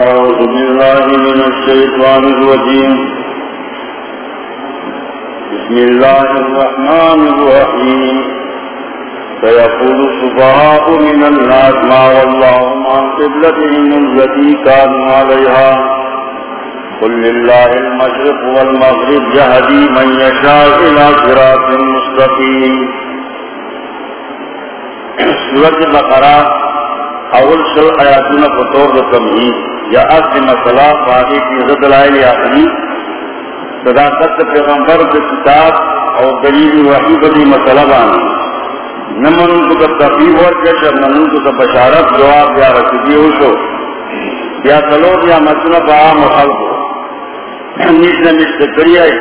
أعوذ بالله من الشيطان الرجيم. بسم الله الرحمن الرحيم. سيقول السفهاء من الناس ما واللهم عن قبلتهم التي كانوا عليها. قل لله المشرق والمغرب يهدي من يشاء إلى صراط مستقيم. سورة البقرة اول شل آیاتون بطور تمہید. یا اصل مسئلہ فاقی کی عزت لائل یاقنی صداقت پیغمبر کے کتاب اور دلیل وحی بدی مسئلہ بانی۔ نمن کو کا تفیب اور ورکش نمن کو کا بشارت، جواب یا رسیدی ہو شو۔ یا سلوک یا مسئلہ با عام خلق نیس نمشت کری آئی۔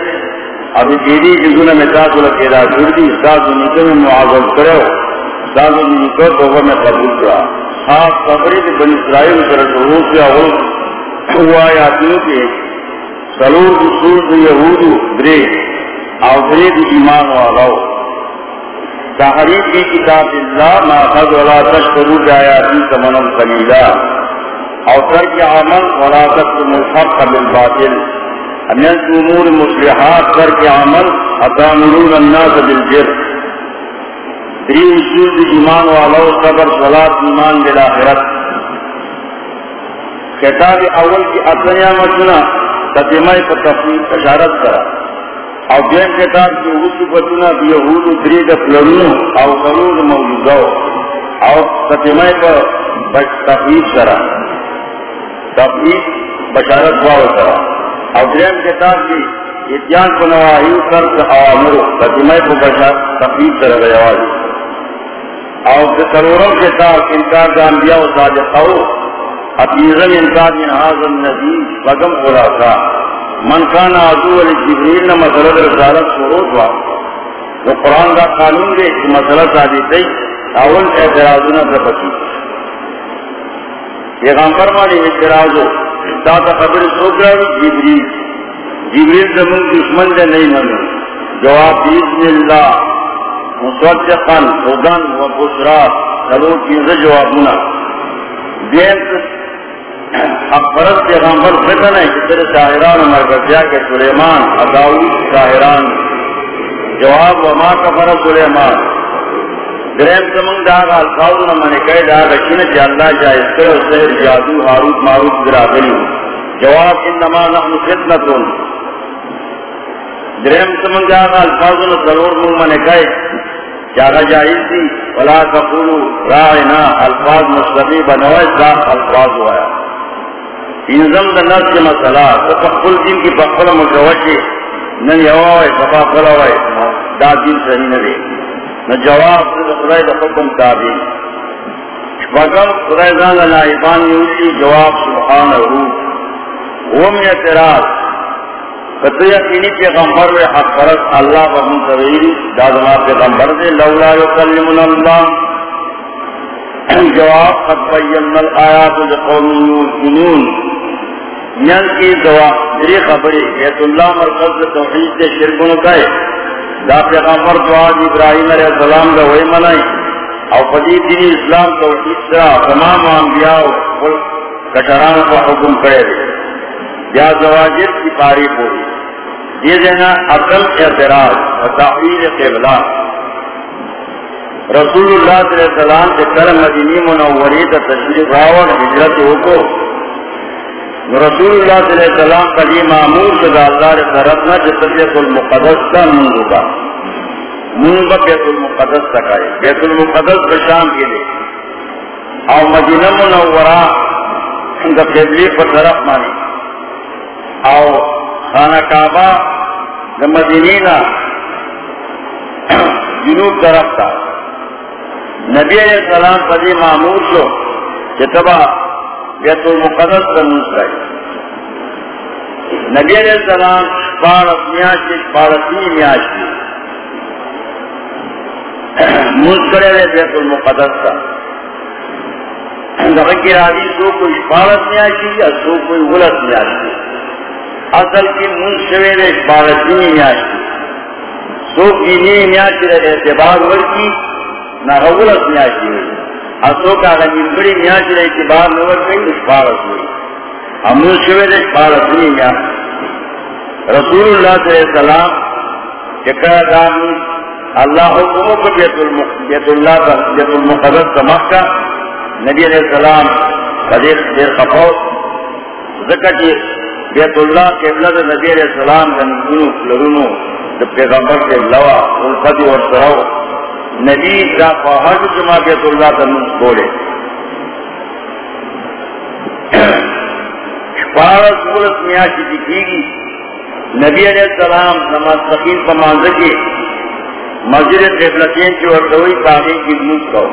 ابھی دیدی کی جزونا میں تاکو لکیدہ جردی استاد نیچے میں معاذر کرے ہو۔ استاد نیچے تو میں قبول کرا۔ خاص خبری کی بن اسرائیل کر شروع سے اول ہوا یاتیوں کے سلور رسول سے یہود درے آفرید ایمان والاو تحریف کی کتاب اللہ ماخذ ولا تشکرو جایاتی سمنم قلیلا۔ اوتر کی عمل، ولا تکتم الحق بالباطل۔ امین امور مصلحات کر کے عمل، اتامرون الناس بالجر دری اصول ایمان والو صبر صلاة ایمان بالآخرت کتاب اول کی اصنیا مچنا تتیمائی پر تفریق اشارت کرا او دیم کتاب کی اصول بچنا دی یهود دری دفلرون او سلود موجودو او تتیمائی پر تفریق کرا تفریق بشارت واو کرا او دیم کتاب کی اتیان کو نواہیو کر اوامرو تتیمائی پر بشارت تفریق کرا گیا واجی اور سروروں کے ساتھ انکار کا انبیاء و صادقاؤ حفیظن انکار من حاضر نبی فگم خلاصا من کان عدو علی جبریل نا مسئلہ رسالت شروط وا وہ قرآن کا قانون دے کہ مسئلہ ثابت ہے۔ اول اعتراضنا سبکی پیغمبر مالی اعتراض ہو۔ داتا خبر سوچ رہا ہے جبریل۔ جبریل زمین دشمن دے نہیں منو جواب بیزن اللہ۔ مصدقا هدن و بشرا سلو چیز جوابنا دین اکبرت پیغمبر فکر ہے کہ تیرے شاہران مرکزیا کے سلیمان اداؤد شاہران جواب وما کفر سلیمان. درہم سمنگ داغا الفاظ نمان کئی داغا چین چی اللہ جائز کرے سہر جادو حاروت معروف درابلی جواب انما نحن فتنتون. درہم سمنگ داغا الفاظ نمان من کئی جاگا جائز تھی۔ ولا تقولو رائنا الفاظ مصطفی بنوائے صاف الفاظ ہوا۔ انزم دا نفس کی مسئلہ تو پخل دین کی پخل متوجہ نہ یوائی سفا خلوائی دا دین صحیح نہ دے۔ نہ جواب سے خدای دا حکم تابی شپاکم خدای زان لائبان یوشی جواب سبحانہ وہ میں اعتراض کتو یقینی پیغمبر وی حق پرس اللہ بہن سویری دادما پیغمبر دے، لولا یکلمنا اللہ. جواب، قد بین الآیات لقوم یوکنون ین یعنی کی جواب دری خبری ایت اللہ مرکز توحید دے شرکن کئے. دا پیغمبر دعاد ابراہیم علیہ السلام دا وی منائی. او فدی دینی اسلام توحید سرا تمام انبیاء کشران کو حکم کرے دے. یا زواجر کی تاریخ ہوئی یہ دینا اصل اعتراض و تحویل قبلہ۔ رسول اللہ صلی اللہ علیہ وسلم کے کرم مدینی منوری کا تشریف راوڑ ہجرت ہو کو رسول اللہ صلی اللہ علیہ وسلم کا یہ معمول صدا اللہ نے طرفنا جس بیت المقدس کا منگو کا منگ بیت المقدس تک آئے۔ بیت المقدس کا شام کے لیے۔ اور مدینہ منورہ ان کا قبلی پر طرف مانی۔ اور خانہ کعبہ مدینہ جنوب طرف تھا نبی علیہ السلام پدی معمول شو جتبا بیت المقدس کا نسرائی نبی علیہ السلام بارت میاشی بارتی میاشی منسکرے لے بیت المقدس کا دغکی راضی سو کوئی بارت میاشی یا سو کوئی غلط میاشی اصل کی منشوے نے بارتی میاشی سو دینی میاشی رہے اعتبار ورکی نہ غلط میاشی ہوئی اصو کا اگر نمبری میاشی رہے اعتبار نور گئی اس بارت ہوئی امو شوے دے پارسنی یا رسول اللہ صلی اللہ علیہ وسلم چکر دامو اللہ حکمو کو بیت اللہ بیت المقدس کا مکہ، نبی علیہ السلام قدیر دیر خفوت ذکر کی بیت اللہ قبلہ نبی علیہ السلام کا نکنو لرونو پیغمبر کے لوا الفتی اور سراؤ، نبی کا فہد جمع بیت اللہ کا نس بولے۔ پارس مولت میاں کی دکھی گی، نبی علیہ السلام نماز سقیم کا مانزہ مسجد قبلتین کی ورطوئی تاہی کی نس کو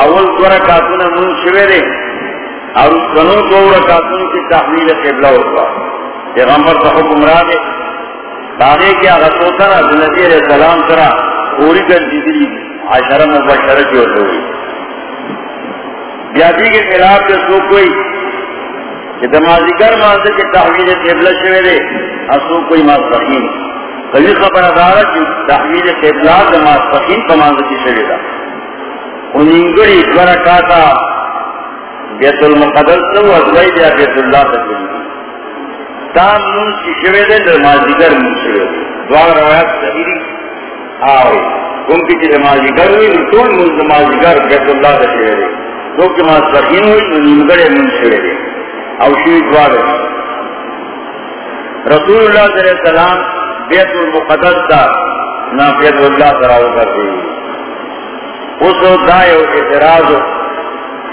اول دو رکاتون نس شویرے۔ اور اس کنو دو رکاتون کی تحلیل قبلہ ہوتا پیغمبر کا حکم را دے تاہی کیا غصوتا نا، نبی علیہ السلام کرا، پوری کر دیدی عشرہ مبشرہ کی ہوئی۔ بیادی کے خلاف کے سو کوئی کہ دمازگر مانتے کہ تحویل قبلہ شوئے دے اسو کوئی ماسفقین کبھی خبر ادارہ کی تحویل قبلہ دماسفقین کا مانتے کی شوئے دا انہی اتورا کاتا بیت المقدس تو ازوائی دیا بیت اللہ تکلی تام نون کی شوئے دے دمازگر نون شوئے دے دوار روایت صحیح آوے ان کی نمازی گر ہوئی تو نمازی گر بیت اللہ کا شہر ہے تو کہ ماں سکین ہوئی تو نیمگڑے من شہر ہے او شوی دوار رسول اللہ صلی اللہ علیہ وسلم بیت المقدس تا نا بیت اللہ سراؤ کرتے ہیں اس دائے و اعتراض ہو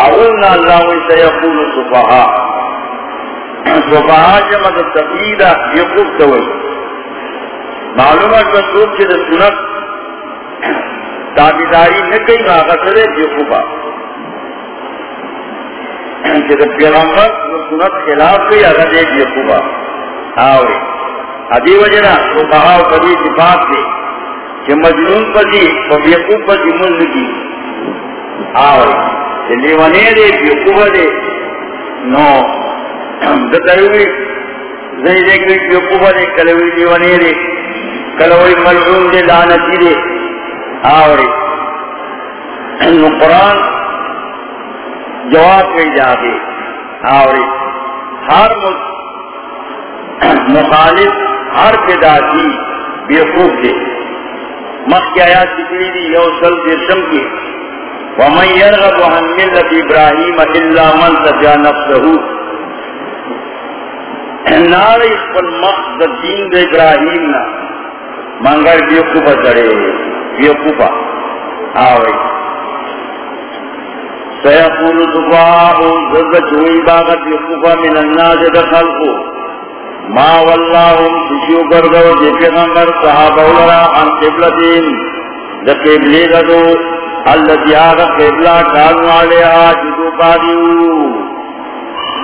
اولنا اللہ وی سیقون صفحہ جمع تفیدہ یہ خوب توئی معلومات میں سوچ کے سنت تابیداری نہ کئی ماغسرے یہ خوبا پیغمبر سنت خلاف کئی اگر ایک یہ خوبا آوری ادی وجنا تو کہا کبھی صفات دے کہ مجنون پتی اور بیقوب پتی ملک کی آوری لیوانے دے بیقوب دے نو دتاوی زئی دیکھ وی جو کو دے کلوی دی ونی دی کلوی ملعون دی لعنتی دی آوری نو قرآن جواب کئی جا دی آوری ہر مخالف ہر پیداتی بیقوب دی مخ کی آیات کتنی دی یو سل دیرشم کی ومن يرغب عن ملة إبراهيم إلا من تجا نفسه. ناری پل مقصد دین دے ابراہیم نا منگر بیوکوبا چڑے بیوکوبا آوئی سیقول دفاہو زرد چوئی باغت بیوکوبا من الناس دخلقو ما واللہم تشیو کردو جی پیغمبر صحابہ لرا عن قبلتین. دا قبلی گدو اللہ قبلہ کانو آلیا جدو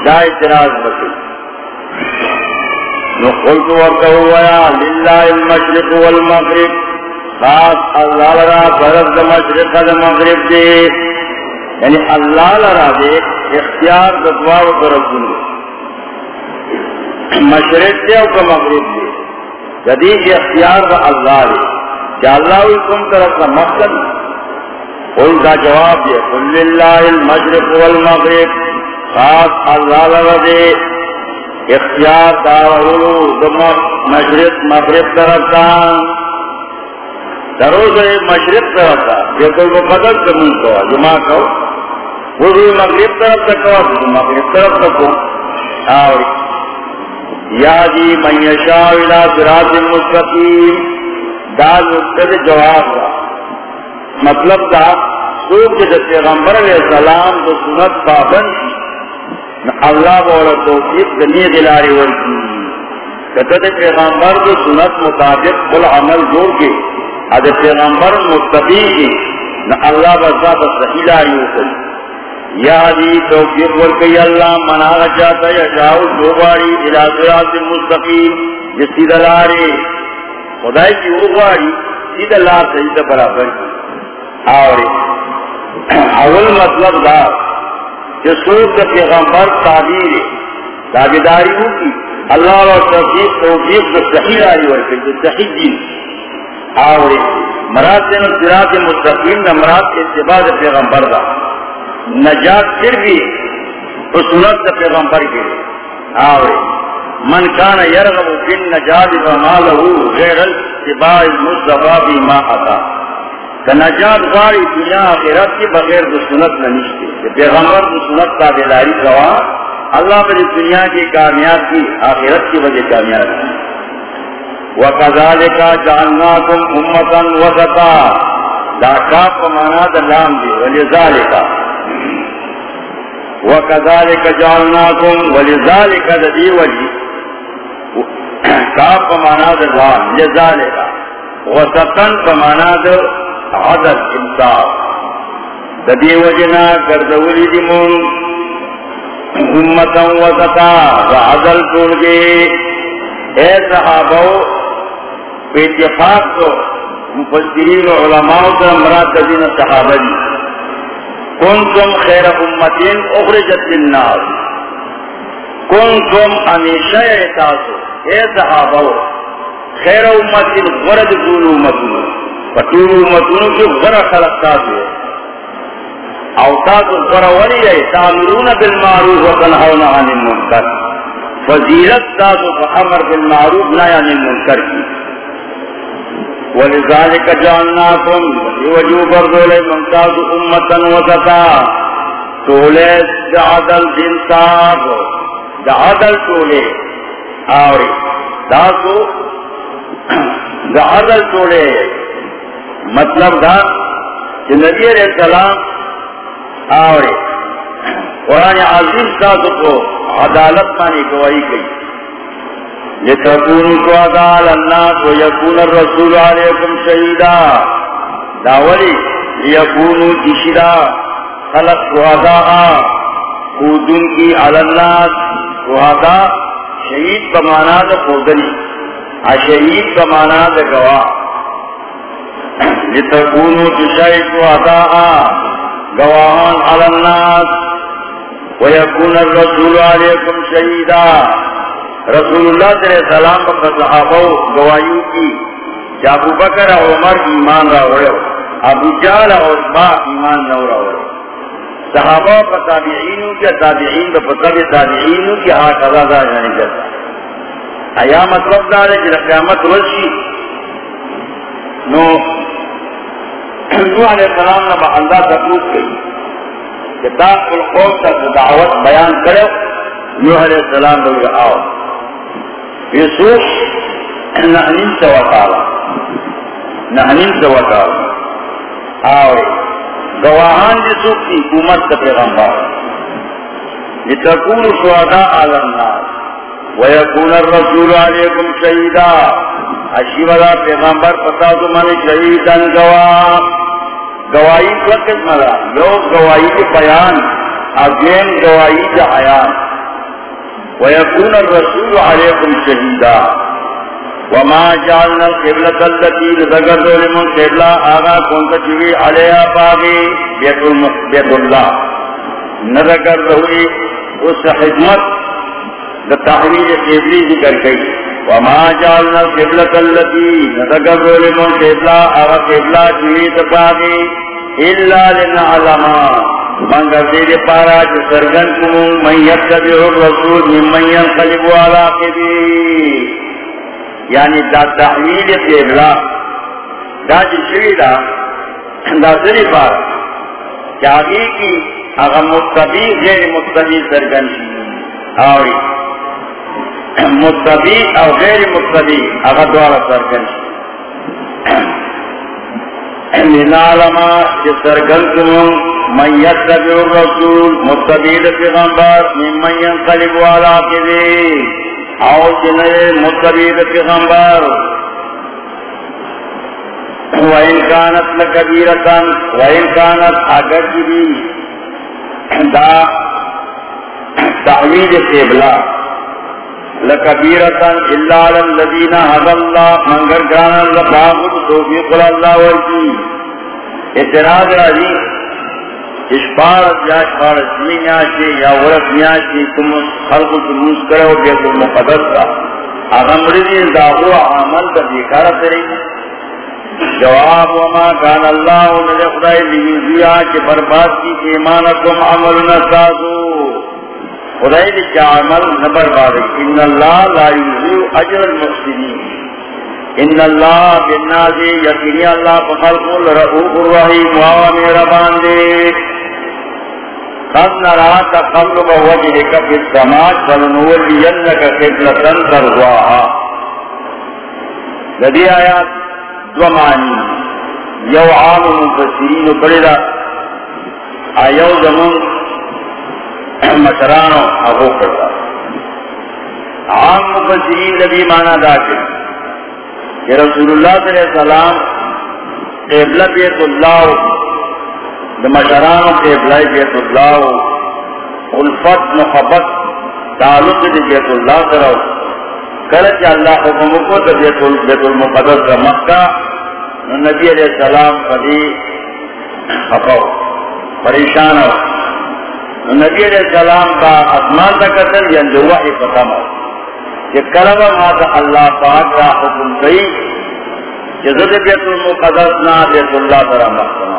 دا اعتراض نقلت للہ المشرق والمغرب. خاص اللہ لرا برد مشرق دا مغرب دے. یعنی اللہ لرا دے اختیار دعا و مشرق دے او مغرب دے. جدید اختیار دا اللہ دے. کیا اللہ کم طرف کا مقصد قل کا جواب دے قل للہ المشرق والمغرب۔ خاص اللہ لرا دے اختیار دارو دمک مشرق، مغرب طرف تا دروز مشرق طرف تا یہ کوئی مقدر کمون کوا جمع کو۔ وہ بھی مغرب طرف تا کوا مغرب طرف تا کو آوری یا جی من یشاء الى صراط مستقیم دا جواب دا مطلب دا سوچ دا پیغمبر علیہ السلام دا سنت پابند کی، اللہ بولا توفیق دنی دلاری ورکی کہتا پیغمبر کو سنت مطابق کل عمل جوڑ کے اد پیغمبر مستقی کی، نہ اللہ بزا بس صحیح لاری ہوئی یا دی توفیق ورکی اللہ مناغ چاہتا یا جاؤ دوباری الى صراط مستقیم جس سید لارے خدای کی اوغاری سید لار سید برابر کی آوری اول مطلب دا کہ سوک دا پیغمبر تعبیر تابداری ہو کی۔ اللہ و توفیق توفیق دا صحیح آئی ورکی دا صحیح دین۔ آوری مراد دین صراط مستقیم دا مراد اتباع پیغمبر دا۔ نجات پھر بھی سنت پیغمبر کے آوے من کان یرغب فی النجات فما له غیر اتباع المصطفى بما عطا کہ نجات غاری دنیا آخرت کی بغیر دو سنت ننشتے پیغمبر دو سنت تابداری کوا اللہ پر دنیا کی کامیاب کی آخرت کی وجہ کامیاب کی وَكَذَلِكَ جَعَلْنَاكُمْ أُمَّةً وَسَطًا. دا کاف مانا دا لام دی وَلِذَلِكَ وكذلك جعلناكم ولذلك ذي وجه كاف فمانا ذا الله لذلك وسطن فمانا ذا عدد انصاف ذي وجنا كردولي دمون امتا وسطا. وعدل تولگي اے صحابو اتفاق تو مفسرین علماء کا مراد دین صحابہ دی کنتم خیر امتین اخرجت للناس. کنتم امیشہ احتاسو اے صحابہ خیر امتین غرد دول امتون. فتول امتون کی غرد خلق تاسو او تاسو غرد ولی ہے، تامرون بالمعروف و تنہون عن المنکر. فضیلت تاسو فامر بالمعروف نیا عن المنکر کی. ولذلك جعلناكم وجو بردول ممتاز امتا وسطا. تولے دعدل دنساب دعدل تولے. آوری داسو دعدل تولے. مطلب دا کہ نبی علیہ السلام آوری قرآن عظیم تاسو کو عدالت مانی گواہی گئی. لتكونوا شهداء الناس ويكون الرسول عليكم شهيدا. داولي ليكونوا تشدا خلق شهداء خودن کی على الناس. شهداء شہید کا معنی دا خودنی. شہید کا معنی دا گواہ. لتكونوا تشهد شهداء گواہان على الناس ويكون الرسول عليكم شهيدا رسول اللہ صلی اللہ علیہ وسلم پر صحابہ گوائیوں کی کہ ابو بکر عمر ایمان را ہوئے ابو جال اور با ایمان نہ رہا ہوئے صحابہ پر تابعینوں کے تابعین پر پتب تابعینوں کی آٹھ ہزار دا جانے جاتا ایا مطلب دار ہے کہ قیامت رشی نو نوح علیہ السلام نے بہندہ تکوت گئی کہ تاک القوم تک دعوت بیان کرو، نوح علیہ السلام نے آؤ. یسوس نحنین سے وطالا نحنین سے وطالا آوے گواہان جسوک کی حکومت کا پیغمبر۔ لتکون شہداء علی الناس۔ ویکون الرسول علیکم شہیدا اشی والا پیغمبر پتا تو من شہیدن گواہ۔ گواہی کو قسم دا؟ یو گواہی کے بیان اگین گواہی کے حیان ويكون الرسول عليكم شهيدا۔ وما جعلنا القبلة التي ذكرت لمن قبلة، آغا كنت جوي عليها باغي بيت الله نذكر رهوي اس حكمت لتحويل قبلي ذكر كي وما جعلنا القبلة التي ذكرت لمن قبلة آغا قبلة جوي تباغي إلا لنعلمان منگر دیر پارا جو کمو، من یتبع الرسول من من ینقلب والا قبی یعنی دا تحویل قبلہ، دا جی دا دا سری پارا. چاہی کی اگر متبی غیر متبی سرگن آوری. متبی او غیر متبی. اگر دوارا سرگن لنعلما جس سرگن کمو من يتبع الرسول متبعید پیغمبر من من ينقلب على عقبه. او جنه متبعید پیغمبر. وإن كانت لكبيرة، وإن كانت أجر جبي دا تحویل قبلہ. لکبیرتن اللہ للذین حض اللہ منگر گرانا لبابد توفیق اللہ ورکی اعتراض راجی اشپارت یا اشپارت میاشی یا ورق میاشی تم خلق تموز کرو بیت المقدس کا۔ اغمردی داغو عمل دا بیکارا تری جواب، وما کان اللہ نے خدای لیوزیا کہ برباد کی ایمانکم عمل نسازو خدای دی کیا عمل نہ برباد ان اللہ لا یوزیو اجر المحسنین ان اللہ بالنازی یقینی اللہ بخلق الرحوق الرحیم وعوام ربان دے قد نرا تقلب وجهك في السماء فلنولينك قبلة ترضاها. لدي آيات دو معنی یو عام مفسرین بڑیدا آیو زمون مشرانو اگو کرتا عام مفسرین لدی معنی دا کہ کہ رسول اللہ صلی اللہ علیہ وسلم قبلہ بیت اللہ مشران قبلہ بیت اللہ، الفت، محبت، تعلق دی بیت اللہ کرو کرچ اللہ حکم کو بیت بیت المقدس کا مکہ، نبی علیہ السلام کبھی خفو پریشان ہو۔ نبی علیہ السلام کا اسمان کا قتل یا جو وحی ختم ہو کہ کرب ماتا اللہ پاک کا حکم گئی کہ زد بیت المقدس نہ بیت اللہ کرا مکہ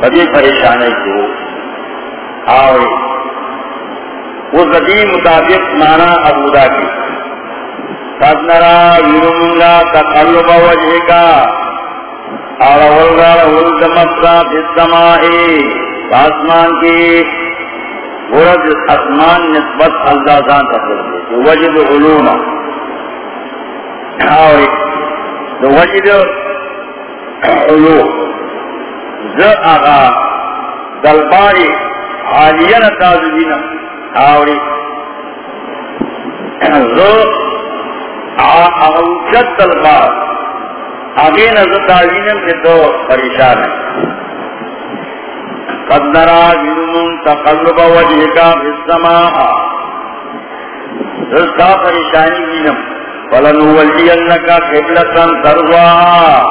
بڑی پریشانی کی وہ آئے وہ زدی مطابق مانا ابودا کی تب سدنرا یورمنگا تقلب وجہ کا۔ آرولگا رول دمسا بسمائی آسمان کی ورد اسمان نسبت اللہ زان تقلب وجب علوم آئے وجب علوم ز آغا دلباری عالیان تازدین آوری ز اوچت دلبار اگین ز تازدین کے دو پریشان ہیں۔ قد نرا جنمون تقلب وجهکا فی السماء. رزقا پریشانی جنم فلنولی انکا قبلتن ترضاها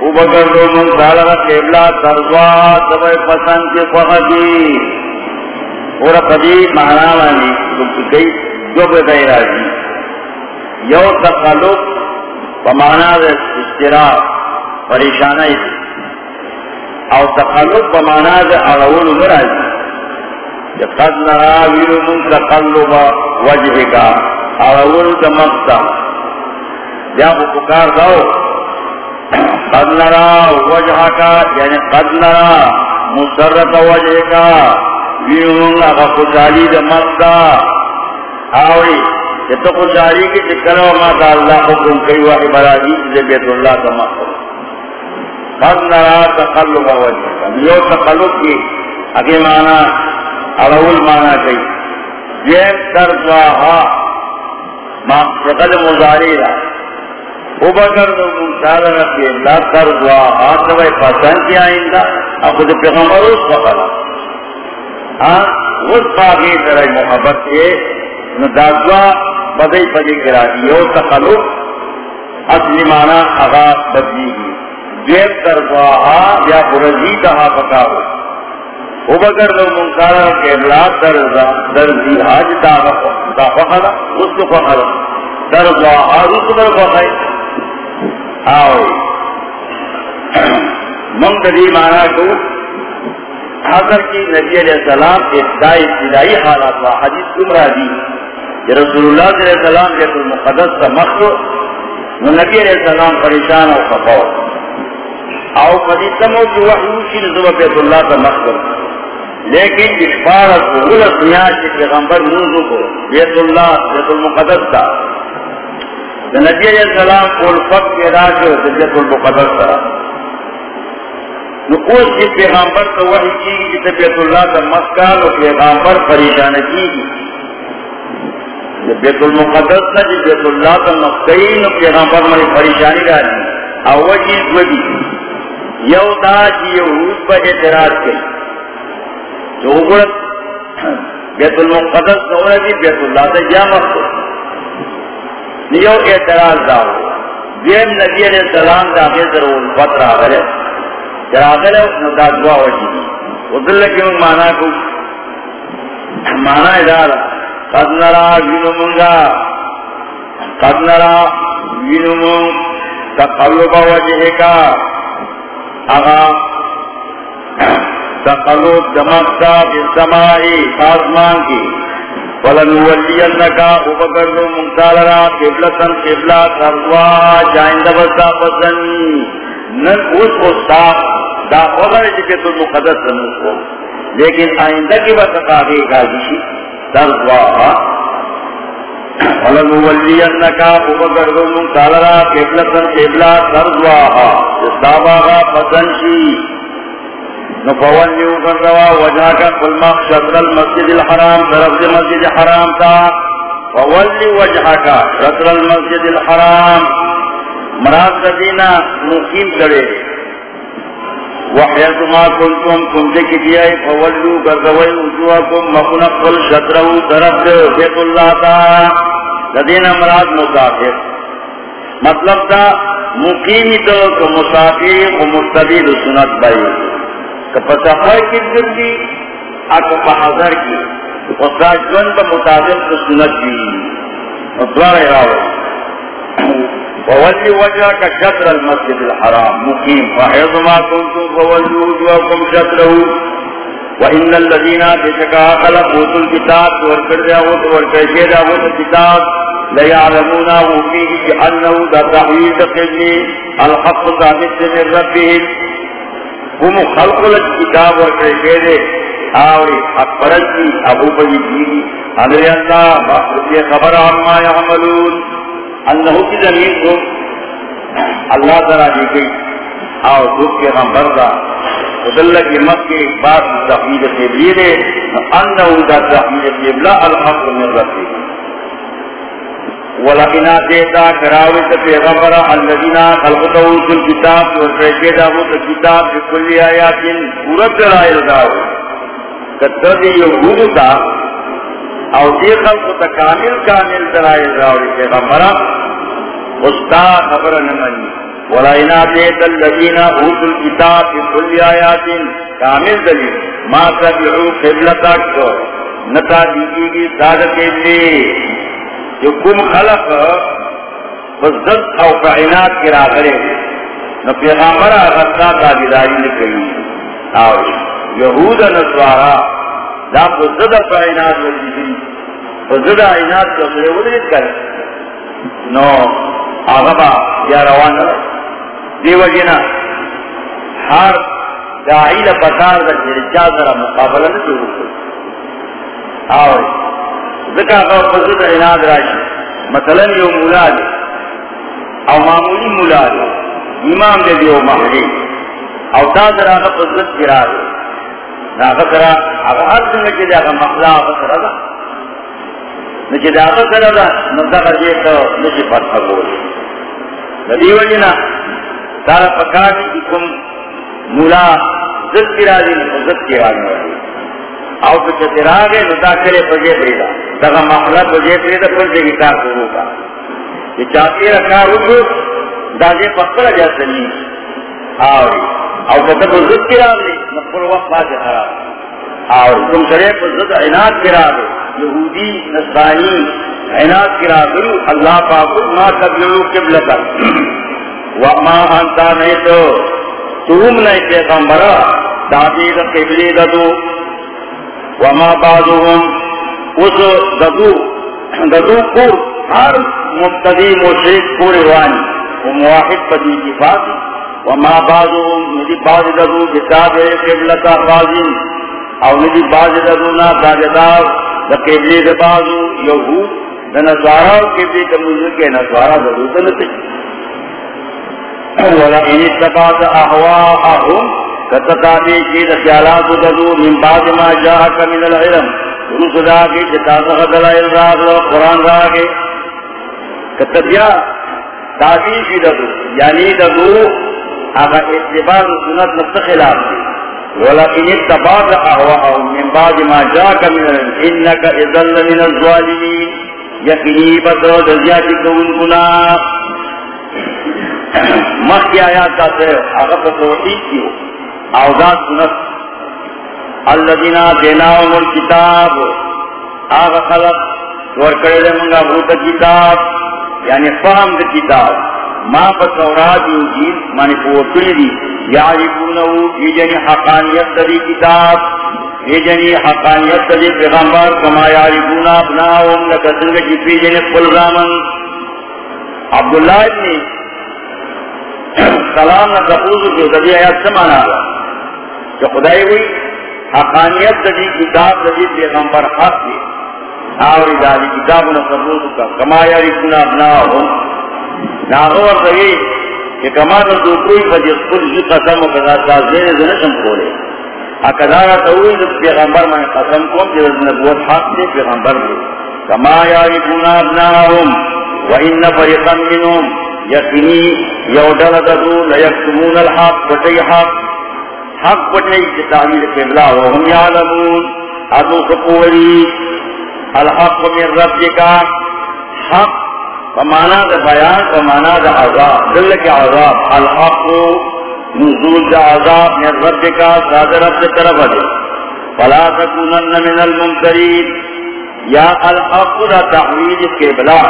اوبگر دو من سالر قبلہ ترزوا سبای پسند کے فقدی اور قدی معنی وانی کلتی کئی جو بدائی راجی یو تقلق بمعنی دے اشتراک پریشانائی. دی او تقلق بمعنی دے اغول مراجی جب قد نراویر من تقلب وجہ کا اغول دمقتا یا بکار داؤ قد نرا وجہ کا یعنی قد نرا مسرت وجہ کا ویون اگا خوشحالی دمت کا آوری یہ تو خوشحالی کی چکر و ماتا اللہ حکم کئی واقع برادی بیت اللہ کا مقصد قد نرا تقلب وجہ یو تقلب کی اگے مانا اول مانا کئی یہ ترزواہا ما فقد مزاری رہا ابکر دو منتالا رفی اللہ کر دعا آتا پسند کیا آئندہ اب خود پیغمبر اس فقر ہاں؟ اس پاکی طرح محبت کے۔ ندازوا بدئی پدی کرا یو تخلق اصلی معنی اغا بدلی۔ گی دیر کر دعا یا برزی تہا پکا ہو۔ ابکر دو منتالا رفی اللہ در دی جی حاج دا فقر اس کو فقر در دعا آدھو کو فقر منگلی مانا کو حضر کی نبی علیہ السلام ابتدائی ابتدائی حالات وا حدیث گمرا دی۔ کہ رسول اللہ صلی اللہ علیہ وسلم بیت المقدس کا مخلو نبی علیہ السلام پریشان اور خفور او قدیسمو کی وحیوشی نظر بیت اللہ کا مخلو لیکن اشفارت غلط نیاز پیغمبر موضوع کو. بیت اللہ بیت المقدس کا نبی علیہ السلام کول فق کے راج جت المقدس کرا نقوش کی پیغامبر تو وحی کی گی بیت اللہ کا مسکال اور پیغامبر پریشان کی گی بیت المقدس نہ جی بیت اللہ کا مقین اور پیغامبر میں پریشانی ڈالی اور چیز وہی یو دا جی یہود پر اعتراض کی جو بیت المقدس نورا کی بیت اللہ سے جا مخت نیو اعتراض داو۔ دیم نبی علیہ السلام دا آگے در الفت را گلے جرا گلے نو دا دعا وجی دی وہ دل کی مانا کو۔ مانا ادارا قد نرا وینو منگا۔ قد نرا وینو منگ۔ تقلب وجہ کا۔ آغا تقلب دمکتا بالسمائی آسمان کی. ولنولینکا اوبکردو منتالرا قبلتن قبلہ تروا جائندہ بستا پسنی نن دا جکے تو مقدس سنو لیکن آئندہ کی بس تروا ولنولینکا اوبکردو منتالرا قبلتن پسنشی نفولیو وجہ کا شطر المسجد الحرام طرف مسجد حرام تا. فولی وجہ شطر المسجد الحرام. مراد دینا مقیم کرے. وحیت ما کنتم کنتے کی دیائی فولو گردوئی وجوہکم مخنقل شطرہو طرف بیت اللہ تا لدینا مراد مسافر۔ مطلب تا مقیمی تو مسافر و مستدید سنت بائی سفر کی زندگی اکو بہادر کی۔ استاد جن کا مطابق سنت کی دوارے راو فولی وجہ کا شطر المسجد الحرام. مقیم فحیض ما کنتم فولی وجوہکم شطرہو وإن الذين بشكا خلقوا الكتاب وركر جاوت وركر جاوت الكتاب ليعلمون فيه بأنه ذا تحويل قبل الحق ثابت من ربهم. ہم خلق لك کتاب اور کہے آوری حق پرد کی ابو بجی جیگی حضر اللہ باقر خبر عما یعملون انہو کی زمین کو اللہ تعالیٰ دی گئی آو دکھ کے غم بردا خدلہ کی مت بعد تحویل قبلی دے انہو دا تحویل قبلہ الحق من ربی ولكن اتيتا كراوي پیغمبر الذين خلقوا في الكتاب وكيدا وہ کتاب بكل آيات پورا دلائل داو۔ کتدی یہود تا او دی خلق تا کامل کامل دلائل داو پیغمبر استا خبر نمانی ولكن اتيتا الذين اوتوا الكتاب بكل آيات کامل دلیل ما تبعوا قبلتك نتا دیگی کی سادت کے جو کم خلق بزد او کائنات کی راغرے نو پیغامبر آغتا تابداری نکلی۔ آو یہود نسوارا دا بزد او کائنات وزدی بزد کو سرے نو آغبا یا روان دیو جنا ہر داعی دا جرچا ذرا مقابلہ ذکا راشی مثلا یو مولا دے او معمولی مولا دے امام دے دیو محلی او تا در آگا فضل گرا دے ناغا ہر سنگا چی دا نچی دا نچی فتح تارا کی کم مولا زد زد او تو راگے کرے پجے پریدا۔ محلہ پجے پریدا، پر کار کرو کا۔ یہ رکھا رکھو دا پکڑا جا اور او تو تو زد کی راگے نپر وقت باز خراب۔ اور تم سرے پر زد عناد کی راگے یہودی، نصرانی، عناد کی راگے اللہ پاک ما تبلو قبلتا۔ وما انتا نہیں تو، تم نہیں پیغمبرا دادی دا قبلی دا دو۔ وما بعضهم، اس ددو ددو کو ہر مبتدی مشرک پورے وانی، وہ مواحد پدی کی بات وما بعضهم ندی بعض ددو کتاب قبلتا قاضی او ندی بعض ددو نا تاجدار دا قبلی دا بعضو یہود دا نظارہ قبلی کا مجھر کے نظارہ ددو دنتے ولئن اتبعت احواءهم کتتابی کی دخیالات ددو من بعد ما جاہکا من العلم۔ رسول آگی جتاسخ دلائل راگ لو قرآن راگی کتبیا تابی کی ددو یعنی ددو آگا اتبار سنت نفس خلاف دی. ولكن اتبعت أهواءهم من بعد ما جاءك من إنك إذن من الظالمين. يقيني بدر دزيات كون كنا مخي آيات تاسي أغفى توحيد كيو أعوذات سنت. الذين ديناهم الكتاب. آغا خلق ورکڑے دے منگا بھوت کتاب. یعنی فهم دے کتاب. ما فتورات انجیل مانی پوکلی دی. یعرفونہو یجنی حقانیت دی کتاب. یجنی حقانیت دی پیغمبر. کما یعرفون ابناهم لکسنگ جتوی جنی قل رامن. عبداللہ ابن سلام نہ تفوز جو دبی آیات سمانا جو خدای ہوئی حقانیت دی کتاب دی پیغمبر حق دی. آوری دالی کتاب نہ تفوز کا کما یعرفون ابناهم ناغور سوی کہ کما تو دوکروی فجر خود جی قسم و قضا تازدین زنشم کولے اکدارا توی دو پیغمبر من قسم کم جی نبوت حق دے پیغمبر دے کما یا یارکون ابناهم و ان فریقا منهم، یقینی یودل ددو لیکتمون الحق وٹی حق. حق وٹی کی تعمیل قبلہ وهم یعلمون. ادو سپوری الحق من ربکا حق فمانا دا بیان، فمانا دا عذاب. دل کے عذاب. الحق نزول دا عذاب. من رب کا صادر رب سے طرف دے فلا تکونن من المنکرین یا الحق دا تحویل کے بلا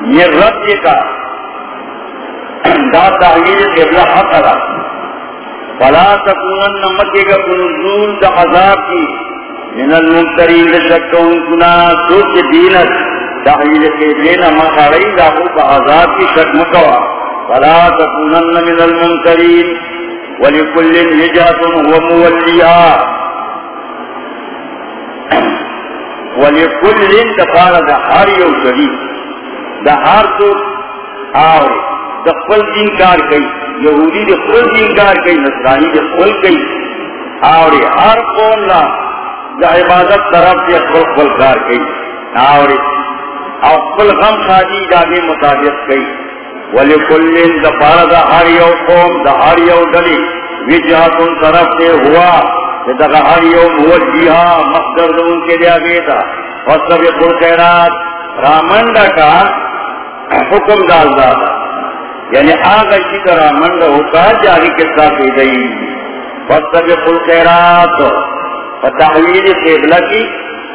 من رب کا دا تحویل کے بلا حق دا. فلا تکونن مکے کا نزول دا عذاب کی. من المنکرین لشکون کنا، سوچ دینت. تحویل قبلین مخاری لاہو کا عذاب کی شک مکوا۔ فلا تکونن من المنکرین ولکل نجات هو مولیہا ولکل دفار دا ہر یو شریف دا ہر تو آوے۔ دا خل دین کار کئی۔ یہودی دا خل دین کار کئی، نصرانی دا خل کئی۔ آوے، ہر قوم نا دا عبادت طرف دے خل خل کار کئی۔ آوے۔ او غم خادی جاگے مطابق کئی ولی کلین دا پارا دا ہر یو قوم، دا ہر یو دلی وجہتن طرف سے ہوا دا ہر یو موجیہا مقدر دا ان کے لیا بیتا وصف قل خیرات رامنڈا کا حکم دال دادا یعنی آگا اسی طرح رامنڈا ہوکا جاگی کے ساتھ دئی وصف قل خیرات فتحویل قبلہ کی۔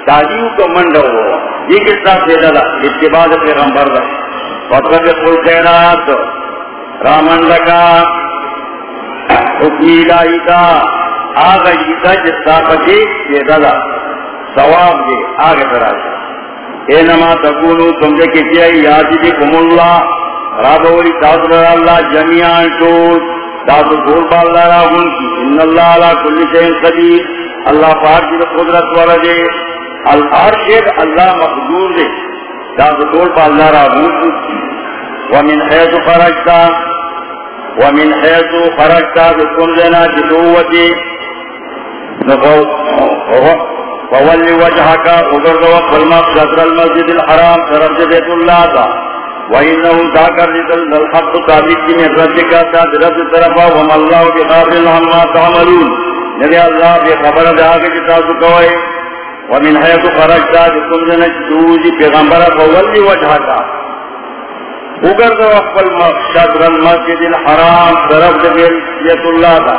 تاجیو کو منڈا ہوا۔ یہ کس طرح سے دلا اتباع پیغمبر دا وقت قل خیرات رامن لگا۔ حکمی لائی کا۔ آگا جیتا جس طاقت یہ دلا ثواب دے۔ آگے کرا اینما تکونو تم دے کسی آئی یادی دی کم اللہ رابولی تاثر اللہ جمعیان شوز تاثر دور باللہ راہن کی۔ ان اللہ علا کل شہن قدیر۔ اللہ پاک جی قدرت والا دے۔ الارشد اللہ مقدور دے. داد دول پا اللہ را موجود ومن حیث خرجتا، ومن حیث خرجتا بکن دینا جدووتی فولی وجہکا ادرد وقت المقصد المسجد الحرام طرف بیت اللہ تا. وإنه ذاكر لذل الحق ثابت من ربك ذات رب طرفا وما الله بغافل عما تعملون. نبي الله بخبر ذاك جتاسو كوي ومن حيث خرجت بكم جنج دوزي پیغمبر فولي وجهتا اگر دو اقبل شطر المسجد الحرام طرف بیت اللہ تا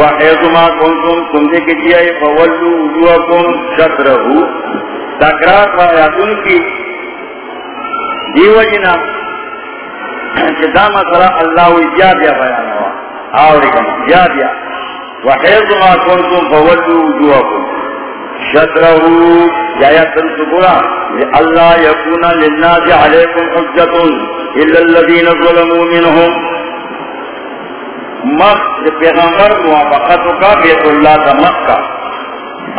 وحيث ما كنتم كم دے کجیئے فولو وجوہكم شطرہو تکرات وآیاتون کی دیو جنا. جدا مسئلہ اللہ جا دیا بیان ہوا آوری کم جا دیا وحيث ما كنتم فولو وجوہکم وجوہكم شطرہو جایا تنسکورا اللہ یکون للناس علیکم حجت الا الذین ظلموا منہم۔ مخ پیغمبر موافقتو کا، بیت اللہ تا مکہ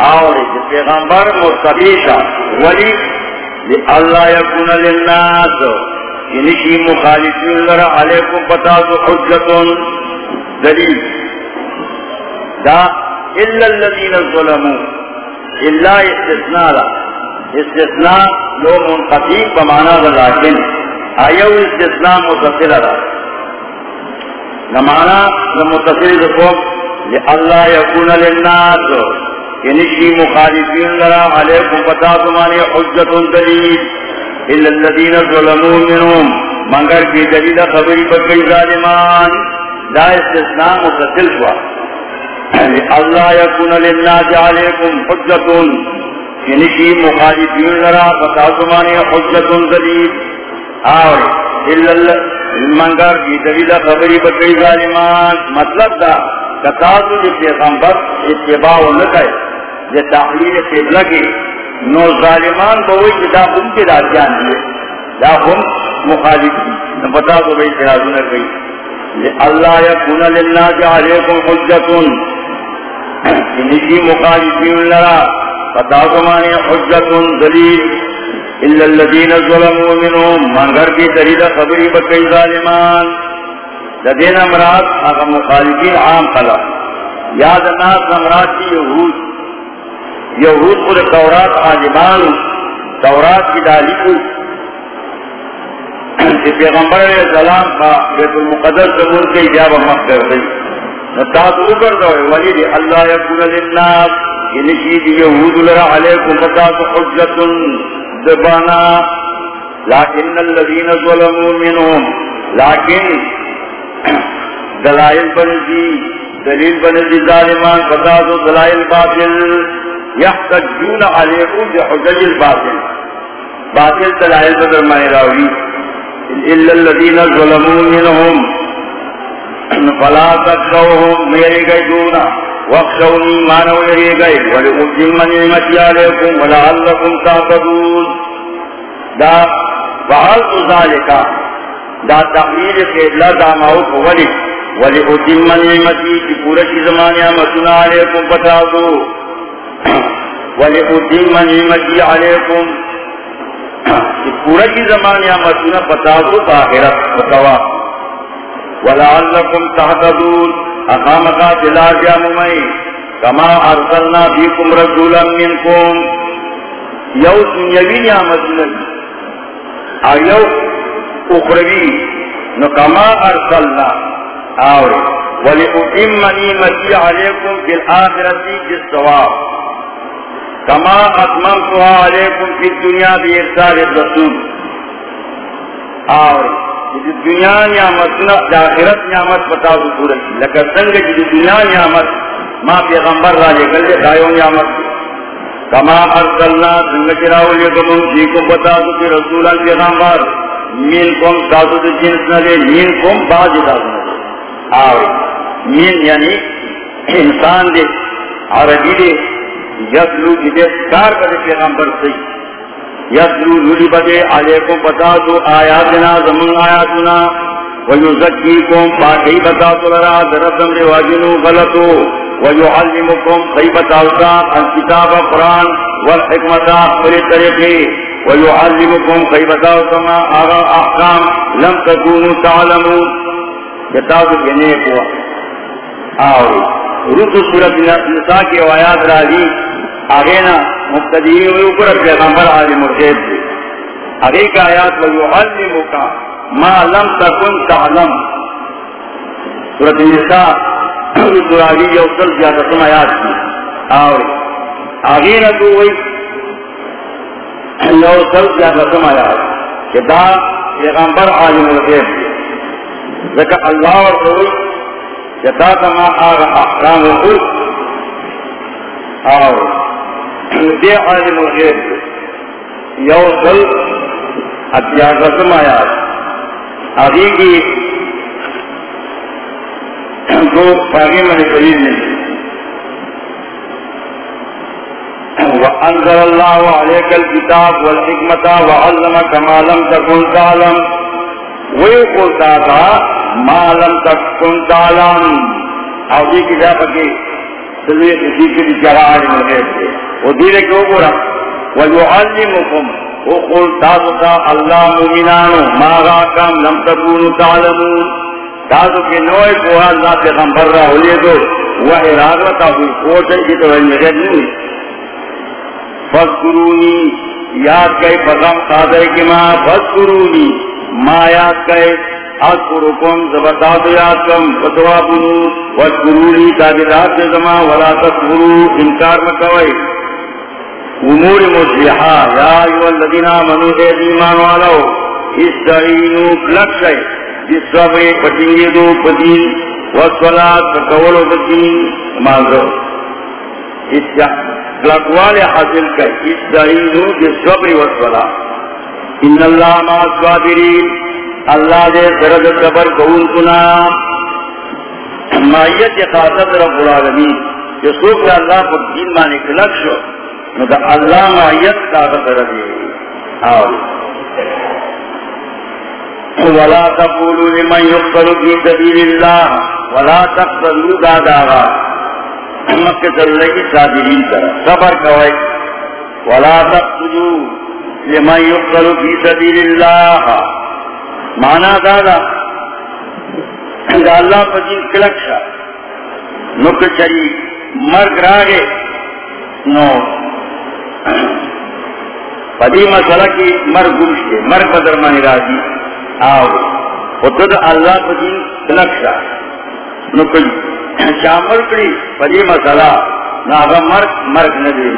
اور پیغمبر مستقیشا ولی اللہ یکون للناس یعنی انشی مخالفین لرا علیکم پتاسو حجت۔ دلیل دا، الا الذین ظلموا۔ اللہ استثناء لا. استثناء لو منقطی بمانا دا لیکن آیو استثناء متصل را نمانا دا متصل دا قوم اللہ یکون للناس. ینشی مخالفین لرا علیکم پتا تمانی حجت دلیل. الا الذین ظلموا منهم مگر کی دلیل خبری بکی ظالمان. دا استثناء متصل شوا. یعنی اللہ یکون للناس علیکم حجت ینشی مخالفین لرا پتا تمانی حجت دلیل اور منگر کی دلیل خبری بکری ظالمان. مطلب دا کتازو جی پیغمبر اتباع نکے جی تحلیل قبلہ کی، نو ظالمان بوئی جی دا ہم کے داتیان دیئے دا ہم مخالف دی نو بتا دو بھئی ترازو نکئی جی اللہ یکون للہ جی علیکم حجتون. نشی مخالفین لرا بتا دو مانی دلیل الا الذين ظلموا منهم من غير کی دلیل خبری بکئی ظالمان۔ لدین امراض اگر مخالفین عام خلا۔ یاد ناس امراض کی یہود۔ یہود پر تورات عالمان، تورات کی دالی کو۔ پیغمبر علیہ السلام کا بیت المقدس سے ملک کے اجابہ مقدر دی۔ نتاز اوپر دوئے ولی دی اللہ یکون للناس، یہ نشید یہود لرا علیکم فتاس حجت دبانا لیکن الذین ظلموا منهم لیکن دلائل بنزی، دلیل بنزی ظالمان فتاس دلائل باطل۔ یحتجون علیکم بحجج الباطل۔ باطل دلائل بدر مانے راوی۔ الا الذین ظلموا منهم فلا تکشوهم میرے گئے دونا. وقشونی مانو لرے گئے ولئجم نعمتی علیکم ولعلکم تعتدون دا فعلت ذالکا دا تحمیل قبلہ دا موت ولی. ولئجم نعمتی کی پورشی زمانی آمتنا علیکم بتاؤ ولئجم نعمتی علیکم کی پورشی زمانی آمتنا بتاؤ باہرت بتوا. ولعلکم تعتدون اقامتا دلار جا ممئی کما ارسلنا فیکم رسولا منکم. یو دنیاوی نعمت لگی ایو اخروی؟ نو کما ارسلنا. آوری. ولی اتم نعمتی علیکم فی الاخرتی جس ثواب کما اتممتها علیکم فی الرسول. آوری. دنیا نعمت آخرت نعمت بتا دو پورا لکہ سنگ جی دنیا نعمت ما پیغمبر را لے کر دایو نعمت کما ارسلنا سنگ چراو لے کم جی کو بتا دو کہ رسول پیغمبر، مین کم تاسو دے جنس نہ دے، مین کم باز تاسو نہ دے۔ آوے، مین یعنی انسان دے، عربی دے، یسلو کی دے، کار کرے پیغمبر سے یسلو نولی بدے علیکم بتا دو آیاتنا زمن آیاتنا، ویزکیکم پاکی بتا دو لرا درسم رواجنو غلطو ویعلمکم خی بتا دو الکتاب قرآن والحکمتا پری طریقی ویعلمکم خی بتا دو آغا احکام لم تکونو تعلمو بتا دو جنے کو آوری رسو سورت نساء کی آیات را آگے نا مقتدین اوپر پیغمبر عالم الغیب دی آگے کا آیات و یعلمک ما لم تکن تعلم۔ سورت النساء سورہ آگے یوصل زیادتن آیات دی اور آگے نا تو وی یوصل زیادتن آیات کہ دا پیغمبر عالم الغیب دی ذکر اللہ اور کوئی جتا تما آگا احرام و اور دے عالم الغیب یو سل اتیار رسم آیات آگی کی دو پاگی من قلیل نہیں۔ وَأَنزَلَ اللَّهُ عَلَيْكَ الْكِتَابَ وَالْحِكْمَةَ وَعَلَّمَكَ مَا لَمْ تَكُنْ تَعْلَمْ۔ وہی قلتا ما لم تکن تعلم۔ اور یہ کیا سلوی کسی کی وہ دیرے کیوں گورا وَيُعَلِّمُكُمْ۔ نوئے کو اللہ رہا ہوئے تو وہ ارادت اور کوٹ ہے کہ تو علم نہیں یاد کئی قادر کی ماں فَذْكُرُونِي ماں یاد کئی اذکرکم زبطات یادکم فتوابنو وشکرولی تابدات زما ولا تکفرو انکار مکوئی امور مصلحہ یا ایوہ الذین آمنو دے دیمان والو، استعینو کلک شئی جس صبر پٹنگی دو پدین والصلاة فکولو پدین مانزو۔ کلکوال حاصل کئی استعینو جس صبر والصلاة ان اللہ ما صابرین اللہ دے سرد صبر کون کنا۔ مائیت خاصت رب العالمین۔ جو سوک اللہ پر دین مانے کلک شو، نو دا اللہ مائیت خاصت ربی آوری ولا تقولوا لمن يقتل في سبيل الله ولا تقتلوا دادا مکہ اللہ کی صابرین طرح صبر کوئی ولا تقتلوا لمن يقتل في سبيل الله مانا دادا دا اللہ پجین کلک شا نک چری، مرگ راگے، نو۔ پدی مسئلہ کی مرگ گمشتے مرگ بدر مانی راجی آو خود اللہ پجین کلک شا نک شامل کری پدی مسئلہ، ناغا مرگ مرگ ندی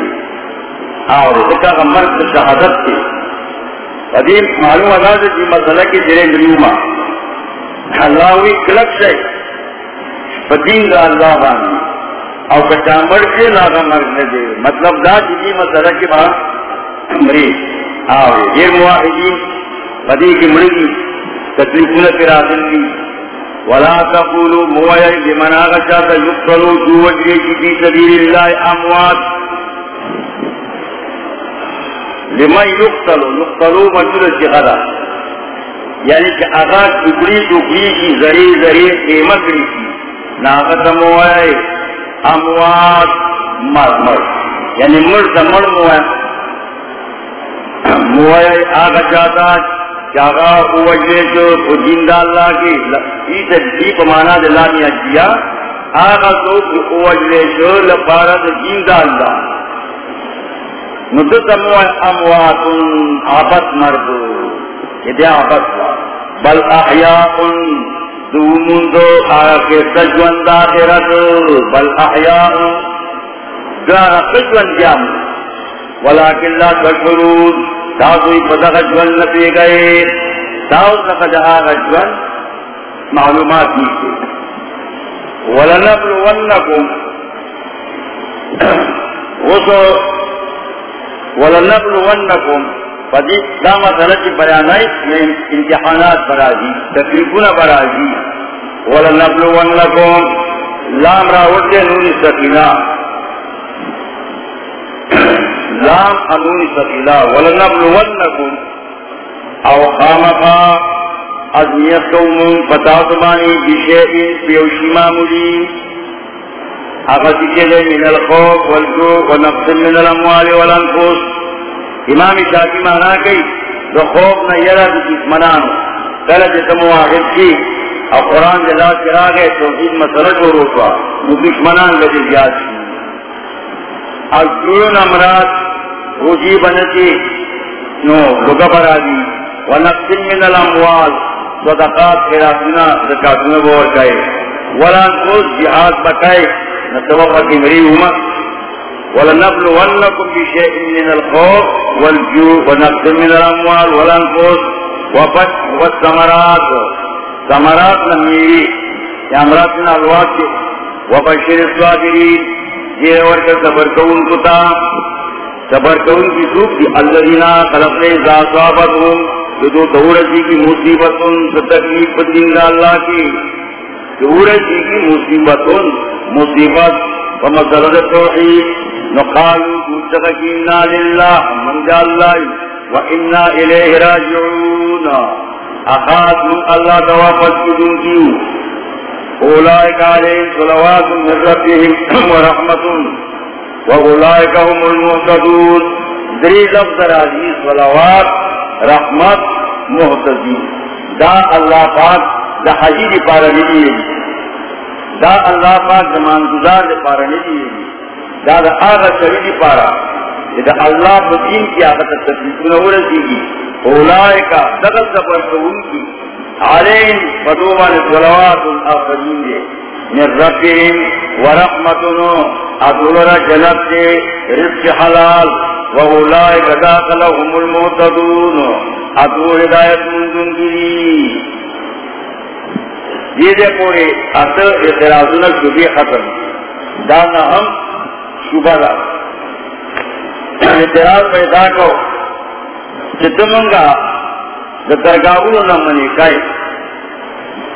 آو دکا مرگ شہادت کی قدیم معلوم آزاد جی مسئلہ کی جرے مریوما اللہوی کلک سے۔ پدین دا اللہ بانی او کچامبر کے لاغا مرنے دے۔ مطلب دا جی مسئلہ کی بات مری۔ آوے۔ یہ مواحدین پدی کی مرگی تکلیفون کی رازن دی ولا تقولوا موائل لمن آغا چاہتا یقتلو جو وجرے کی سبیل اللہ اموات لمن یقتلو یقتلو مجھول سیغدا یعنی کہ اگر ٹکڑی ٹکڑی کی زری زری قیمت ری کی ناغت موائے اموات مر مر یعنی مر مر موائے موائے آگا چاہتا چاہا اوجے جو جندہ اللہ کی ایسے جیپ مانا دلانی اجیا آگا تو اوجے جو لپارت جندہ اللہ ندتمو اموات آبت مردو یہ دیا آبت بل احیاء دومون دو سجون داخرت بل احیاء سجون جام ولیکن لا جون گئے. تاو سخ جہا جون معلومات نیتے ولنبلونکم. وصو ولنبلونکم. فدی دا مسئلہ کی بیانائی امتحانات برازی، تکلیفون برازی. ولنبلونکم. لام راوٹے نونی سکینہ. لام انونی سکینہ. ولنبلونکم. او خامقا ازمیتکم فتاتمانی بشیئن پیوشی معمولی اغتی کے من الخوف والجو ونقص من الاموال والانفوس امام شاکی مانا کئی، دو خوف نا یرا دی جسمنانو کل جسم واحد کی اور قرآن جلال کرا گئے، توحید مسئلہ جو روکوا، وہ دشمنان لدی زیاد شی. الجون امراض روجی بنتی، نو، لگا برا دی ونقص من الاموال، صدقات، خیراتنا، زکاتنا بور گئے ولانفوس جہاد بکائے. نتوقع کی مریوما ولنبلونكم بشيء من الخوف والجوع ونقص من الاموال والانفس وفتح والثمرات. ثمرات نميري يا امراتنا الوقت وبشر الصابرين. یہ ورک صبر کون کتا صبر کون کی سوک دی الذین خلقنے ذا صابتهم. جو دورتی کی مصیبتن تکلیف دین اللہ کی. دورتی کی مصیبتن مصیبت ومسرد توحید نقالو مستقینا للہ، من جا اللہ وإنا إليه راجعون. أخاذ من الله توافت بدون كيو أولئك عليهم صلوات من ربهم ورحمة وأولئك هم المهتدون. دری لفظ راضی، صلوات، رحمت محتدین دا اللہ پاک، دا حجی پارا ندی دا اللہ پاک زمان گزار دے پارا ندی دا دا آغا شریدی پارا. دا اللہ بدین کی آغا تکلیفون ورزی گی. اولائکا دغل سفر کون کی. علیم فدوبان صلوات الاخرین دے. من ربهم ورحمتنو ادولر جنت دے. رزق حلال. وولائک داخلهم المعتدون. ادو ہدایت مندن دی یہ دے پورے اتر اعتراضنا شبی ختم۔ دانا ہم شبہ دا۔ اعتراض پیدا کو۔ چتمنگا درگاہوں نہ منی کئی۔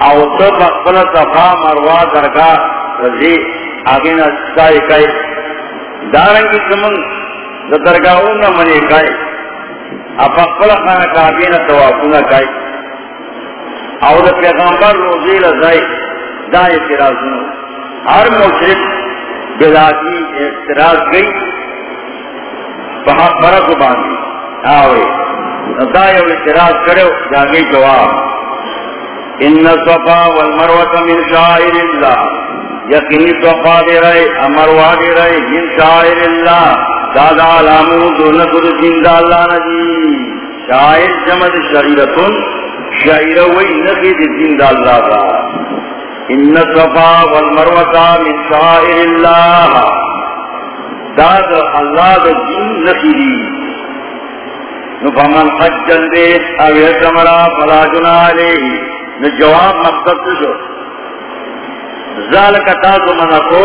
او تو مقبل صفا مروا درگاہ رضی آگے نہ سکائی کئی۔ دارنگی سمن درگاہوں نہ منی کئی۔ اب مقبل خانہ کابی نہ توافو نہ کئی۔ او دا پیغمبر روزی لزائی دا اعتراضوں ہر مشرک بلاتی اعتراض گئی بہت فرق باندھی آوے دایو اعتراض کرو، جاگی جواب۔ ان صفا والمروت من شاعر اللہ۔ یقینی صفا دے رہے امروا دے رہے، من شاعر اللہ۔ دادا علامو دون قد زندہ اللہ نجی۔ شاعر جمد شعیرتن شعیر وی نبی دی زندہ اللہ دا ان صفا والمروت من شاعر اللہ. دادا اللہ دا جن نبی فمن حج البيت او يتمرا فلا جنا عليه نجواب مقصد شو ذالک تاسو منکو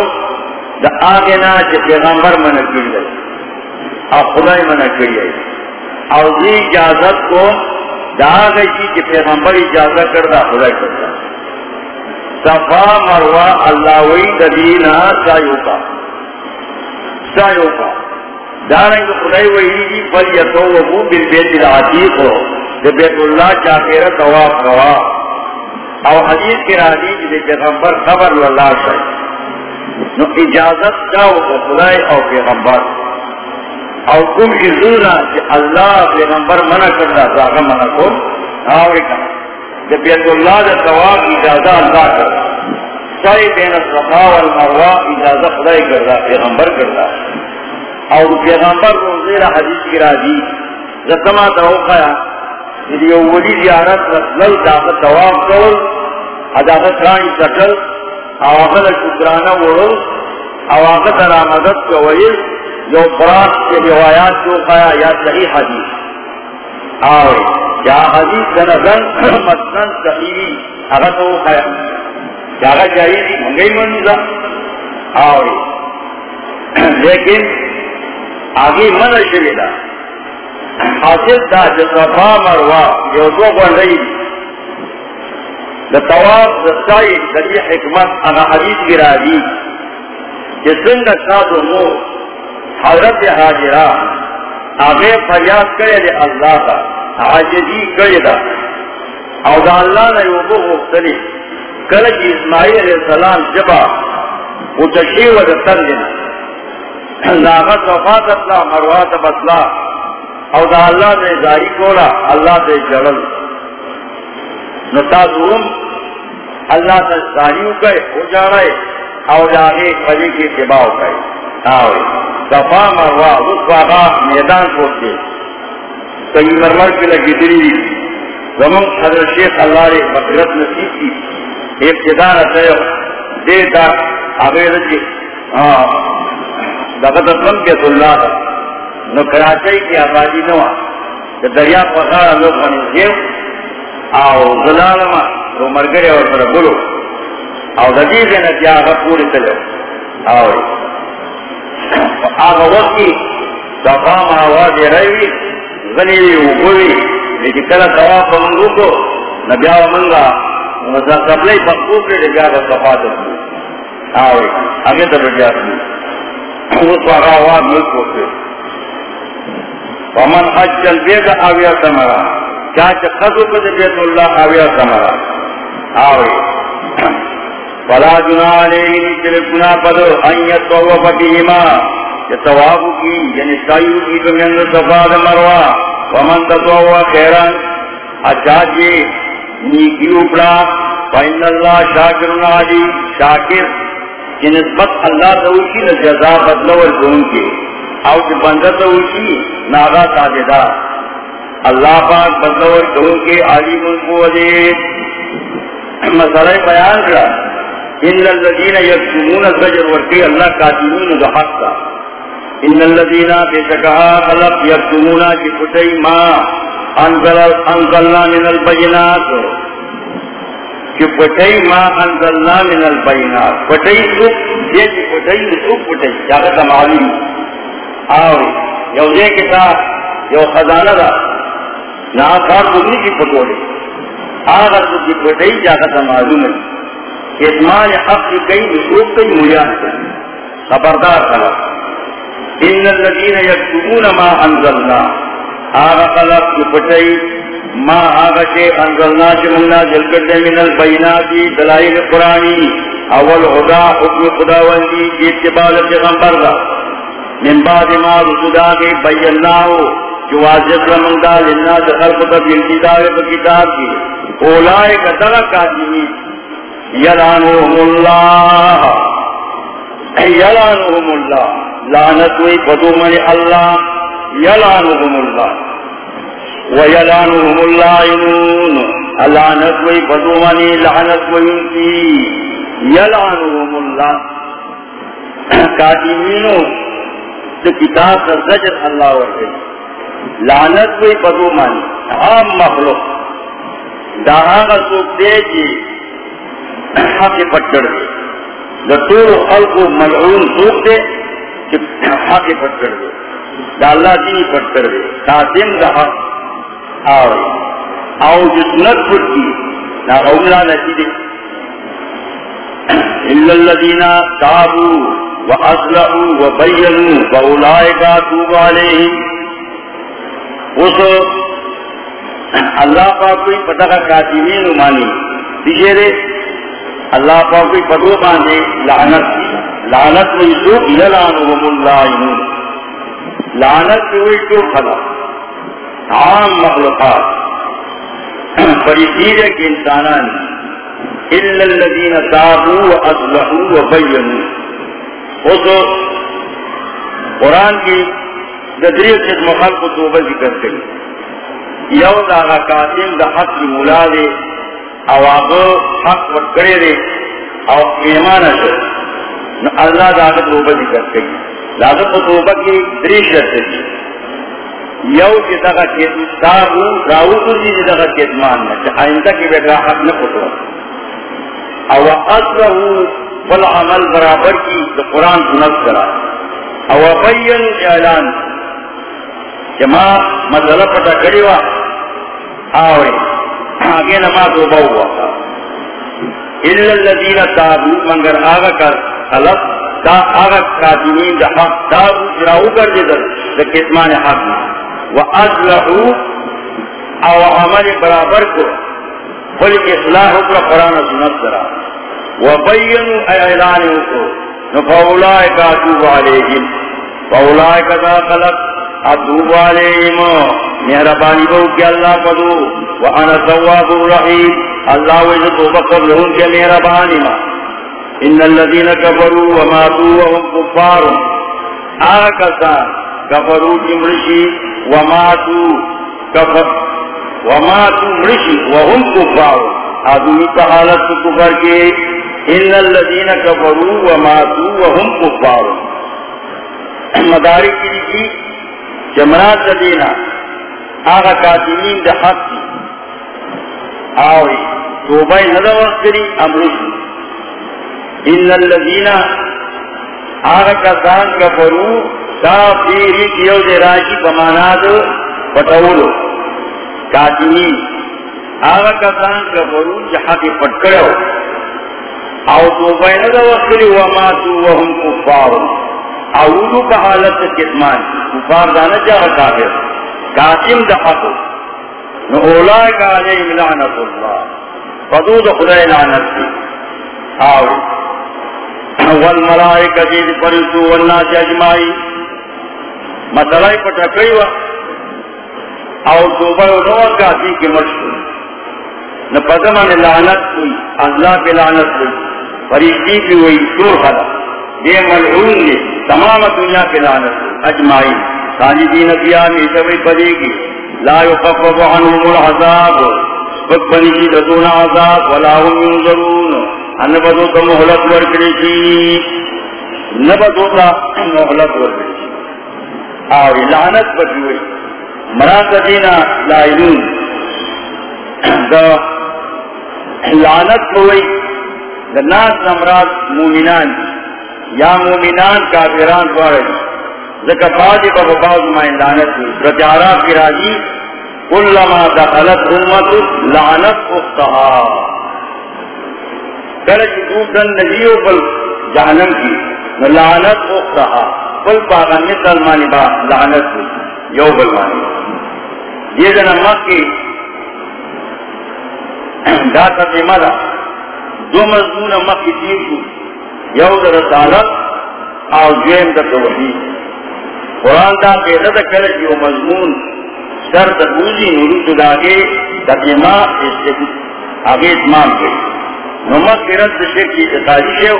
دا آگنا چه پیغمبر منکر دی او خدای منکر دی او دی اجازت کو دا آگئی چی پیغمبر اجازت کردا خدای کردا صفا مروا اللہ وی ددینا سایو کا سایو کا دارنگ خدای وحیدی جی فل یتوبو بالبیت العتیق. ہو جب بیت اللہ چاکیر تواف کوا. او حدیث کی راضی جی پیغمبر خبر اللہ شاید نو اجازت جاو خدای او پیغمبر. او کم کی ازونا جی اللہ پیغمبر منع کرتا زاگا منع کن آوری کن جی بیت اللہ دا تواف اجازت اللہ کرتا سائی بین الصفا والمروہ اجازت خدای کرتا، پیغمبر کرتا۔ اور پیغمبر روزیر حدیث کی راضی۔ زکما توقع یدی اولی زیارت رسلل داخل تواب کول اداخل رانی سکل اواخل شکرانہ ورل اواخل رامدت کوئل یو براس کے روایات جو قایا یا صحیح حدیث۔ آوے، یا حدیث دنزن مدن صحیحی، اگر تو قایا یا اگر جائی دی منگئی منزا آوے۔ لیکن آگے من شوی حاصل دا جو صفا مروا جو دو بندئی دا تواب دا سائی دا دی حکمت، انا حدیث کی راجی جس سنگ ساتو مو حضرت حاجرہ آگے فریاد کرے دے اللہ تا عاجزی کرے دا او دا اللہ نے یو بو مختلف۔ کلچ اسماعیل علیہ السلام جبا متشیو دا تنجنا لاغت وفات اطلاع مروات بطلا او دا اللہ دے جاری کولا اللہ دے جلل نتازوم اللہ دے جاریو کئے اجارے او جاگے خلی کی اتباع کئے آوے۔ صفا مروا اس واقعا میدان پوچھتے کئی مرمر کی لگی دلی زمان حضرت شیخ اللہ رے مقرد نصیب کی۔ ابتدار اتیو دیتا آگے رجی دغت اسلم کے اللہ نو کراچائی کی آبادی نوا کہ دریا پخارا لوگ بنی جیو آو ظلالما تو مرگرے اور پر بلو او دجیز نتی پوری تلو۔ آو آگا وقتی دفام آواز رہی غنیوی وقوی لیکن کلا تواف منگو کو نبیاو منگا مزا قبلی پخوک لے جاگا صفات آوے آگے تب جاتی ومن حج البيت آویا سمرا چاچ خضو پد بیت اللہ آویا سمرا آوی فلا جنا علیہ نچل گنا پدو انیت وو فتیما یتوابو کی یعنی سائیو کی بمین صفاد مروا ومن تتوو خیران اچاچی جی، نیکی اپڑا فإن اللہ شاکرن علی، شاکر، کہ نسبت اللہ توشی نہ جزا بدلو اور کے او کہ بندہ توشی ناغا تاجدہ اللہ پاک بدور دوں کے علی ملک وزیر مسئلہ بیان کرا ان الذین یکتمون الزجر ورکی اللہ کاتمین دو حق. ان الذین بے شکہا خلق یکتمون کی پتئی ما انزل انزلنا من البینات کہ ما انزلنا من البینات پتئی سوک یہ جی پتئی سوک پتئی معلوم. آوری یو دے کتا یو خزانہ دا نہ کار دنی کی پٹوڑے آگا تو کی پٹائی جاگا معلوم ہے۔ اتمان حق کی کئی مشروب کئی مولیان خبردار کرا ان الذین یکتبون ما انزلنا۔ آگا خلق کی پٹائی، ما آگا چے انزلنا چے مننا من البیناتی دلائل قرآنی اول خدا، حکم خداوندی کی اتبال پیغمبر دا۔ من بعد ما رسودا کے بیناو جو واضح رمن دا لنا دخل کو تب انتدار پر کتاب کی۔ اولائے کا دغا کاتمی یلانوہم اللہ یلانوہم اللہ لعنت وی پدو من اللہ. یلانوہم اللہ ویلانوہم اللہ انون لعنت وی پدو من لعنت وی انتی. یلانوہم اللہ کاتمینو تو کتاب کا زجر اللہ ورگئی لعنت کوئی بدو مانی عام مخلوق. دہاں کا سوک دے جی حق پٹڑ دے دور خلق ملعون سوک دے حق پٹڑ دے۔ دا اللہ جی دینی پٹڑ دے۔ تاثم دا حق۔ آوے آو جس نت پٹ کی نا اولا نتی دے۔ اللہ الذین تابو و اصلعو تابوا وَأَصْلَحُوا وَبَيَّنُوا فَأُولَئِكَ تُوبُ عَلَيْهِمْ۔ اس اللہ پاک کوئی پتہ کا کاتمین مانی۔ دیجیے رے اللہ پاک کوئی پتو باندھے، لعنت لعنت میں سوکھ لعنہم اللہ لعنت کی ہوئی تو خلا؟ عام مخلوقات۔ بڑی چیز ہے انسانان الا الذین تابوا واصلحوا وبینوا۔ اس قرآن کی دریو چیز مخل کو توبہ ذکر کری یو دا آغا دا حق کی مولا دے۔ او آغا حق وکرے دے او ایمان شد نو اللہ دا آغا توبہ ذکر کری لازم کو توبہ کی دری شرط دی یو چیز آغا کتم تارو راو تو جی چیز آغا کتمان نا آئندہ کی بیٹا حق نہ نکتو او اصلہو والعمل برابر کی دا قرآن سنت کرا او بین اعلان. جما مسئلہ مطلب پتا کری وا آگے نما توبہ ہوا الا الذین تابو منگر آگا کر خلق دا آگا کاتمین دا حق تابو جراؤ کر دیدر دا کتمان حق۔ و ازلحو او عمل برابر کو۔ بل اصلاح پر قرآن سنت درا و بینو اعلان کو۔ نفاولائے کا توب علیہم۔ فاولائے کا خلق۔ ادوب علیہم مہربانی بہو کہ اللہ پدو وانا تواب الرحیم. اللہ وجہ توبہ قبلہم کہ مہربانی ما ان الذین کفروا وماتوا وهم کفار. آکسا کفروا کی جمرشی وماتوا. کفر. وماتوا مرشی وهم کفار. آدمی کا حالت کفر کے ان الذین کفروا وماتوا وهم کفار. مداری کی جمرات دینا آغا کاتمین دا حق دی. آوی، توبہ ندا وقت کری امرشی ان اللذین آغا کسان کفرو تا فیری کیو دے راجی بماناد پتولو کاتمین آغا کسان کفرو جحق پٹ کرو او توبہ ندا وقت کری وماتو وهم کفارو اولو کا حالت کتمان، کفار دانا جاہا کافر کاتم دحق نو اولائے کا علیہ ملعنت اللہ فدود خدای لعنت دی۔ آوری والملائکہ جید فرسو والناس اجمائی مسئلہ پتا کئی وقت او توبہ نوہ کاتی کے مرشو نہ پدمان لعنت ہوئی، اللہ پہ لعنت ہوئی۔ فرشتی بھی ہوئی شور خدا۔ یہ ملعون نے تمام دنیا کے لعنت اجمائی خالدین فیہا ہمیشہ وہی پدے گی۔ لا يخفف عنهم العذاب۔ فقبنی کی دون عذاب، ولا هم ينظرون۔ ان بدو کا مہلت ورکڑی کی نبدو کا مہلت ورکڑی کی اور لعنت بدوئی مراد دینا لائنون۔ دا لعنت ہوئی۔ دا ناس نمراد مومنان۔ دی یا مومنان کافران دوارد ذکر بعضی با بعض ما لعنت ہوئی۔ رجارہ کی راجی کلما دخلت امت لعنت اختہا۔ کرچ دوسرن نبیو پل جہنم کی۔ لعنت اختہا۔ پل پاگن مثل مانی با لعنت ہوئی۔ یو بل مانی یہ جنا مکی دا تقیمہ دا دو مضمون مکی تیر کو یو در رسالت او دویم در توحید. قرآن دا پیدا دا کرشی جی و مضمون سر دا بوزی نورو تو دا آگے تقیمہ آگے اتمام کے نمک کی رد شرکی اتخاجی شو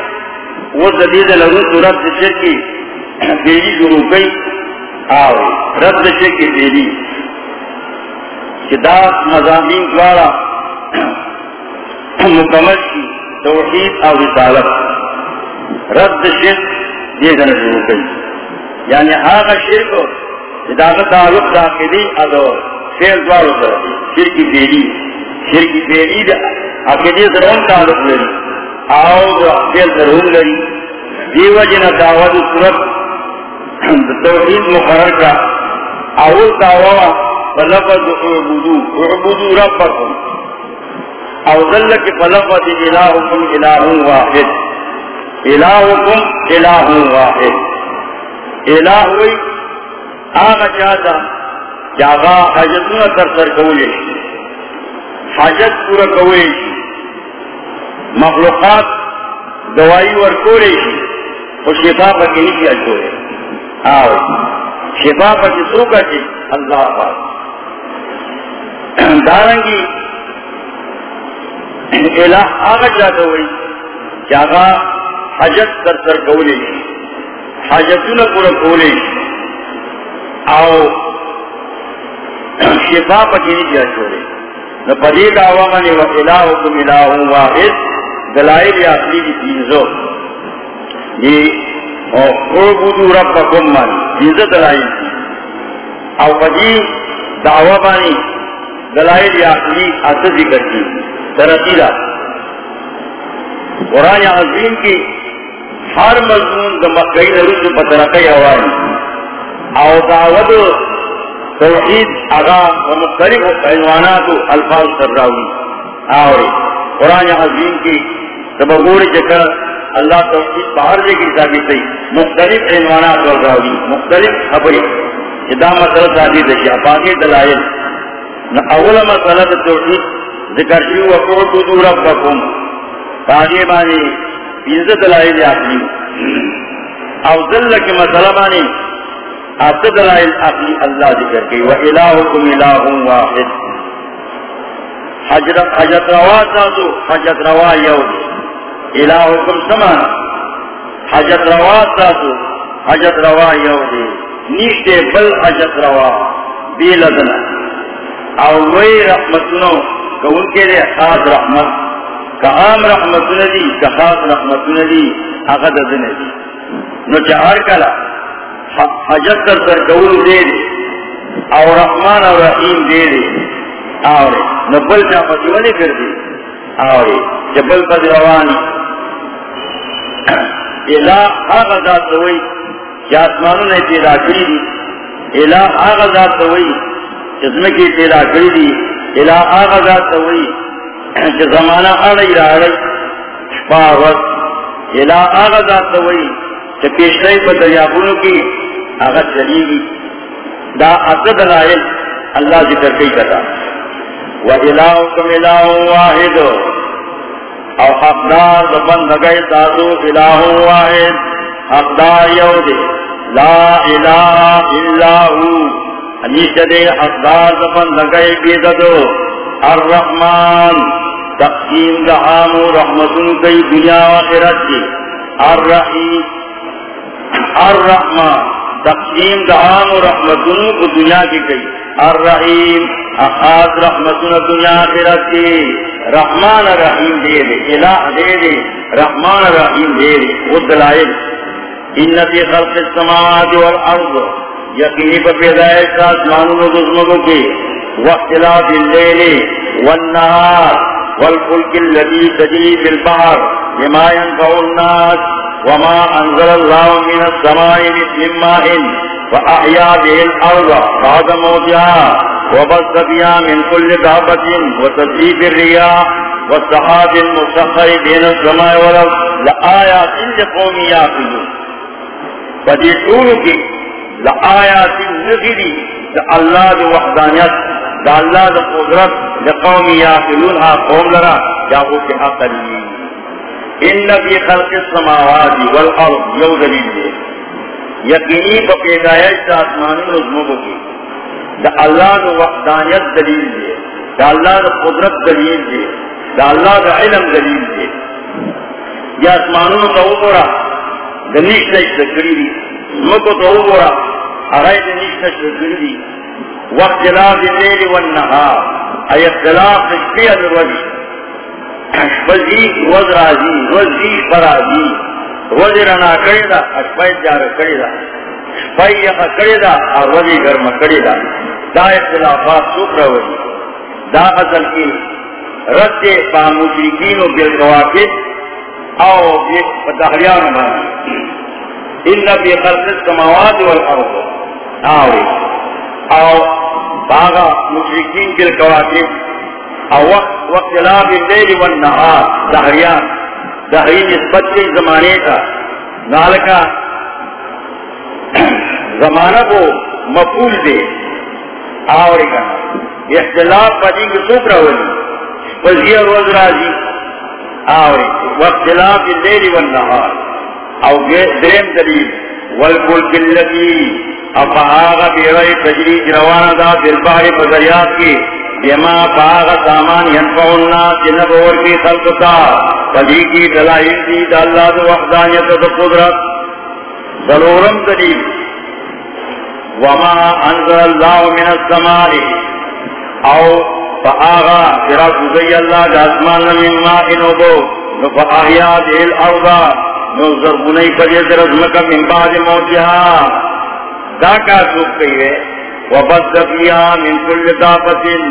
وہ زدید لگو تو رد شرکی دیلی شروع گئی. آو، رد شرکی دیلی کہ دا مضامین دوارا مکمل کی توحید اور رسالت. رد شرک یہ جن شروع گئی یعنی آغا شرک اداغت تعلق داخلی ادو فیل دوارو سر شرکی فیلی شرکی فیلی دا عقیدی ضرون تعلق لری آو دا فیل ضرون لری دیو جی جن دعوت صورت توحید مقرر کا۔ اول دعوت فلفظ اعبدو اعبدو ربکم۔ او ذلک فلفظ الہکم الہ واحد۔ الہکم الہ واحد. الہ ہوئی آغا چاہتا جاغا حجتنا تر سر کولے حاجت پورا کولے مخلوقات دوائی ورکولے وہ شفا پر پکی نہیں کیا چھوڑے آو شفا پکی سوکا چی؟ اللہ پاک. دارنگی، الہ آگا جاتا ہوئی. جاگا حجت کر سر کولے حجتون پورا کولے آو شفا پکی کیا چھوڑے نو پدی دعوا منی و الہکم الہ واحد، دلائل اصلی کی تینزو یہ اعبدو ربکم من تینزو دلائل کی او پدی دعوا منی، دلائل اصلی اصل ذکر کی. ترقیدہ قرآن عظیم کی ہر مضمون دا مقعی نروس پترقی آوائی او دعوت توحید اگا و مختلف عنوانات و الفاظ کر راوی۔ آوری قرآن عظیم کی تبغور جکر اللہ توحید باہر لے کی ثابت سی مختلف عنوانات کر راوی، مختلف خبری۔ ادا مسئلہ ثابت ہے باقی دلائل۔ اول مسئلہ توحید ذکر شیو وقوع وقعدو ربکم۔ باقی بانی بیزت دلائل او مسئلہ دلائل اللہ ذکر کی. حجرت حجت روا ساتو حجت روا یود الہکم سمان حجت روا ساتو حجت روا یود نیشتے بل حجت روا بیلدنا او وی رحمتنو کہ ان کے لیے؟ خاص رحمت. کہ عام رحمت ندی کہ خاص رحمت ندی اغد ندی نو چہر کلا حجت تر تر قول دے دے او رحمان او رحیم دے دے آورے نو بل چاہ پتی ولی کر دے آورے جبل پد روانی. الہ آغا ذات دوئی کہ آسمانوں نے پیدا کری دی الہ آغا ذات دوئی جسم کی پیدا کری دی الہ آغا ذات دوئی کہ زمانہ اڑی راڑی شپاوت الہ آغا ذات دوئی کہ پیشتائی پر دریابونوں کی آغا چلی گی دا اصد لائل اللہ ذکر کئی کتا۔ وَإِلَاهُكُمْ إِلَاهٌ وَاحِدٌ، او حقدار دفن دگئی تازو الہ واحد حقدار یود لا الہ الا ہو حنیش دے حقدار دفن دگئی بیددو۔ الرحمن، تقسیم دعام رحمتن کئی دنیا و آخرت کی. الرحیم، الرحمن، تقسیم دعام رحمتن کو دنیا کی کئی. الرحیم، اخاذ رحمتنا دنیا آخرت کی. رحمان رحیم دے دے، الہ دے دے، رحمان رحیم دے دے، وہ دلائل. ان فی خلق السماوات والارض، یقینی پر پیدائش آسمانوں و دزمگوں کی. واختلاف اللیل والنہار والفلك الذي تجري في البحر بما ينفع الناس وما أنزل الله من السماء مثل ماء فأحيا به الأرض بعد موتها وبث فيها من كل دابة وتسريف الرياح والسحاب المسخر بين السماء والأرض. لآيات لقوم يعقلون. فدي طولك لآيات نغري لله وحدانيات لله قدرت لقوم یاقلون ها قوم لرا جاہو کے عقلی ان فی خلق السماوات والارض یو دلیل دے۔ یقینی پا پیدایش دا آسمانی رزموں کی دا اللہ دا وحدانیت دلیل دے۔ دا اللہ دا قدرت دلیل دے۔ دا اللہ دا علم دلیل دے۔ یا آسمانوں کا اوپرا دا نیش نیش دکری دی۔ مکو تو اوپرا اغای دا نیش نیش دکری دی۔ وقت جلال دی لیل والنہار ای اختلاف نشبی از روزی اشپزی روز رازی روزی فرازی روزی جار کری دا اشپای یقا کری دا گرم کری دا اختلافات سوک روزی دا اصل کی رد با مشرکین و بالقواقب او بدہریان مانی ان فی خلق السماوات والارض۔ آوری او باغا مشرکین کے الكواکب او وقت وقت لاب اللیل والنہار، دہریان۔ دہری نسبت کے زمانے کا۔ نالکا زمانہ کو مفول دے۔ آوری کا اختلاف پدی کی سوک رہولی وزیر روز راضی۔ آوری وقت لاب اللیل والنہار۔ او درم دلیل۔ والکل کلتی افہاغ بیغی تجری جروانا دا بالبحر فضریات کی، بیما فہاغ سامان ینفع الناس جنبور کی خلقتا فدی کی دلائل دی دا اللہ دا وحدانیت دا قدرت۔ ضرورم دلیل، وما انزل اللہ من السماء، او فآغا جرات زی اللہ دا اسمان من مائنو بو نفعاہیات الارضا نوزر بنی فجر رزمکا من بعد موتیہا۔ دا کا سوک کئی ہے وبد فیہا من کل دافتن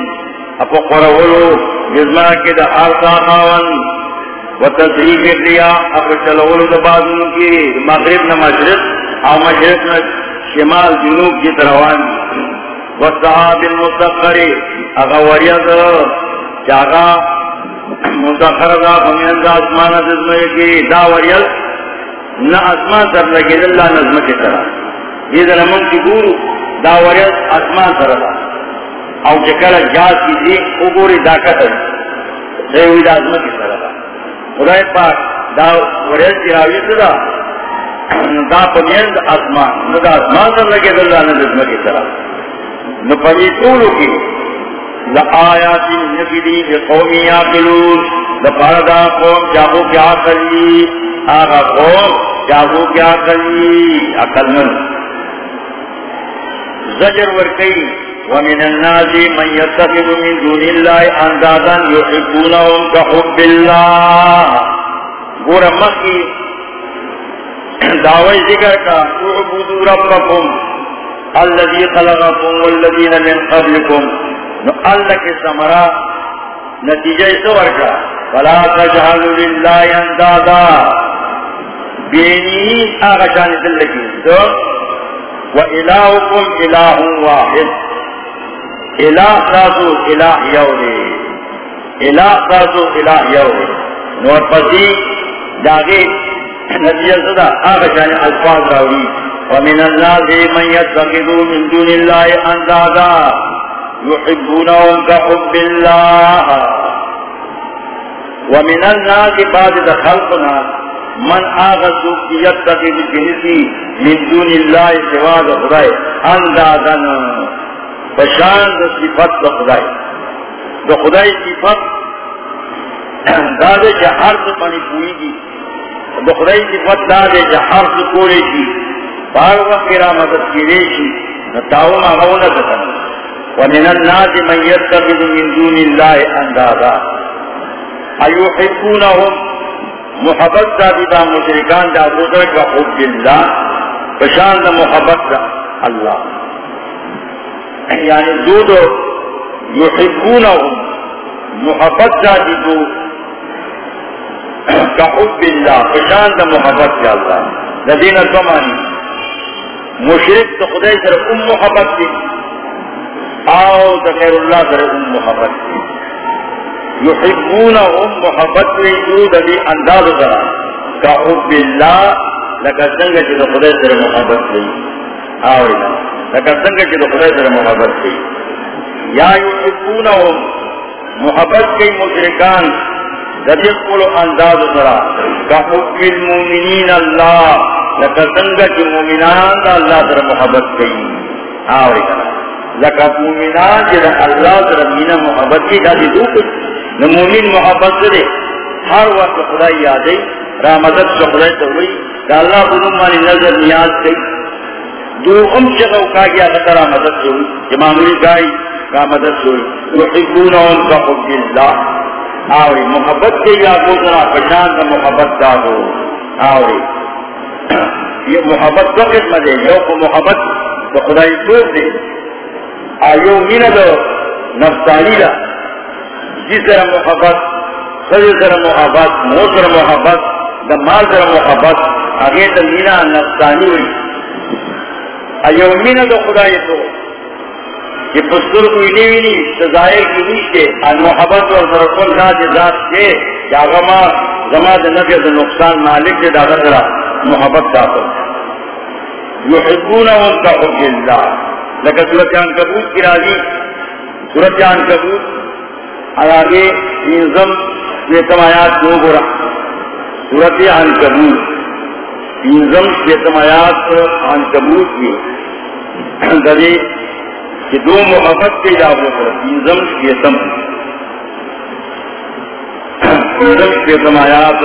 اپو قرولو جزمہ کے دا آرسا خاون وتصریف الریا اپو چلولو دا بازن کی. مغرب نا مشرق او مشرق نا شمال جنوب کی تروان وصحاب المستقر اگا وریاد چاگا مستقر دا فمین دا اسمان جزمہ کی. دا وریاد نا اسمان سر لگی اللہ نظم کی طرح یہ ذرا من کی گورو، دا وریت اسمان سر دا. او چکل جاز کی دی او گوری دا کتن سیوی دا اسمان کی سر دا. خدای پاک دا وریت کی راوی دا. دا پمیند اسمان نو دا اسمان سر لگے دلہ نظم کی سر نو پنی طولو کی لآیات نفیدی فی قومی آقلون. لپاردا قوم جاہو کیا کری آغا قوم جاہو کیا کری اقل من زجر ورکی. ومن الناس من يتخذ من دون الله اندادا يحبونهم كحب الله. گورا مخی. دعوی ذکر کا. اعبدوا ربكم الذي خلقكم والذين من قبلكم نو اللہ کے سمرا نتیجہ سور کا. فلا تجعلوا لله اندادا. بینی آغا جانب اللہ کی تو وإلهكم إله واحد. إله تاسو إله يولي إله تاسو إله يولي نور پسی، داغی نتیجہ صدا آغا الفاظ راوی ومن الناس من يتخذو من دون الله اندادا يحبونهم كحب الله. ومن الناس بعد خلقنا من آغا سوکیت تکی جنسی من دون اللہ سوا دا خدای، اندازن بشان دا صفت دا خدای۔ دا خدای صفت دا دے جا حرف منی پوئی گی۔ دا خدای صفت دا دے جا حرف کولے شی۔ بار وقت را مدد کی ریشی نتاؤن آغاونا کتن ومن الناس من يتخذ من دون الله اندادا ايحبونهم محبت دا یعنی دا مشرکان دا بودر کا حب اللہ پشان دا محبت دا اللہ یعنی دو دو يحبونهم محبت دا دی دو کا حب اللہ پشان دا محبت دا اللہ دا دین الزمانی مشرک تو خدای سر ام محبت دی؟ آو دا خیر اللہ سر ام محبت دی؟ یحبونہم محبت دی جو دا دی انداز سر کا حب اللہ لکا سنگا چی دا خدای سر محبت دی. آو لکا سنگا چی دا خدای سر محبت دی. یا یحبونہم محبت کی مشرکان ذریع قولو انداز سرا. کا حب المومنین اللہ لکا سنگا چی مومنان دا اللہ سر محبت کئی آوری. کنا لکا مومنان چی دا اللہ سر مینا محبت کی دا دی دو کچھ نمومن محبت سرے ہر وقت خدای یادی رامدت سے خدای تولی دا اللہ بنو مانی نظر نیاز کئی دو ام چکو کا گیا لکا رامدت سے ہوئی جی گائی رامدت سے ہوئی۔ یحبون ان کا حب اللہ۔ آوری، محبت کے یا گوزرا پشان کا محبت دا دو۔ آوری، یہ محبت دو قسم دے یو کو محبت تو خدای توب دے۔ آیو مین دو نفتانی دا۔ جس طرح محبت خدای سر محبت مو سر محبت دا مال سر محبت، آگے تا مینا نفتانی ہوئی۔ آیو مین دو خدای تو۔ یہ پستر کوئی نہیں نہیں سزائر کی نیچے ان محبت اور سرکل ذات ذات کے یا غما غما دے نفع دے نقصان مالک دے داغر محبت کا تو یحبونہم کا حب اللہ۔ لکہ سورت عنکبوت کی راضی، سورت عنکبوت آگے انزم سیتم آیات دو گرا سورت عنکبوت۔ انزم سیتم آیات عنکبوت کی۔ درے کہ دو محبت کے یاد ہو کر انزم سیتم انزم سیتم آیات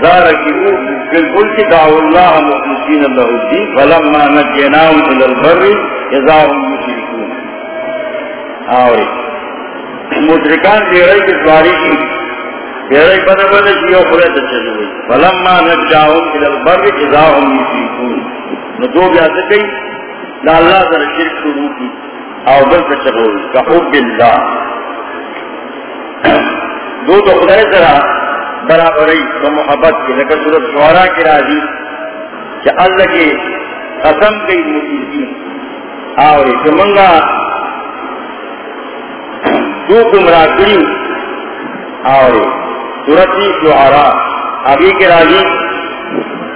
فإذا ركبوا في الفلك دعوا الله مخلصين له الدين فلما نجيناهم إلى البر إذا هم يشركون آوری مدرکان دیرائی کی سواری کی۔ دیرائی بدا بدا کی یو خلے تچلو ہوئی فلما نجاهم إلى البر إذا هم يشركون ندو بیا سکئی لا اللہ در شرک شروع کی۔ او بل تچلو ہوئی کحب اللہ۔ دو تو خدای سرا۔ برابر تو محبت کی۔ لیکن صورت شعرا کی راضی کہ اللہ کی قسم کی مجھے آوری کہ منگا دو گمراہ کری آوری صورت شعرا ابھی کے راضی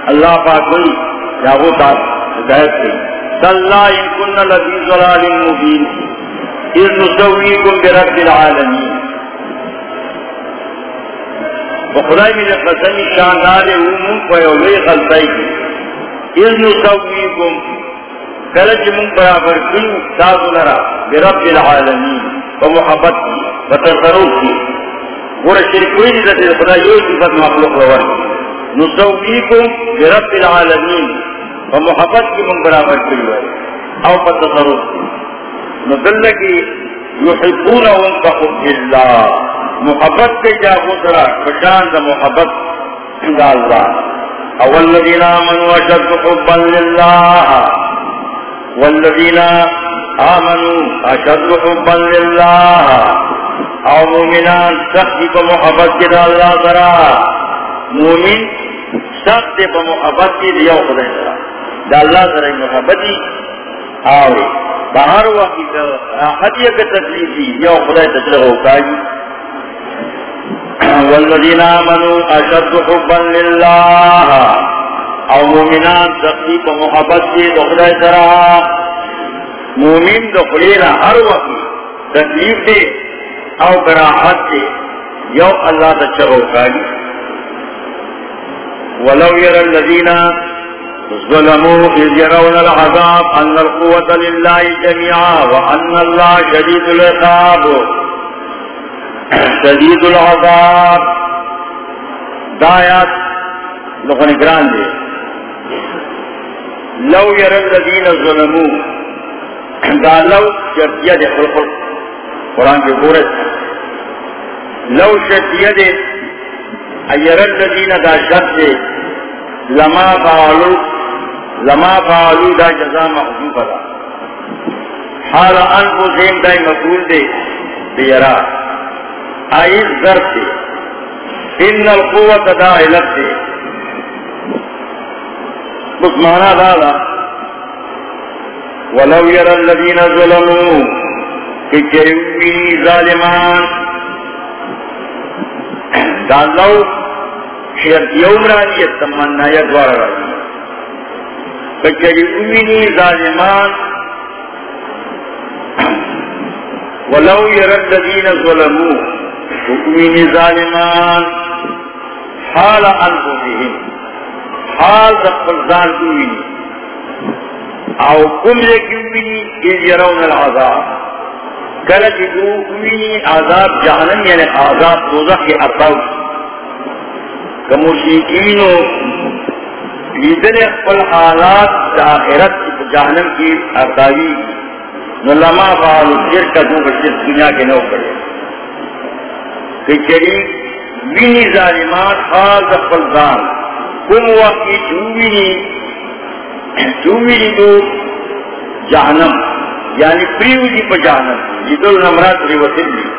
اللہ پاک ہوئی یا وہ بات ہدایت کی۔ صلی ان کن لفی ضلال مبین۔ اذ نسویکم برب العالمین۔ خدای می دے قسمی شاندار اومون کو یولی خلطائی کی اذن سویکم کلچ من برابر کن تازو لرا برب العالمین و محبت کی و تصروف کی گورا شرکوی دی دے خدای یو صفت مخلوق روان نسویکم برب العالمین و محبت کی من برابر کن او پا تصروف کی ندلکی یحبونہم بحب اللہ محبت کے کیا گزرا؟ پشان محبت دا اللہ۔ والذین آمنوا اشد حبا للہ۔ والذین آمنوا اشد حبا للہ۔ او مومنان سختی کو محبت کے دا اللہ ذرا۔ مومن سخت پا محبت کی دیو خدای سرا دا اللہ سر محبتی آوری باہر وقت راحتی کا تکلیفی دیو خدای تسلغ ہوکائی والذین آمنوا اشد حبا للہ او مومنان سختی پا محبت کی دو خدای سرا. مومن دو خلینا ہر وقت تکلیف دے او براحت دے. یو اللہ تسلغ ہوکائی ولو يرى الذين ظلموا إذ يرون العذاب أن القوة لله جميعا وأن الله شديد العقاب. شديد العذاب. دايات لغن گران دي لو يرى الذين ظلموا دا لو شرطية دي خلق قرآن کی قورت لو شرطية دي ایر الذین دا شرط لما فعلو. لما فعلو دا جزا محضوب دا. حال انفو زیم دائی مقبول دے بیرا. آئیز ضرط دے ان القوت دا علت دے بس مانا دا دا۔ ولو یر الذین ظلمو کہ چیوی ظالمان۔ دالو شرط یوم رانی تمنا یا دوار رانی کچری امینی ظالمان۔ ولو یرد دین ظلمو امینی ظالمان. حال انفسهم حال دخل ظال امینی او کم یکی امینی اذ یرون العذاب. کلچ دو امینی عذاب جہنم یعنی عذاب دوزخ کی ارتاو کہ مشرکینو لیدن اقبل حالات دا جہنم کی ارتاوی نو لما فعلو شرک دو بشرک دنیا کے نو کرے کہ چریک بینی ظالمان حال اقبل ظان کم وقتی چوبینی چوبینی دو جہنم. یعنی پریو جی, جی پا جانم جدل نمرات ریوتن دی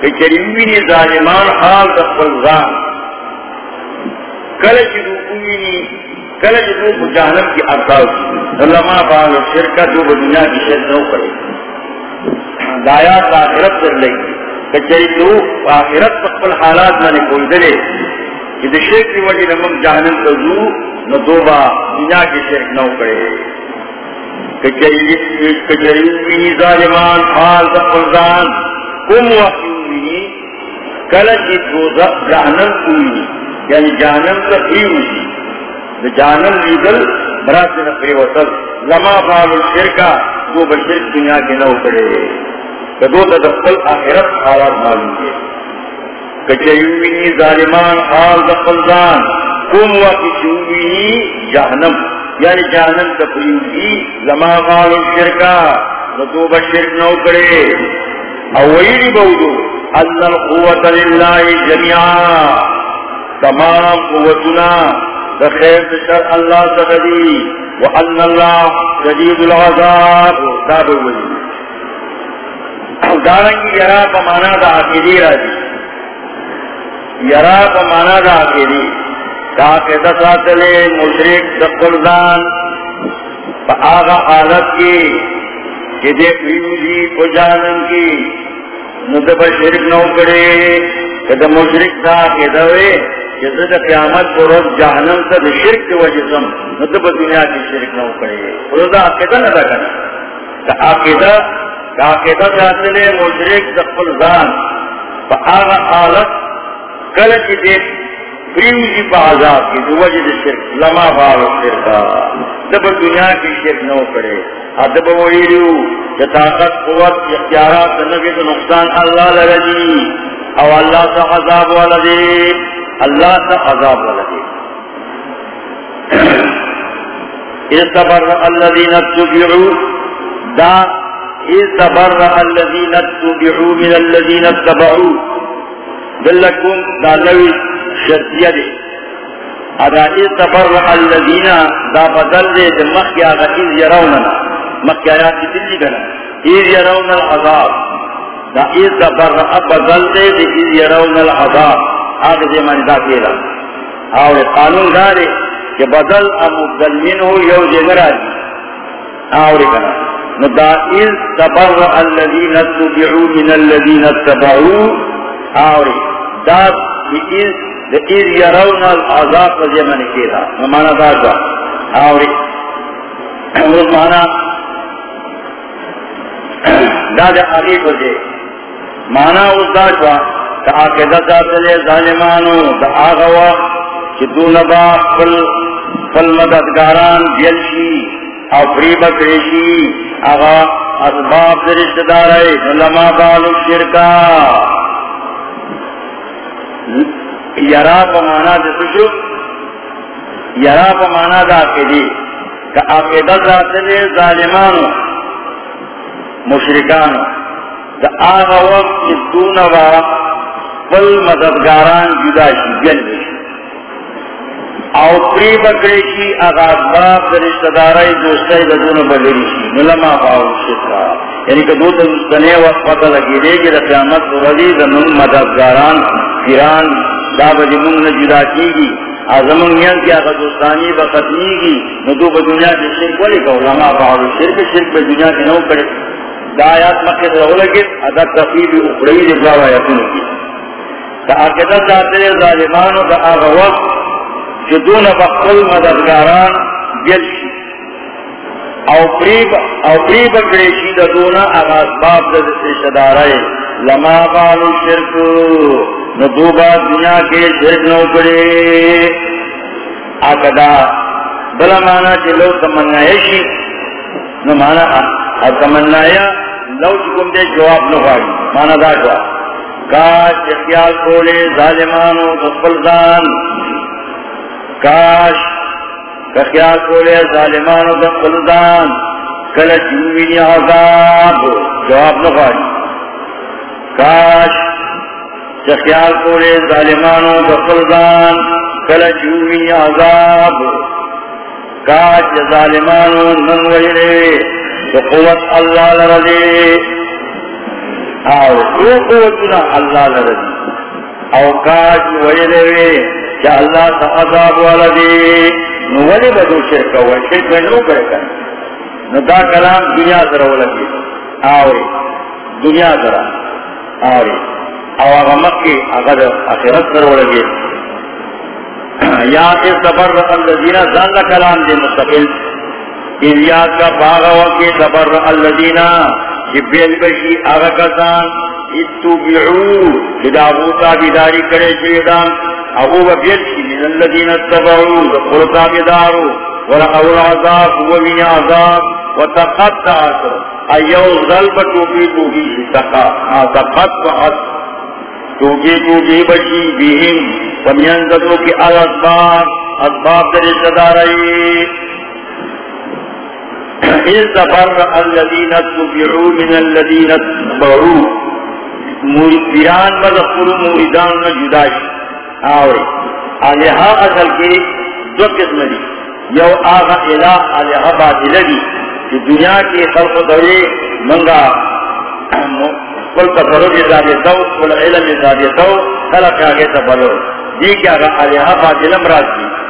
کہ چریوینی ظالمان حال دخل ظان کل جدو اوینی کل جدو پا جانم کی ارتاو علماء فعال شرکہ دو دنیا کی شرک نو کرے. دایات آخرت در لگی. کہ چریدو آخرت تقبل حالات میں نے کوئی دلے کہ دو شرک دی وجہ نمم جہنم تزو نو دوبا دنیا کی شرک نو کرے۔ کچری ظالمان، حال دفرزان کم وقتی کلچی دوزق جہنم کوئی یعنی جہنم تفریو جی جہنم لیدل برات نفری وصل لما فعل الشرکا دو بشرک دنیا کے نو کرے۔ کدو تدخل آخرت حالات معلوم ہے کچری ظالمان حال دفرزان کم وقتی جہنم یعنی جانن تفریدی لما قالو شرکا نتوب شرک نو کرے اویلی بودو ان القوة للہ جميعا. تمام قوتنا دخیر شر اللہ تغدی وان اللہ شدید العذاب. دا بودو دارنگی یرا پا مانا دا آخری را دی. یرا پا مانا دا آخری تاکہ دساتلے مشرک دقلدان پا آغا حالت کی، کہ دے پیوزی کو جانن کی. ندب شرک نو کرے، کہ دا مشرک تا کہ دوے کہ دا قیامت کو روز جہنم تا دا شرک کی وجہ سم ندب دنیا کی شرک نو کرے. خلو دا عقیدہ ندا کرنا کہ عقیدہ پا آغا کلچ دے پریوزی پا عذاب کی، دو شرک، لما بارو شرکا دب دنیا کی شرک نو کرے۔ ادب ویلیو طاقت، قوت، اختیارات، نبی تو نقصان اللہ لگی او اللہ تا عذاب والا دے۔ اللہ تا عذاب والا دے۔ استبر الذین اتبعو دا من دا شرطیہ دے. ادا دا بدل دے یروننا مخی آیات کی دلی گنا. العذاب. دا بدل دے دے جی العذاب. دے مانی دا اور قانون دارے کہ بدل امبدل من ہو یو جگرا دی اور کنا ندائل تبر الذین اتبعو من الذین اتبعو اور داد بیئز لئیر یرون العذاب رضی من کیدا نمانا دادا اور اور مانا دادا آگے بجے مانا اس دا شوا کہ آکے دا چلے ظالمانو، دا آغا وقت کہ دون با فل فل مددگاران بیلشی او فریب کریشی آغا اسباب در رشتہ دارے لما بالو شرکا. یرا پا مانا سشو یرا پا مانا دا آکے کہ آکے دا چلے ظالمانو، مشرکانو. دا آغا وقت کی دون با پل مددگاران جدا شی، جن او پری بکری شی اغا باب در رشتہ دارائی دوستائی دا دون بلری شی نلما باو شکا یعنی کہ دو تا وقت پتہ لگی دے گی دا قیامت رضی دا من مددگاران پیران دا بجی من جدا کی گی. آزمان یان کی آغا دوستانی با ختمی گی. ندو با دنیا کی شرک ولی کہ علماء باو شرک شرک با دنیا کی نو کرے. دا آیات مقید رہو لگی ادا تفیل اخروی دکھلاو آیاتوں کی. دا آکدہ چاہتے ظالمانو دا آغا وقت چی دون بقل مددگاران جل شی. او پریب او پریب گریشی دا دون آغا اسباب دا شدارے لما بالو شرک ندوبا دنیا کے شرک نو کرے. آکدہ بلا مانا چی لو تمنائشی نو مانا اور تمنایا لو چکم دے جواب نہ ہوئی مانا دا جوا کاش اختیار کولے ظالمانو دفلدان کاش اختیار کولے ظالمانو دفلدان کل جنوینی عذاب، جواب نہ ہوئی کاش اختیار کولے ظالمانو دفلدان کل جنوینی عذاب. کاش ظالمان و ظالمانو ننویرے قوت اللہ لرضی او دو قوتنا اللہ لرضی او کاج ویلے وی کہ اللہ تا عذاب والدی نولی بدو شرک ہوا شرک میں نو کرے کر نو دا کلام دنیا ذرا لگی آوری، دنیا ذرا. آوری. او آغا مکی اگر اخیرت ذرا لگی یا اس سفر رقم دزینہ زان کلام دے مستقل. اذیاد کا باغا وکی تبر اللذینا جبیل بشی آغا کسان اتو بیعو جدا ابوتا بیداری کرے شیدان ابو ببیل شی من اللذین اتبعو دخلتا بیدارو ورقو العذاب ومن عذاب وتقطعت ایو ظلب توبی توبی شتقا تقطعت. توبی توبی بشی بیہم ومینزدو کی الاسباب اسباب در صدارئی إذ تفرق الذين من الذين اصل کی دو قسم دی یو آغا الہ باطل دی کہ دنیا کی خلق دوری منگا کل تصرف ثابتو کل علم خلق آگے دی آغا باطل امراض دی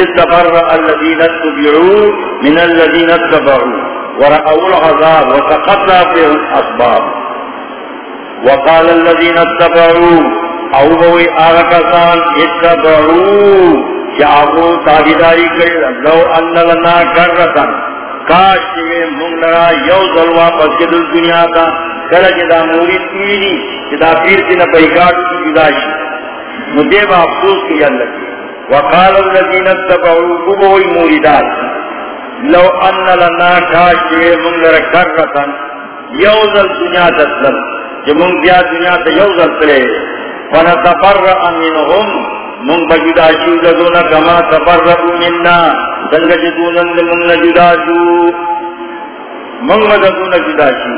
استفر الذين اتبعوا من الذين اتبعوا ورأوا العذاب وتقطع فيهم أسباب. وقال الذين اتبعوا او بوي آغا اتبعوا شعبوا تابداري كريدا لو أن لنا كرة کاش چوے مونگ لگا یو ظلوا پس کے دل دنیا کا کلا جدا جی مورید پیلی جدا جی پیر سی نہ پیکاٹ کی جدا شی. مجھے با افسوس کی اللہ کی وقال الذين اتبعوا قبوا الموردات لو ان لنا كاشي من لركرة يوزل دنيا تسلم. جمون بیا دنیا تا یوزل تلے فنتفرع منهم من بجدا شو لدونا كما تفرعوا منا. سنگ جدونا من جدا شو. من مددونا جدا شو.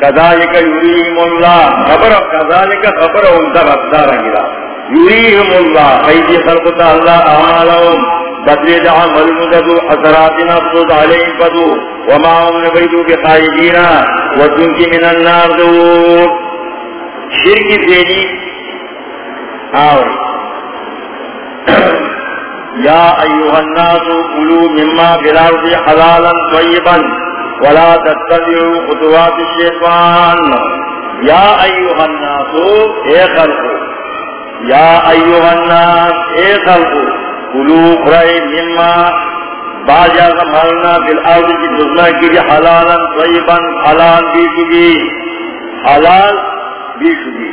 كذلك يريهم الله. خبر كذلك خبرهم تغفدار جدا. یریہم اللہ ایدی خلقتا اللہ اعمالهم بدلی دعام والمددو حسرات نفسد علیہم فدو وما هم نبیدو بخائدینا ودنکی من النار دور. شرکی فیلی آوری یا ایوہ الناس قلو مما بالارض حلالا طیبا ولا تتبعوا خطوات الشیطان یا ایوہ الناس، اے خلق یا ایوہ الناس اے خلق قلو قرأي مما باجا غمالنا بالارض کی دزنا کی حلالا طیبا حلال بیشو حلال بیشو بی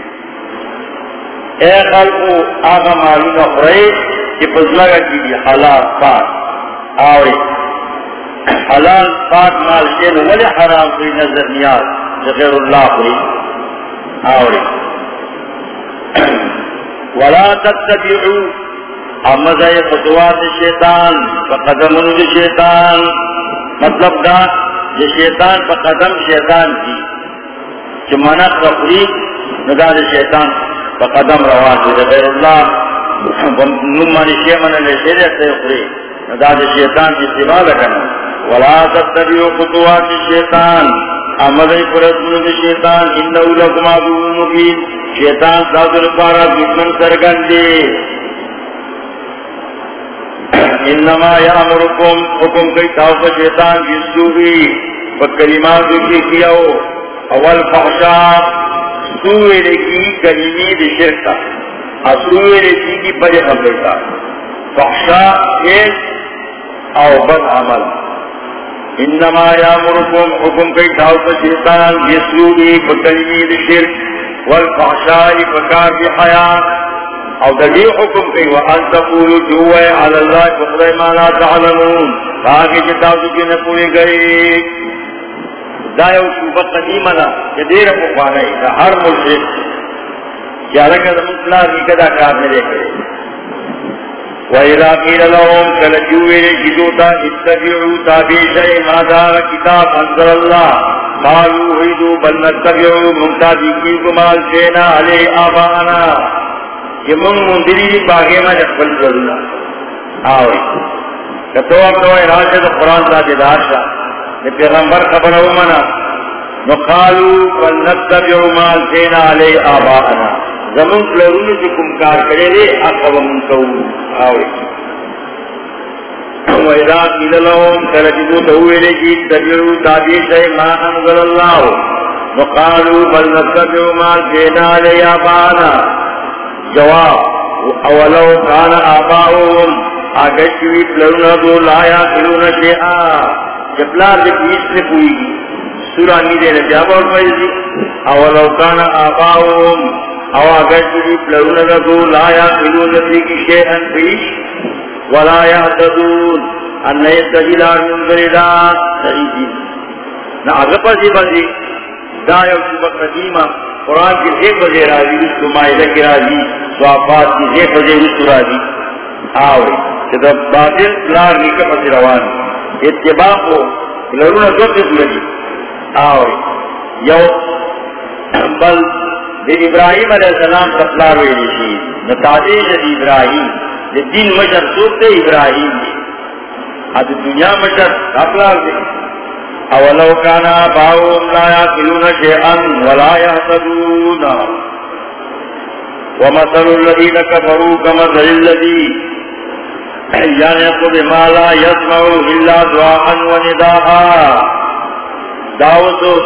اے خلقو آگا معلوم قرأي کہ پزلگا کی دی حلال پاک۔ آوری۔ حلال پاک مال شین ولی حرام کوئی نظر نیاز غیر اللہ کوئی۔ آوری۔ ولا تتبعو امزا خطوات شیطان فقدمون دی شیطان. مطلب دا یہ شیطان فقدم شیطان کی. جو منق رفری ندا دی شیطان فقدم رواز دی غیر اللہ. نمانی شیمن لے شیرے سے اخری نداد شیطان کی سوا لکنا ولا تتبیو خطوات شیطان. امدی پرسن دی شیطان. انہو لکم آدو مبین. شیطان ساتر پارا دشمن سرگن دی انما یامرکم، حکم کئی تاوف شیطان جسو بھی فکلمات کی کیاو. اول فحشا سوئے لکی کلمی دی شرکا. رسی کی بڑے کا. فخشا او بد عمل. انما یا مرکم حکم کئی داوت شیطان جسو بھی یسوری شرک. والفحشائی فکار بحیان او دلی حکم کی وان تقولو جوئے علی اللہ فقر ما لا تعلمون. تاکہ جتاوتو کی نپوری گئی دا یو شوبت قدیمنا کہ دیر مقوانا ہے ہر ملک کدا کار میں دیکھے وَإِذَا قِيلَ لَهُمْ كَلَجُوِرِ جِدُوتَا اتَّبِعُوا تَابِعِ مَا كِتَابَ أَنزَلَ اللَّهِ قَالُوا هِدُوا بَلْ نَتَّبِعُوا مُمْتَابِكِيكُمْ عَلْسِينَا عَلَيْهِ آبَانَا یہ من مندری باغے میں جفل ضرورا آوئی کتو اب تو راجد قرآن تا جدار شا پیغمبر خبر ہو منا۔ نقالوا بل نتبعوا ما عَلْسِينَا عَلَيْهِ آبَانَا زمن پلرون سے کم کار کرے دے اقا ومن کو آوے. وَإِذَا قِيلَ لَهُمْ تَلَجِدُوا تَوْوِلِ جِيدْ تَبِعُوا تَابِعِ شَيْءٍ مَا أَنزَلَ اللَّهُ وَقَالُوا بَلْ نَتَّبِعُوا مَا أَلْفَيْنَا عَلَيْهِ آبَاءَنَا جواب، اولو کان آباؤهم آگشوی پلرون دو لا یاقلون شیئا جبلار دے نے پوئی گی. سورہ نیدے نے جاب اور فیضی. اولو کان آباؤهم او اگر چیزی پلرون رضو لا یاقلون نفی کی شیئن پیش ولا یعتدون۔ ان نیتجلار من ذریدا صحیح نا اگر پسی بسی دا یو شبک قدیمہ قرآن کی ایک بجے راضی اس کو مائدہ کی راضی سوافات کی ایک بجے اس کو راضی آوے کہ باطل لار نکا پسی روان۔ اتباع کو پلرون دو قسم لگی۔ آوے یو، بل ابراہیم علیہ السلام سپلار ویلی شی. نتاجیش دی ابراہیم. دی دین مشر سوکتے ابراہیم دی. اد دنیا مشر سپلار دی. اولو کانا باؤم لا یاکلون شیئن ولا یحسدون ومثل الذین کفروا کمثل الذی. یعنی قد ما لا یسمعو الا دعاء و نداء. دعوتو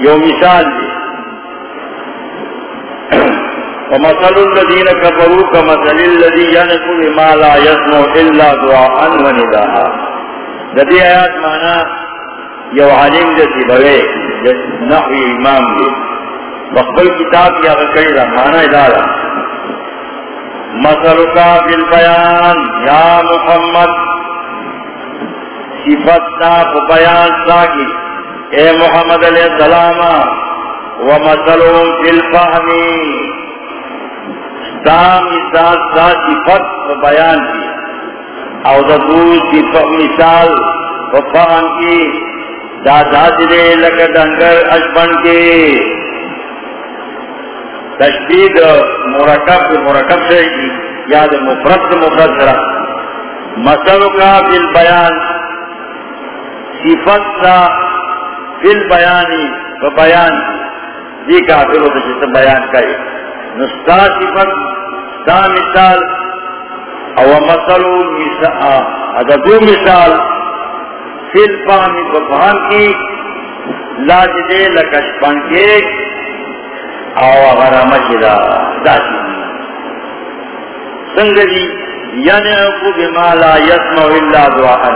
یو مثال دی. ومثل الذين كفروا كمثل الذي ينقل ما لا يسمع الا دعاء ونداء. ذي آيات معنى یو عالم دے سی بوے نحوی امام دے بقبل کتاب یا غکری دا معنی دارا مثلکا فی البیان، یا محمد. صفت تا بیان ساکی اے محمد علیہ السلام ومثلهم في الفهم. دا مثال، دا صفت و بیان کی او دا دو مثال و فهم کی دا دا دلے لکا دنگر اشبن کے تشبید مرکب مرکب سے کی یاد مفرد مفرد سرا مثل کا فی البیان. صفت دا فی البیانی و بیان جی یہ کافر ہوتا جس بیان کرے نستا صفت دا مثال او مسلو اگر دو مثال فیل پانی بفان کی، لاج دے لکش پن کے، او اگر مجدا جی داتی سنگری جی، یعنی اکو بما لا یسمع اللہ دعاء۔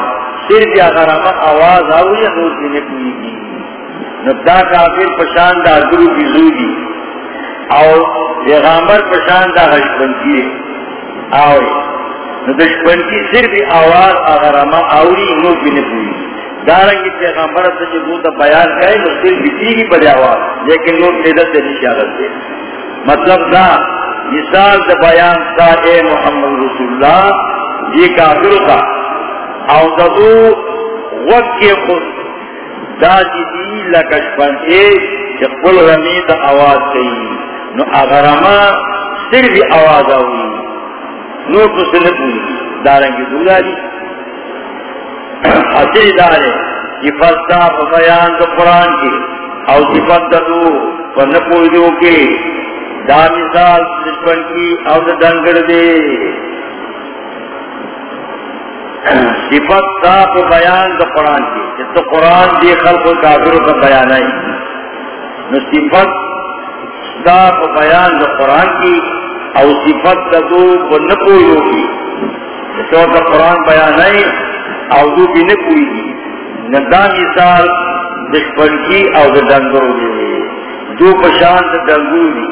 صرف اگر آواز آوئی دوسری نکوئی گی نبدا کافر پشان دا درو کی زودی او پیغامبر پشان دا غشبن کی آوئی دشپنکی صرف آواز اگر اما آوری نو کی نکوئی دارنگی پیغمبر سے جو بوتا بیان کہے تو صرف اسی کی بڑی آواز. لیکن لوگ لیدت سے نہیں شاگت دے مطلب دا مثال دا بیان تا اے محمد رسول اللہ، یہ کافر کا او دو وقت کے خود دا جدی لکشپن اے کہ قل رمی دا آواز کئی. نو اگر اما صرف آواز آوری نور کو سنت ہوئی دارنگی دولا دی. اصلی دارے یہ فلسا بیان تو قرآن کی. او صفت دو. پر نپوئی دو کے دا مثال دشمن کی او دا دنگر دے صفت دا بیان تو قرآن کی۔ جس تو قرآن دی خلق کافروں کا بیان ہے نو صفت دا بیان تو قرآن کی او صفت دا دو تدو کو نپوئیو کی۔ تو کا قرآن بیان ہے او دو بھی نپوئی کی۔ ندا مثال دشپن کی او دا دنگرو دی۔ دو پشان دا دنگرو دی۔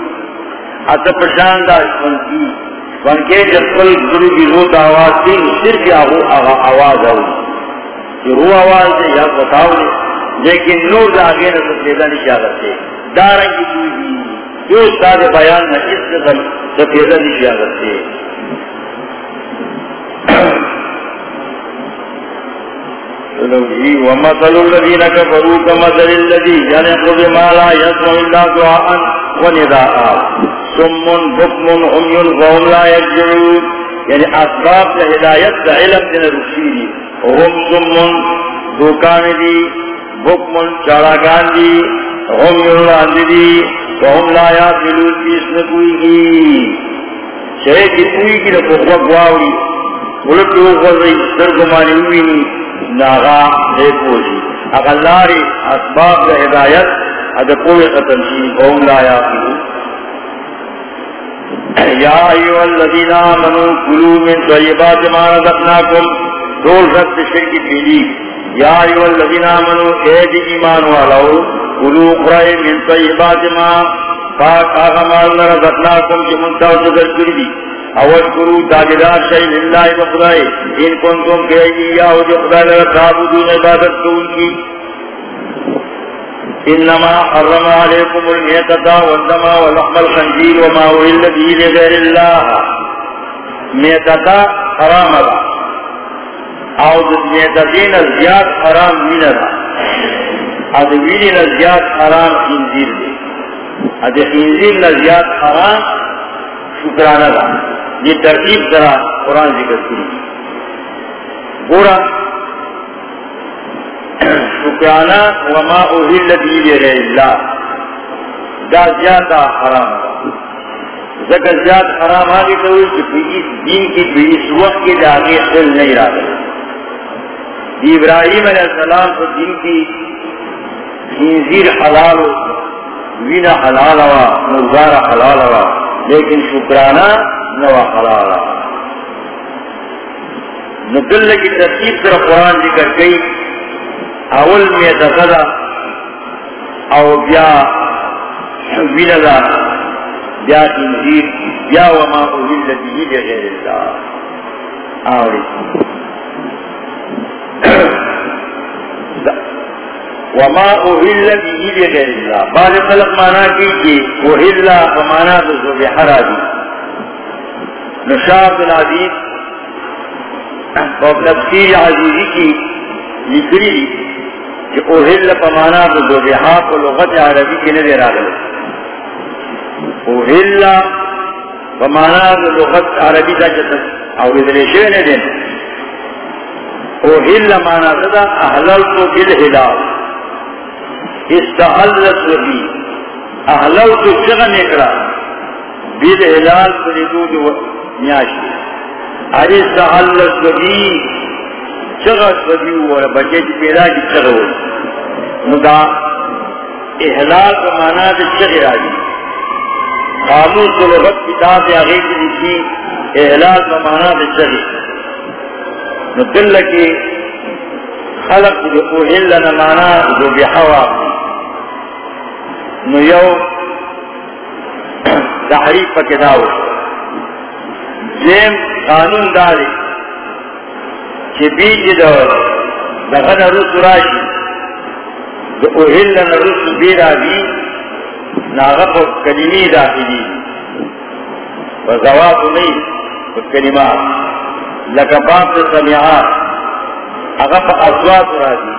اتا پشان دا دشپن کی فن کے جب کل گرو کی روت آواز دی صرف آہو آغا آواز آو دی رو آواز دی یا بتاو دی لیکن نور دا آگے نسل پیدا نہیں شاگت دارنگی دوئی دی جو استاد بیان نہ اس قدر سفیدہ نہیں شاگت ومثل الذين كفروا كمثل الذي ينقض ما لا يسمع الا دعاء ونداء سم بكم عمي فهم لا يرجعون يعني یعنی اسباب الهداية علم من الرشيد هم سم دوكان دي بكم شاراكان دي هم يرلان دي وهم لا يعقلون في اسم کوئی گی. شہر کی کوئی گی نکو خوک واوری. ملک کی اوپر سرگمانی ہوئی نی. ناغا، دے پوشی. اگر لاری، اسباب دا ہدایت، اگر کوئی ختم شی وهم لا يعقلون یا ایوہ الذین آمنوا کلو من طیبات ما رزقناکم. دول رد شرکی پیلی. یا ایوہ الذین آمنوا اید ایمان والاو کلو قرائے من طیبات ما پاک آغا مالنا رزقناکم کی منتاو جگر کردی اول کرو تاجدار شئی للہ بخدائے ان کنتم کہ ایاہو جو خدای لگا تعبدون عبادت کون کی. انما حرم علیکم المیتتا والدما واللحم الخنجیر وما اوہل بھی لغیر اللہ میتتا حرام دا او میتتین زیاد حرام من دا ادویل نزیاد حرام خنزیر دے ادی خنزیر نزیاد حرام شکرانہ دا یہ ترتیب ذرا قرآن ذکر کی گورا شکرانہ وما اوہل بی غیر اللہ دا زیادہ حرام دا ذکر زیاد حرام آگے تو اس دین کی بیس وقت کے جاگے خل نہیں رہا۔ ابراہیم علیہ السلام کو دین کی خنزیر حلال وینا حلال ہوا، مزار حلال ہوا، لیکن شکرانہ نوا حلال نقل کی ترتیب طرف قرآن ذکر گئی اول میں تفضا او بیا وینا دا بیا خنزیر بیا وما اوہل بیہی لغیر اللہ آوری. وما اوہل بیہی لغیر اللہ بعد خلق مانا کی کہ اوہل فمانا تو ذبح راضی نشاط العزیز اور تفسیر عزیزی کی لکھری کہ اوہل فمانا تو ذبح کو لغت عربی کے نظر آ گئے۔ اوہل فمانا تو لغت عربی کا جتن اور ادریشے نے دین۔ اوہل مانا صدا احلل تو بالحلال۔ استحلت بھی احلو تو چغن اکڑا بید حلال پریدو جو نیاشی اری سہل سبی سبی ہوا بچے کی پیدا کی چغ ہو مدا احلال کا مانا دے چغ راجی۔ قانون سلوغت کتاب آگے کی لکھی احلال کا مانا دے چغ نو کی خلق جو اوہل مانا جو بحوا۔ نو یو تحریف پا کداو قانون داری۔ چی بیجی دو دغن روس راشی دو اوہلن روس بیرا بی ناغف کلمی داخلی وزواب نہیں کلمات لکا باب سمیعات اغف اصوات راضی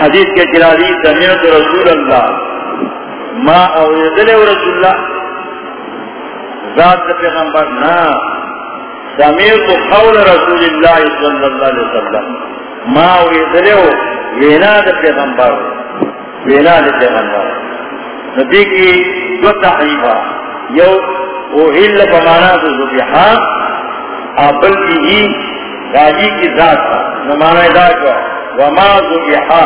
حدیث کے جلالی سمیعت رسول اللہ ما اوریدل رسول اللہ ذات پیغمبر. نا سمیعت قول رسول اللہ صلی اللہ علیہ وسلم. ما اوریدل وینا دا پیغمبر. وینا دا پیغمبر. نبی کی دو تحریفہ. یو اوہل بمانا دا زبیحا آبل کی ہی راجی کی ذات تھا. نمانا ادا کیا؟ وما زبیحا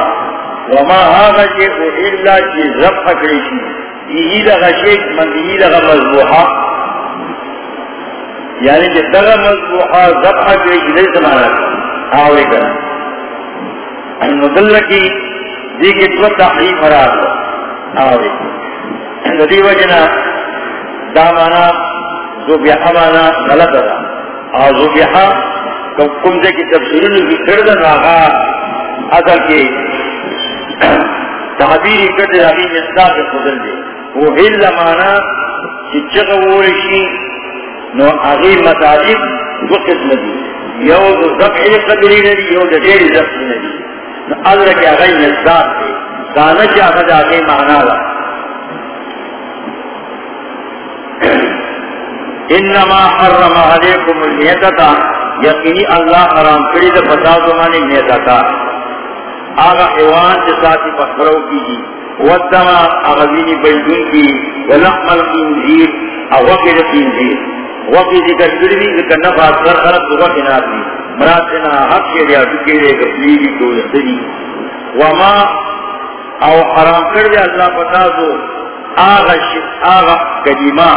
وما هذا شيء إلا شيء زبح كريشي يهي لغا شيء من يهي لغا مذبوحا يعني جي لغا مذبوحا زبح كريشي ليس معنى آوه كنا المدلة کی دیکھ دو تحریف مراد آوه ندی وجنا دا مانا زبیحا مانا غلط دا آو زبیحا کم دے کی تفسیرون کی کردن آغا اصل کی تعبیری کرتے ابھی مصداق کے خدل دے وہ ہل مانا کہ چغورشی نو اغی مطالب دو قسم دی. یو دو زبعی قدری ندی، یو دو دیر زبعی ندی. نو اللہ کے اغی مصداق دے دانا چا اغد آگے معنی لا انما حرم علیکم المیتتا. یقینی اللہ حرام کری دا فساد مانی میتتا. آغا حیوان کے ساتھی پخرو کی جی ودما اغزینی بیدون کی. ولحم الخنزیر. اوقی الخنزیر وقی جی ذکر کردی ذکر نفع سر خلق دو وقی ناتی مراتنا حق شیریا دکیرے کفلیلی کو لحظی وما، او حرام کردی اللہ پتا دو آغا شد آغا کجیما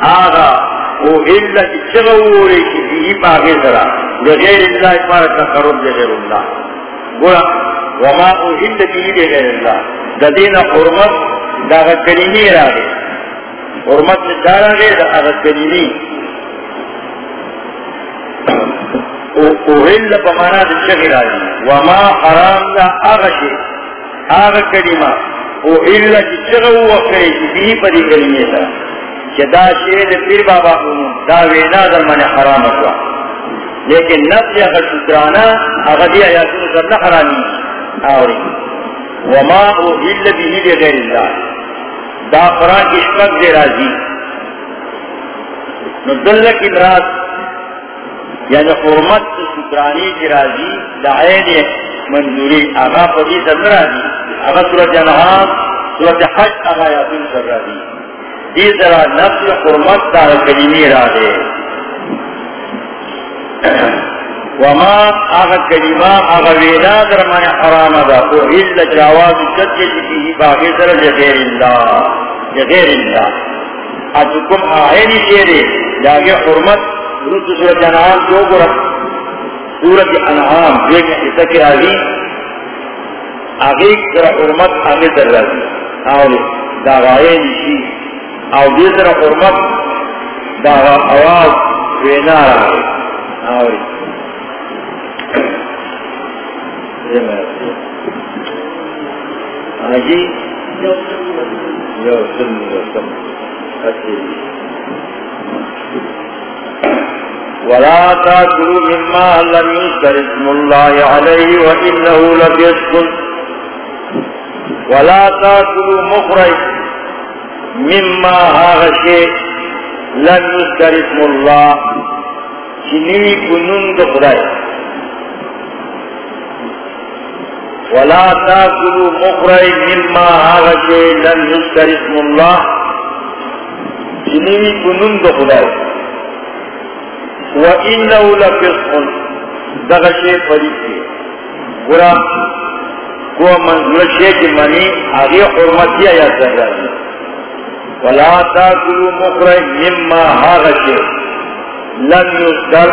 آغا، او اللہ چغوری کی بھی جی پاگے سرا۔ لغیر اللہ پارا تقرب لغیر اللہ۔ گوڑا وما اوہل بھی دے گئے اللہ۔ دا دین حرمت، دا اغا کریمی را دے حرمت میں دارا گئے دا کریمی اوہل بمانا دا وما حرام دا اغا شے اغا کریما اوہل چغو بھی پدی دا پیر بابا دا وینا در من حرام اکوا. لیکن نفس یا شکرانا اغدی آیاتون سر حرامی. آوری. وما اوہل بھی غیر اللہ. دا قرآن کی شمک دے رازی ندل کی مراد یعنی حرمت شکرانی کی رازی دا عین منظوری. آغا پدی سر نرازی آغا سورت انہام سورت حج آغا آیاتون سر رازی دی ذرا نفس حرمت دا کلیمی را دے وما آغا کلمہ، آغا وینا در من حرام دا، او حل جاواز جدید فیه باقی در لغیر اللہ لغیر اللہ۔ اتکم آئینی شیرے لاغی حرمت روز سورت انعام جو گرہ سورت انعام دیکھ حصہ کی آگی آگی در حرمت آگی در رازی آولی دا آئینی شی او دیسر حرمت دا آواز وینا رہا آوری آجی یو ولا تاكلوا مما لم يذكر اسم الله عليه وانه لفسق ولا تاكلوا مخرج مما هذا شيء لم يذكر اسم الله چنی کنن دخدائی ولا تاكلوا مخرج مما هذا شيء لم يذكر اسم الله. جنوی کنن دو خدای وَإِنَّهُ لَفِسْقٌ. دغشے پریشی پورا کو منظور شیخ منی آگے حرمتی آیا کر رہا ولا تاکلوا مخرج مما هاغشے لم يذكر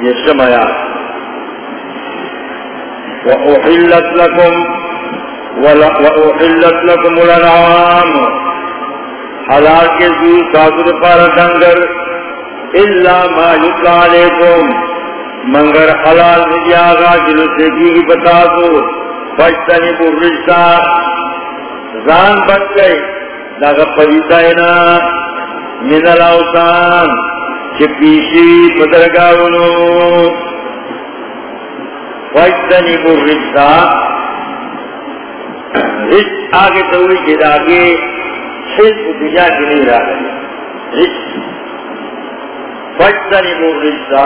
دی شمایات وَأُحِلَّتْ لَكُمْ وَأُحِلَّتْ لَكُمُ الْأَنْعَامُ۔ حلال کے زور ساسر پارا ڈنگر اللہ ما یتلا علیکم منگر حلال نجی آگا جلو سے کی بتا دو بچتنی برشتا زان بچ گئے داگا پریتائنا من الاؤتان چپیشی پدرگاونو بچتنی برشتا رش آگے توڑی کے داگے حزب دنیا کی نہیں رہا ہے رش بچتنی مغرشتا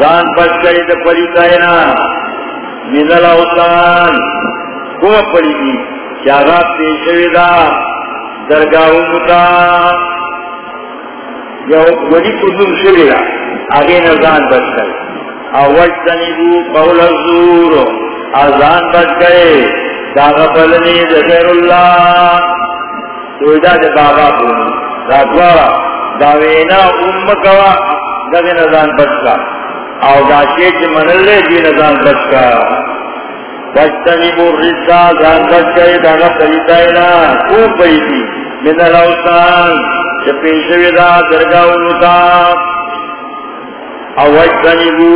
زان بچ گئی دا پری کائنا منل اوتان کو پری دی چاگا پیشوی دا درگاہ متا یا ولی کدوم شوی دا. آگے نزان بچ گئی اوجتنی بو قول الزور. آزان بچ داغا بلنی اللہ بابا داوینا او دا دی نزان بو رسا ځان بچای دا نه پریتاینا کو پیتی من چې پیښوي دا درگاہونو تا. او بچتنی بو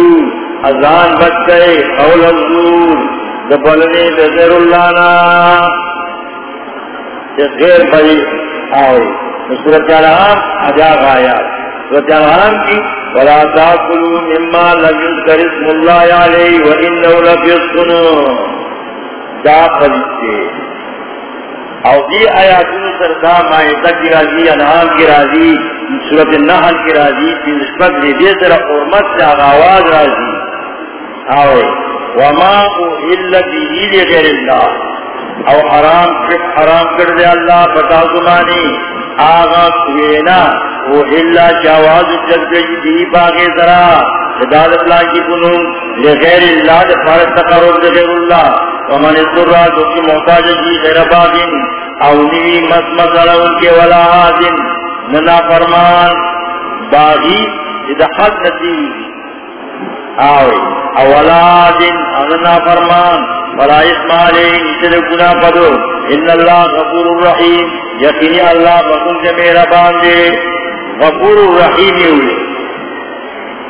ازان بچای اول الزور د بلنی د غیر الله نا. چې غیر بری آوي سورت الانعام اجا غایات سورت الانعام کی، ولا تاكلوا مما لم يذكر اسم الله عليه وانه لفسق دا پلیتے او دی آیاتون سردا مائدہ کی راضی، انعام کی راضی، صورت النحل کی راضی کی نسبت دے دے سر حرمت سے آغاواز راضی۔ آوے، وما او احل بیہی غیر اللہ او حرام حرام کر دے اللہ، بتا زمانی آغا کوینا، وہ اللہ جواز چل گئی دی باغی ذرا داد اللہ کی بنون لغیر اللہ دے فارد تقرر دے اللہ. ومن سرہ جو کی محتاج جی غیر باغین او نیوی مس ان کے ولا آدن ننا فرمان، باغی اذا حد نتیوی آوے، اولا آدن ننا فرمان. ولا اسمالی اسر گناہ پدو ان اللہ غفور الرحیم یقینی اللہ بکن سے میرا باندے۔ غفور الرحیم ہوئے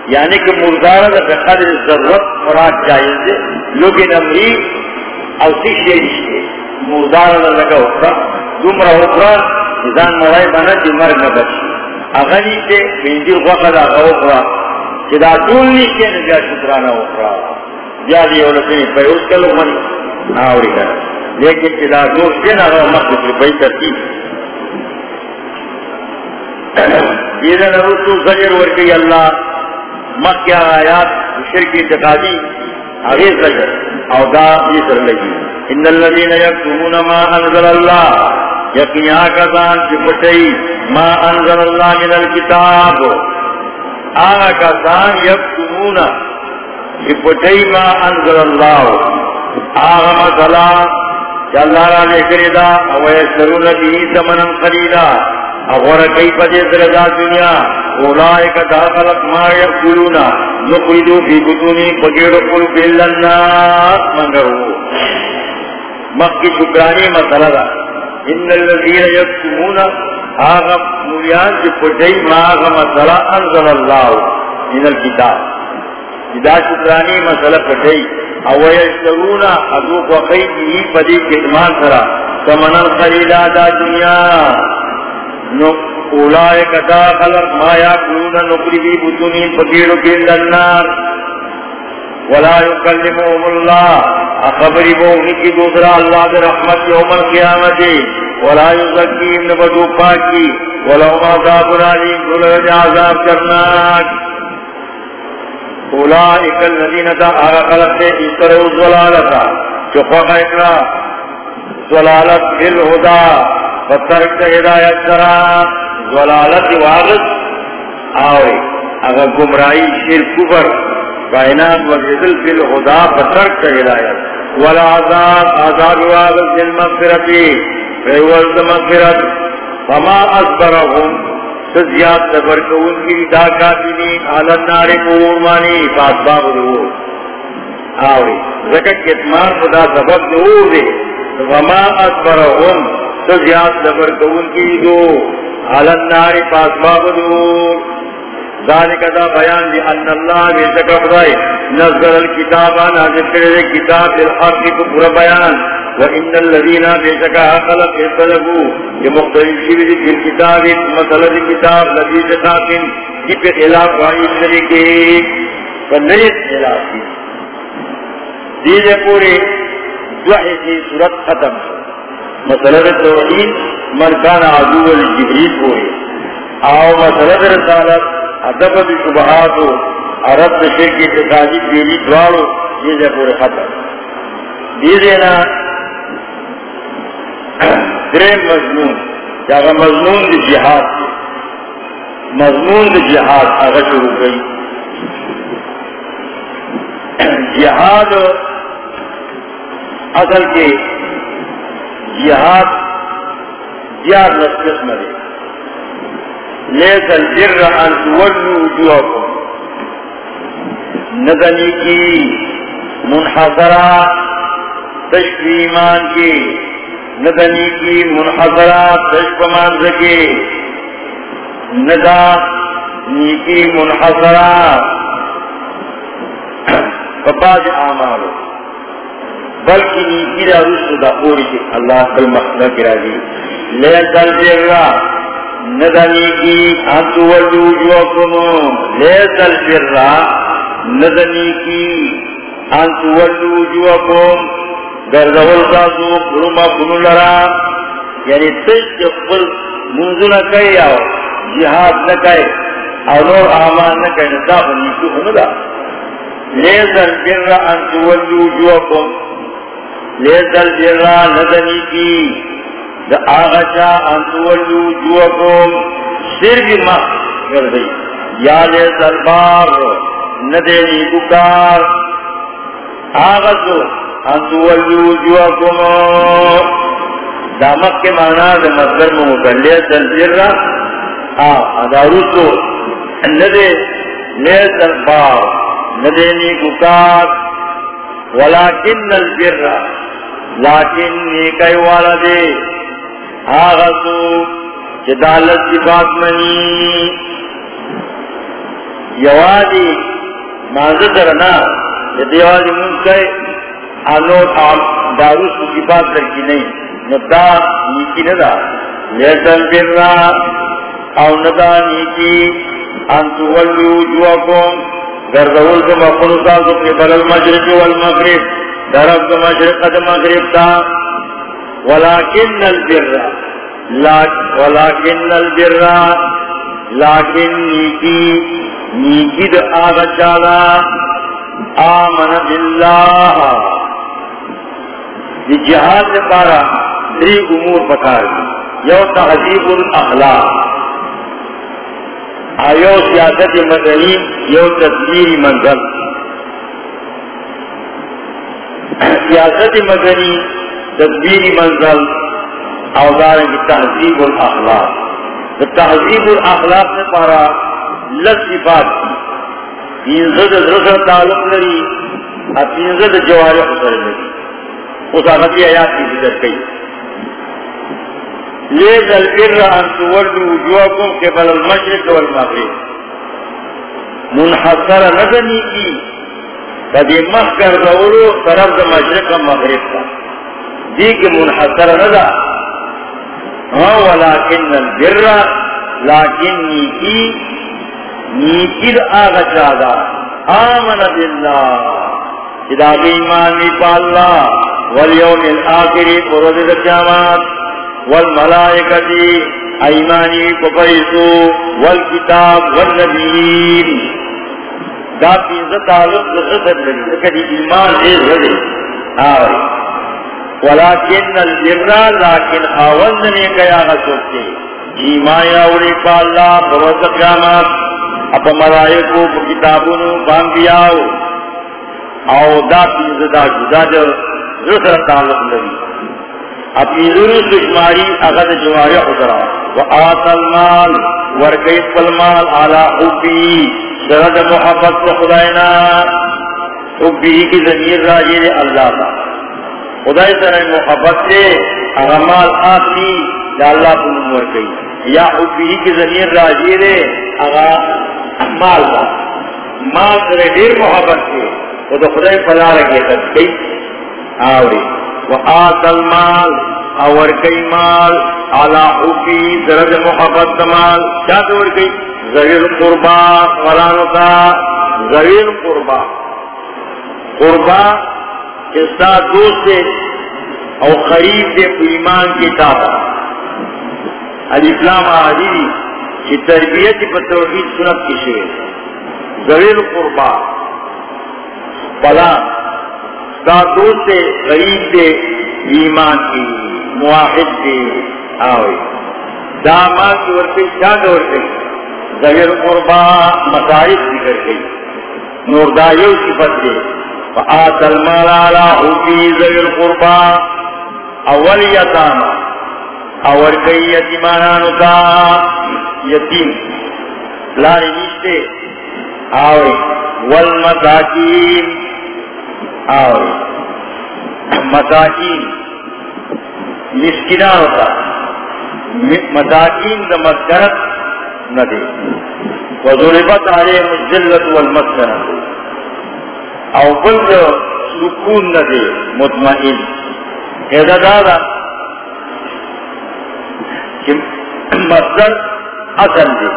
یعنی کہ مردارہ کا قدر ضرورت جائز دے لوگ نمری او سکشی رشتے مردارہ لگا اکرا دمرا اکرا نظام مرائی بنا دی مرگ نبچی اغنی سے بینجی وقت آگا اکرا کہ دا دول نیشتے نجا جاری شکرانا اکرا جادی اولتنی پیوز کلو منی آوری کر لیکن کہ دا دول سے نگا مقصد پی ترتیب دیدن رسو زجر ورکی اللہ۔ مکہ آیات شرکی تقادی اغیر زجر۔ او دا یہ سر لگی۔ ان الذين يكتمون ما انزل الله یقین آکسان کی پٹئی ما انزل اللہ من الكتاب آکسان یکتمون۔ کی پٹئی ما انزل اللہ. آغا مسئلہ کہ اللہ را لے کردہ او یشترون بھی سمنا قلیلا اغور کئی پدے سرزا دنیا، اولائک دا خلق ما یقلونا نقیدو فی بطونی پگیر قلو بیلنات منگر ہو شکرانی مسئلہ دا. ان اللذین یکتمون، آغا مولیان کی پجئی ما آغا مسئلہ انزل اللہ. من الكتاب ادا شکرانی مسئلہ پجئی او یشترون ادوک وقید ہی پدی کتمان سرا. کمنن خلیلا دا دنیا. نو اولائے کتا خلق ما یاکلون نقری بی بطنی فقیرو کی النار ولا یکلمهم اللہ. اخبری بونی کی دوسرا اللہ در رحمت یوم القیامت. ولا یزکیم نبدو پاکی. ولا عذاب علیم. دلج عذاب کرناک. اولائک الذین تا آغا خلق دے، اس طرح الزلالتا چفا اکرا زلالت بالہدا فترک ہدایت سرا زلالت واغت آوے. اگر گمرائی شیر کبر کائنات وزدل فی الہدا فترک ہدایت. ولا عذاب عذاب واغت للمغفرتی. فیولد مغفرت فما اصبرهم تزیاد دبر کون کی دا کاتینین آلن ناری پور مانی فاسباب دو۔ آوری، زکر کتمان خدا سبب دو دے۔ وما اصبرهم تزیاد دبر کون کی دو۔ علن ناری پاس باب بابدو ذالک دا بیان دی ان اللہ بے شکر خدای نزل الكتابا نازل کرے کتاب الحق کو پورا بیان. وان الذین بے شکر خلق اختلفو یہ مختلف شیوی دی پھر کتاب مثلا دی کتاب لذی شکاکن کی پہ خلاف وائی طریقے. فنیت خلاف دی دیجے پوری دوحی کی صورت ختم شو مسئلہ توحید، من کان عدو الجبریل ہوئے آو مسئلہ رسالت ادب دی شبہات عرب شرک اتقادی دیلی دوارو، یہ جا پورے ختم۔ دیدینا درین مضمون، جاگا مضمون دی جہاد مضمون دی جہاد آگا شروع گئی جہاد، اصل کے جہاد یار نسکس مرے لیس الجر ان تولو وجوہکم۔ ندنی کی منحضرہ تشف ایمان کی ندنی کی منحضرہ تشف مانز کی ندا نیکی منحضرہ فباد آمالو بلکہ نیکی دا رسو دا پوری کی اللہ کل مخنہ کرا دی لیس البرہ ندا نیکی انتو والو لیس البرہ ندا نیکی انتو والو گردول ساسو کرما کنو لرا۔ یعنی تشک قل منزو نکای آو جہاد نکای اور نور آمان نکای ندا نیکی خندا لیس البرہ انتو والو جوکم لیدل جرا ندنی کی دا آغا چا انتولو جوکم سرگ مخ کر دی یا لیدل بار ندنی بکار آغا چو انتولو جوکم دا مخ کے معنی دا جرا آغا رسو ندے لیدل البر لیکن نیکی والا دے آغازو جدالت صفات منی. یوادی مانزد درنا جدیوادی منکر آنو داروس کو صفات درکی نہیں ندا نیکی ندا. لیتن برنا او ندا نیکی. انتو ولو جوکم گردول کو مخلو سازو قبل المشرق والمغرب. درب کو مشرق دا مغرب تا. ولیکن البر ولیکن البر لیکن نیکی نیکی دا آغا آمن باللہ۔ دی جہاد سے پارا دری امور پکار یو تحذیب الاخلاق۔ آیو سیاست مدنی، یو تصویری منزل۔ سیاست مدنی تصویری منزل اوزار کی تہذیب الاخلاق. تہذیب الاخلاق سے پارا لس صفات کی. تینزد رسل تعلق لری اور تینزد جوار خسر لری اس آغتی آیات کی ذکر کئی لیز البر ان تولو وجوہکم قبل المشرق والمغرب. منحصر نظنی کی فدی مخکر دولو طرف مشرق و مغرب کا دی کہ منحصر نظر ہاں ولیکن البر لیکن نیکی نیکی دا آغا چاہدا آمن باللہ. جدا ایمان نی پا اللہ، والیوم الاخری قرد دا قیامات والملائکتی ایمانی پپیسو، والکتاب والنبیین. دا پیزا تعلق دا خطر لگی دا کدی ایمان ایز رضی آوری. ولكن ولیکن الجرہ لیکن آوزن نیکا یا غصوکتے ایمان اوڑی پا اللہ بروز قیامات اپا ملائکو پا کتابونو بانگیاو او دا پیز دا جدا جو رسر تعلق لگی اپنی ضرور دشماری اغد جواری خسرا و آت المال ورکی فالمال علا حبی سرد محبت خداینا حبی کی زمیر راجی اللہ تا خدای سر محبت سے اغمال آخری دا اللہ پنم ورکی یا حبی کی زمین راجی دے اگا مال دا مال در دیر محبت کے وہ تو خدای پلا رکھے تک گئی آوری. و آت المال اور کئی مال. علا حبی درد محبت مال. کیا دور گئی زویر قربا فرانو کا زویر قربا. قربا اس کا دوست اور قریب دے ایمان کی تعداد الاسلام آدھی کی تربیت پر توحید سنت کی شیر زویل قربا پلا کا دوست غریب دے ایمان کی مواحد دے آوے۔ داماد کی ورکی شاہ ورکی زویل قربا مسائب ذکر گئی۔ نور دائیو صفت دے فآت المال علا حبی زویل قربا اول یتانا اور کئی یتیمانانو کا یتیم لاری نیشتے آوری والمساکین آوری مساکین مسکنانو کا مساکین دا مسکنت ندے وضربت علیہم الزلت والمسکنت او بلد سکون ندے مطمئن. ایدہ دادا کہ مصدر اصل دے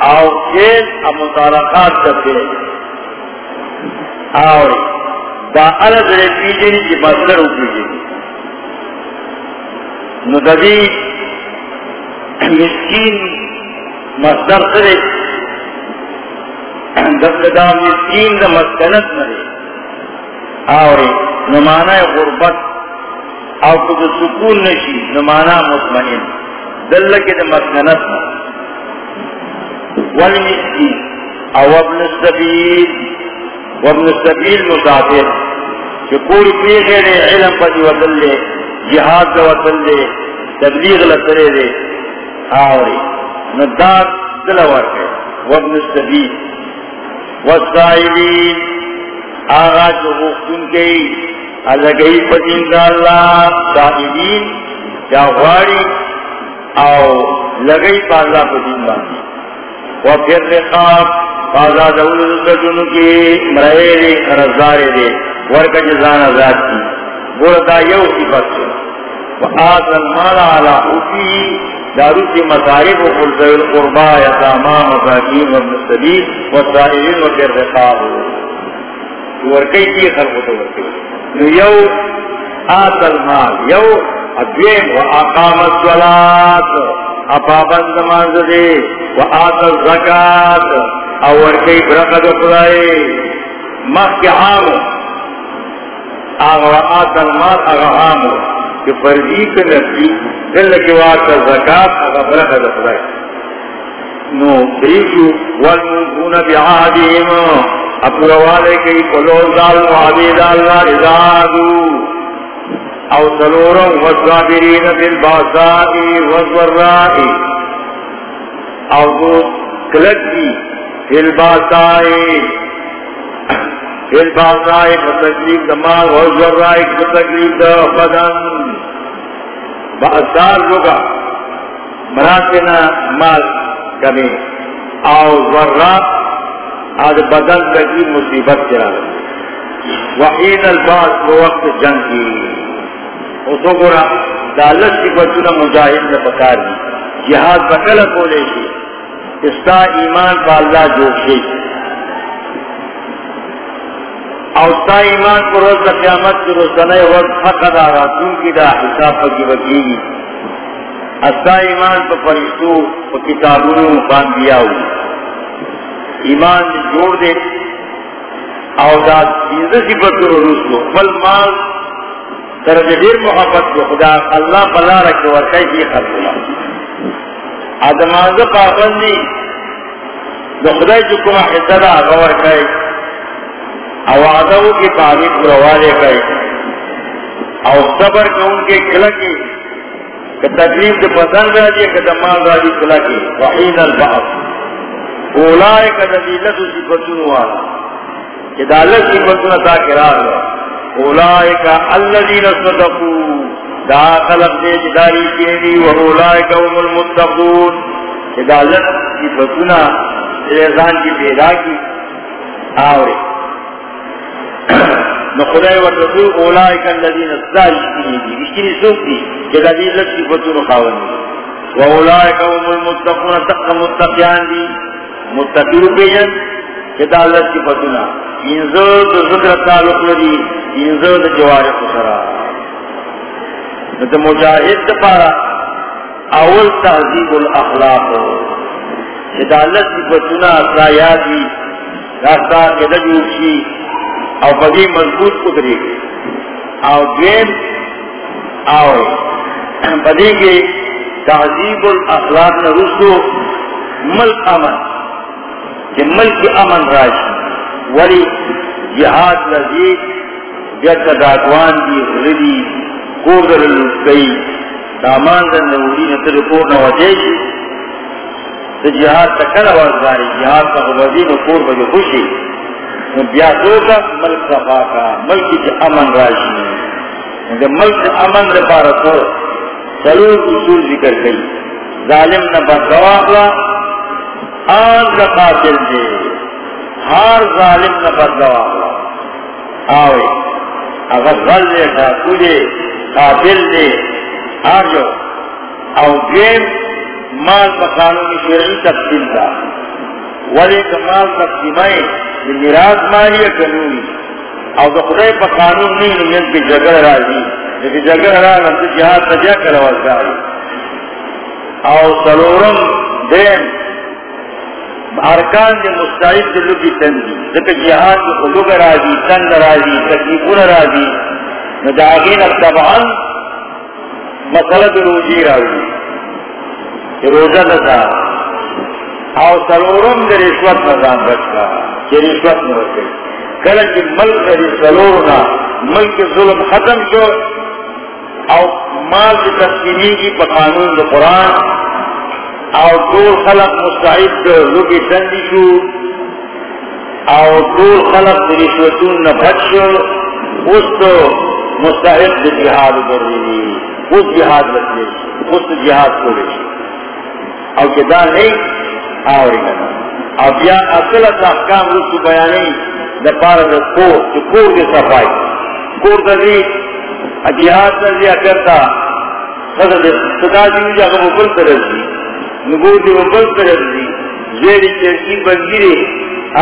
او کھیل متعلقات کرتے اور دا الگ رے پیجنی کی مصدر ہو پیجنی ندبی مسکین مصدر کرے دا مسکین دا مسکنت مرے اور نمانا غربت او کو سکون نشی نمانا مطمئن۔ دل کے دا مسکنت مرے والمسکین او ابن السبیل۔ وابن السبیل مسافر کہ پوری پیخے دے، علم پتی وطن لے جہاد کا وطن لے تبلیغ لطرے دے۔ آوری نداد دلور ہے وابن السبیل۔ والسائلین آغا جو مختون گئی الگئی پدین دا اللہ، سائلین، یا غاری او لگئی پازا پدین دا و رقاب پازا دول دجنو کی، مرائے دے رزارے دے، ورکا جزان ازاد کی. بولتا یو صفت سے. و المال علا اوکی دارو کی مصائب و قلت القربا یتاما مساکین و ابن و سائلین و پھر رقاب ورکی کی خلق تو ورکی. نو یو آت المال، یو ادویم و اقام الصلاة. اپابند مانز دے و آت الزکاة. اور کئی برقد خدای. مخی عامو آغا آت المال، آغا عامو کہ فرضی کے نفسی، دل کی وات الزکاة آغا برقد خدای۔ نو بریشو والمنفون بعادیم اپنا والے کئی پلوز دال وعدید اللہ رضادو او سلورم، والصابرین بالباسائی والضرائی۔ او دو کلکی فی الباسائی۔ بالباسائی بالباسائی فتکلیف دماغ والضرائی فتکلیف بدن۔ باسار لگا مراتنا مال کمی۔ او ضرات آج بدل لگی مصیبت کرا وحین الباس وہ وقت جنگ کی۔ اس کو گورا دالت کی بچوں مجاہد نے بتا دی۔ جہاد بکل کو لے اس کا ایمان کا جو شی اور تا ایمان کو روز قیامت کی روزنہ وقت حق ادا راتون کی دا حساب کی وکیلی استا ایمان پہ فرشتو پہ کتابوں مقام دیا ہوئی ایمان جوڑ دے۔ اور دا چیز صفت رسو فل مال طرف دیر محبت کو خدا اللہ پلا رکھے ورکے اور کیسی خرچ آدماز پابندی۔ دا خدای جو خدا چکم حصہ غور کئے اوادو کی تعریف روالے کئے اور صبر کے ان کے کلکی کہ تکلیف کے پسند رہ جائے کہ دماغ راجی کلکی وحید البحث اولائے کا دلیلت اسی بچن والا کہ دالت کی بچن تا کرار ہے اولائے کا الذین صدقو دا خلق دے جی جداری کینی و اولائے کا ام المتقون کہ دالت کی بچن ریزان کی پیدا کی آوے نخدای و رسول اولائے کا الذین صدقی دی اشتری سوک دی کہ دلیلت کی بچن خاون دی. و اولائے کا ام المتقون. تق متقیان دی متقیر پیجن کہ دالت کی بچن انزو تو ذکر تعلق لدی انزو تو جوار خسرا تو مجاہد پارا اول تہذیب الاخلاق. کہ دالت کی بچن اصلا یادی راستہ کے دجوشی او بدی مضبوط قدری او دین او بدی کے تہذیب الاخلاق نے رسو ملک امن، کہ ملک امن راشی ولی جہاد لذیذ، جد داغوان دی غردی کوگر لسکی دامان دن نوری نتر کور نوجیشی تو جہاد تکر وزاری جہاد کا غزی نکور بجو خوشی۔ بیا دوگا ملک صفا کا ملک کی امن راشی ملک امن دے پارا تو سلور اصول ذکر گئی ظالم نہ بدوا آن کا قاتل دے۔ ہار ظالم نہ بدوا آوے، اگر غل دے ڈاکو دے قاتل دے۔ آجو او دیم مال بقانونی شرعی تقسیم دا۔ ولی کمال تقسیمائے میراث ماری کنوی او د خدای په قانون نه نیت کې جګړه راځي. چې جګړه راځي نو جهاد ته ځا کړو ځای او سلورم دین، ارکان دې مستعد دې لږی تندي ځکه جهاد کو لږ راځي تند راځي، تکلیفونه راځي. نو دا غین طبعا مسله د روزي راځي. روزه ده. او سلورم دې رشوت نه ځان کہ رشوت نہ رکھے۔ کل کی ملک دے سلورنا، ملک ظلم ختم شو او مال کی تسکینی کی پا قانون دو قرآن۔ او دور خلق مستعد لوگی سندی شو۔ او دور خلق دے رشوتون نہ بچ شو۔ اس تو مستعد جہاد کر رہی اس جہاد بچے اس جہاد کو لے او کہ دا نہیں آوری گنا اب یا اصل احکام رسو بیانی دا پارا دا کور چو کور دے صفائی کور دا دی اجیاد دا دیا کرتا. خدا دے صدا دیو جا کہ مبل کرد دی. نگور دی مبل کرد دی. زیری چرکی بنگیری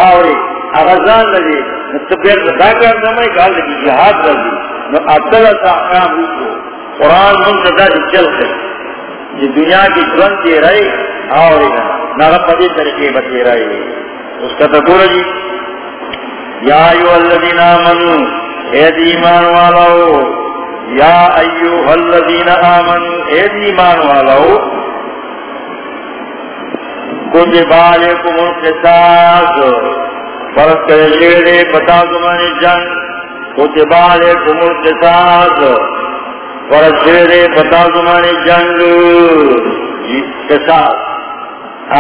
آوری. اغزان دا دی. نتبیر دا کار نمائی کال دی جہاد دا دی. نو اصل احکام رسو قرآن من دا دی چل کر دنیا کی جرن دی رہی آوری گنا پدی طریقے بتے اس کا تو جی۔ یا ایو الذین آمنو اے ایمان یا ایو الذین آمنو اے ایمان والو کتب علیکم القصاص۔ فرق کرے جی، شیرے بتا زمانی جنگ۔ کتب علیکم القصاص۔ فرق شیرے بتا زمانی جنگ۔ جی، قصاص۔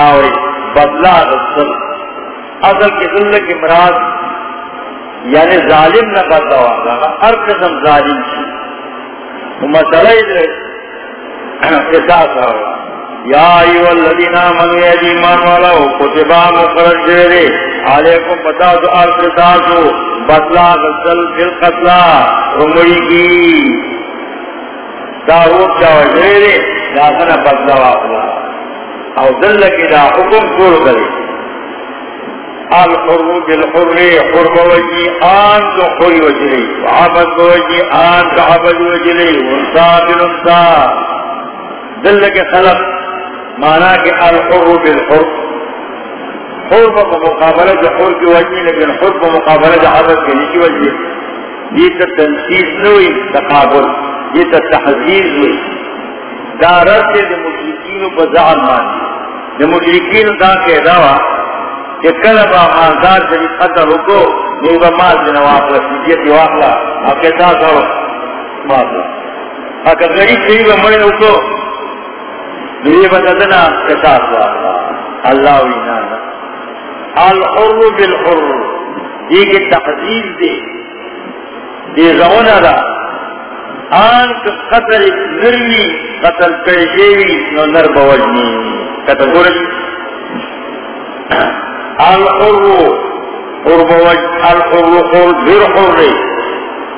آوری بدلا رسل اصل کی ذل کی مراد یعنی ظالم نہ بدلا ہوا ہر قسم ظالم کی مسئلہ احساس ہوگا یا ایو الذین آمنوا یا ایمان والا کتبا مقرر شہرے علیکم بتا دو القصاص بدلا رسل فی القتلا عمری کی۔ داروب جاوہ شہرے لازنہ بدلا ہوا او دل کی دا حکم طول کرے۔ الحر بالحر، حر بوجی، آن تو خوری وجلی، عبد بوجی، آن کا عبد وجلی، انسا بالانسا۔ دل کے خلق، مانا کہ الحر بالحر۔ حر با مقابلہ جو حر کی وجی لیکن حر با مقابلہ جو عبد کی نہیں کی وجی یہ تا تنسیس نوئی تقابل، یہ تا تحذیر ہوئی۔ دارت سے مشرکین پر زعل مانی مشرکین دا کہ دعوی کہ کل با مالدار سے قتل کو نہیں با مال سے نواقلا سیدیتی واقلا اب کے ساتھ ہو مالدار اگر غریب سے با مرے کو میرے بددنا کے ساتھ واقلا اللہ وینانا الحر بالحر. یہ کہ تحضیز دے. دے زونا دا. آن قتل نرمی، قتل پیشیوی نو نر بوجنی قتل گرمی الحر، حر الحر حر ذر حر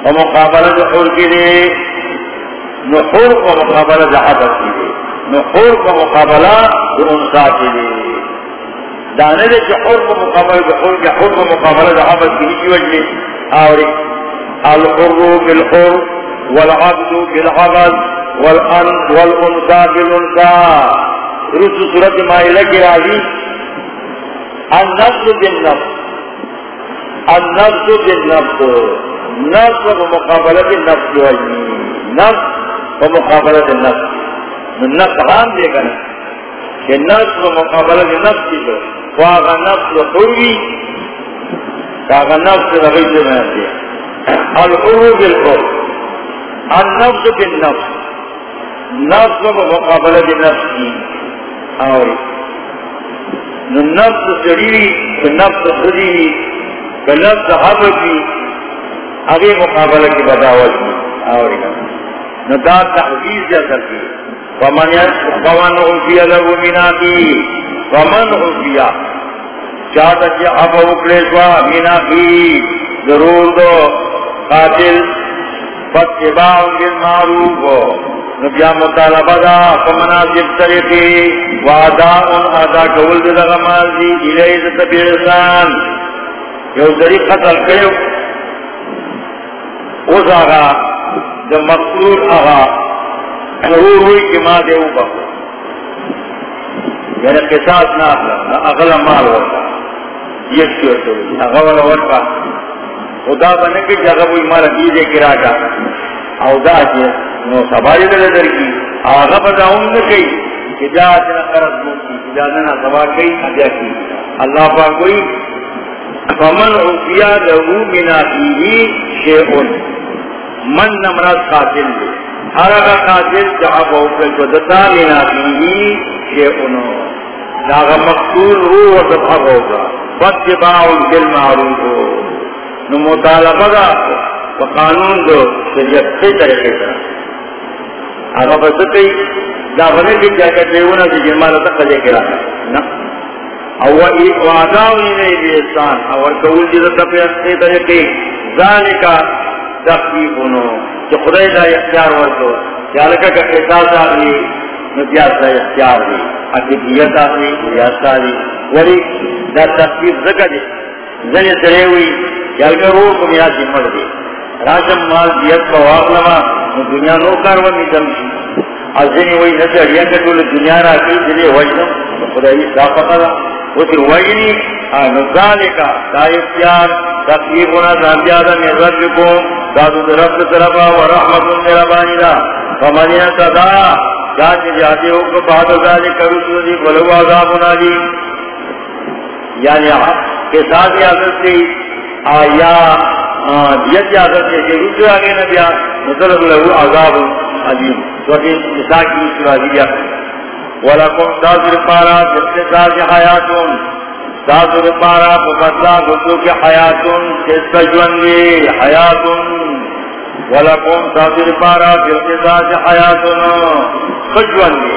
ومقابلة حر كده نحر ومقابلة حدث كده نحر ومقابلة بأنسا كده دانے دے چھے حر ومقابلة بحر کے حر ومقابلة حدث كده کی وجہ آوری. الحر بالحر. والعبد بالعبد والأنسا بالأنسا رسو سورة مائلہ کی راضی. النفس بالنفس. النفس بالنفس. نفس ومقابلة النفس والنفس نفس ومقابلة النفس النفس غام دے گا کہ نفس ومقابلة النفس کی جو. فاغا نفس حروی فاغا نفس رغیت میں دے الحرو بالحر النفس بالنفس نفس ومقابلة النفس کی. اور نفس سڑی نفس خدی نفس حب کی اگے مقابلہ کی بداوت کی اور ندا تحفیظ جیسا کی فمن فمن اوفیا لہو مینا کی فمن اوفیا چاہتا کہ اب اکلیشوا مینا کی ضرور دو، قاتل فتباع بالمعروف. نبیا مطالبہ دا فمناسب طریقی وعدا ان ادا کول دی لغا مازی الی ذات بیرسان یو ذریق قتل کیو اوز آغا دا مقصول آغا ضرور ہوئی کہ ما دے اوبا یعنی قصاص نا اغلا مال ورکا. یک کی ورکا اغلا ورکا. خدا بنے بنکی جگہ ہوئی مالا دیدے کرا جا۔ او دا چیز نو سباری دل در کی۔ آغا بداؤن نکی۔ کہ جا جنا قرض موکی جا جنا سبا کئی اجا کی۔ اللہ پاک کوئی۔ فمن عفیا لہو من آخیہی شیعون من نمرات قاتل دے۔ ہر اگا قاتل جہاں بہت کو دتا من آخیہی شیعون لاغا مقتول روح و دفع ہوگا فتباؤن بالمعروف۔ نو مطالبہ دا قانون دو شریعت سے طریقے طرح آگا بس کئی دا بنے کی جا کر دیونا دی جرمالا تک قدے کرا نا او وعداونی نئی دی احسان او ارکول جیدہ تپی اختی طریقی ذالکا تخفیفونو. جو خدای دا اختیار ورکو چالکا کا احساس آگلی نتیاس دا اختیار دی. اکیدیت آگلی ریاست آگلی ولی دا تخفیف زکا دی. زنی سریوی چالکا روح کو میاد دی مر دی راشم مال دیت کا واقلما دنیا نو کارو نیتم شی۔ ازنی وی نسی اڑیان کا دول دنیا را کی دلی وجنم خدای صافقا دا وطر وجنی نزالکا دا اختیار تقیبونا زانبیادا نظر لکوم دادو درفت طرفا و رحمت میربانی دا۔ فمنیا صدا جاچ جاتے ہو کہ بعد ذالک رسول دی، بلو عذابنا دی۔ یعنی ہاں، کے ساتھ حضرت آیا دیت جازت ہے کہ رجوع آگے نبیا نظر لہو عذاب عظیم تو نساء کی سوازی دیا وَلَكُمْ تَاثُرِ پارا جس کے ساتھ حیاتون تاثر پارا مبتلا گزو کے حیاتون جس کا حیاتون وَلَكُمْ تَاثُرِ پارا جس کے ساتھ حیاتون خجوندی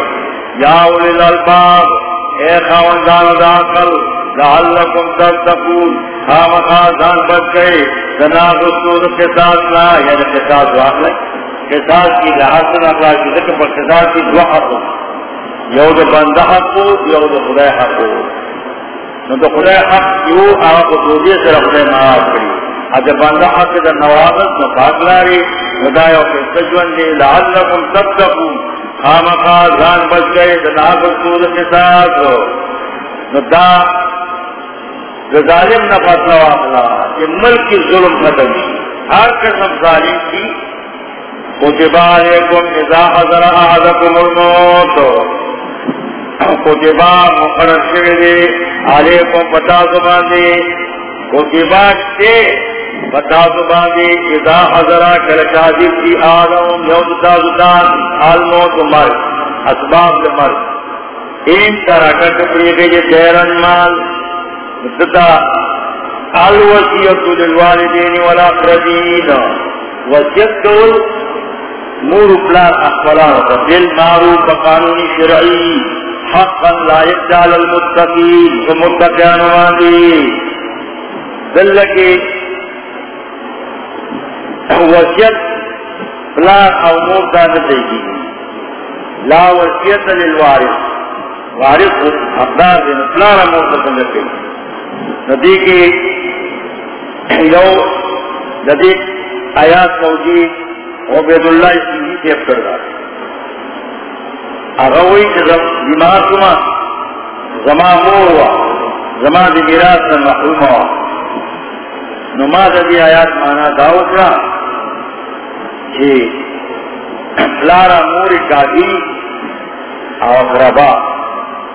یا اولی الالباب، اے خواندان داخل، لعلکم تتقون۔ ہاں خام خازان بچ گئے دنا رسول کے قصاص لا یعنی قصاص واقع قصاص کی لحاظ اخلاق کی ذکر پر قصاص کی دعا حق یو دا بندہ حق کو یو دا خدای حق کو نو دا خدای حق کیو آغا کو دودی سے رفتے معاف کری۔ اگر بندہ حق دا نوابت نو پاک لاری۔ نو دا یو قصہ جوان دی لعلکم تبتقون خامقا بچ گئے دا ناظر سود قصاص نو دا دا ظالم نفت نواقلا کہ ملک کی ظلم ختم ہر قسم ظالم کی کتبا علیکم اذا حضر احدکم الموت۔ کتبا مقرر شوئے علیکم پتا زبان دے کتبا شتے پتا زبان دے اذا حضر کلچادی کی آدم یود تازدان الموت مر اسباب مر این طرح کا کپڑی گئی دیرن مال۔ مدتا الوسیعت للوالدین والاقربین وسیعت دول مور پلان اخبران بالمعروف بقانون شرعی. حقا لا يبدال المتقین ومتقیان واندی دلکی وسیعت پلان او مور دانتے کی لا وسیعت للوارث. وارث حقدار دین پلان مور دانتے ندی کی یو ندی آیات موجود عبید اللہ اسمی کیف کر رہا اغوی جزم بیمار کما زما مور ہوا زما دی میراث میں محروم ہوا نماز دی آیات مانا داوت رہا جی لارا مور کافی اور ربا.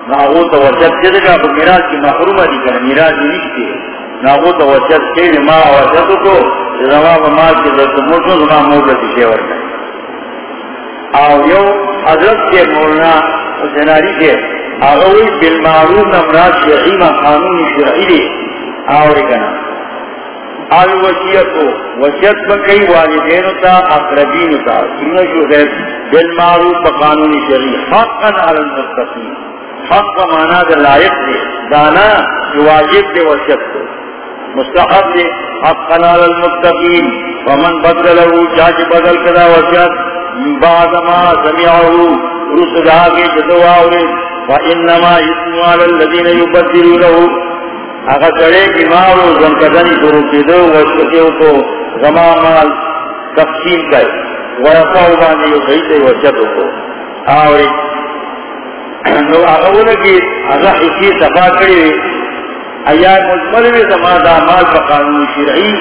ناغو تو وجد جد کا میراث کی محروم دی کر میراث نہیں کی۔ ناغو تو وجد کے ما وجد کو زمان مال کے لیے موٹو زمان مولا کی شیور کرے آو یو حضرت کے مولانا جناری کے آغوی بالمعروف نمرات شرعیم قانون شرعی دے آو رکنا آل وسیعتو وسیعت بکئی والدین تا اقربین تا۔ سنو شو غیر بالمعروف قانون شرعی، حقا علی المستقیم حق کا مانا دا لائق دے دانا واجب دے وسیعت کو مستحب دے. حق حقنا للمتقین ومن بدلہو چاچ بدل کدا وشد بعد ما سمعہو رسد آگے جدو آورے وإنما اسمو على الذين يبدلونه اگر کرے کہ مارو زنکدنی کرو کی دو وشکتیو کو زمان مال تقسیم کرے. ورفاو بانے یو خیتے وشدو کو. آورے نو اگر کی اگر حسی صفا کرے ایار مجمل میں زمان دا مال پا قانون شرعی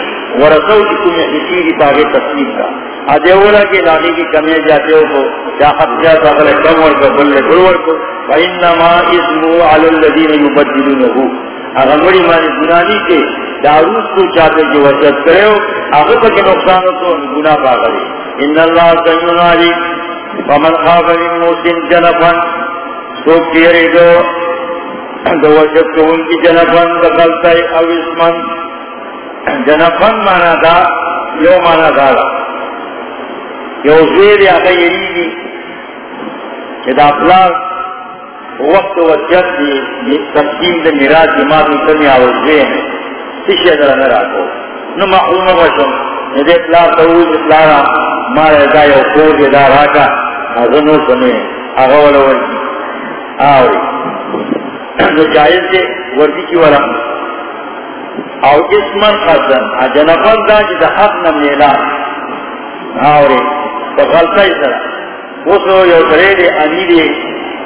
ورسو کی کمی حسی کی پاگے تقسیم کا آدھے اولا کے لاغی کی کمی جاتے ہو کو جا حق جاتا اگر کم ورکو بلے بلور کو فإنما اسمو علی الذین یبدلونہو اگر مڑی مانی گناہی کے داروس کو چاہتے جو وجد کرے ہو اگر تک نقصان ہو تو گناہ پاگرے ان اللہ سنون علی فمن خواب من موسن جنفن سوک تیرے دو۔ دو وجد تو ان کی جنفن دخلتا ہے، او اسمن جنفن مانا دا، یو مانا دا یو زیر یا غیری دی۔ کہ دا اپلاس وقت وجد دی تقسیم دا میراج جماعت نکلنی آوزے ہیں تشیہ در اندر آکو نو محروم وشم ندے اپلاس تاوز اپلارا مارا دا یو کور دا راکا۔ ازنو سنے۔ اغول ورکی آوری۔ جو جائز دے، وردی کی ورم او اسمن خزن جنفن دا جی دا حق نمیلا آوری، دا غلطہ سرا وسو یو سرے دے انی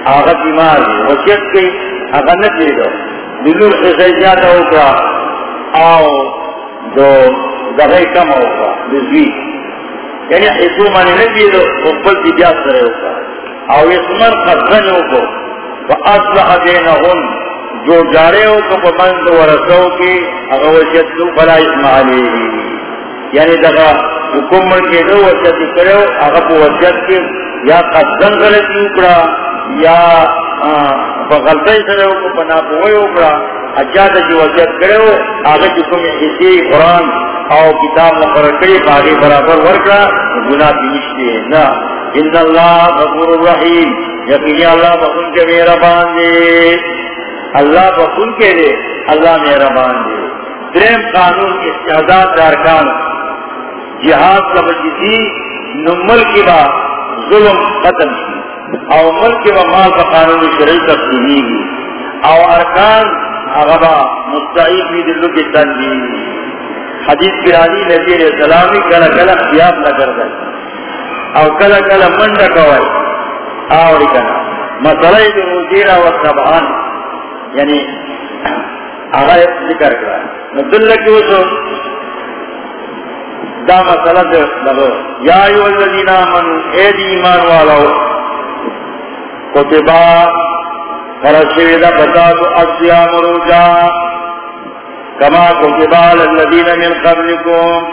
آغا بیمار دے، وسیعت کئی آغا نکلے دو۔ دلور خیسی جاتا ہوکا آو، دو دغی کم ہوکا دزوی یعنی حسو مانے نکلے دو خبل دی بیاد سرے ہوکا او اسمن خزن ہوکو فاصلح بینہم جو جارے ہو تو پمند ورسو کی، اگر تو فلا اسم علیہ. یعنی دغا حکومت کے دو وشت کرے ہو، اگر پو کے یا قصدن غلطی اکڑا، یا غلطی سرے ہو کو پنا پوئے اکڑا اچھا اجادہ جو وشت کرے ہو آگے جکم اسی قرآن او کتاب مقرر کری باغی برابر ورکڑا، گناہ کی ہیں نا. ان اللہ غفور الرحیم یقینی اللہ بخون کے میرا باندے جی۔ اللہ بخون کے دے اللہ میرا باندے جی۔ درم قانون استعداد دارکان۔ جہاد کا بچی نمل کی بات ظلم ختم کی۔ او ملک و مال کا قانون شرعی تقسیمی گی۔ او ارکان اغبا مستعید بھی دلو کی تنجیمی حدیث کی راضی نبی علیہ السلامی کلا کلا خیاب نہ کر دے۔ او کلا کلا منڈ کوئی آوری کنا مسئلہ جو روزیرہ و سبحان یعنی آغا ذکر کرا۔ ندل کی وسو دا مسئلہ دے لگو یا ایو الذین آمنوا اے دی ایمان والاو، کتبا فرشوی دا بتاتو اسیام روجا کما کتبا للذین من قبلکم۔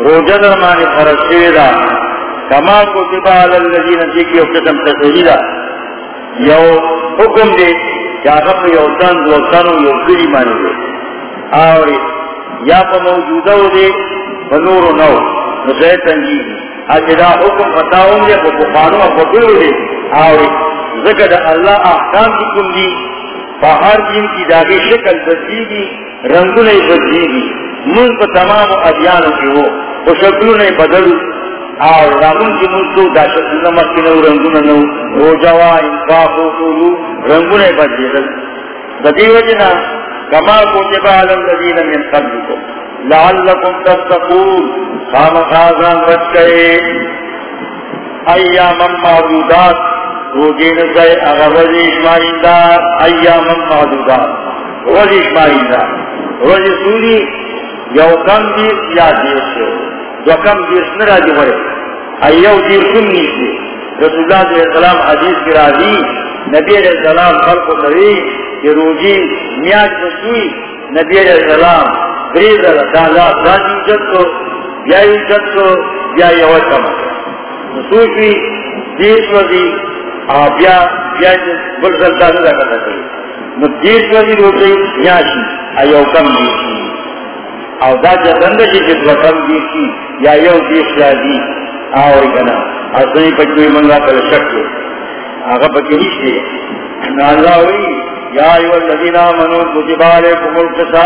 روجا درمانی فرشوی دا۔ کما کو کتبا للذین سیکی او قسم تسوری یو حکم دے کیا غف یو سن، دو سنو یو کری مانی دے. آوری، یا پا موجودہ دے بنور نو نسے تنجی اجدا حکم فتاؤں دے کو بخانو فتور دے. آوری، ذکر اللہ احکام کی کم دی. فہر جن کی داغی شکل بدلی دی رنگو نہیں بدلی دی. من پا تمام ادیانوں کی ہو وہ شکلو نہیں بدل اور رامن کی ملکو دا شکل نمک کی نو رنگو نو رو جوا انفاق و طولو رنگو بدلی دی بدی وجنا کما کو جبا علم لدین من قبل کو لعلکم تستقون خام خازان بچ گئے. ایام معدودات. روجے نزائے اگر وزی اشمائین دار ایام معدودات. وزی اشمائین دار وزی سوری، یو کم دیر یا دیر سے دو کم دیر جو بڑے ایو دیر کم نیسی رسول اللہ علیہ السلام حدیث کی راضی نبی علیہ السلام خلق و نبی کہ روجی نیاز بسوئی نبی علیہ السلام بریدر دالا دانی جد کو یا یو جد کو یا یو کم نسوشی دیش وزی بیا بیا بل سلطان دا کتا کری نو دیش وزی روشی نیاشی ایو کم دیشی او دا جدند جی جد وکم دیشی یا یو دیش یا دی آوری کنا. اصنی پچوی منگا پر شک آگا پکی نیشتی نازاوی یا ایو الذین آمنوا، کتب علیکم القصہ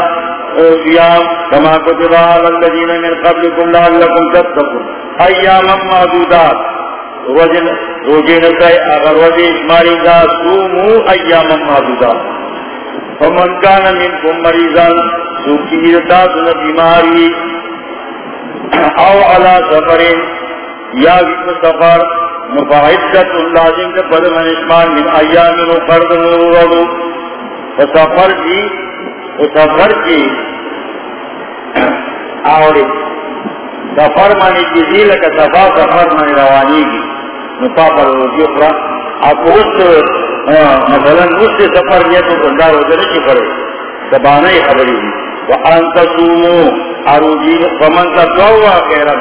صيام كما كتب على الذين من قبلكم لعلكم تتقون. اياما معدودات. وجن روجين سي اگر وجه اسماري دا سومو اياما معدودات. فمن كان منكم مريضا سوكي رتاسنا بیماری، او على سفر، یا ویس سفر مفاعدت اللازم کے پد من اسمان من ایام و فرد نورو فسفر جی سفر کی اور سفر مانی کی ذیل کا سفا سفر مانی روانی کی. نپا پر روزی اخرا. آپ اس مثلا اس سے سفر یہ تو بندار ہو جانے کی کرے. زبانہ ہی خبری دی وَأَنْ تَسُومُوا أَرُوجِينَ فَمَنْ تَتْوَوَا خَيْرًا.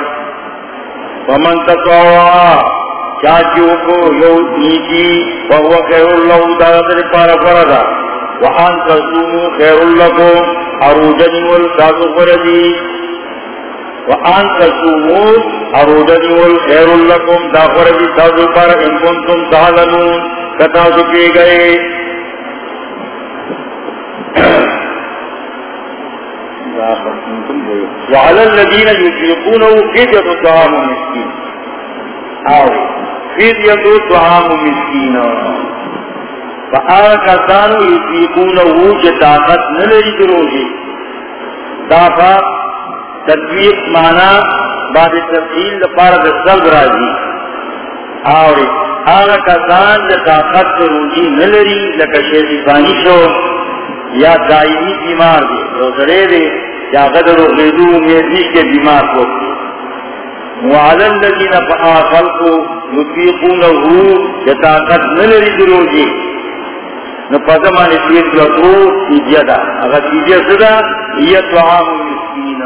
فَمَنْ تَتْوَوَا چاچیوں کو یو نیکی وَهُوَ خَيْرُ اللَّهُ دَرَدَرِ پارا فردا وان تصوموا خیر لكم اروجن والتاسو فردی وان تصوموا اروجن والخیر لكم دا فردی تاسو پر ان کنتم تعلمون. کتاسو کی گئے؟ وعلى الذين يطيقونه فدية طعام مسكين. فدية طعام مسكين. طاقت نلری جی دروجی دافا تدویق مانا بعد تفصیل دپار دستل راجی آوری آغا کسان چه طاقت جی نلری جی، لکا شیطی شو یا دائمی بیمار دی روزرے دی یا قدر غیدو میزیش جی کے بیمار کو۔ وعلى الذين فآخلقوا يطيقونه يتاقت نلري دروجي نپدمان تیر لکو تیجیا دا۔ اگر تیجیا سدا یہ طعام مسکین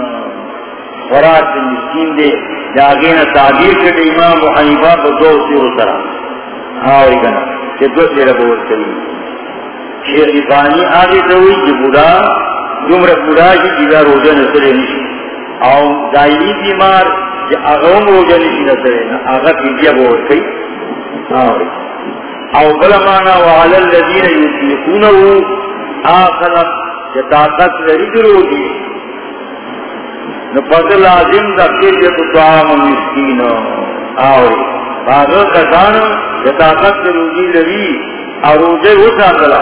خوراک مسکین دے۔ جاگین تعبیر کے امام و حنیفہ کو دو سیر سرا۔ آوری کنا، کہ دو سیر بہت چلی شیخ افانی آگے دوئی جی بودا جمر بودا جی روزہ نسرے نشی او دائمی بیمار جی اغام روزہ نشی نسرے نا آگا تیجیا بہت کئی آوری او بلمانا وعلى الذين يطيقونه آخر جتاقت لرجلو دي نفضل لازم دا كرية طعام مسكين آوری باغ کسان یا طاقت روجی لری اور روجے وہ ساتلا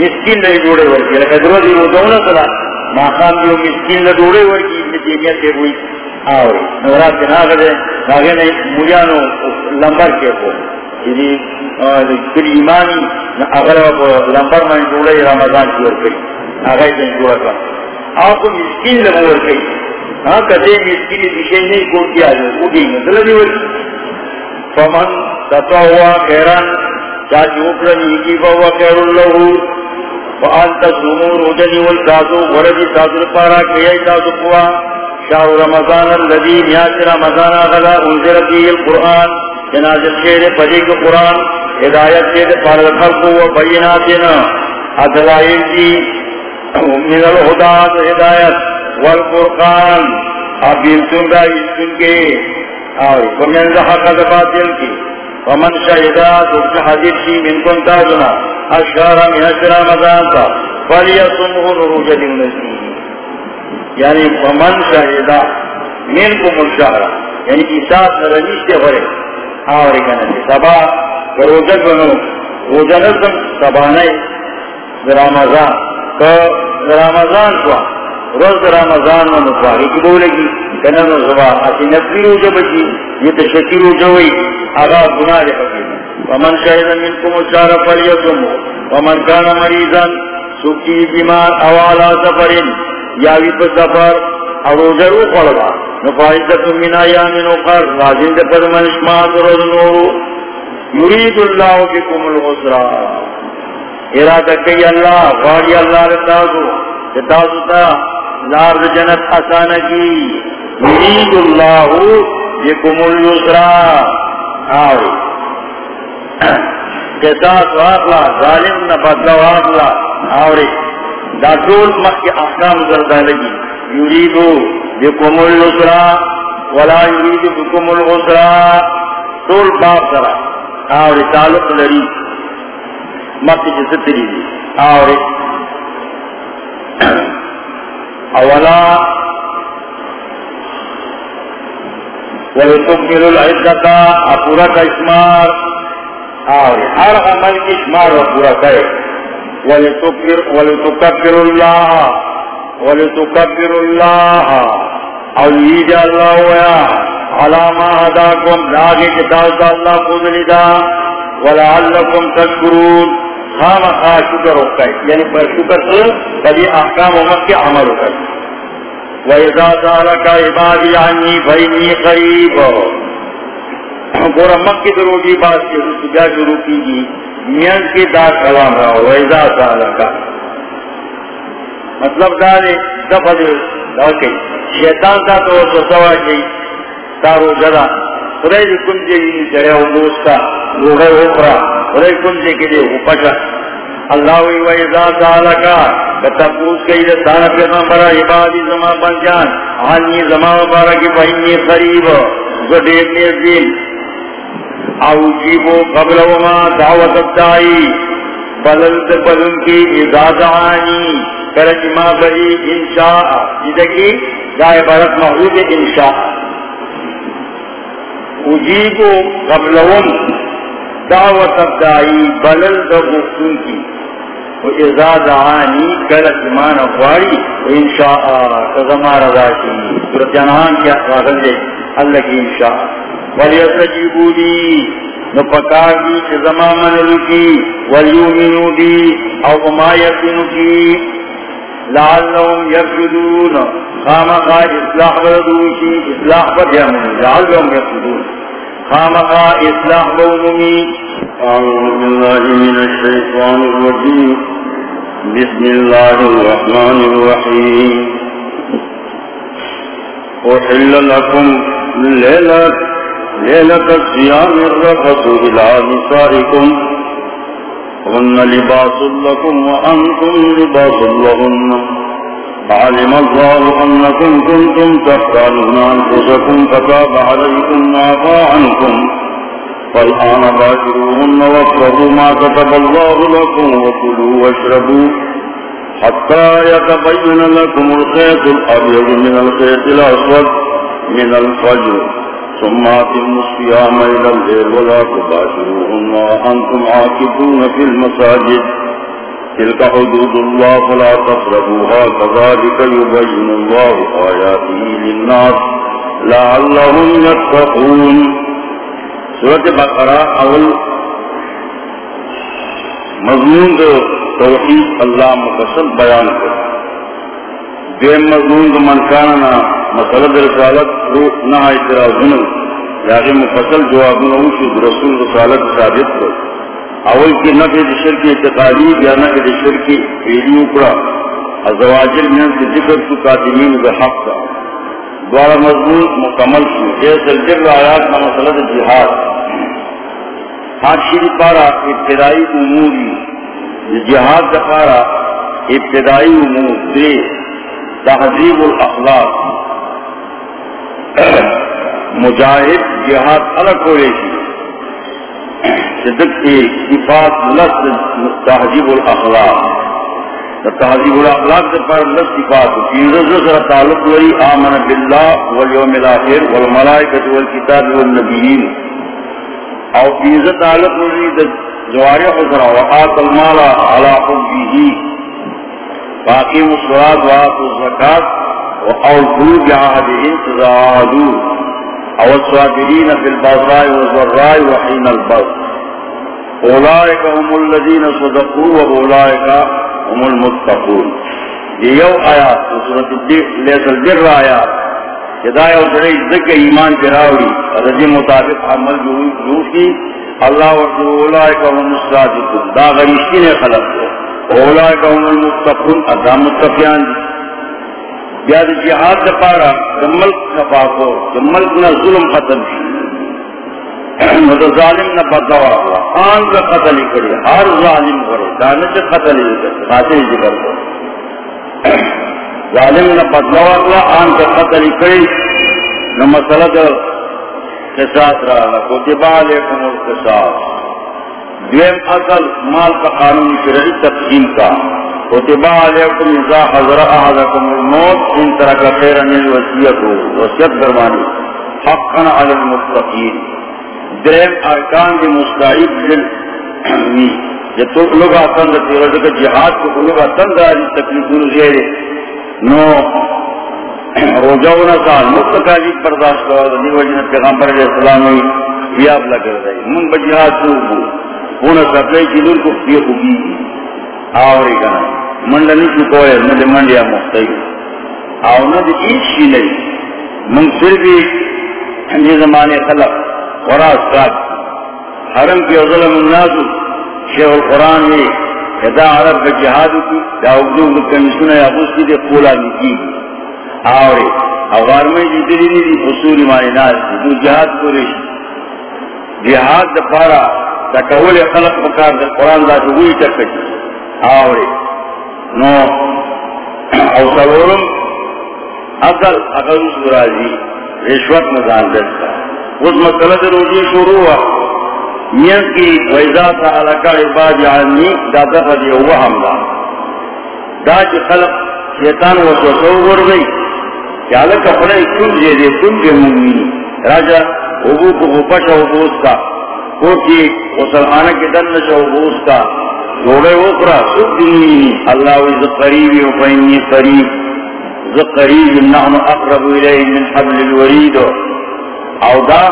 مسکین لئی جوڑے ہوئے ورکی لکہ درو دی رو دونا صلا ما دیو مسکین لئی جوڑے ہوئے ورکی ابن تیمیت کے ہوئی۔ آوری نورات کے ناغ دے، ناغے نے مولیانو لمبر کے کو یعنی کل ایمانی اغلب لمبر میں جوڑے رمضان کی ورکی آگائی جن جوڑا کر آپ کو مسکین نے لگو ورکی ہاں کدے مسکین دشے نہیں کو کیا جو، وہ اڑی مطلب دی ورکی فمن تطوع خیران، چاچی اکرنی کی، فہو خیر اللہ۔ وانت سمور وجنی والتازو وردی تازو پارا کیائی تازو قوا شاہ رمضان اللذی نیاز رمضان غلا انزر فی القرآن جنازل شیر پدیک قرآن، ہدایت شیر پارد خلق و بیناتنا، ادلائل دی من الہداد ہدایت، والقرآن، اب انتن گا انتن کے آئی فمن زحق دباتل کی۔ ومن شہدہ دکھ حدیث شی من کن تازنا اشارا من اشرا مدان تا فلیسمه نروج دنسی یعنی فمن شہدہ من کو مشاہرہ یعنی ایساس نرنیش دے غرے آوری کنسی سبا روزک بنو روزنزم سبانے رمضان. کہ رمضان کو روز رمضان میں مطلعی کی بولے گی کنن زبا اسی نفلی روجہ بچی، یہ تشکی روجہ ہوئی آغا گناہ لے پکی ومن شہد منکم اشار فلیتم. ومن کان مریضا سکی بیمار اوالا سفرین. یاوی پر سفر اور روجہ رو پڑھا نفائدت من آیام اخر لازم دے پر منشمات روز نورو یرید اللہ بکم الغسرہ ارادہ کئی اللہ غاری اللہ رتازو رتازو تا لار جنت آسان کی. یرید اللہ بکم الغسرہ آوری قصاص واقلا ظالم نبدل واقلا آوری دا دول مخی احکام زردہ لگی. یریدو بکم الغسرہ ولا یرید بکم الغسرہ دول باپ سرہ آوری تعلق لری. مکی جسطری دی آوری اولا وَلِتُكْمِلُ الْعِدَّةَ اپورا کا اشمار آوری ہر عمل کی اشمار اپورا کرے وَلِتُكَبِّرُ اللَّهَ. وَلِتُكَبِّرُ اللَّهَ. او یید اللہ ہویا علامہ حداکم لاغی کتاب اللہ قدلی دا ولعلکم تشکرون. خام خواہ شکر ہوتا ہے. یعنی پر شکر سے کبھی احکام امت کے عمل ہوتا وَإِذَا سَأَلَكَ عِبَادِي عَنِّي فَإِنِّي قَرِيبٌ گورا مکی دروگی بات سے رسجا شروع کی گی۔ میان کی دا کلام رہا وَإِذَا سَأَلَكَ مطلب دارے دفع دے داکے شیطان تا تو سوا کی تارو جدا۔ خدای دی کم جے وینی چڑے دوستا روغے اوپرا۔ خدای کم جے کے لیے اوپشا اللہ وی ویزا سالکا کتبوس کئی دستانا پیغمبرا عبادی زمان بنجان آنی زمان مبارکی فہنی قریب زدیر نیزین او جیبو قبل وما دعوت الدائی بلند بلن کی ازاد آنی کرچ ما بری انشاء۔ جدکی دائے برک محروب انشاء۔ اجیبو قبلون دعوت ابدائی بلل دا گفتون کی. و ازا دعانی کلت ایمان اخواری و انشاء کزما رضا کی. سورت جنہان کی اخواغل دے، اللہ کی انشاء. ولیسجیبو دی نپکار دی چزما منلو کی. ولیومنو دی او ما یقینو کی. لعلهم يفجدون خامقا اصلاح بردوشی اصلاح بدیامن لعلهم يفجدون خامقا اصلاح بوممی أعوذ بالله من الشيطان الرجيم. بسم الله الرحمن الرحيم. أحل لكم ليلة ليلة الصيام الرفث إلى نسائكم. هن لباس لكم وأنتم لباس لهن. علم الله أنكم كنتم تختالون أنفسكم فتاب عليكم وعفى عنكم. فالآن باشروهن واقربوا ما كتب الله لكم وكلوا واشربوا حتى يتبين لكم الخيط الأبيض من الخيط الأسود من الفجر. ثم أتموا الصيام إلى الليل ولا تباشروهن وأنتم عاكفون في المساجد. تلك حدود الله فلا تقربوها، كذلك يبين الله آياته للناس لعلهم يتقون. سورت بقرہ اول مضمون دو توحید اللہ مقصد بیان کر دیم مضمون دو منکاننا مسئلہ رسالت رو نہ اعتراضن یاغی یعنی مفصل جواب نوشد رسول رسالت ثابت کر اول کی نفی دشر کی اعتقادی یا نفی دشر کی فیلی اکڑا. ازواجر من سے ذکر تو قادمین قاتمین بحق کا دوارا مضمون مکمل شو. جیسے الجر آیات میں مسئلہ جہاد. حاشری پارا ابتدائی اموری جہاد دفارا ابتدائی امور. دے تہذیب الاخلاق. مجاہد جہاد الگ ہو رہی صدق کی صفات لفظ تہذیب الاخلاق۔ تہذیب الاخلاق سے پر لفظ صفات سر تعلق لئی آمن باللہ والیوم الاخر والملائکت والکتاب والنبیین۔ او عزت تعلق لئی جواری خسرہ وقات المالا علا حبیہی باقی مصرات وآت الزکاة وأوفوا بعهدهم إذا عادوا أو الصابرين في الباساء والضراء وحين البرد أولئك هم الذين صدقوا وأولئك هم المتقون. یہ یو آیات سورت لیس البر آیات. جدا یو سرے ذکر ایمان پیراوڑی رضی جی مطابق عمل جوش کی، اللہ ورسول اولائک هم الصادقون. دا غریشتی نے خلق دو اولائک هم المتقون ادا متقیان دی بیاد جہاد دا پارا ملک نفاقو ملک نا ظلم ختم شی. مدر ظالم نا بدوا ہوا آن کا قتل کری۔ ہر ظالم کرے۔ دانش قتل کری خاطر ذکر کرے۔ ظالم نہ بدلا والا آن کا قتل کئی نہ مسئلہ کا قصاص رہا کتبا علیکم القصاص دویم اصل مال کا قانون شرعی تقسیم کا۔ کتبا علیکم اذا حضر احدکم الموت۔ ان ترک خیرا الوسیت وسیت درمانی حقا علی المتقین۔ دریم ارکان دی مستعید دل. یہ تو لوگ آتن دا جہاد کو لوگ آتن دا تکلیفون زیادے. نو روجاونا سال مستقاجی برداشت کرو دی وجہ پیغمبر علیہ السلام ہوئی بیاب لگر رہی من بجہاد سوکو اونا سپلائی جی کی دور کو فی خوبی جی. آوری کنا منڈنی کی چکوئے ندی منڈیا مختای آو ندی ایچ شی نہیں من پھر بھی جی زمانے خلق. وراز ساتھ حرم کی ظلم الناس شیخ القرآن یہ دا عرب کا جہاد کی دا اگدو کمیشن یا کی دے پولا نکی آوری اوار میں جی دلی نہیں دی، حصول مانی ناس دی. دو جہاد کو رش جہاد دا پارا دا کول خلق مکار دا قرآن دا سوئی چکا جی آوری نو، او سلورم اصل اقل سورازی رشوت نظام دستا اس مسئلہ دا روجی شروع ہوا۔ نیت کی ویزا تا علاقہ عباد عنی دا دفع دی وحم دا۔ دا چی خلق شیطان و سوسو ور گئی۔ کہ علاقہ خلائی کن جے جی دے کن جے جی مؤمنی راجا ابو کو غپشا وبوس کا کوچی وسلمانہ کی دن نشا وبوس کا دوڑے وکرا سب دنی۔ اللہ وز قریبی و فینی قریب۔ ز قریب نحن اقرب الیہ من حبل الورید۔ او دا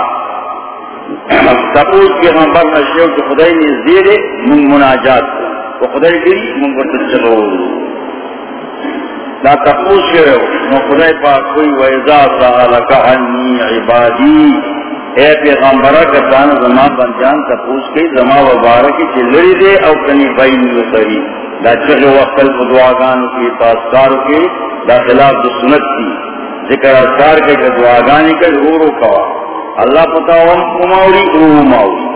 تپوس کے نمبر نشیو کہ خدای نے زیرے من مناجات کو خدای گری من برد چلو۔ لا تپوس کے نو خدای پاک کوئی ویزا سالک عنی عبادی۔ اے پیغمبرہ کتان زمان بنجان تپوس کے زمان وبارکی چلری دے او کنی بین وطری دا چگہ وقت دعاگان کی تاسکار کے دا خلاف دو سنت کی۔ ذکر اذکار کے دعاگانی کے غورو کوا۔ اللہ پتا کماؤری او ماؤری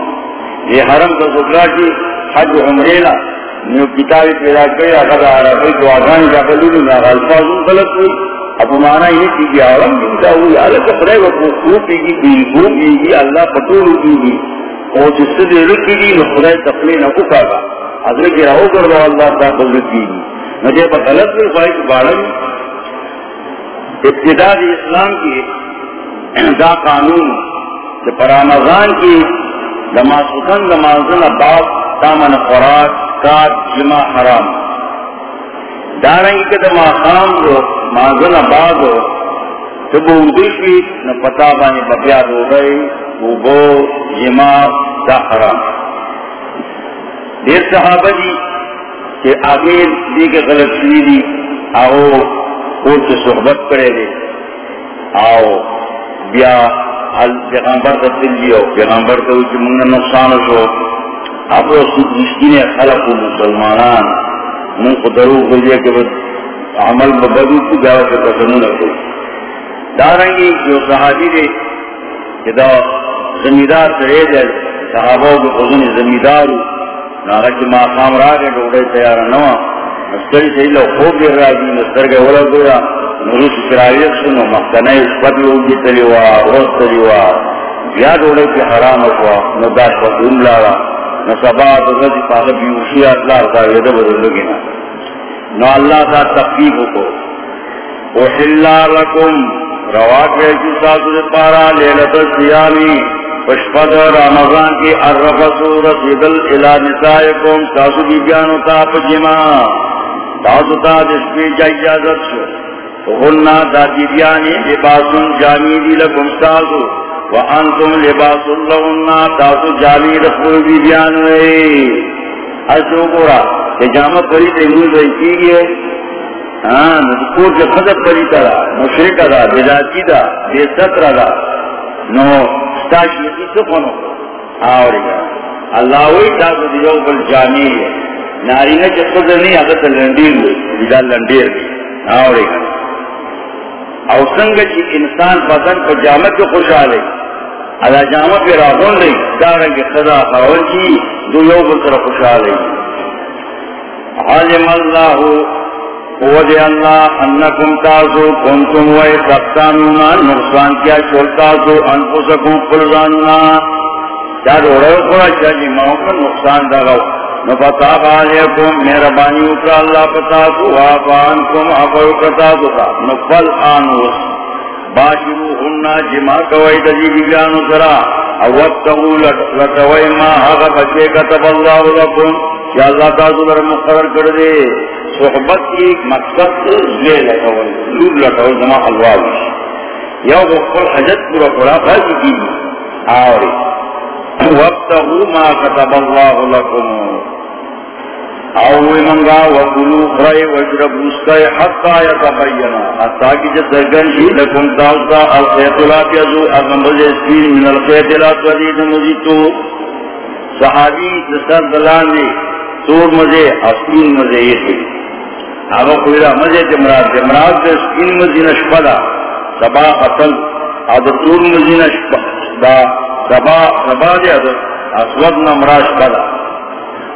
یہ حرم کا سکرا کی، حج عمریلا نیو کتابی پیدا کری اگر عربی جو آگانی جا کلو نا الفاظ غلط ہوئی۔ اب مانا یہ کی گیا عالم جنتا ہوئی۔ اللہ کا فرے وہ خوبی کی گی خوبی کی اللہ پٹور کی گی۔ اور جس سے دے رکھی گی، نو خدای تقلین اکو کاغا حضرت جی کی رہو کر دو اللہ تا قدرت کی گی۔ مجھے پا غلط بھی خواہی کی بارم ابتداء اسلام کی دا قانون کہ پر رمضان کی دما سکن دمازن باب دامن خوراک کات جمع، حرام. دارنگی کے دما خام دو مازن باب دو تب اندشوی نہ پتا بانی بپیا دو گئی وہ بو جمع دا حرام. دیر صحابہ جی کہ آگے دی کے غلط شوی دی آو اور سے صحبت کرے دے آو بیا پیغمبر کا دلی ہو پیغمبر کا کہ منگا نقصان ہو اب مشکل خلق مسلمان من کو درو کو لیا کہ عمل بدو کو گاؤ کے پسند رکھو دارنگی جو صحابی دے کہ دا زمیدار سے دے صحابہ کو خزن زمیدار نارا کی ماں خام را کے ڈوڑے تیار نوا مستری سے لو خوب گر رہا جی مستر کے اولا گورا نروس کراویت سنو مختنے مختنی اسپتی اوگی تلیوا روز تلیوا بیا دوڑے کی حرام اکوا نو داش پا لارا، نو سبا دوزی پاہا بیوشی اطلار دا ویدہ بدلگینا نو اللہ تا تقیب کو وحلا لکم رواق ایسی ساتھ پارا لیلت سیامی پشپد رمضان کی الرفسو رسیدل الى نسائکم، تاسو بیبیانو تا پجما تاسو تا دشپی جا اجازت شو. غلنا دا دیبیانی لباسن جامی دی لکم سازو وانتم لباس اللہننا تاسو جامی رفو دیبیان وی ایسو گورا کہ جامع پری تیمون رئی کی گئے ہاں نذکور کے خدب پری ترا مشرک دا بیداتی دا بے دا نو ستاشی کی آوری اللہ وی دیو بل جامی ہے نہیں لنڈیر ہوئی لنڈیر آوری او سنگ چی انسان بدن پا جامع کی خوشحال ہے ادا جامع پی راغون لئی دارنگی خدا خرون چی دو یو خوشحال اللہ ودی اللہ انکم تازو کنتم وی سبتانونا نقصان کیا شول تازو انفسکم قلزانونا. کیا دو رو خورا موقع نقصان دارو نفتاب علیکم مہربانی اکرا اللہ پتاسو وافانکم عفو کتاسو تا. نفل آنوس. باشرو ہننا جی، جمع کوئی دجی بگانو سرا. اوتقو لتوئی ما حقا بچے کتب اللہ لکم. یا اللہ تاسو در مقرر کردے صحبت کی مقصد لے لتوئی لور لتوئی زمان حلواوش یو بخل حجت پورا پورا خاصی کی۔ آوری وقتہو ما کتب اللہ لکم اوی منگا وقلو خرائی وجرب اسکائی حتی یتبینا حتی کی جد درگن شی لکم تاوتا الخیط الاتیزو اغنبز اسکین من الخیط الاتوزید مزیتو صحابی دستر دلان دی سور مزے اسکین مزے یہ تھی آگا خویرہ مزے تمراد تمراد دی اسکین مزی نشپدا سبا قتل آدھا سور مزی نشپدا سبا سبا دی آدھا اسود نمراش پدا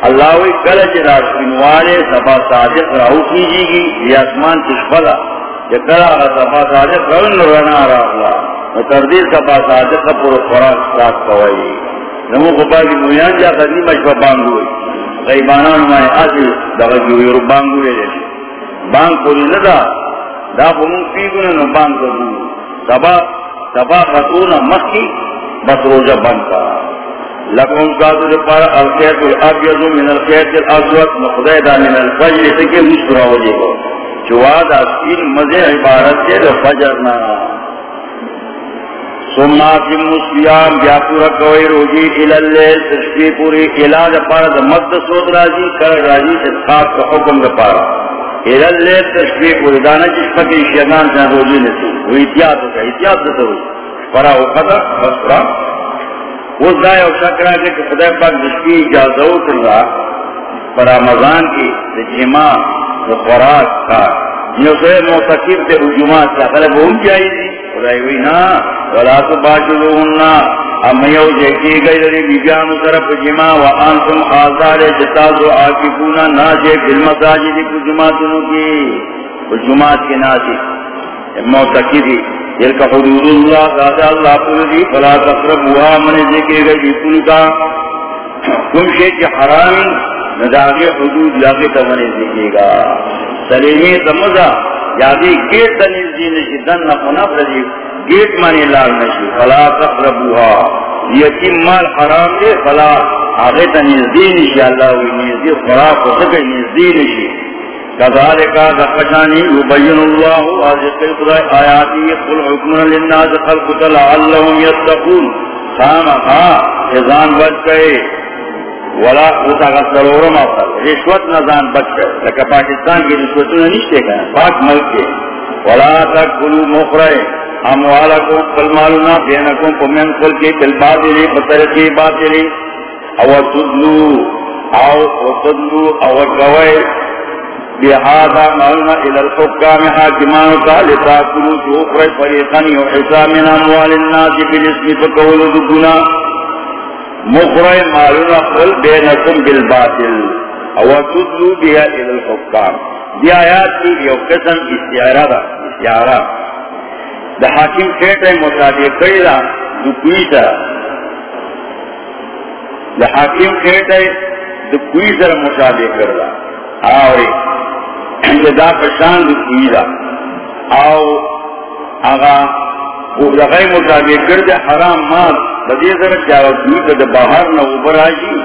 اللہ وی کل جرا سنوارے سبا صادق راہو کیجی گی۔ یہ اسمان تشفلا یہ کلا سبا صادق رون رنا رہا تردیر سبا صادق پر خوراک ساتھ کوائی نمو خبا کی مویان جا قدیم اشبا بانگو ہوئی غیبانا نمائے آجی دغا جوئی رو بانگو لے لے بانگ کولی ندا دا خمون پیگونا نو بانگ کرو سبا سبا خطونا مخی بس روجہ بانگ کرا لکھن کاتو دے پارا الخیت الابیض من الخیت الاسود. مخدای دا من الفجر سکے مشکرہ ہو جے گا چواد اسکین مزے عبارت سے دا فجر دے فجرنا سمات مسیام بیا پورا کوئی روجی پوری، علاج پارا، دا مد سود راجی کر راجی کا حکم دا پارا. پوری، دانا پکی نسی. وہ اتیاد اتیاد ہوئی پرا بس پرا. وہ اور کے کہ خدا پاک اللہ پر رمضان کی جمع و خوراک کا جو سے خدای وی نا ولا تو باجلوهن ام یو جکی گئی لری بیبیانو طرف جمع و انتم آزار جتازو آکفونا ناجے بالمساجد کو جماعتنو کی. کو جماعت کے ناسی موتکی دی. یلک حدود اللہ ذات اللہ پر دی. فلا تقربوها، من ذکر گئی کن کا. کم شیچ حرام نداغی حدود لاغی تمہیں ذکر گا. سلیمی تمزا یادی گیٹ تنیز دی جی نشی دن نقنا پردی گیٹ مانی لال نشی، فلا تقربوها. یتیم مال حرام دے، فلا آغی تنیز دی جی نشی اللہ وی نیزدی خراق و سکر نیزدی نشی. کذالکا دقشانی یبین اللہ آزی قرد آیاتی، قل حکمنا للناس خلق تلعلہم یتقون. خامقا ازان بچ گئے ولا ہوتا کا سرورم آتا رشوت نظام بچ کر. لکہ پاکستان کی رشوتوں نے نشتے گئے پاک ملک کے ولا تک کلو مخرے اموالکم فالمالنا بینکم پمین کل کے بالبادلی بطرقی باطلی. او تدلو. او تدلو او کوئے بهذا مالنا الى الحكام حاكمان قال تاكلوا شوفر فريقا يحسى من اموال الناس بالاسم فقولوا دقنا مخرج مالون اقل بینکم بالباطل. او تدلو بیا الى الحکام. دی آیات کی یو قسم استعارہ دا استعارہ. دا حاکم خیٹے مطابق قیدہ دو کوئی سر. دا حاکم خیٹے دو کوئی سر مطابق کردہ آوری. دا پشان دو کوئی دا. آو، آغا وہ مطابق کردہ حرام مال. بدی سر چاہا کوئی تا باہر نہ اوپر آجی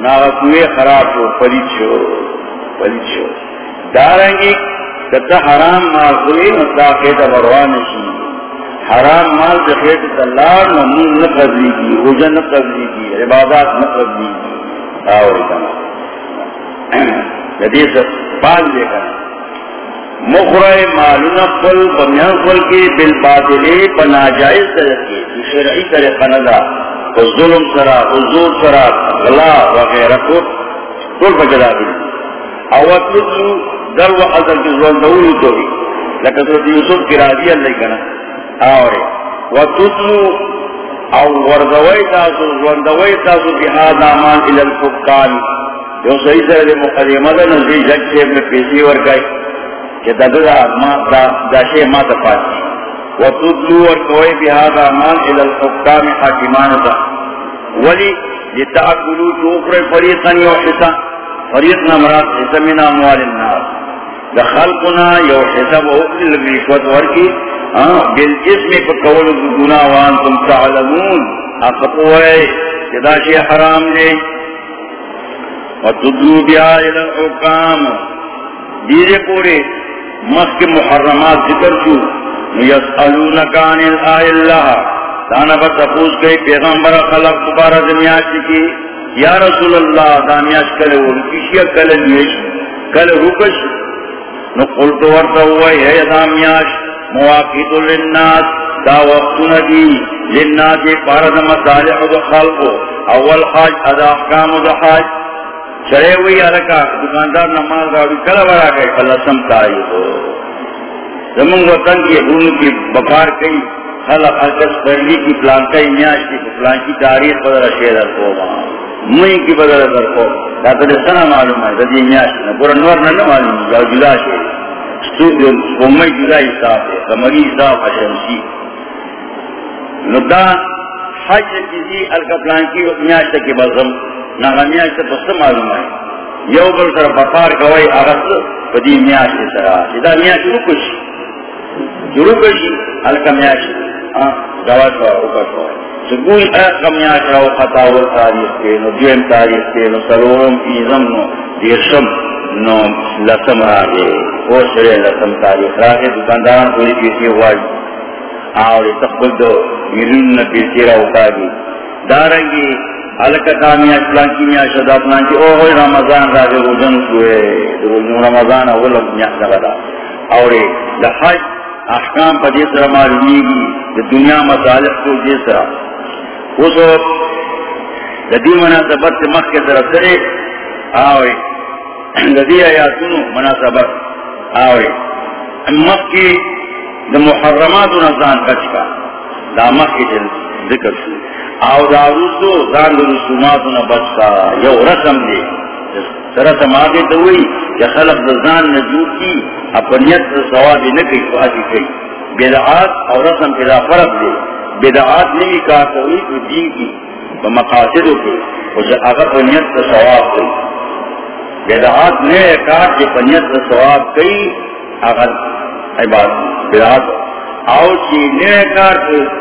نا کوئی خراب ہو پلیت شو پلیت شو. دارنگی کتا حرام مال کوئی نتا خیتا بروان شی حرام مال سے خیتا تلار نمون نقضی کی روجہ نقضی کی عبادات نقضی کی آوری کنا بدی سر باز لے معلوم قل بمیان قل کی بالبادلے بناجائز طریقے شرعی طریقہ ندا تو ظلم سرا حضور سرا غلا وغیرہ کو کل بجلا دی۔ اوت لطلو در و حضر کی ظلم دولی تو بھی، لکہ تو یوسف کی راضی اللہ کنا، آورے۔ و تطلو او وردوئی تاسو وردوئی تاسو بہادا مان الالفقان یو صحیح سر مقدمہ دا نزدی جگ سے میں پیسی ورگائی کہ دادا ما دا داشے ما تفاتی وتدلو ورکوئی بهذا مال الى الحكام حاكمان دا ولی لتأكلوا توقر فريقا يوحسا فريقنا مرات حسا من اموال الناس۔ دخلقنا يوحسا وحسا لبرشوت ورکی بالجسم فقول الدنا وانتم تعلمون۔ اقفوئے کہ شيء حرام لے وتدلو بها الى الحكام دیرے پورے۔ مخ کے محرمات ذکر شو یسالونک عن اللہ دانا با تفوز کئی پیغمبر خلق دوبارہ دمیاش جی کی، یا رسول اللہ، دامیاش کلے ورکشی کلے نیش، کلے رکش نو قلتو ورطا ہوئی ہے دامیاش مواقیت للناس، دا وقت ندی۔ للناس پارد مصالح دا خلق اول حاج، ادا احکام دا حاج۔ چرے ہوئی علاقہ دکاندار نماز راوی، کلا برا گئے فلسم تاریخ ہو۔ زمون وطن کی اون کی بپار کئی خلق حلقس پرلی کی پلان کئی، میاش کی پلان کی تاریخ بدر شیر کو موئی کی بدر در کو داتا سنا معلوم ہے دادی میاش کی پورا نور نہ معلوم ہے جدا شیر۔ سومی جدا حساب ہے، کمری حساب حشمسی ندا حج کسی الکا پلان کی میاش کی بزم۔ نہ میاش سے پس معلوم ہے یو بل سر بپار کوئی آغاز پدی میاش کی طرح جدا میاش رکش شروع کشی حلقہ میاشی جواز ہوا اوکا شوا. سگوی اقا میاش راو خطاور تاریخ کے، نو دویم تاریخ کے، نو سرورم ایزم، نو دیرشم، نو لسم راگے. او سرے لسم تاریخ را راگے، دکانداران پوری پیسی ہوائی آوری تقبل دو میرون پیسی راو کاگی دارنگی حلقہ کامیاش پلانکی میاش دا پلانکی، او ہوئی رمضان را راگے روزن شوئے رمضان اولم میاش دا۔ اوری لحج احکام پا جس طرح معلومی گی دنیا مصالح کو جس طرح اس وقت لدی مناسبت سے مخ کے طرف سرے آوے لدی آیاتونو مناسبت آوے مخ کی دا محرمات نزان کچ کا۔ دا مخی دل۔ ذکر سی او دا رسو زان دا رسومات نبچ کا۔ یو رسم دی۔ رسم آگے تو ہوئی کہ خلق دا زان نجور کی، اپنیت دا ثوابی نکی تو آجی کئی بیدعات اور رسم پیدا فرق دے بیدعات نہیں کہا کوئی تو دین کی مقاصدوں کے اسے اگر پنیت ثواب کئی بیدعات نے کہا کہ پنیت ثواب کئی اگر عبادت بیدعات او چی نے کہا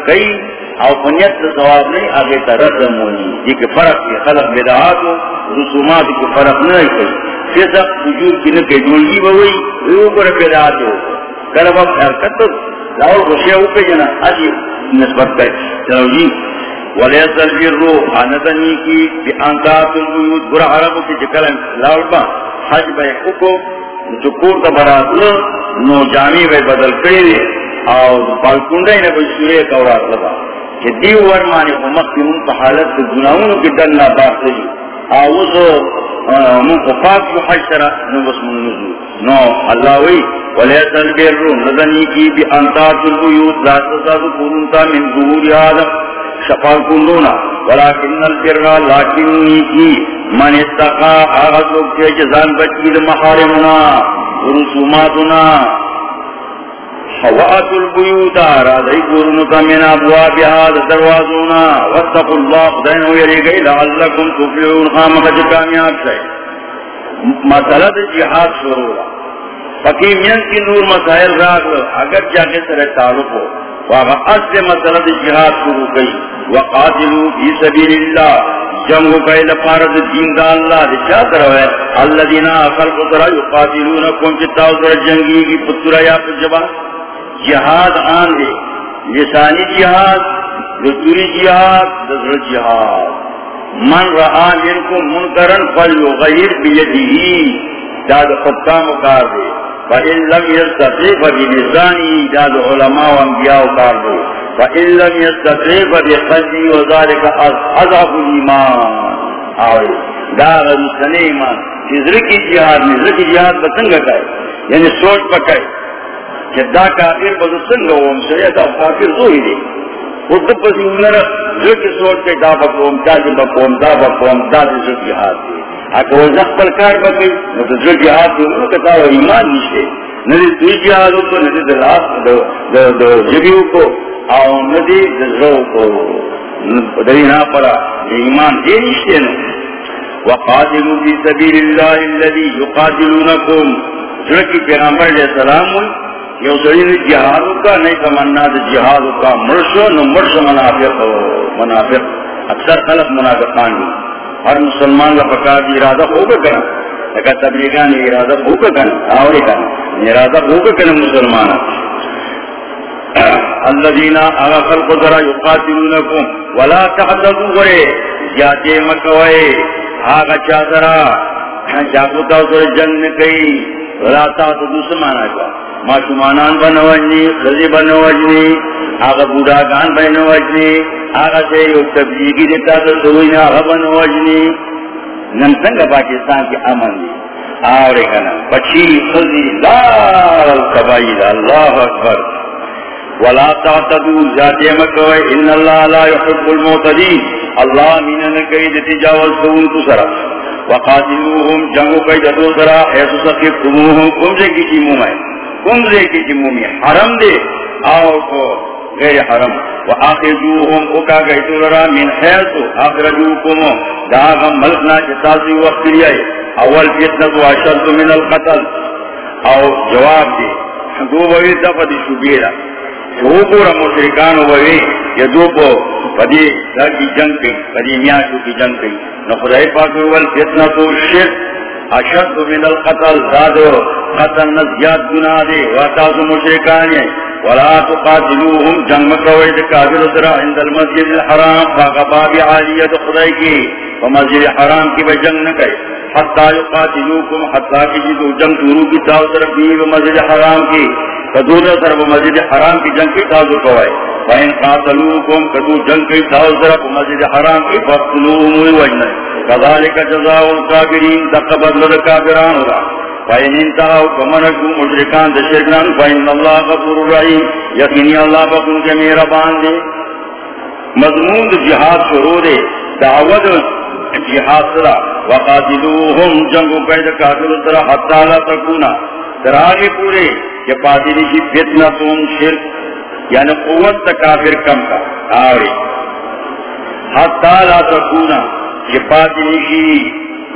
کئی او پنیت کا ثواب نہیں، آگے تا رسم ہونی یہ کہ فرق کی خلق بیدعات ہو، رسومات کی فرق نہیں کئی فیصد وجود کی نکے جولگی بوئی وہ پر بیدعات ہو۔ کرب حرکت لاؤ خوشی ہو پہ جنا آجی نسبت کر چلو جی۔ ولیسل بیرو خاندنی کی بی انتات البیوت برا عربو کی چکل لاؤ با، حج بے اکو چکور تا براتلو نو جامی بے بدل کری اور بالکونڈے نے بے سورے کورات لبا۔ کہ دیو ورمانی کو مقیمون پا حالت گناہونو کی دلنا باق لی آوزو من قفاق جو حج سرا نو من نزول نو اللہ وی، ولیت البر نزنی کی بی انتات البیوت لا تزاد قرنتا من ظهور آدم. شفا کندونا. ولیکن البر لیکنی کی من اتقا آغت لوگ کے جزان بچید محارمنا ورسوماتنا وآتوا البيوت شروع. کی نور مسائل راگ اگر جاگے سر تعلق ہو. وہاں اصل مسئلہ جہاد شروع گئی وقاتلوا فی اللہ جنگو کئی لپارد دین دا اللہ دی چاہ طرح ہے اللہ دینا خلق طرح یقاتلونکم چی تاؤ جنگی کی پترہ یا پر جہاد آن دے۔ لسانی جہاد، رسولی جہاد دزر جہاد۔ من رہا جن منکم منکرن فلیغیر بیدہی داد حکام کار دے۔ فإن لم يستطيع فبلسانه داد علماء وانبياء کار دے۔ فإن لم يستطيع فبقلبه وذلك أضعف الإيمان۔ آوے۔ دا غرسن ایمان۔ ذرکی جہاد میں ذرکی جہاد بسنگا کہے یعنی سوچ پکائے۔ کہ دا کافر بدو سنگا ہوم سے دا کافر دو ہی دے خود پسی انر ذرکی سوچ کے دا بکوم دا جی بکوم دا بکوم دا دی ذرکی جہاد دے اگر وہ زخبر کار بکی نو تو ذرکی جہاد دے انہوں کتا وہ ایمان نشتے. ندی توی جہاد کو ندی دلاس دو جبیو کو. او ندی دزرو کو. درینا پڑا ایمان دے نشتے نو وقاتلوا في سبيل الله الذي يقاتلونكم۔ ذرکی پیغمبر علیہ السلام ہوئی یو سرین جہادو کا نہیں تمنا دا جہادو کا مرشو نو مرشو منافق منافق اکثر خلق منافقان دی ہر مسلمان کا پکار دی ارادہ ہوگا کنا لیکن تبلیغان ارادہ ہو ہوگا کنا آوری کنا ارادہ ہوگا کنا مسلمان۔ الذين اغا خلق ذرا يقاتلونكم ولا تحدثوا غري جاتے مکوئے آغا چادرا جاکو تاو سر جنگ کئی نکئی ولا تحت دوسمانا کا۔ ما شمانان بنوجنی خزی بنوجنی آگا آغا بوداگان بنوجنی، آغا سے یو تبلیغی دیتا تو سوئی سوئینا آغا بنوجنی۔ نمسنگ پاکستان کی امن دی۔ آورے کنا، بچی خزی لال قبائل، اللہ اکبر۔ ولا تعتدوا ذات مکوئے ان اللہ لا يحب المعتدین۔ اللہ مینن کئی تجاوز کون تو سرا۔ وقاتلوهم، جنگو کئی دو سرا حیث سقفتموهم کم سے کسی مومائے کم سے کسی مومی حرم دے، آو کو غیر حرم۔ وآخذوهم اکا گئی تو لرا، من حیث آخرجوکم۔ داغم ملکنا چتاسی وقت لیائے اول فتنت و اشد من القتل۔ او جواب دے۔ دو بوی دفع دی شبیرہ وہ پورا مشرکان ہوئے یہ دو کو پدی در کی جنگ کی پدی میاشو کی جنگ کی نو خدای پاک اول فتنہ تو شرک، اشد من القتل، زادو قتل نزیاد گناہ دے واتاز مشرکان ہے ولا تقاتلوهم جنگ مکوئی دے کافر ادرا عند المسجد الحرام فاقباب عالیت خدای کی ومسجد حرام کی بجنگ نکے حتی یقاتلوکم حتی کی جدو جنگ شروع کی تاو طرف بھی مسجد حرام کی کدو طرف مسجد حرام کی جنگ کی تازو کوائے۔ فإن قاتلوكم کدو جنگ کی تازو طرف مسجد حرام کی فقتلوهم وجنہ كذلك جزاء الكافرين تقبل للكافران را۔ فَإِنْ انْتَهَوْا كَمَنَكُمْ مُشْرِكَانْ دَشِرْكَانْ فَإِنَّ اللَّهَ غَفُورٌ رَحِيمٌ۔ یقینی اللہ بخون کے میرا باندے مضمون جہاد شروع دے، دعوت جہاد سرا وقاتلوہم جنگو قید کافر سرا حتی لا تکونا۔ تراغی پورے کہ پاتلی کی فتنہ فتنتون شرک یعنی قوت تا کافر کم کا۔ آوری۔ حتی لا تکونا، کہ پاتلی کی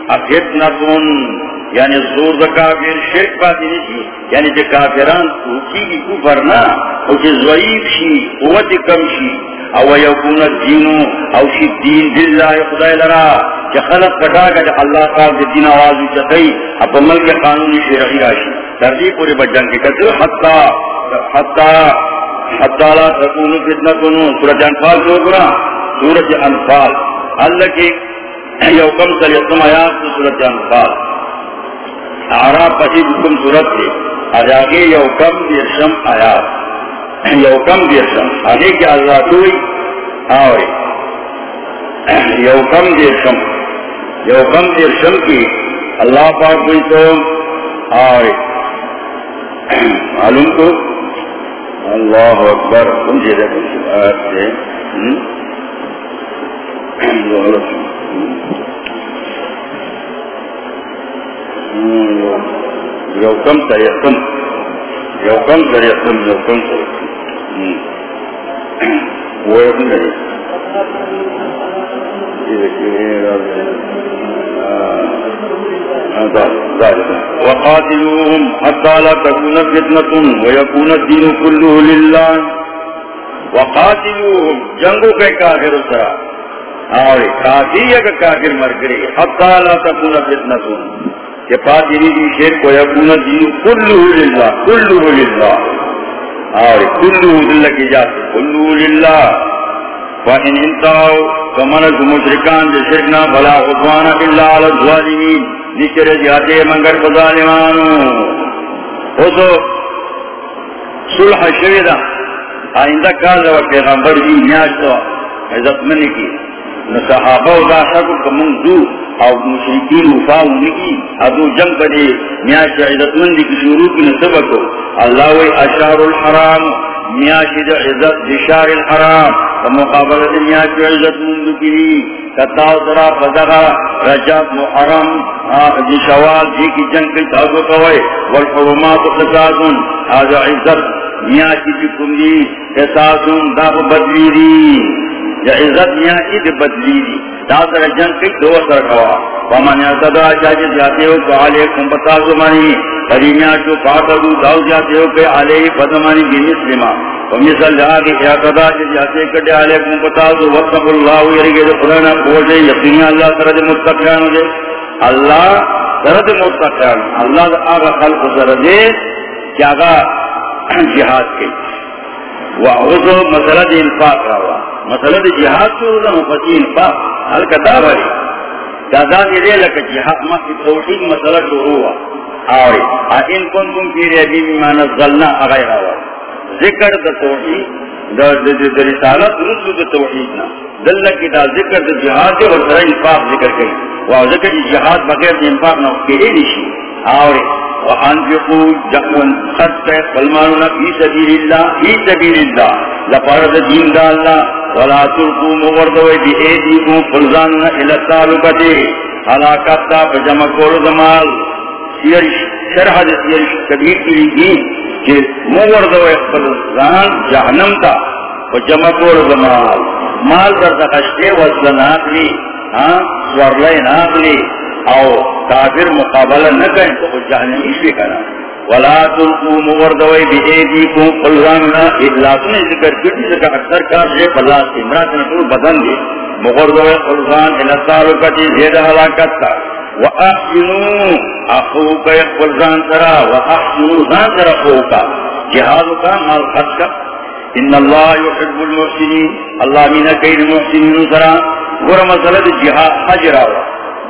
فتنہ فتنتون یعنی زور دا کافر شرک پاتی نیشی یعنی جا کافران اوکی کی کفر نا او جا ضعیف شی، قوت کم شی۔ او یکون الدینو او شی دین باللہ خدای لرا جا خلق کٹا گا جا اللہ قابل دین آواز آوازو چکی اب ملک قانونی شرعی راشی. تردی پوری بجن کے کتر حتی حتی حتی لا تکونو فتنتونو سورج انفال جو برا سورج انفال. اللہ کی یوکم سلیتم آیات سورج انفال. آرا پسی بکم صورت لے آجاگے یو کم دیرشم آیات. یو کم دیرشم آگے کیا اللہ توی آوے. یو کم دیرشم یو کم دیرشم کی اللہ پاک کوئی تو آوے. معلوم کو اللہ اکبر. کن جی رہے کن آیات سے اللہ اکبر. یو کم تر یو کم تر یو کم تر جی۔ وہ ہاں، وقاتلوهم حتى لا تكون فتنة ويكون الدين كله لله۔ وقاتلوهم جنگو کے کافر سرا۔ ہاں، اور کافی ہے کہ کافر مر گئے۔ حتى لا تكون فتنة۔ کہ پاتری دی شیر کو یکون دین کلو للہ کلو للہ اور کلو للہ کی جاتے کلو للہ۔ فإن انتاو فمنز مشرکان دے شرکنا بلا خطوانا اللہ علی الظالمین نکر جاتے منگر فظالمانو ہو تو صلح شویدہ۔ آئندہ کال رو پیغمبر جی نیاشتوا عزت منی کی۔ نصحابہ و داشا کو کمون دو۔ او مشرکین وفاو نکی ادو جنگ پدی میاش عزت مندی کی شروع کی نصبہ کو اللہ وی اشار الحرام میاش دا عزت دشار الحرام. فمقابلت میاش عزت مندو کی کتاو سرا فضغا رجب، محرم جی شوال جی کی جنگ کی تازو کوئے والحرمات قصاصن آجا عزت میاش جی کمدی قصاصن داغ بدلی دی یا عزت میاش جی بدلی دی دادر جن کی دو سر کوا ومن یعتدا جاجت جاتے ہو کہ علیکم بتا زمانی قریمیاں جو پاتدو داو جاتے ہو کہ علیہ بدمانی بی مسلمہ ومثل جہاں کی اعتدا جاتے کٹے علیکم بتا زو وقف اللہ یرگے دو قرآن پوچھے یقینی اللہ سرد متقیان دے اللہ سرد متقیان۔ اللہ آغا خلق سرد کیا آغا جہاد کے وعوضو مسئلہ انفاق رہا مسئلہ دی جہاد شروع دا مفتی انفاق حل کتا بری۔ دادا دیدے لکا جہاد ما کی توحید مسئلہ شروع ہوا۔ آوری، آئین کن کن کی ریبی ما نزلنا اغیر آوری ذکر دا توحید، دا دا رسالت رسل دا توحیدنا۔ دلہ کی دا ذکر دا جہاد دے اور سر انفاق ذکر کری۔ وہاں ذکر جہاد بغیر دا انفاق نا کیلے نشی۔ آوری وانفقوا جقوا خط فالمالنا في سبيل الله في سبيل الله لفرد دين دا الله ولا تلقوا مغردوي بأيديكم فلزاننا إلى التالقة حلاقات دا بجمع کول دمال شرح دا سیر کبیر کی لیگی کہ مغردوي فلزان جہنم تا. بجمع کول دمال مال در دخشتے وزن آقلی سورلائن ہاں، آقلی او کافر مقابلہ نہ کریں تو جہنمی شوی کرنا ولا تلقوا مغردوی بی ایدیکم قلواننا احلاقنے ذکر کرتی ذکر اکثر کار جے پلا سے امرات نکل بدن دے۔ مغردوی قلوان انتالکتی زید حلاکت کا۔ وَأَحْسِنُوا أَخُوكَ يَقْبَلْ زَانْ تَرَا وَأَحْسِنُوا زَانْ تَرَا خُوكَ جہادُكَ مَا الْخَدْكَ إِنَّ اللَّهَ يُحِبُّ الْمُحْسِنِينَ۔ اللہ مِنَ قَيْدِ مُحْسِنِينُ تَرَا گورا مسئلہ جہاد حجر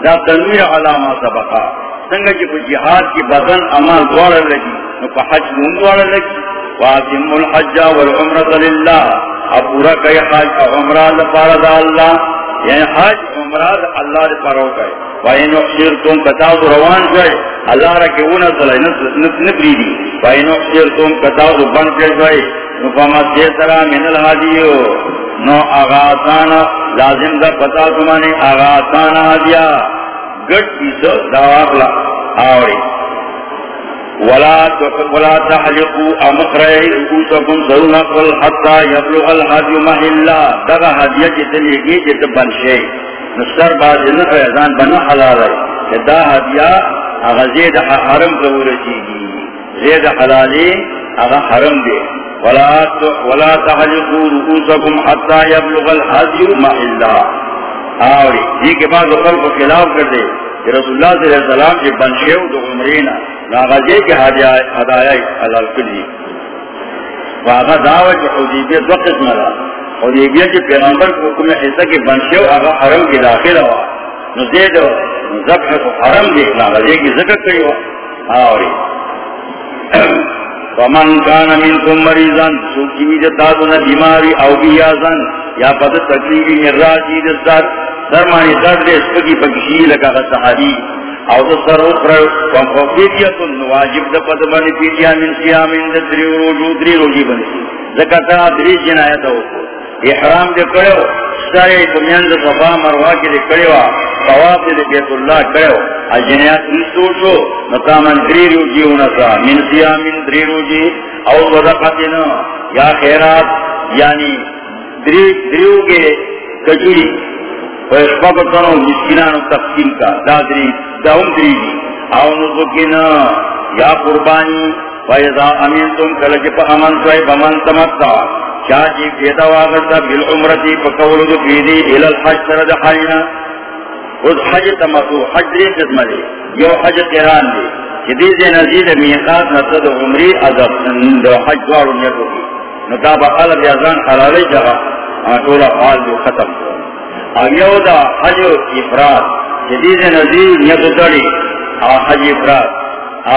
دا تنویر علامہ سبقا. سنگا جی کو جہاد کی بدن عمال دوارا لگی نو حج مون دوارا لگی واتم الحج والعمرت للہ اب پورا کئی حج عمرہ لپارا دا اللہ یعنی حج، عمرہ دا اللہ دا پارو گئے وَإِنْ اُحْشِرْتُمْ کتاو روان شوئے اللہ رکی اونا صلی نبری دی وَإِنْ اُحْشِرْتُمْ کتاو بند کر شوئے نفاما سیسرا من الحادیو نو آغاسانا لازم دا پتا تمانی آغاسانا دیا گٹ پیسو دواقلا آوری. ولا ولا تحلقوا امقرئ رؤوسكم ذرنا قل حتى يبلغ الهدي محلا دغه هديه چې تلېږي چې تبن شي نصر باز نه فیضان بنا حلال ہے. دا ہدیہ اغا زید حرم قبول چیگی زید حلالی اغا حرم دے. ولا ولا تحلقوا رؤوسكم حتى يبلغ الهدي محلا آوری، یہ کے بعد خلق کو خلاف کر دے کہ رسول اللہ صلی اللہ علیہ وسلم کے بنشیو دو عمرینا ناغذے کے ہدایہ حلال کلی وآغا دعوت حدیبیت وقت ملا حدیبیت کے پیغمبر کو حکم حصہ کے بنشیو آغا حرم کی داخل ہوا. نزید زبح کو حرم دے ناغذے کی ذکر کری ہوا. آوری۔ ومن کان منکم مریضان سوکی می جتاتونا بیماری او بیازان یا پس تکلیفی من راجی دستار سرمانی سر دے سپکی پکشی لکا صحابی او دا سر اخرى وفیدیتن واجب دا پدمانی پیدیا من سیامن دا دری روجو، دری روجی بنسی. زکتا دری جنایت ہوکو احرام دے کرو سارے کمیان دا صفا مروا کی دے کرو طواف دے بیت اللہ کرو اجنیات نسو شو نتامن دری روجی ہونسا من سیامن دری روجی او صدقتنا یا خیرات یعنی دری دریو کے کجوری ویشپاکتنو مسکنانو تقسیم کا دا دری دا ہم دری دی او نزکینا یا قربانی ویزا امینتم کلچ پا امن سوئی بمن تمتا چاچی جی پیدا واغتا بالعمرتی پا قولو پیدی الالحج سرد حجنا اس حج تمتو حج دری قسم دی، یو حج قران دی جدید نزید میقات نصد عمری ازب دو حج دوارو نیتو کی۔ نتابا قلب یازان حلالی جگہ آٹولا حال جو ختم کو۔ اگیو دا حج افراد جدید نزیر نیتو تڑی حج افراد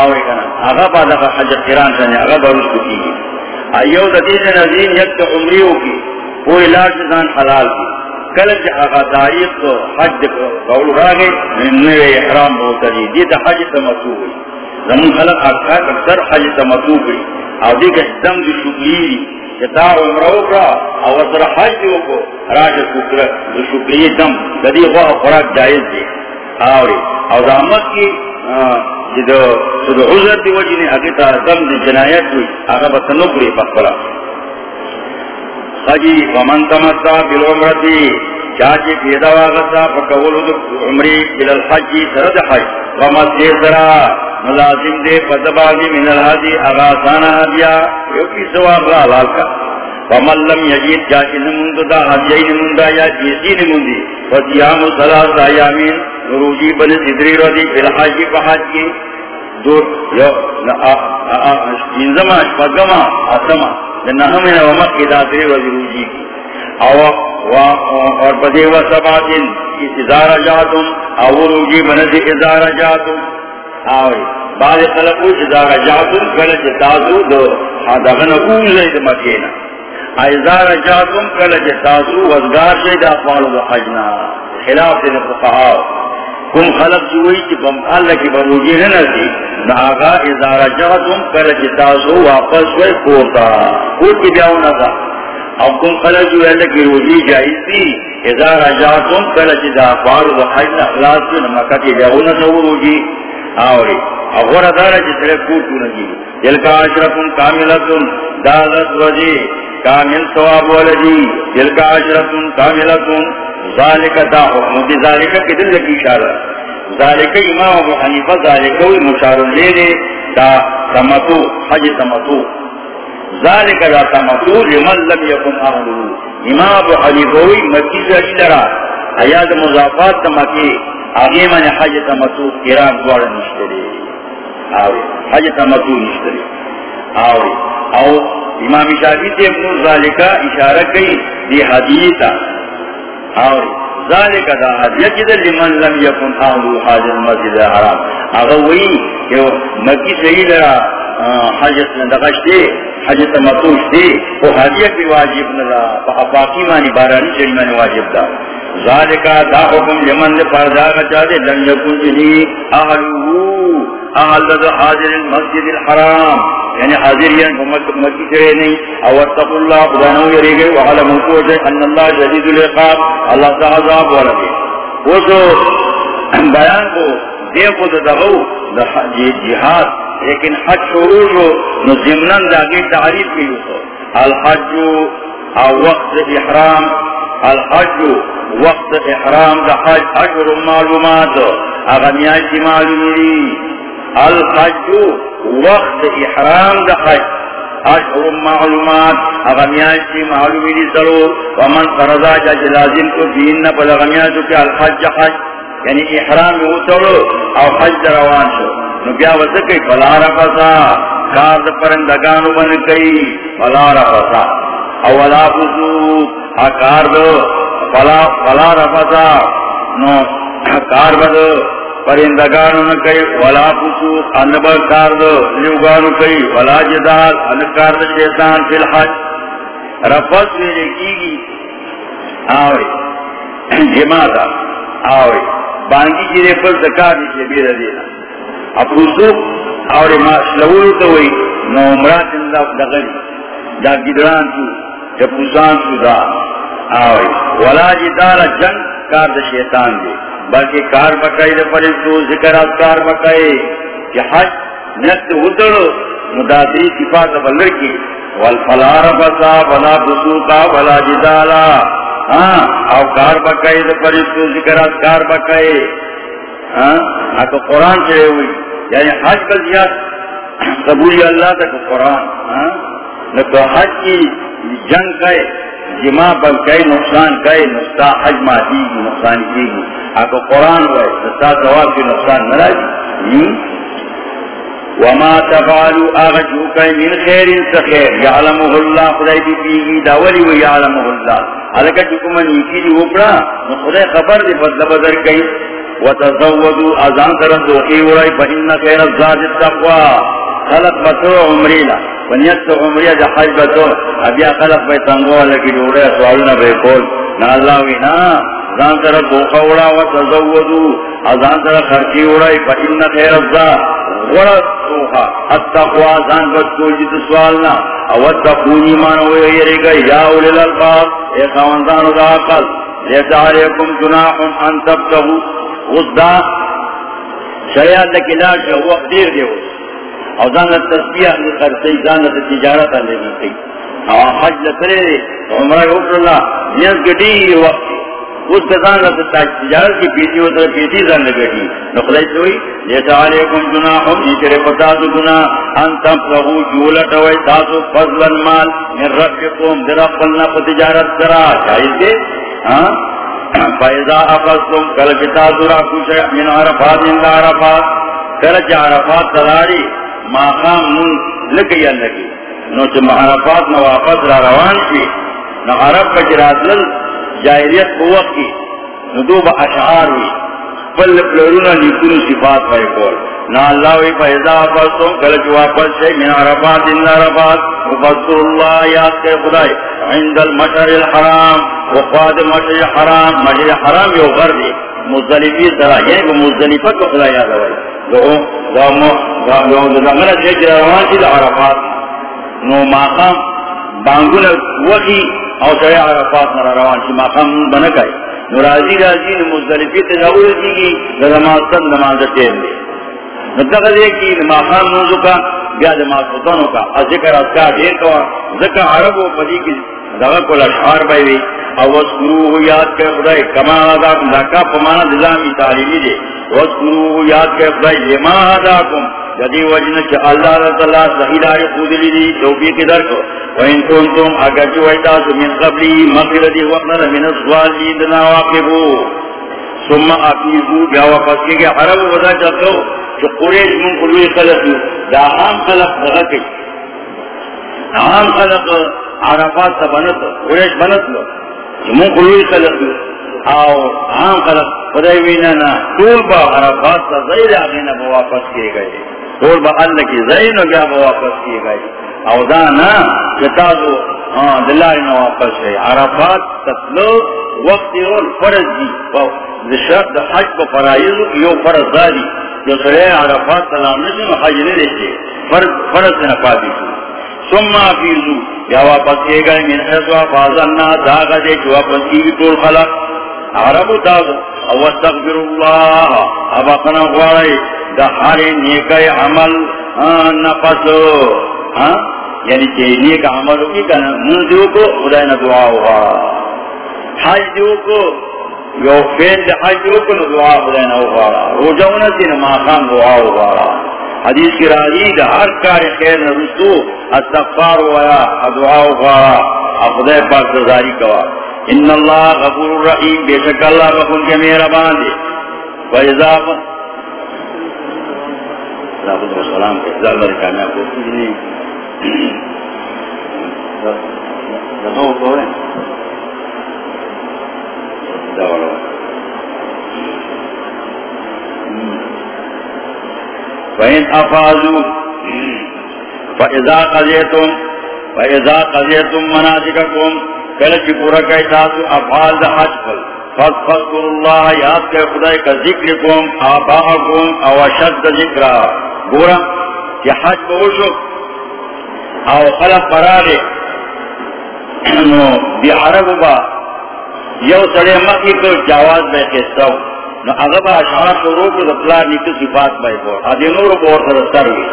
آوری کنا۔ آغا با دا حج قران سنی آغا با رسکو کی۔ ایو دا دید نزیر نیتو عمریو کی، پوری لاش دان حلال کی۔ کلچ آغا تاریخ تو حج قول راگے نوے احرام بولتا دی۔ دید حج تمتو ہوئی۔ زمون خلق اکثر حج تمتو ہوئی۔ او دیکھ دم دی شکلی جتا عمرو کا او سر حج دیو کو راج شکر شکریہ دم۔ ددی ہوا خوراک جائز دی۔ آوری، او دامت کی جدو سدو عذر دی وجی نے اگتا دم دی، جنایت ہوئی آگا بس نکری پکلا خجی ومن تمتا بالعمرتی چاچی پیدا واغتا فکولو دو عمری بالالحجی سرد حج. ومت سرا ملازم دے فتباغی من الحدی اغاسانا حدیا یوکی سواب را حلال ومن لم یجید چاچی نموند دا حدیئی نموندا یا جیسی نموندی فتیام صلاة آیامین روجی بن صدری ردی بالحجی پحج کی دور، یو انزما اشپگما اسما نحمین ومت کی داتری ردی روجی کی اور و سباتن جاتم جاتم بعد خلقو جاتم کلچ تازو دو حدغن مکینا جاتم کلچ تازو وزگار شید اقوال حجنا خلاف دن فقہاو کم خلق جوئی چی بم اللہ کی بروجی رنزی ناغا ازار جاتم کلچ تازو واپس وی کورتا کور کی بیاؤ نظر او کم خلق جو ہے کہ روزی جائز تھی اذا رجاتم کلچ دا فارو و حج اخلاص کی نمکہ کی بیغون سو روزی۔ آوری اغور دارا جسرے کوٹو نگی جلکا عشرکم کاملتن دادت وجی کامل ثواب ولدی جلکا عشرکم کاملتن ذالک دا حکم دی ذالک کی دل کی اشارہ. ذالک امام ابو حنیفہ ذالک وی مشار لینے دا تمتو، حج تمتو. ذالک لا تمتو لمن لم يكن اهله امام ابو حنیفوی مکی سے لرا. حیات مضافات تمکی آگے من حج تمتو قران دوار نشتری آوری حج تمتو نشتری آوری او امام شافی تے ابن ذالکا اشارہ کئی دی حدیثا آوری ذالک دا حدیث جدا لمن لم يكن اهله حاج المسجد الحرام اغوی کہ مکی سے لرا حجت ندقش دے حجت مطوش دے۔ وہ حجیت بھی واجب ندا۔ باقی مانی بارانی چلی مانی واجب دا۔ ذالکا دا حکم لمن دے پردا گچا دے لن یکن جنی اہلو اہل حاضر المسجد الحرام. یعنی حاضرین مکی کرے نہیں او اتقوا اللہ خدانو یری گئے وعلم کوشے ان اللہ جدید العقاب. اللہ تا عذاب والا دے وہ تو بیان کو دے خود دغو جہاد لیکن حج شروع جو نو زمنان دا گئی تعریف کی الحج او وقت احرام الحج وقت احرام دا حج اشر معلومات. اغمیاشی معلومی الحج، وقت احرام دا حج. اشر معلومات، اغمیان اغمیاشی معلومی دی سلو ومن فرضا جا جلازم کو دین پل اغمیاشو کی الحج حج یعنی احرام اترو او حج روان شو. نو بیا وزکی فلا رفضا. کار دا پرندگانو بن کئی، فلا رفضا. اولا فضوط اکار دو فلا فلا رفضا. نو، کار بدو پرندگانو نکئی ولا فسوق انبر کار دو لیوگانو کئی، ولا جدال انکار دو شیطان فی الحج. رفض میرے کی گی. آوے جماعتا آوے بانگی جیرے پر دکار نیچے بیر دینا. اب فسوق، آوے ما شلول تو وی نو امرات اندہ دغلی دا گدران تو جب پوسان تو دا. آوے، ولا جدال جنگ کار دا شیطان دے. بلکہ کار بکائی دا فرشتو ذکر از کار بکائی کہ حج نت اتڑو مدادری صفات بلر کی والفلا رفصا ولا بسوقا، ولا جدالا۔ ہاں او کار بکائی دا فرشتو ذکر از کار بکائی ہاں تو قرآن چلے ہوئی یعنی حج کا زیاد قبولی اللہ تک قرآن۔ ہاں نہ تو حج کی جنگ کئے۔ جی جمع پر کئی نقصان کئی نقصان حج ماتی کی نقصان کی گی آپ کو قرآن ہوئے نستا ثواب کی، نقصان نہ راجی وما تفعلوا اغجو کئی من خیر سخیر یعلمه اللہ، خدای بھی پیگی داولی و یعلمه اللہ. حلکہ چکو من یکی دی اوپرا خدای خبر دی بدل بدر کئی. وتزودوا ازان کرن دوخی ورائی فإن خیر الزاد التقوى خلق بطو عمرینا. ونیت تو عمریہ جا حج بتو ابیا خلق بے تنگو لکی جوڑے سوالنا بے کول. نا اللہ وینا زان تر بوخا اڑا و تزودو. ازان تر خرچی اڑائی فا ان خیر افزا غرد توخا التقوى زان بتکول جت سوالنا. او التقونی مانو یری گئی یا اولی الالباب. اے خواندانو دا عقل لیتا علیکم جناحم ان تبتہو غزدہ شریعت لکلار شا وقت دیر دیو. او دان تسبیح نے کرتے دان تجارت لے گئی او حج لے عمرہ اکرلا یہ گڈی وقت اس دان تجارت کی پیتی ہوتا پیتی دان گڈی نقلے ہوئی یہ علیکم گناہ، ہم یہ تیرے گناہ۔ ان تم لہو جولت ہوئے تاسو فضل المال۔ من ربکم درقلنا تجارت کرا۔ چاہیے ہاں؟ فائدہ افضلم کل کتاب را کچھ من عرفات من عرفات۔ کل عرفات تلاری ماقام نون لکی یا لکی نو چھ محرفات نو واپس را روان کی نو عرب کا جرازل جاہلیت کو وقت کی، نو دو با اشعار ہوئی پل پلرونا لیکن صفات پائے کول. نا اللہ وی فیضا فستم کلچ واپس شئی، من عرفات، ان عرفات. وفستر اللہ یاد کے خدای، عند المشر الحرام. وقاد المشر الحرام مشر الحرام یو غردی مزدلفی سرا یعنی مزدلفہ کو خدا یاد ہوئی عرفات. نو ماقام بانگون وقی او سرے عرفات نرا روان چی ماقام بنکائی نو رازی رازی نو مزدلفی تجاور کی گی نمازتن نماز تیر لے نتقل ہے کہ ماقام نوزو کا بیاد ماسوطنو کا ذکر اذکار دیر کوا. ذکر عرب و پدی کی دغا کل اشعار بائیوی او وذکروه یاد کے خدای، کما آداکم دکا پمانا دلامی تعلیمی دے وذکروه یاد کے خدای، لما آداکم جدی وجن چا اللہ تعالی صحیح داری خود لی دی. توفیق در کو وین کنتم اگر جو ایتاسو من قبلی مغفر دی وقنا من السوال لیدنا واقبو ثم اقیبو بیا وقت کے گئے عرب ودا چاہتو جو قریش من قلوی خلق دا عام خلق دغا عام خلق عرفات تا بنت قریش بنت لو من قلوی خلق او عام خلق. خدای ویننا طول با عرفات تا زیر آگینا بواپس کیے گئے. طول با اللہ کی زیر گیا بواپس کیے گئے. او دانا کتازو دلائی نواپس ہے. عرفات تطلو وقت فرض دی. شرط حج کو فرائض یو فرض داری جو سرے عرفات سلام نشن حج نے دیکھے فرض فرض سے نفاذی شو ثم افیزو یا واپس کے گئے من حیثوا فازننا داغا دے جو واپس کی طول خلق عربو تاغ او استغفر اللہ اب اقنا غوائی دا حال نیکای عمل نفس یعنی کہ نیک عمل کی کنا منزیو کو خدای نا دعا ہوا حج دیو کو، یو فیل دی حج دیو کو دعا خدای نا ہوا روجونا سی نماخان دعا ہوا حدیث کی راضی دا ہر کار خیر نرسو استغفار ہوا دعا ہوا خدای پاک تزاری کوا۔ ان اللہ غفور الرحیم، بے شک اللہ غفور کے میرا باندے وَإِذَا السلام کے ذال بر کامیاب کو جی نہیں۔ دو کو ہے؟ داوڑا فإن أفاظوا فإذا قضيتم فإذا قضيتم مناسككم کلچ پورا کئی تاسو افعال دا حج فل فذکر اللہ یاد کے خدای کا ذکر آباءکم او شد ذکر۔ گورا کہ حج بوشو او خلق پرارے نو، بی عرب با یو سڑے مکی کو جواز بے قصہ نو اغبا اشعار شروع کو دپلا نیکو صفات بے کول. آدھی نور بور سرستر ہوئی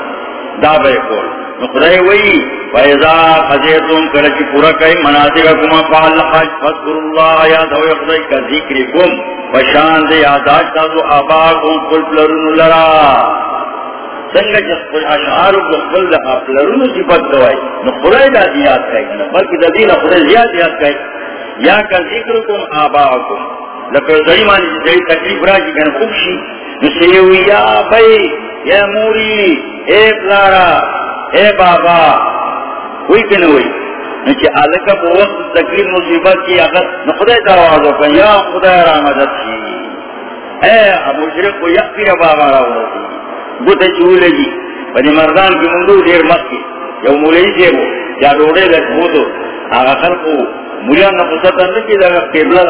دا بے کول. نو خدای وئی فیضا خزیتم کرچی پورا کئی مناسک کما فعال حج فذکر اللہ یاد ہوئی خدای کا ذکر کم فشان دے یاداش تازو آباکم قلت لرن لرا. سنگا جس پر اشعارو کو قل دقا لرن صفت دوائی نو خدای دا زیاد کئی بلکہ دا دین خدای زیاد زیاد کئی یا کا ذکر کم آباکم لکہ زیمانی جی تکلیف راجی کن خوب شی نو یا بھئی یا موری، اے پلارا، اے بابا. ہوئی کہ نہ ہوئی کہ آلکہ پہ وقت تکلیف، مصیبت کی اگر خدای کا آواز ہو یا خدای را مدد کی اے ابو مشرق کو یک پیر بابا را ہو سی بوتے چولے جی بنی مردان کی مندو دیر مت کی یا مولی سے یا روڑے لگ وہ آگا خلق کو مولیان نہ پسا تر دا قبلہ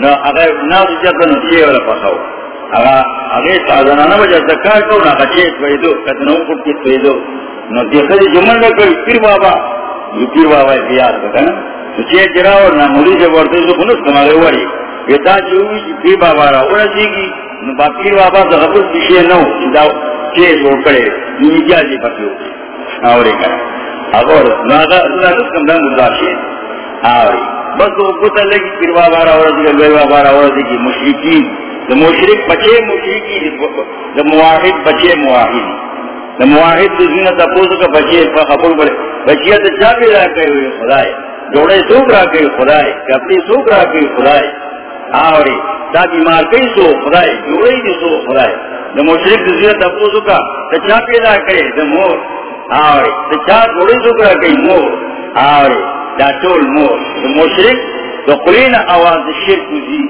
نہ اگر نہ سجد نہ چیئے والا پساو اگر اگر تازانہ نہ بجا زکار کو نہ بچے تویدو کتنوں کو کی تویدو نو دیکھا دی جمعن میں پیر بابا. یہ پیر بابا احتیار کرتا نا تو چیئے چرا اور نا مولی سے بورتے تو خنس کمالے جو پیر بابا را اوڑا نو با پیر بابا تو غبر پیشے نو دا چیئے سوڑ کرے نیمی کیا جی پکی ہوتی اور نا دا اللہ کم دا مردار شید آوری بس تو پتا لگی پیر بابا را اوڑا سیگی گوی بابا را اوڑا سیگی دا مشرک بچے مشرکی، دا مواحد بچے مواحد دا مواحد دنیا تا کا بچے خبر بڑے بچیا تو چا بھی رہا کہے ہوئے خدائے۔ جوڑے سوکھ رہا کہے خدائے کپڑی سوکھ رہا کہے خدائے۔ آوری تا بیمار کئی سو خدائے، جوڑے ہی سو خدائے۔ جو مشرق دنیا تا کا۔ تو چا بھی رہا کہے تو مور۔ آوری تو چا جوڑے سوکھ رہا کہے مور۔ آوری دا چول مور تو مشرق تو قلین آواز شرک جی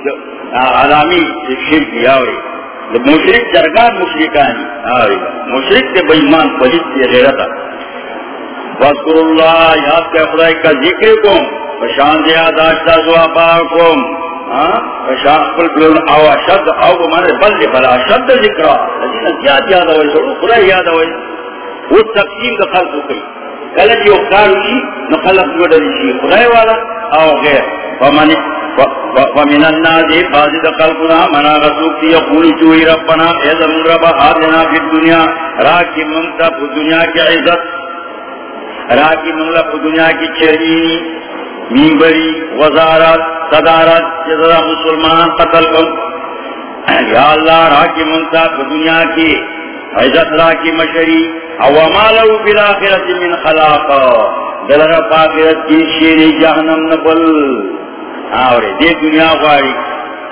علامی شرک آوری مشرق جرگان مشرکانی مشرق کے بےمان پلیت سے غیرتا وذکر اللہ یاد کے خدای کا ذکر کو پشان دیا داشتا سوا پاکم پشان قل قلون او شد او مانے بل دے بلا شد ذکرہ. لیکن زیاد یاد ہوئی سوڑو خدای یاد ہوئی وہ تقسیم کا خلق ہو گئی کلج یہ اختار ہوئی نخلق گوڑا دیشی خدای والا او غیر. فمانی ومن الناس فاسد قلبنا منا رسوک غسوك يقول جوي ربنا اذا من رب آدنا في الدنيا راكي منتا في الدنيا کی عزت. راكي منتا في الدنيا کی چرینی مینبری وزارت، صدارت جزا مسلمان قتل کن. یا اللہ، راکی منتا في الدنيا کی عزت، راکی مشری او مالو بالاخرت من خلاق دلر پاکرت کی شیر جہنم نبل. آوری، دی دنیا غاری.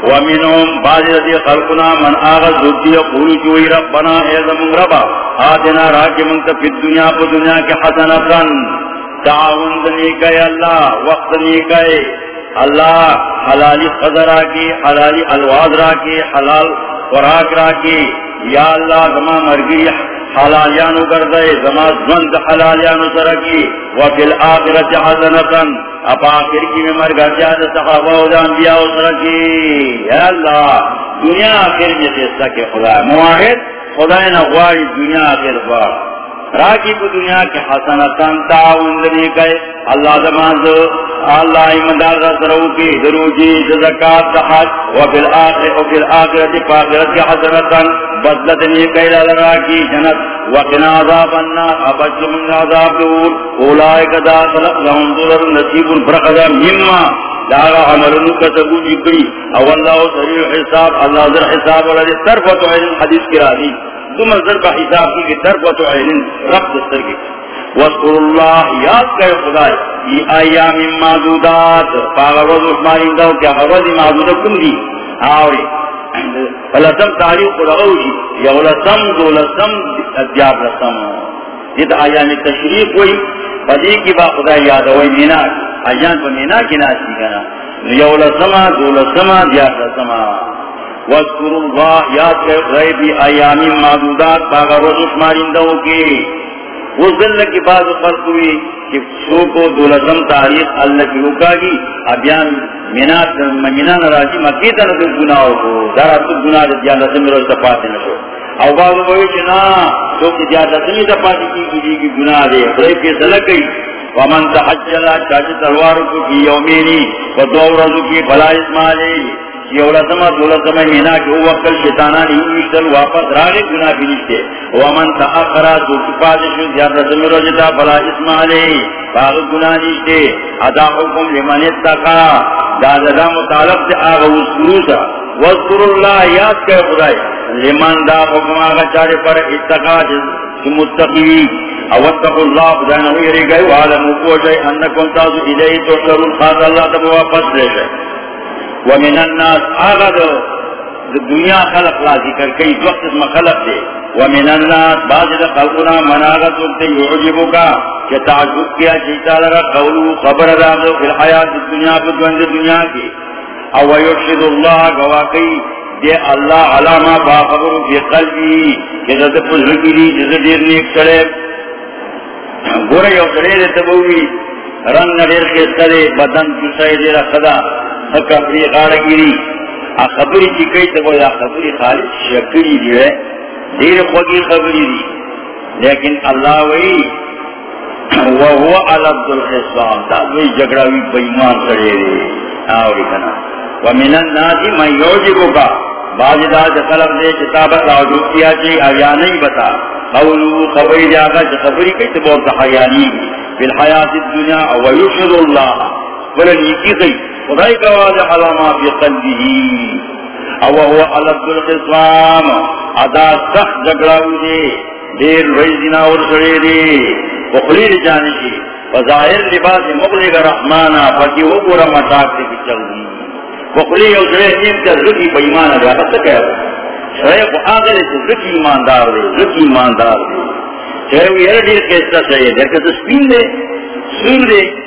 ومنهم بعض دی خلقنا من آغاز دوتی قولی جوئی ربنا ایزا من ربا آدنا راکی منتا فی الدنیا، پا دنیا کی حسنتا تعاون دنی کئی اللہ، وقت دنی کئی اللہ، حلالی قدر آکی، حلالی الواز راکی، حلال خوراک راکی. یا اللہ، زمان مرگی حلالیانو کردے زماد زند حلالیانو سرکی وفی الاخرت حسنتن اپا آخر کی میں مرگا جاد صحابہ و انبیاء سرکی یا اللہ، دنیا آخر میں تیستا کہ خدا مواحد خدا نغواری دنیا آخر بار راکی کو دنیا کے حسنتن تعاون دنی کئے۔ اللہ زمان دو اللہ ایمدار رسرو کی، دروجی زکاة دحاج وفی الاخر وفی الاخرت فاخرت کی حسنتن بدلتنی کئے لراکی جنت۔ وقنا عذاب النار ابج من عذاب دور۔ اولائک دا خلق لهم ذرر نصیب فرقدا مما دارا عملن کتبو جکری او اللہ سریع حساب، اللہ ذر حساب اللہ والا طرف و حدیث کی راضی۔ دو منظر حساب کی طرف و رب دستر کی۔ وَذْكُرُ اللَّهِ یاد کئے خدا ای ایام معدودات پاگر روز عثمانی انداو کیا روز معدودت کم دی۔ آوری، فلسم تاریخ کو لغوشی یا ولسم دو لسم دیاب لسم جد ایام تشریف ہوئی فدی کی با خدا یاد ہوئی، مینا، ایام پا مینا کی ناسی کنا۔ یا ولسم دو لسم دیاب لسم وَذْكُرُ اللَّهِ یاد کئے غیبی ایام معدودات پاگر روز عثمانی کی. وہ ذل کی بعض فرق ہوئی کہ سو کو دولتم تاریخ اللہ کی روکا گی ابیان مینات مینان راجی مکی تا نکل گناہ کو. دارا تو گناہ دیان رسمی روز تپاتے نشو او بعض بوئی کہ نا تو کی دیان رسمی تپاتے کی کی کی گناہ دے. خدای فیصلہ کئی ومن تحجلہ چاچ تلوارو کو کی یومینی و دو رضو کی بلا اسمالے یولتما دولتما مینا کہ وہ شیطانا نہیں واپس راگے گناہ بھی نشتے ومن تاخرا جو کپادشو زیادہ زمین رجتا بلا اسم علی باغ گناہ نشتے ادا حکم لمن اتقا. دادا مطالب سے آغا وزکروسا وزکر اللہ، یاد کر خدای. لمن دا حکم آغا چارے پر اتقا جس متقی. اوتق اللہ، خدای نوی رہی وعلمو کوشای انکم تازو الہی تو شرون خاص اللہ تب واپس لے جائے ومن الناس آغد دنیا خلق لا ذکر کئی وقت اسم خلق دے. ومن الناس بعض دا خلقنا من آغد سکتے یعجبو کا کہ تعجب کیا چیتا لگا قولو خبر داغو فی الحیات دنیا پر دوند دنیا کی او یرشد اللہ گواقی دے اللہ علامہ با خبرو فی قلبی، کہ دا دفل رکی جز دیر نیک چڑے گورے یو چڑے دے تبوی، رنگ نڈیر کے سرے بدن چوسائی دے رکھدا خبری غاڑ گیری خبری چکی تو بولا خبری خالص شکری دی ہے دیر خوگی خبری دی لیکن اللہ وی وہو علب الخصام. دا وی جگڑاوی بیمان کرے دی آوری کنا ومن الناس من یوجبو کا بعض دا خلق دے کتابت لاؤدو کیا چی آیا نہیں بتا قولو خبری دیا گا خبری کئی تو بولتا حیانی فی الحیات الدنیا ویشد اللہ ولن یکی گئی خدای کا واضح علامہ فی او هو علب القسام۔ ادا سخت جگڑاو دے دیر وی دینا اور ویزینا ورسڑے دے وقلیر جانشی وظاہر لباس مغلق رحمانا فکی وہ پورا مٹاک دے کی چل دی۔ وقلیر او سڑے نیم کا ذکی بیمانا دے بس کہہ رہا سڑے کو آگلے سے ذکی ایماندار دے، ذکی ایماندار دے۔ سڑے وہ یہ دیر کیسا چاہیے در کسا سپین دے، سور دے۔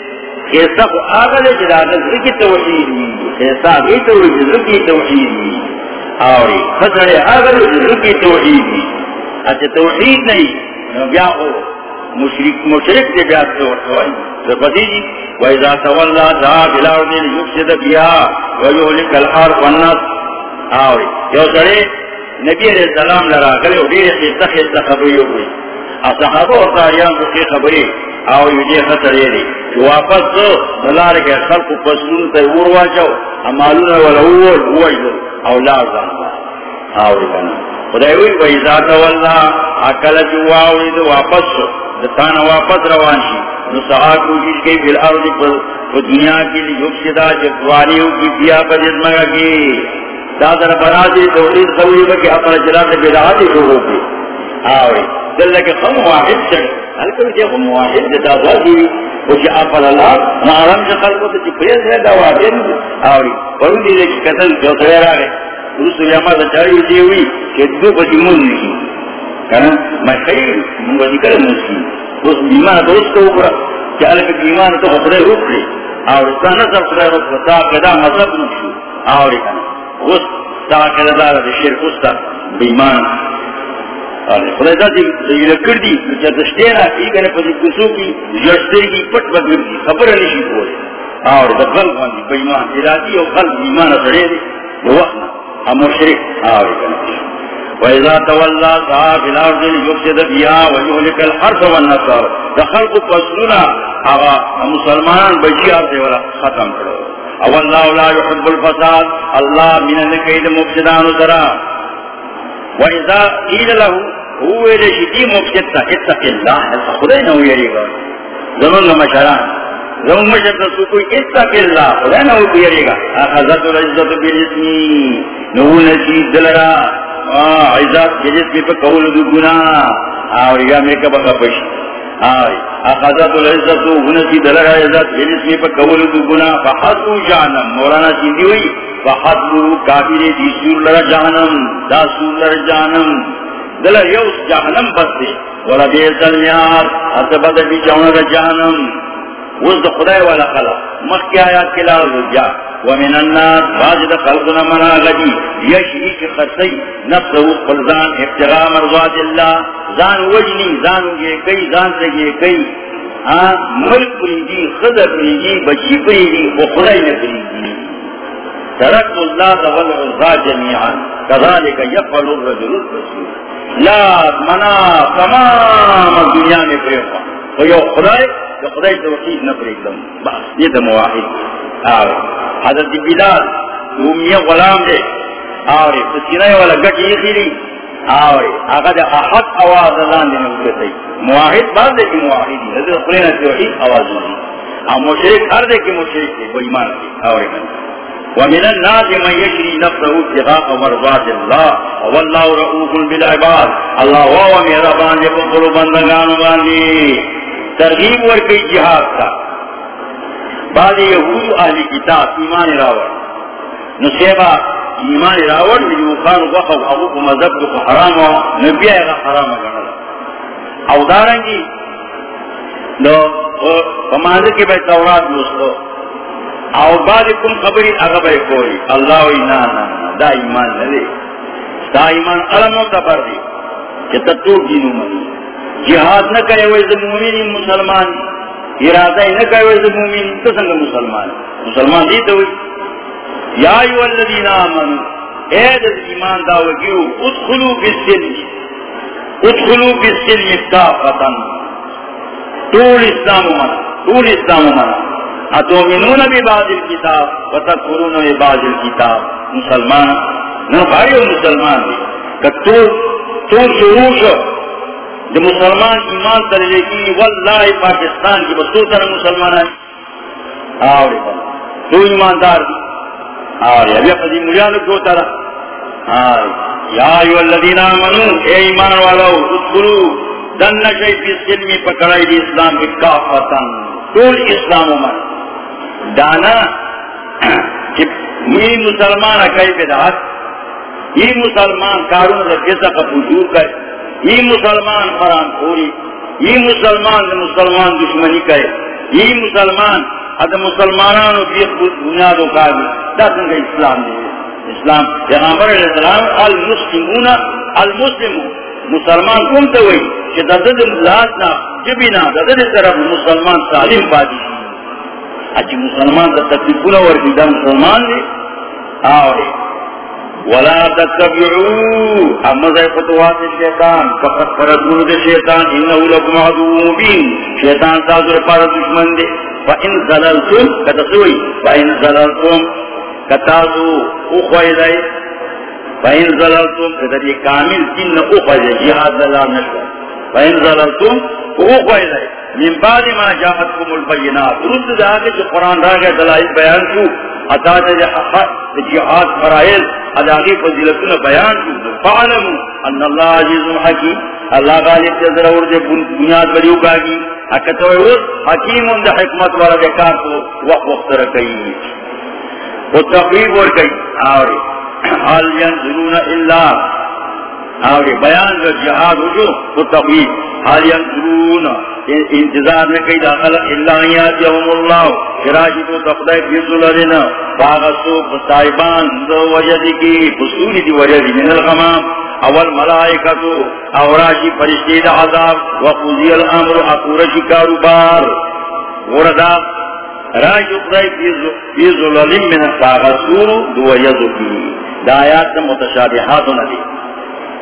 ایسا کو آگا ذکی توحید بھی ایسا بھی توحید ذکی توحید بھی آوری خسرے آگا لے ذکی توحید بھی اچھا توحید نہیں بیا ہو مشرک مشرک سے بیا توحید رفتی جی وَإِذَا تَوَلَّا ذَا بِلَارْدِ لِيُفْسِدَ بِيَا وَيُهْلِكَ الْحَرْفَ وَالنَّسْ آوری یو سڑے، نبی علیہ السلام لرا کرے و دیر خیستہ خیستہ ہوئی اصحابہ اور تاریان کو کی خبری آو یجی خطر یدی واپس دو دلار کے خلق پسلون تے وروا چاو امالون والا اول اوجدو او لازان آو رکنا خدای وی ویزا تولا اکل جواوی دو واپس شو. دتانا واپس روان شی نو سعا کوشش کی فی الارض پر دنیا کی لی یکشدا جبوانیوں کی بیا پر جزمگا کی دادر برازی توحید خوری بکی اپنا جلال بدعاتی شروع کی آوی دل خم واحد شد هل کوي چې خم واحد د تاسو دی او چې نارم چې خلکو ته چې پریز نه دا واحد اوري ورو دي چې کتل جو ته راغی رسو یا ما ته چاري دی وی چې دو په دې مونږ نشي کنه ما خیر موږ دې کړو نشي دوست کو وکړه چې الګ ایمان ته خدای وکړي او ستانه سره خدای وکړه تا کدا مطلب نشو اوري کنه اوس تا کدا د شرک واست خدا دی دی ای کنے کسو کی کی پٹ بگر دی خبر نشی اور دا خلق واندی ارادی اور خلق ایمان سڑے دی وقنا ہم مشرک آوے کنے وَإِذَا تَوَلَّا سَعَى فِي الْأَرْضِ لِيُفْسِدَ فِيهَا وَيُهْلِكَ الْحَرْثَ وَالنَّسْلَ دا خلق فصلنا آغا مسلمان بچی آتے والا ختم کرو او اللہ لا يحب الفساد اللہ من النکید مفسدان سرا وَإِذَا قِيلَ لَهُ ہوئے دے شدی مفسد اتق خدای نہ ہوئی رہے گا زمان مشران سو کوئی اتق اللہ خدای نہ ہوئی رہے گا اخذت العزت بالجسمی نہو نسید دلرا عزت جسمی پہ قول دو گناہ اور یا میں کبا خبش اخذت العزت نہو نسید دلرا عزت یعنی میں پا قول دو گنا فحضو جانم مولانا سیدی ہوئی؟ فحضو کافر دی سور لر جانم دا سور لر جانم دل یوس جہنم بستے ولا بیس المیار اتباد بی جاؤنا جہنم۔ وز دا خدای والا خلق. مخی آیات کے لار رجا ومن الناس باز دا خلقنا منا غدی یشی کی خرسی نفسه قلزان ابتغاء مرضات اللہ زان وجنی زان گے کئی زان سے گے کئی ہاں ملک پریدی خضر پریدی بچی پریدی و خدای نپریدی ترک اللہ دا والعزا جميعا كذلك يفعل الرجل الرسول لا، منا، تمام دنیا میں پریوکا وہ یو خدای خدای توحید نہ پریکدم بس یہ تو مواحد آوے حضرت بلال رومیہ غلام دے آوے پسینے والا گٹ یہ خیلی آوے آقا دے آواز اللہ نے نوکتے مواحد بعد دے کی مواحدی حضرت قرین توحید آواز ہوئی اور مشرک ہر دے کی مشرک دے وہ ایمان کی آوے کنی ومن الناس من يشري نفسه ابتغاء مرضات الله، والله رؤوف بالعباد. الله هو مهربان يقبل بندگان باندې. ترغیب ورکی جہاد کا بعد یہود اہل کتاب ایمان راوڑ نصیبہ ایمان راوڑ جو خان وقف ابو کو مذہب کو حرام ہو نبی ہے حرام گنا او دارنگی لو کماندر کے بھائی تورات دوستو او بعد کم خبری اغبر کوئی اللہ وی نا نا دا ایمان لدے دا ایمان علم و تبر دی کہ تطور دینو منی جہاد نہ کرے ویز مومنی مسلمان، ارادہ نہ کرے ویز مومنی تو سنگ مسلمان۔ مسلمان دی تو یا ایو الذین آمنو اے دل ایمان داو کیو ادخلو بالسلم ادخلو بالسلم کافتا طول اسلام منا طول اسلام منا اتومنون ببعض الكتاب وتكفرون ببعض الكتاب۔ مسلمان نو بھائیو مسلمان۔ دی کہ تو تو شروع شو۔ جو مسلمان ایمان تر لے کی واللہ پاکستان کی بس تو طرح مسلمان ہے۔ آوری تو ایماندار دی۔ آوری، ابھی اپنی جی ملیانو کو طرح آوری یا ایو الذین آمنو، اے ایمان والو ادخلو دن نشای فی سلمی پکڑائی دی اسلام کی کافتن طول اسلام عمر۔ دانا کہ یہ مسلمان اکائی بدعات یہ مسلمان کارون رجیسا کا پوچھور کر یہ مسلمان حرام خوری یہ مسلمان مسلمان دشمنی کرے، یہ مسلمان اد مسلمانوں کی بنیادوں کا بھی دس اسلام دے۔ اسلام پیغمبر علیہ السلام، المسلمون المسلمون مسلمان کون تو ہوئی؟ کہ دد لاسنا جبینا دد طرف مسلمان سالم بادی اچھی مسلمان کا تکلیف پورا اور بیدا مسلمان نے آوے۔ ولا تتبعوا اما ذا فتوات الشیطان فقط فرزون دے شیطان انہو عدو مبين شيطان سازر پار دشمن دي فان زللتم كتسوي فان زللتم کتازو اخوئی دے فان زللتم کتر كامل کامل جن اخوئی جهاد الله اللہ فإن ظللتم اخوئی دے من بعد ما جاءتكم البينات رد ذاك جو قران راغ دلائل بیان کو عطا حق جہاد فرائض اداغی فضیلتنا بیان کو فعلم ان اللہ عزیز حکیم اللہ غالب جزر اور دے بنیاد بڑی اگاگی حکتو ہے حکیم اند حکمت والا دیکار کو وقت وقت رکھئی وہ تقریب اور کئی اور حال ینظرون اللہ اور بیان جو جہاد ہو جو وہ تقریب حال ینظرون انتظار میں کئی داخل اللہ یاد یوم اللہ۔ شراشی تو تقدائی فیصل لنا باغسو بستائبان دو وجہ دی کی بسولی دی وجہ دی من الغمام۔ اول ملائکتو اوراشی فرشتی دا عذاب۔ وقوزی الامر اقورشی کاروبار۔ وردا راجو قدائی فی ظلالیم من الساغسور دو یزو کی۔ دا آیات دا متشابہاتو ندی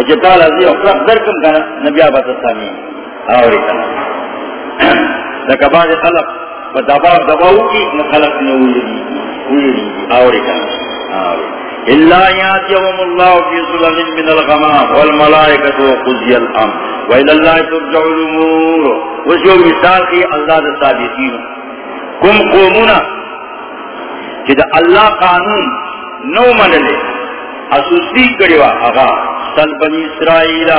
وچتال ازی اخلاق درکم کنا نبی آبا تسامی آوری کنا لیکن بعد خلق فتاباب دباو کی نخلق نوری ویری آوری کنا آوری. اللہ یاتیہم اللہ فی من الغمام والملائکت وقضی الامر. وإلى الله ترجع الأمور وشو مثال کی اللہ دا صادقین کم قومنا کہ دا اللہ قانون نو منلے اسوسی کریوا اگا سل بنی اسرائیل.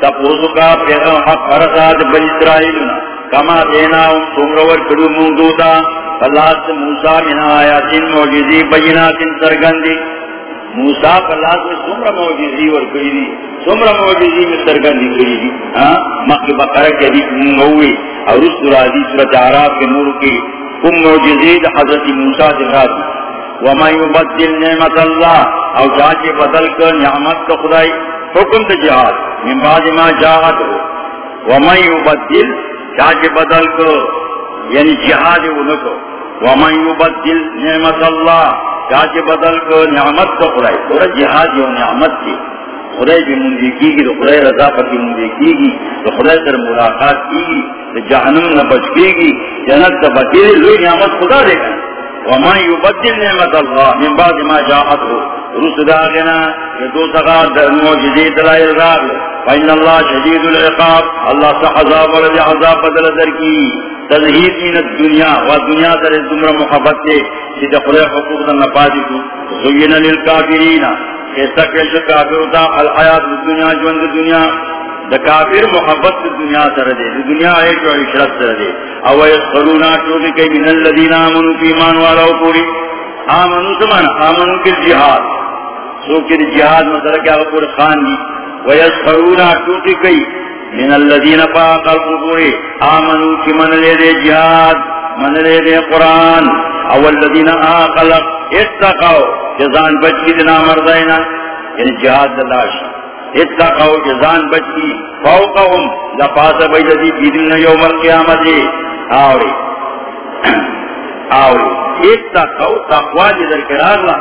تپوزو کا پیغم حق فرساد بنی اسرائیل. کما دینا ام سمرور کرو موندودا اللہ سے موسیٰ من آیاتین موجزی بیناتین سرگندی. موسیٰ اللہ سے سمر موجزی ورکری دی. سمر موجزی میں سرگندی کری دی. ہاں؟ مقی بقرہ کے دی مووی اور اس سرادی سورت عراب کے نور کی. کم موجزید حضرت موسیٰ سے دکھات وما یبدل نعمت اللہ او جاچے بدل کر نعمت کا خدای حکم تا جہاد، من بعد ما جاہد ہو وما یبدل بدل کر یعنی جہاد انکو وما یبدل نعمت اللہ جاچے بدل کر نعمت کا خدای پورا جہاد یو نعمت کی۔ خدای بھی مندی کی گی، تو خدای رضا پر بھی مندی کی گی۔ تو خدای سر ملاقات کی گی جہنم نہ بچ کے گی، جنت نہ بچے لوئی نعمت خدا دے گا۔ وما یبدل نعمت اللہ من بعد ما جاءت ہو رس داغنا کہ دو سغاد دلائل راگ. فإن اللہ شدید العقاب، اللہ سا عذاب ولد عذاب بدل در کی. تذہید من الدنیا و دنیا در دمر محبت کے. سید خلق حقوق در نفاذی کو زین للکافرین. ایسا کیسا کافر ہوتا الحیات الدنیا جوند دنیا. دا کافر محبت دنیا سر دے دنیا ہے جو عشرت سر دے او یسخرونا چوکی کئی من الذین آمنوا فی ایمان والا پوری۔ آمنوا سمانا آمنوا کی جہاد سوکی دی جہاد مطلع کیا پور خان دی۔ ویسخرونا چوکی کئی من الذین پاک القبوری آمنوا کی من لے دے جہاد، من لے دے قرآن۔ او الذین آقلق اتقاو جزان بچ کی دنا مردائنا۔ یعنی جہاد دلاشا اتقاو جزان بچی فوقهم لپاس بیدی بیدن یوم القیامت۔ آوری۔ آوری۔ اتقاو تقوی جدر کرار لا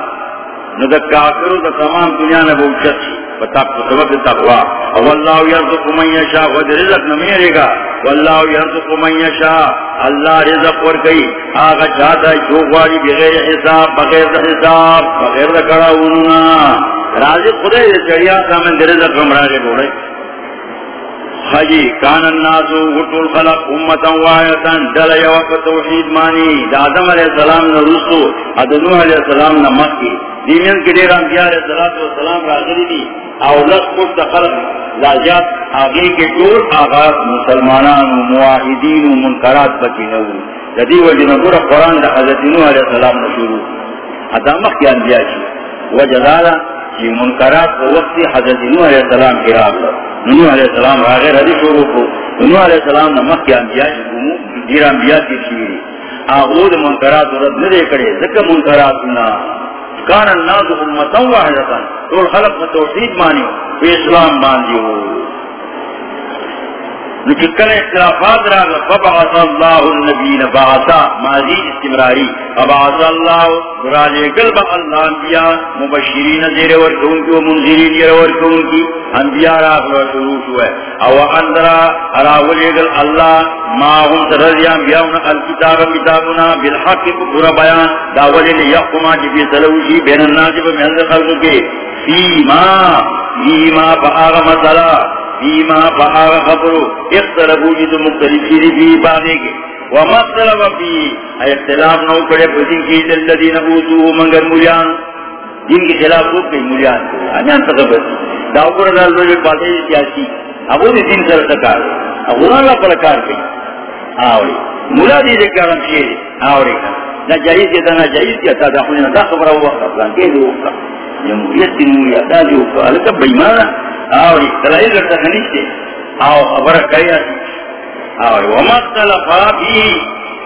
دا کافر دا تمام دنیا نبو چکی فتاق سبب تقوی واللہ یرزق من یشا خود رزق نمیرے گا۔ واللہ یرزق من یشا اللہ رزق ورگئی آغا چاہتا ہے چوکواری بغیر حساب بغیر حساب، بغیر دا کڑا انہونا راضی خدے چڑیا کا من در زخم راگے بوڑے حجی کان الناس غطول خلق امتا وایتا، دل یوک توحید مانی۔ دا آدم علیہ السلام نا رسو ادنو علیہ السلام نا مکی دیمین کی دیر انبیاء علیہ السلام راگری دی۔ اولاد کچھ خلق لاجات آگے کے طور آغاز مسلمانان و معاہدین و منکرات بچی نو جدی وجہ نگور قرآن دا حضرت نو علیہ السلام نشورو ادام مکی انبیاء چی. وجہ دالا یہ منکرات کو وقت حضرت نوح علیہ السلام کی راہ نوح علیہ السلام آغیر حدیث شروع کو. نوح علیہ السلام نمک کی انبیاء دیر انبیاء کی شیری. آغود منکرات و رد ندے کرے. ذکر منکراتنا. کان الناس امتا واحدتا تو الخلق توحید مانیو اسلام باندیو نچکل اختلافات را فبعث اللہ النبین بعثا ماضی استمراری فبعث اللہ براجے قلب اللہ انبیاء، مبشرین زیر ورکون کی و منذرین زیر ورکون کی انبیاء را اخلا شروع شوئے او اندرا اراولی قل اللہ ما هم سرزی انبیاء الكتاب کتابنا بالحق بر بیان. داولی لیقما جبی سلوشی بین الناس بمحل خلق کے فیما فیما فآغ مسئلہ. فیما بہار خبرو اختلافو جی تو مختلف شیری فی بانے کے ومختلف فی اختلاف نو کرے فزین کی للذین اوتو منگر ملیان جن کی خلاف ہو گئی ملیان انیان تقبل داؤ پر دال دو جو باتیں سیاسی. ابو دی دین سر سکار ابو اللہ پر کار کی آوری. مولا دی دی کارم شیر. آوری. نا جائز کیتا نا جائز کیتا دا خونی دا خبر او وقت افغان کے دی وقت جمہوریت کی نوری دا دی وقت علکہ بیمانا آوری دلائی لرتا خنیشتے آو خبر کئی آتی آوری وما بھی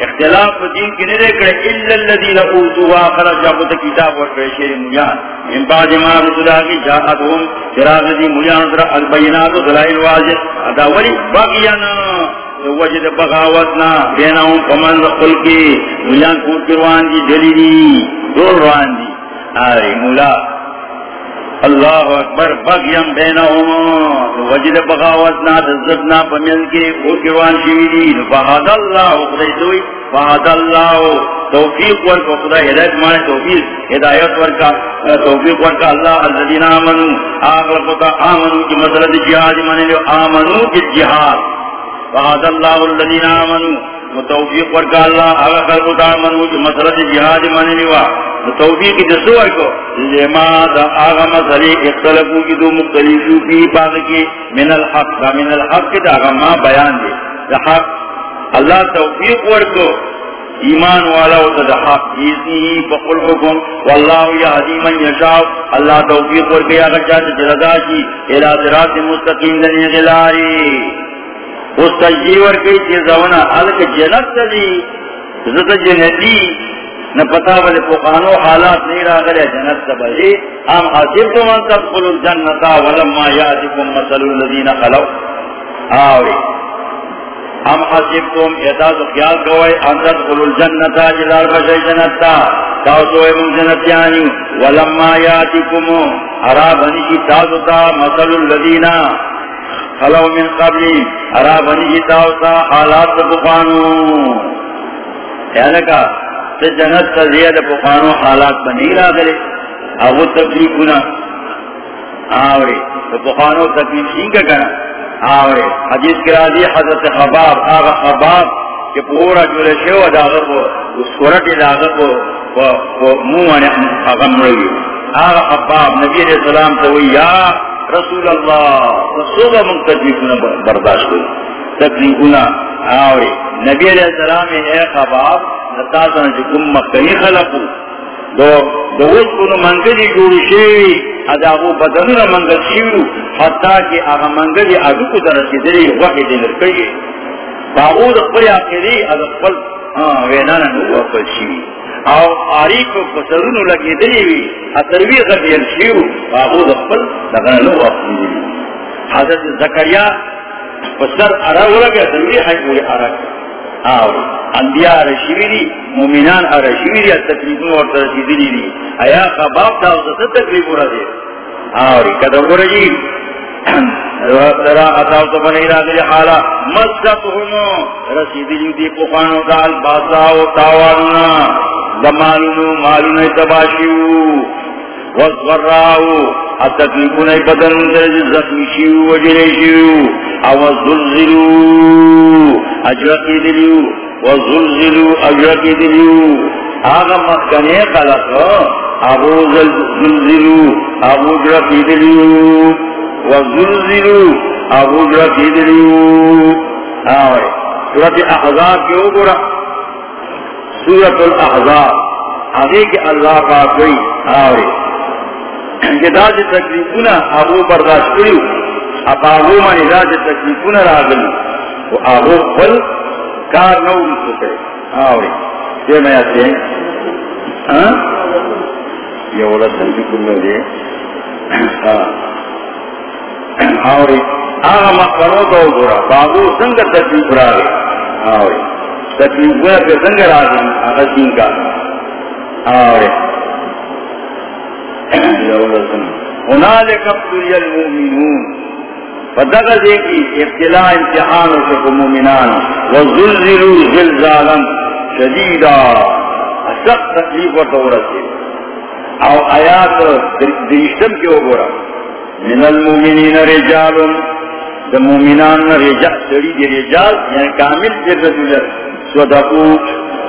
اختلاف دین کی نہیں دیکھ رہے اللہ الذین اوتوا آخر جابت کتاب ورکڑے شیر یعنی مجان من بعد ما رسولا کی جاہتهم چراغ دی مجان در البینات و دلائل واضح. اداولی باقیانا وجد بغاوتنا بینہم فمن رقل کی مجان کور کروان دی دلیلی دول روان دی آری مولا اللہ اکبر، بغیم بینہم وجد بغاوت بغاوتنا تزدنا پمیل کے اوکروان شویدی فہد اللہ خدیتوی فہد اللہ توفیق ورکا، خدا ہدایت مانے توفیق، ہدایت ورکا، توفیق ورکا اللہ الذین آمنو آغلقتا آمنو کی مسئلہ جہاد مانے لو آمنو کی جہاد۔ فہد اللہ الذین آمنو توفیق ورکا اللہ آگا آغلقتا آمنو کی مسئلہ جہاد مانے لو توفیق جسو کو لما دا آغا مسئلے اختلفو کی دو مختلفو کی پاک کی من الحق. دا من الحق کی دا آغا ما بیان دے دا حق اللہ توفیق ورکو. ایمان والا ہوتا دا حق. ایزنی فقل حکم واللہ یهدی من یشاو اللہ توفیق ورکی آغا چاہتا جلدا کی. الہ صراط مستقیم دنی غلاری. اس تجیور ورکی چیزونا حلق جنت دی زد جنتی، نہ پتا والے پخانو حالات نہیں رہا گلے جنت سبجی ہم حاصل تو من تدخل الجنتا ولما یاتکم مثل الذین خلو آوری ہم حاصل تم اعتاز و خیال کوئے، ان تدخل الجنتا جلال بشی جنتا تاوتوئے من جنتیانی، ولما یاتکم عرابنی کی تازتا مثل الذین خلو من قبلی عرابنی کی تاوتا حالات پخانو. یعنی کہا جنت کا زیادہ پخانو حالات بنی را گلے او تکلیف گنا آورے تو پخانو تکلیف سین کنا. آورے حدیث کے راضی حضرت خباب، آغا خباب، کہ پورا جولے شو داغا کو اس قرٹ داغا کو موان اغم رگی آغا خباب، نبی علیہ السلام تو یا رسول اللہ رسول من تکلیف برداشت کو تکلیف گنا آورے نبی علیہ السلام اے خباب نتاسن جکم مکنی خلقو. دو دوست کنو منگلی جوڑی شیوی، از آغو بدنون منگل شیو حتی که آغا منگلی آگو کو درسی دلی وقی دلر کئی. باغو دقبل آخری، از اقبل وینانا نو اقبل شیوی. او آریک و پسرونو لگی دلی اتروی غدیر شیو باغو دقبل لگنا نو اقبل حضرت زکریا پسر ارہ لگی اتروی حیوی ارہ آوری انبیاء رشیوی مومنان رشیوی دی تکلیفون اور ترسیدی دی ایا خباب دا اس تکلیف ہو رہا اور قدم ہو اتاو تو بنی رسیدی دی پخانو تاوانونا دمالونو تباشیو ای بدن زخمی شیو وجلی شیو او زلزلو دلیو وزلزلو اجرکی دلیو آغا ابو زلزلو ابو جرکی دلیو وزلزلو ابو دلیو آوے سورت احضاب سورت الاحضاب آگے کہ اللہ پاک گئی آوے ہاں کہ دا جی ابو برداشت کریو. اب آگو مانی دا جی تکلیفونا را وہ کار نو کرے. ہاں آوری یہ میں آتے ہیں. ہاں؟ یہ اولا سنجی کنو دے. آوری. آغا مقرنو تو گورا. بابو سنگ تکلیف را گئے آوری. تکلیف گویا پہ سنگ را گئے آغا سین کا. آوری. یہ اولا سنجی هنالك ابتلي المؤمنون فدغه دې شکو مومنان وزلزلوا زلزالا شديدا سخت تکلیف ورته ورسي او آیات دریشتم کې وګورا من المؤمنین رجال د مومنان رجال سړي دي رجال یعنی کامل دې رسول صدقو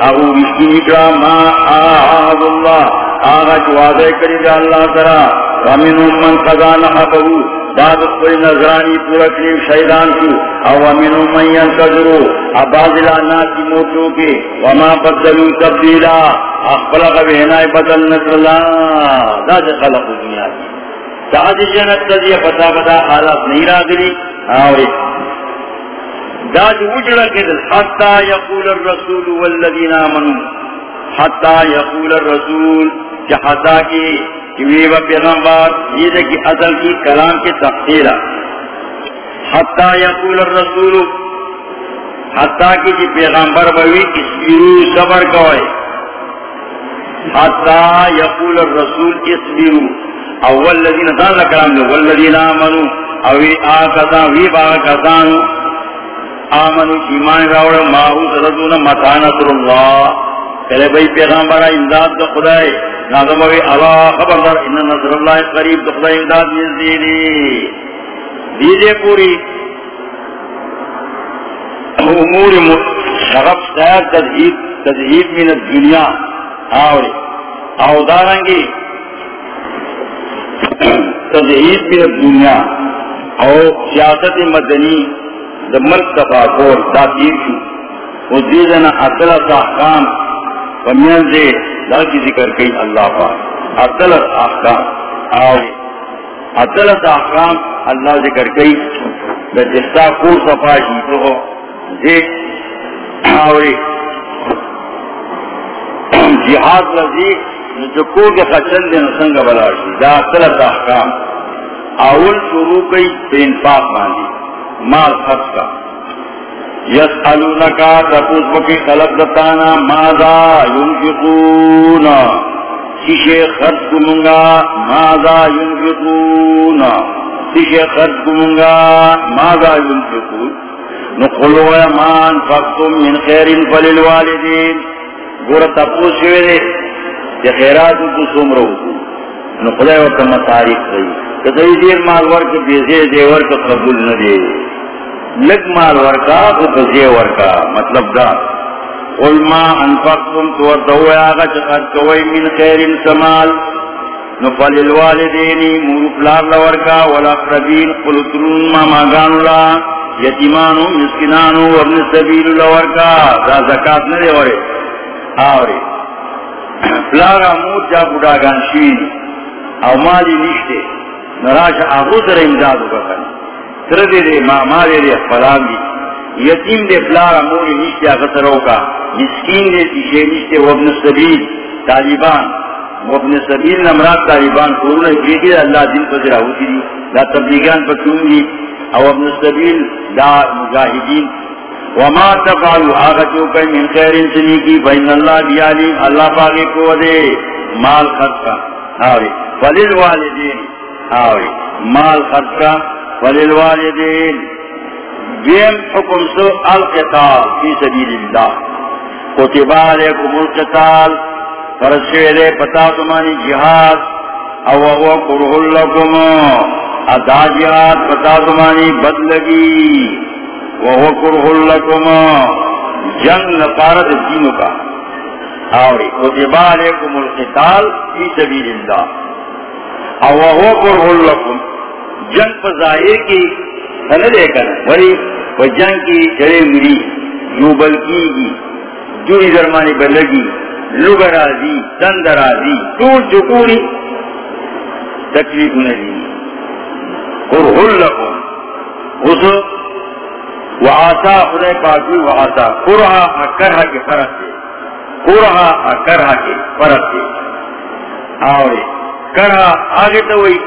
او رشتنی کرا ما آعاد اللہ. آغا چوادے کری جا اللہ سرا. ومن من قضا نحبہو. بعد کوئی نظرانی پورا کریم شہیدان کی او امینو مین کذرو اباز الانات کی موتوں کے. وما بدلو تبدیلا. اخبلغ بہنائی بدل نصر اللہ دا جی سے خلق دنیا کی تاج جنت تجیہ پتا پتا حالات نہیں را دلی اور دا جو اجڑا کے دل، حتی یقول الرسول والذین آمنوا، حتی یقول الرسول جہتا کی ویو پیغمبر، یہ دیکھی اصل کی کلام کی تفصیل حتی یقول الرسول، حتی کی جی پیغمبر بوی اسبیرو صبر کوئے۔ حتی یقول الرسول اسبیرو اول لذین دان لکلام دو والذین آمنو اوی آکتا وی باکتان آمنو، ایمان راوڑا ماہو سردون متانت اللہ کہلے بھائی پیغمبر امداد تو خدای. نازم ہوئی اللہ خبردار، ان نصر اللہ قریب تو خدای امداد مل دیدی دیدے پوری. امور شغب سیر تدہید تدہید من الدنیا. آوری. آو دارنگی تدہید من الدنیا او سیاست مدنی دمرک تفاکور دا تیر شو وہ دیدنا اصل احکام ومین دے لاکی ذکر کئی اللہ پاک۔ اطلت احکام۔ آوے اطلت احکام اللہ ذکر کئی بجستا کور صفاشی تو دے۔ آوے جہاد لذی جو کور کے خچن دے نسنگ بلاشی دا اطلت احکام. اول شروع کئی بے انفاق ماندی مال خرچ کا. یسالونکا تپوس بکی خلق دتانا ماذا ينفقون؟ سیشے خرچ کمونگا ماذا ينفقون؟ سیشے خرچ کمونگا ماذا ينفقون؟ نقلو امان فقتم من خیر فللوالدین. گورا تپوس شوئے دے کہ خیراتو کو سوم رہو نقلو وقت مطارق رہی کہ دیر مال ورک بیزے دے ورک قبول نہ دے لگ مال ورکا تو بزی ورکا. مطلب دا. قل ما انفقتم، تو دویا آغا چخد کوئی من خیر سمال. نفل الوالدینی مورف لار لورکا والاقربین قلترون ما ماغانو لا، یتیمانو مسکنانو وابن سبیل لورکا دا زکاة ندے ورے آورے فلارا مور جا بڑا گان گانشین او مالی نشتے نراش آغو سر امدادو بکنی سر دے دے ماما دے دے فلان دی. یتیم دے فلارا موری نیشتے اغسرو کا مسکین دے تیشے نیشتے وابن سبیل طالبان. وابن سبیل نمرات طالبان قرون اکریتی دا اللہ دن پر ذرا ہوتی دی. دا تبلیغان پر کیوں دی. او ابن سبیل دا مجاہدین. وما تفعلوا آغا چوکے من خیر انسنی کی، فإن اللہ بیالی، اللہ پاگے کو دے، مال خرچ کا آوری فلیل والدین آوری مال خرچ کا وللوالدین دیم حکم سو، القتال، فی سبیل اللہ۔ کتبا علیکم القتال فرشویلے پتا تمانی جہاد، او وہ کرہ لکم، ادا جہاد، پتا تمانی بدلگی۔ وہ کرہ لکم جنگ نقارت دینو کا. آوری. کتبا علیکم القتال فی سبیل اللہ. او وہ کرہ لکم جنگ پر ظاہر کی دے کر. بڑی وہ جنگ کی جڑے مری یو بلکی گی. جو درمانی بلگی لوگ راضی تند چکوری. تکلیف نہیں قرہل لکم. اس وعاسا خدے پاکی وعاسا قرہا اکرہا کے فرق سے قرہا اکرہا کے فرق سے آوے کرہا آگے تو وہی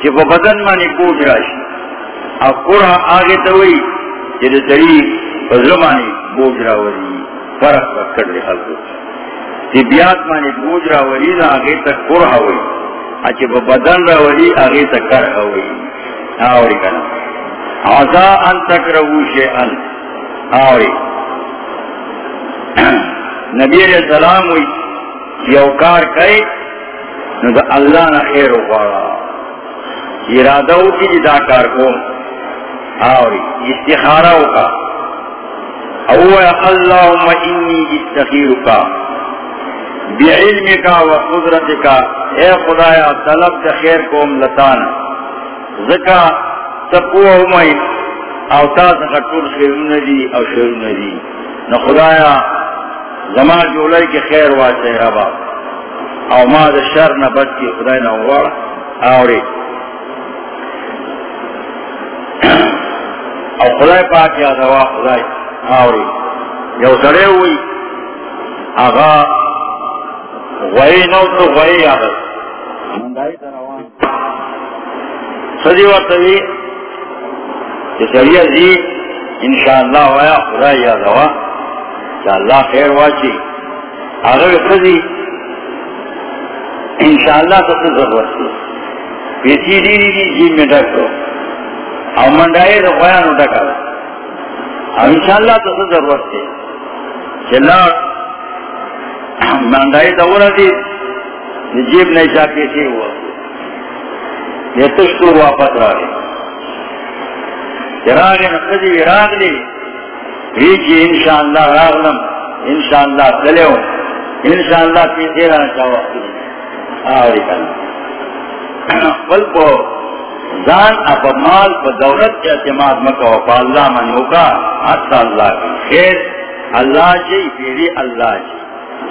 کہ وہ بدن مانی کوٹ راشی۔ اب قرآن آگے تو وہی کہ سری بدل مانی بوجھ راوری، فرق کر لے حل کو طبیعت مانی بوجھ راوری نہ آگے تک قرآن ہوئی۔ اچھے وہ بدن راوری آگے تک کر ہوئی۔ آوری کنا آزا ان تک رہو شے ان آوری نبی علیہ السلام ہوئی یوکار کئی، نو دا اللہ نہ خیر و بارا ارادہ کی جی جدا کار کو اور استخارہ کا. او اللہم انی استخیر کا بعلم کا و قدرت کا، اے خدایا، طلب دا خیر کو لتانا زکا سپو اومائی او تا او خدایا زمان جولائی کی خیر واچے ربا. او ما دا شر نبت کی خدای نوار آوری او خدای پاک یا دوا خدای آوری یو سڑے ہوئی آغا غوئی نو تو غوئی آغا مندائی تروان صدی کہ سریع جی انشاءاللہ ویا خدای یا دوا کہ اللہ خیر واچی. اگر آغا صدی انشاءاللہ تو تو ضرورت تھی پیسی دی دی دی جیب میں ڈکو او منڈائے تو بیان ڈکا او انشاءاللہ تو تو ضرورت تھی چلا منڈائے تو وہ دی جیب نہیں چاہ پیسی ہوا. یہ تشکر واپس را گئے راگ نقدی راگ لی ریچی انشاءاللہ راغلم. انشاءاللہ انشاءاللہ آوری کنا پو زان اپا مال پا دولت کے اعتماد پا اللہ منو حتی اللہ کی خیر. اللہ جی پیری اللہ جی.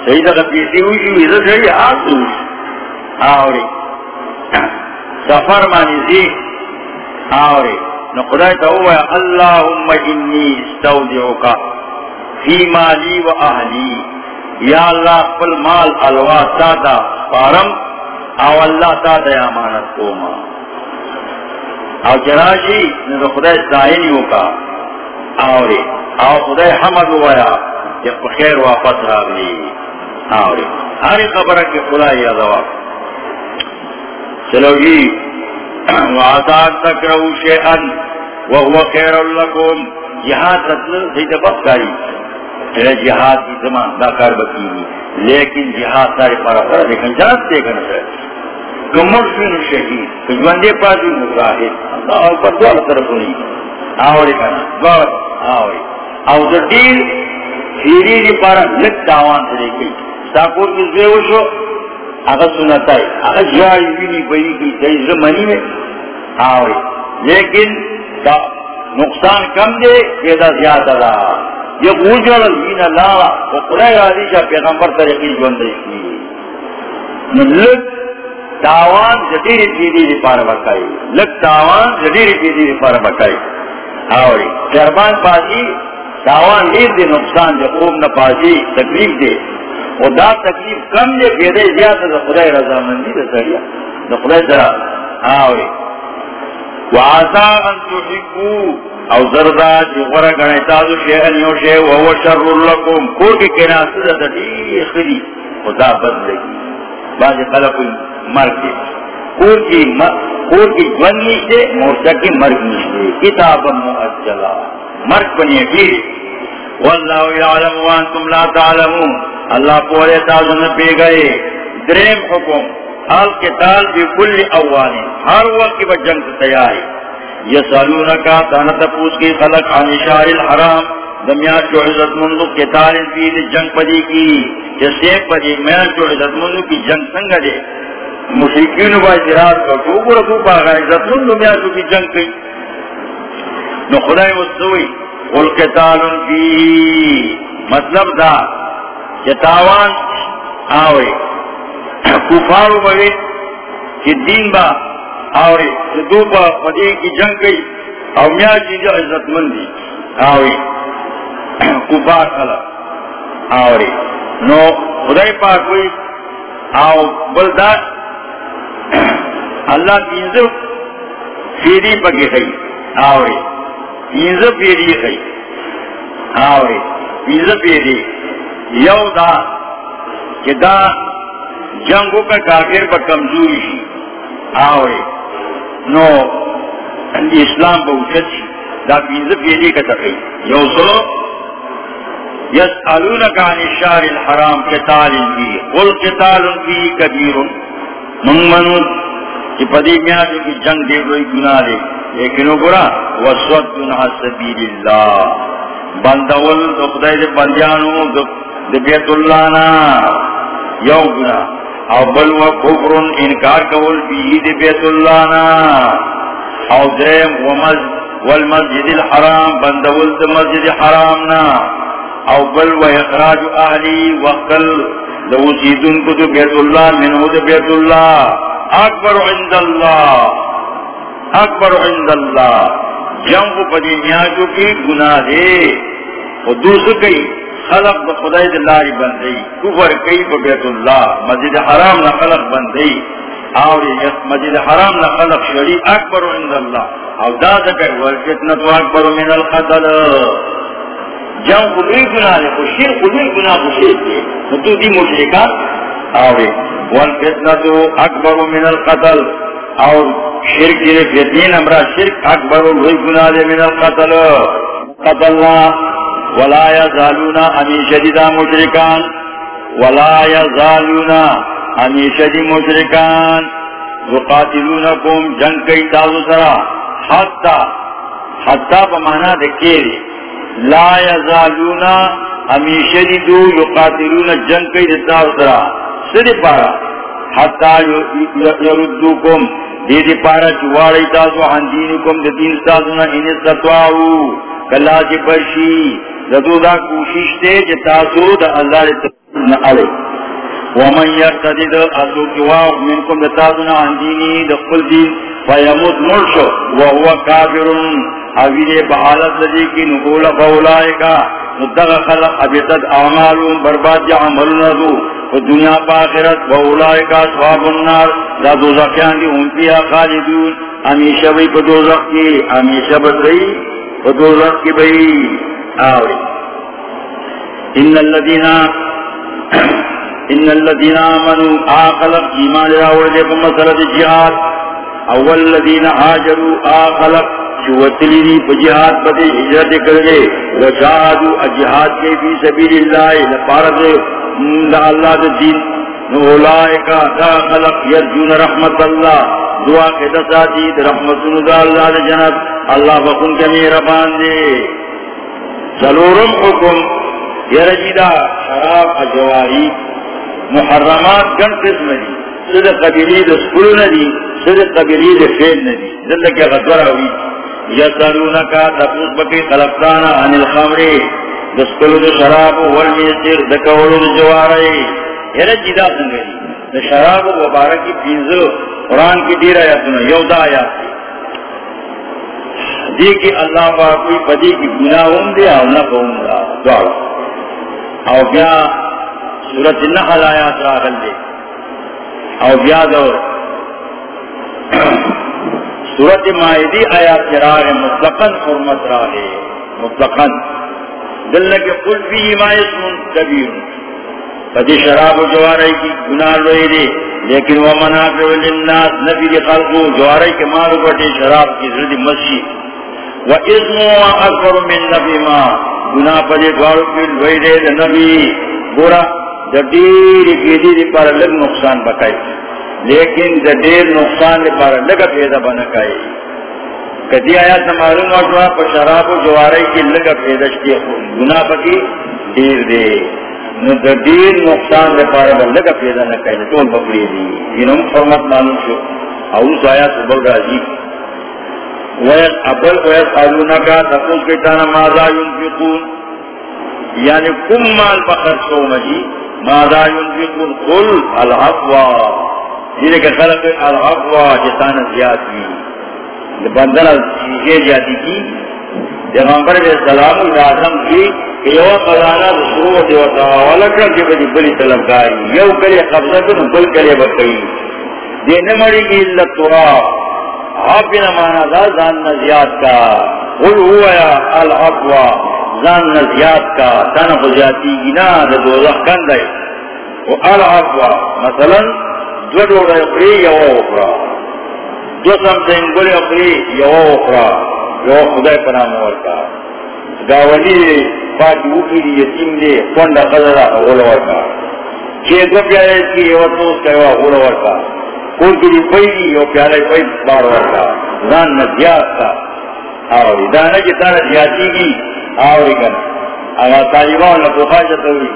سید اگر پیسی ہوئی جی، جی، آسو جی. آوری. سفر مانی زی. آوری. نو خدای تا ہوا اللہم انی استودعو کا فی مالی و اہلی یا اللہ قل مال الوا سادا پارم او اللہ تا سادا امانت کو ما او جراشی نو خدای دائنی ہوکا آوری او خدای حمد ہوا کہ خیر واپس راگلی آوری ہر خبر کی خدای یا دوا چلو جی وعدان تکرہو شیئن وہو خیر لکم جہاد تطلق سید بس کاری جہاد کی زمان دا کار بکی لیکن جہاد سارے پارا پارا لیکن جہاد دیکھنا چاہیے کمر سن شہید کجواندے پاسی مجاہد۔ اللہ اکبر دوال طرف نہیں آوری کنا دوال آوری۔ او در دیر ہیری دی پارا لک داوان سے دیکھی ساکور کی زیو شو اگر سنتا ہے، اگر جی جاری بینی بینی کی جائی زمانی میں آوری لیکن نقصان کم دے، پیدا زیادہ رہا یہ بوجھل وین اللہ، وہ قرآن راضی کا پیغمبر طریقی جوندے کی لگ تاوان جدیر پیدی دی پار بکائی۔ لگ تاوان جدیر پیدی دی پار بکائی۔ ہاں آوری جربان پاسی تاوان لیر دی نقصان دے خوب نہ پاسی تکلیف دے۔ وہ دا تکلیف کم دے، پیدے زیادہ دا خدای رضا مندی دا سریا. دا خدای ذرا آوری وعسا ان تحبو. او زردا چی غورا گنے تازو شیئن یو شیئ وہو شر لکم کور کی کناسی دا دا دی خدا بد لگی بعض خلق مرگ دی کور کی کور کی جون نیشتے مورچا کی مرگ نیشتے کتابا مؤجلا مرگ بنی اکی واللہ یعلم وانتم لا تعلمون. اللہ پورے تازو نپی گئے. دریم حکم، القتال بكل اوان ہر وقت کی جنگ تیاری. یسالونکا تانا تپوس کی خلق عن شار الحرام. دمیان جو عزت مندو قتال فی جنگ پدی کی جسے پدی، میں جو عزت مندو کی جنگ سنگ دے. مشرکین با اعتراض کا تو رکو پاگا عزت مندو میں جو کی جنگ کی. نو خدای وستوئی قل قتال فی. مطلب دا جتاوان آوئی کفارو بوی کہ دین با آوری دو با پدی کی جنگ گئی او میا چیزا عزت مندی آوری کفار خلق آوری نو، خدای پاک ہوئی آو بلدا اللہ تینزو فیری پکی خی آوری تینزو فیری خی. آوری تینزو فیری یو دا کہ دا جنگوں کا کافر پر کمزوری شی. آوے نو اسلام پر اچھت شی. دا بیزب یہ کا تقی یو سلو یسالونکا عن الشار الحرام قتال بھی قل قتال بھی کبیر. من منو کہ پدی میادو کی جنگ دے روئی گناہ دے لیکن وہ برا وسوت سبیل اللہ بندول دو خدای دے بندیانو، دو بیت اللہ نا۔ یو گناہ او بل و کفر انکار کول بیہی دی بیت اللہ نا۔ او درم ومز والمسجد الحرام بندول دا مسجد حرامنا او بل و اخراج اہلی وقل دو سیدن کو دو بیت اللہ، منہو دو بیت اللہ۔ اکبر عند اللہ۔ اکبر عند اللہ۔ جنگ پدی نیاجو کی گناہ دے۔ و دوسر کئی، خلق دا خدای دا لاری بندئی کفر کئی پا بیت اللہ۔ مسجد حرام نا خلق بندئی اور مسجد حرام نا خلق شری اکبر عند اللہ۔ او دا ذکر والفتنة اکبر من القتل۔ جنگ خدوی گناہ دے خوشیر خدوی گناہ خوشیر دے۔ تو دی مشرکان۔ اور والفتنة اکبر من القتل۔ اور شرک جنہ فتنین امرا شرک. اکبر ہوئی گناہ دے من القتل. قتلنا ولا يزالون امی شدیدا مشرکان. ولا يزالون امی شدی مشرکان. یقاتلونکم جنگ کئی تازو سرا حتی حتی بمانا دکیری لا يزالون امی شدیدو یقاتلون جنگ کئی تازو سرا سری پارا حتی یردوکم. دی پارا چواری تازو عن دینکم دین تاسو نا ان تطواو کلا چی پرشی زدو دا کوشش تے جتا سو دا اللہ نہ علی ومن یرتدد اصو کواق منکم دتا سنا اندینی دقل دین فیموت مرشو وهو کافرون اویدے بحالت لدی کی نقول فولائے کا ندغ خلق ابتد اعمالون برباد جا عملون دو و دنیا پا فولائے کا صحاب النار دا دوزخیان دی انتیا خالدون امیشہ بی پا دوزخ کی امیشہ بی پا دوزخ کی بی آوری ان الذين ان الذين امنوا اخلق ایمان راوڑ دے کو مسئلہ جہاد اول الذين هاجروا اخلق چوتلی دی جہاد بدے ہجرت کر دے وجاہدوا جہاد کے فی سبیل اللہ لپارد دا اللہ دے دین. اولائکا دا خلق یرجون رحمت اللہ. دعا کے دساتی رحمت اللہ دے جنت. اللہ بکن کے میرا باندے سلورم حکم. یرجیدہ شراب اجواری محرمات گن قسم دی. سد قبیلی دا سکول ندی سد قبیلی دا فیل ندی دل کے غدور ہوئی. یسالونکا تفوس بکی خلقتانا عن الخمری دا سکول دا شراب والمیسر جی دا کولو دا جواری یرجیدہ سنگی دا شراب و بارکی پینزو. قرآن کی دیر آیاتنا، یو دا آیا آیات دی. کی اللہ باقی پدی کی گناہ ہوں دے او نفع دا دوارا او بیا سورت نحل آیات راغل دے۔ او بیا دو سورت مائدی آیات راغ مطلقاً حرمت راغے مطلقاً۔ دلنے کے قل فی ما اسم کبیر۔ پدی شراب و جوارے کی گناہ لوئی دے۔ لیکن وہ منافع للناس، نبی دی خلقو جوارے کے مالو بٹے، شراب کی زردی مسجد۔ و اسمو اکبر من نبی ما۔ گناہ پدی دوارو کی لوئی دے نبی گورا دیر کی دیر پر لگ نقصان بکائی. لیکن دیر نقصان دی پر لگ پیدا بنکائی. کدی آیات معلوم وشوا پا شراب و جواری کی لگ پیدا شتی گناہ پکی دیر دے. نو دیر نقصان دے پارا لگ پیدا نکائی. تو ان پکڑی دی. انہوں فرمت معلوم شو. اوز آیات بل راجی ابل ویس آلونا کا تفوز کتانا ماذا ينفقون یعنی کم مال بخر سو مجی ماذا ينفقون قل العفوا جنہیں کہ خلق العفوا جتانا زیاد کی. بندر چیزیں جاتی کی. پیغمبر علیہ السلام کی کہ یو قضانا شروع بڑی بڑی طلبگاری یو کرے قبضہ کن بل کرے بکئی دینے مڑی کی اللہ تراب آپ بنا مانا دا زان نزیاد کا. قل ہوا العقوہ زان نزیاد کا تانا خجاتی گنا دا دوزخ کندے. و العقوہ مثلا دو دو دا اقری یو اقرا دو سمتن گل اقری یو اقرا یو خدای پناہ مورکا گاولی دے پاکی اوکی دی یتیم دے کونڈا قدرہ اول ورکا چھ دو پیارے کی یو توس کا یو اول ورکا کول کی پئی دی یو پیالے پئی بار ورکا زان نزیاد تا آوری دانا کی تانا زیادی کی آوری کن اگا طالبان لکو خاجت ہوئی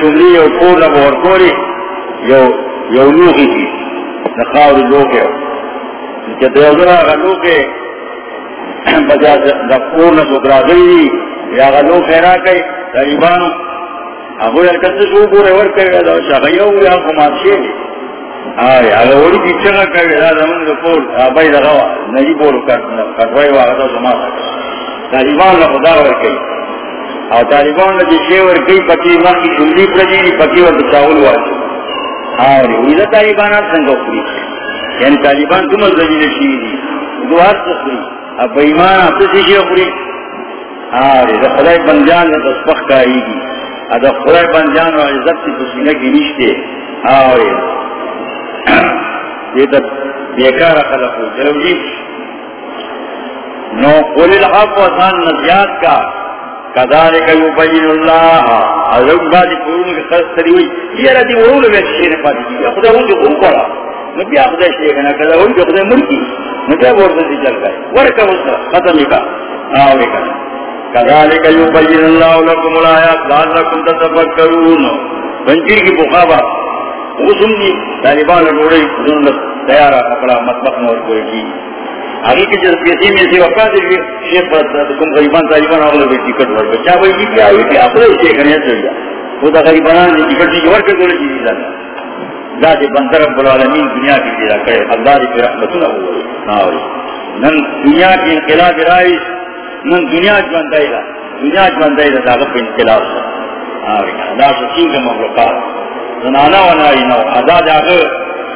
شملی یو کور لکو ورکوری یو یو لوخی کی نخاوری لوخی ہو کہ دوزرہ غلو کے بجا دفور نہ سکرا گئی یا غلو خیرا کئی غریبانو ابو یرکت شو پورے ور دا شغیو یا کماشے آئے اگر اوڑی کی چگا کرے دا زمان دا پور آبائی دا غوا، نجی پور کٹوائی واغتا زمان سماتا غریبان نہ خدا ور کئی اور طالبان نے جسے ور کئی پکی ماں کی جلدی پرجی پکی ور چاول واچو اور ویدہ طالبانات سنگو پوری یعنی طالبان کم از رجی نشیدی دو ہر تسری اب ایمان اب تسی شیئے خوری آره دا خدای بندیان دا سپخ کاری گی دا خدای بندیان و عزت سی تسینہ کی نشتے آره یہ تا بیکار خلقو چلو جی نو قول الحق و ثان نزیاد کا. کذالک یبین اللہ. حضرت بعد قرون کے خلق تری ہوئی، یہ رہا دی وہول میں شیر پاتی کی خدا ہوں جو خوب پڑا نبی خدا شیر کنا کذا ہوں جو خدا ملکی. نبی بورتا دی چل گئے ورکا اس کا ختم کا آوے کنا کذالک یبین اللہ لکم الآیات لعلکم تتفکرون. بنچیر کی بخابہ. وہ سنگی طالبان روڑی ضرورت تیارا کپڑا، مطبخ میں اور کوئی کی. آگے جس میں سے وقت شیخ کم غریبان طالبان اگلے ٹکٹ کیا بھائی کیا ہوئی کہ اپنے وہ تو غریبان نے ٹکٹ چیز ذات بندر رب العالمین دنیا کی دیرا کرے اللہ کی رحمت نہ ہو۔ ہاں نن دنیا کی انقلاب نن دنیا دنیا داغت پہ انقلاب ہاں سچین مخلوقات۔ زنانا نو۔ آزاد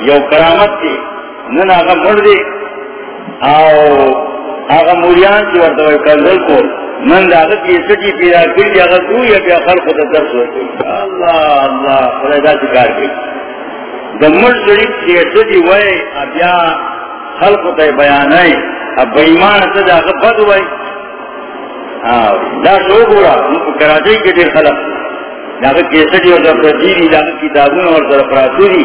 یو کرامت نن آو آگا موریان کی وردوائی کردل کو من داغا کی سچی پیدا کردی آگا دو یا بیا خلق دا درس ورکی اللہ اللہ خدا دا سکار کی دا مرد شریف کی سچی وی ابیا خلق دا بیانائی اب بیمان سد آگا بد وی دا شو گورا کراچی کے دیر خلق داغا کی سچی ورد پرجیری داغا کتابون ورد پراتوری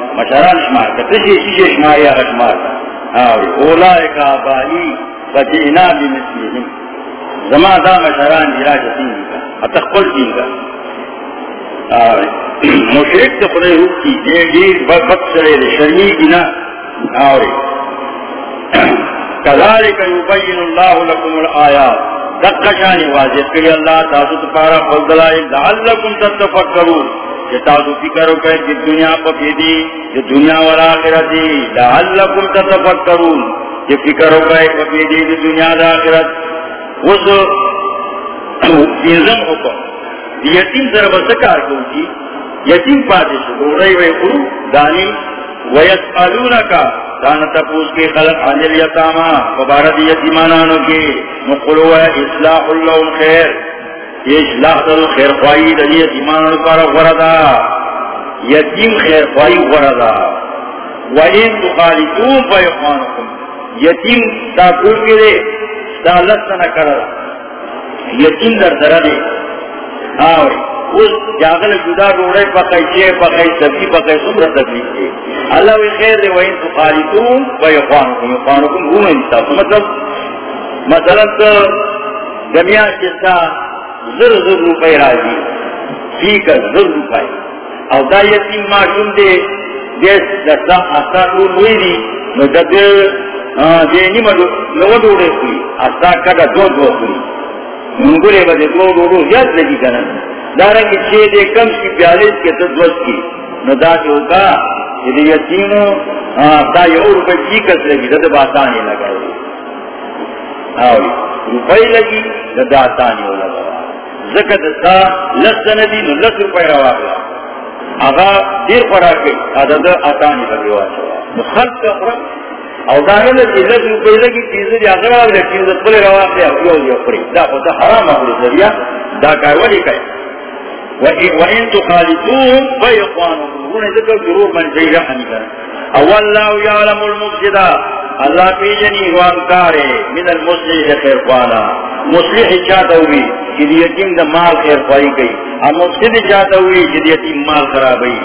مشران شمار کا تشی شیش شمار یا شمار کا آوری اولائے کا آبائی فجئنا بمثلهم زما دا مشران جی راجہ سینگا اتقبل سینگا آوری مشرک تو خدای روح کی دیر دیر بک سرے شرمی کی نا۔ آوری کذالک یبین اللہ لکم الآیات۔ دقشانی واضح کری اللہ تاسو تپارا فضلائی لعلکم تتفکرون۔ تاسو فکر کہ کہ دنیا کو پیدی کہ دنیا والا آخرتی لعلکم تتفکرون۔ کہ فکر کہ کہ پیدی کہ دنیا والا آخرت۔ اس انزم حکم یتیم ذرا بسکار کو کی یتیم پاتے شکر رہی وی قرو دانی ویسالونکا دانا تپوس کے خلق عجل یتاما۔ فبارد یتیمانانو کے۔ مقلو ہے اصلاح اللہ خیر یہ خیر خواہی دل یتیمانانو کارا یتیم خیر خواہی وردا وَإِن تُخَالِتُونَ فَيُخْوَانُكُمْ یتیم تاکور کے دے، دا لسنا کرا یتیم در سرا دے. آوری، اس جاگل جدا روڑے پکائی چے پکائی سبزی پکائی سمرا تکلیف دے اللہ وی خیر دے وین تو خالتون و یقوانکم یقوانکم مطلب مثلا تو جمعیان چیستا زر زر روپے راجی فی کا زر روپے. او دا یتیم معشوم دے دیس دستا آستا رول دی. نو دا دے دے نیمہ لو دوڑے ہوئی آستا کتا دو دو ہوئی منگولے با دے دو دو دو زیاد لگی کنا. دارنگی چھ دے کم کی پیالیس کے تدوس کی نو دا جو کا یہ یتیمو دا یو روپے کی کس لگی، دا دا آسانی لگا آوری روپے لگی، دا دا آسانی ہو لگا زکت دا لس ندی نو لس روپے روا گیا آگا دیر پڑا کے دا آتانی آسانی لگی واسا نو خلق کا فرق او دانا لگی لس روپے لگی چیزیں دی آگر آگر چیزیں پلے روا گیا یو یو پری دا خود حرام آگر ذریعہ دا کارولی کئی وَإِن تُخَالِفُوهُمْ فَيَقْوَانُهُمْ هُنَا ذکر ضرور من جئی رحمی کرن اَوَاللَّهُ يَعْلَمُ الْمُفْسِدَ. اللہ پی جنی وانکارے من المسلح خیر خوانا مسلح چاہتا ہوئی جدی یتیم دا مال خیر خواہی گئی اور مفسد چاہتا ہوئی جدی یتیم مال خراب گئی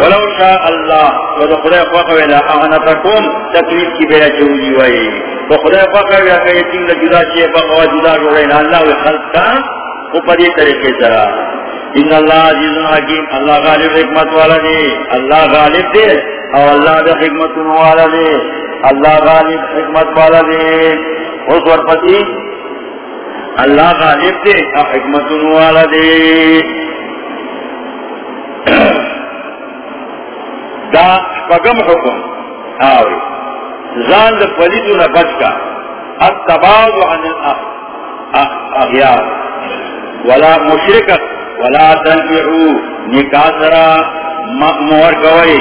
ولو شاء اللہ و دا خدا فقوی لا اغنطکم تکلیف کی بیرا چوجی وئی و خدا فقوی لا یتیم دا جدا چیئے فقوی جدا جوڑین اللہ و خلق کا وہ پدی طریقے سرا. ان اللہ عزیز حکیم، اللہ غالب حکمت والا دے اللہ غالب دے اور اللہ دا حکمت والا دے اللہ غالب حکمت والا دے اس ورپتی اللہ غالب دے اور حکمت والا دے دا پگم حکم آوری زان دا پلیدو نبچ کا۔ اتباو عن الاغیار ولا مشرکت۔ ولا تنفعو نکاسرا مور کوئی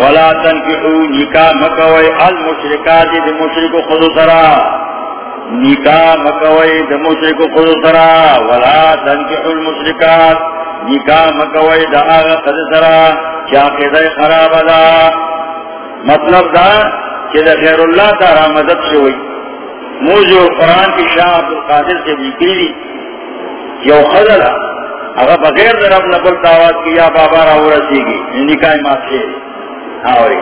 ولا تنکحو نکاح مکوئی المشرکات دی مشرک خود سرا. نکاح مکوئی دی مشرک خود سرا. ولا تنکحو المشرکات. نکاح مکوئی دا آغا خود سرا. چاکی خراب دا. مطلب دا کہ دا خیر اللہ تا رامدت شوئی. موجو قرآن کی شاہ عبدالقادر سے بکری دی. یو خدر اگر بغیر در اپنا بلت آواز کی یا بابا را ہو رسی گی یعنی نکاح مات سے آوری.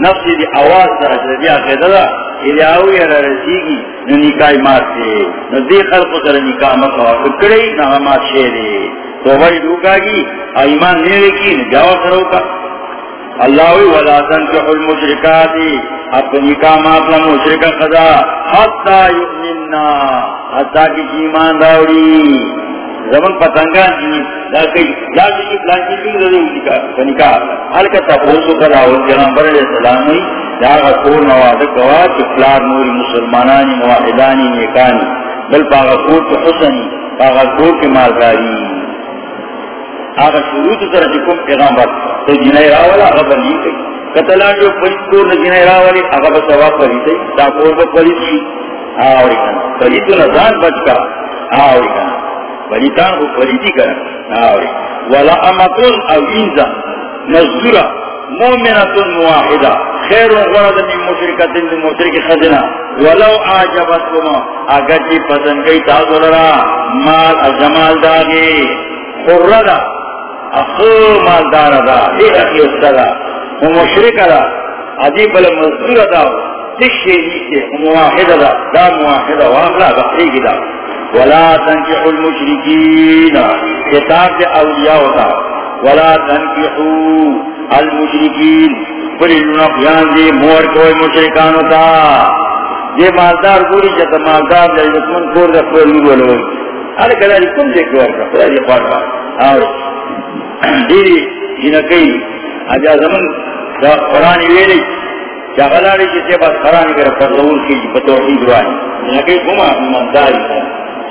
نفس دی آواز در اجردی آخر دا. ایلی آوری را رسی گی نکاح مات دے نو دی خلق سر نکاح مکوا ککڑی نا مات شے دے تو بھائی روکا گی. ایمان نیرے کی؟ نجاوہ سروکا اللہ ولا تنکح المشرکاتی اپنی نکاح مات لا مشرکا قضا، حتی یؤمننا، حتی کی ایمان داوری زمن پتنگا جی لاکی لاکی کی پلانکی بھی لدے ہوئی کا کنکا حلکہ تفوسو کر آور جنابر علیہ السلام نے جاگا کور نوازہ کوا کہ پلار نوری مسلمانانی مواحدانی نیکانی. بل پاگا کور کے حسنی پاگا کور کے مالداری. آگا شروع تو طرح جکم پیغامبر تو جنائی راولا آگا بنی کئی قتلا جو پلیت کور نے راولی آگا بسوا پلیت ہے تا کور با پلیت شی آوری کنا. پلیتو نزان بچ کا. آوری کنا. پلیتان کو پلیتی کنا. آوری. ولا امتون او انزا. نزدورا مومنتون مواحدہ خیر غرد من مشرکت من مشرک خزنہ. ولو آجبت کما. اگر جی پسند گئی تازو لرا. مال جمال داگی خرد. اخو مال دا اے اخی استدا و مشرک دا عجیب المزدور دا تشی نیتے مواحد دا دا مواحد واملا بخریگی دا ولا تنکحوا المشرکین کتاب دے اولیاء دا ولا تنکحوا المشرکین پریلونا بیان دے مور کوئی مشرکان ہوتا دے مالدار گوری چاہتا مالدار دے جتمن کور دے پریلو بولو ارے کدا جی کم دے کور کا کدا جی خوار کا دیری جنکی اجا زمن دا قرآن ویلی چاگلاری چیتے بات قرآن کر فرضول کی بتوحید روانی جنکی کما ایمانداری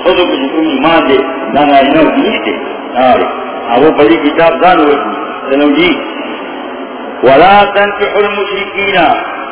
خودو کچھ کم ایمان دے نانا اینو دیشتے آرے ابو بڑی کتاب دانو سنو جی؟ ولا تنکح المشرکین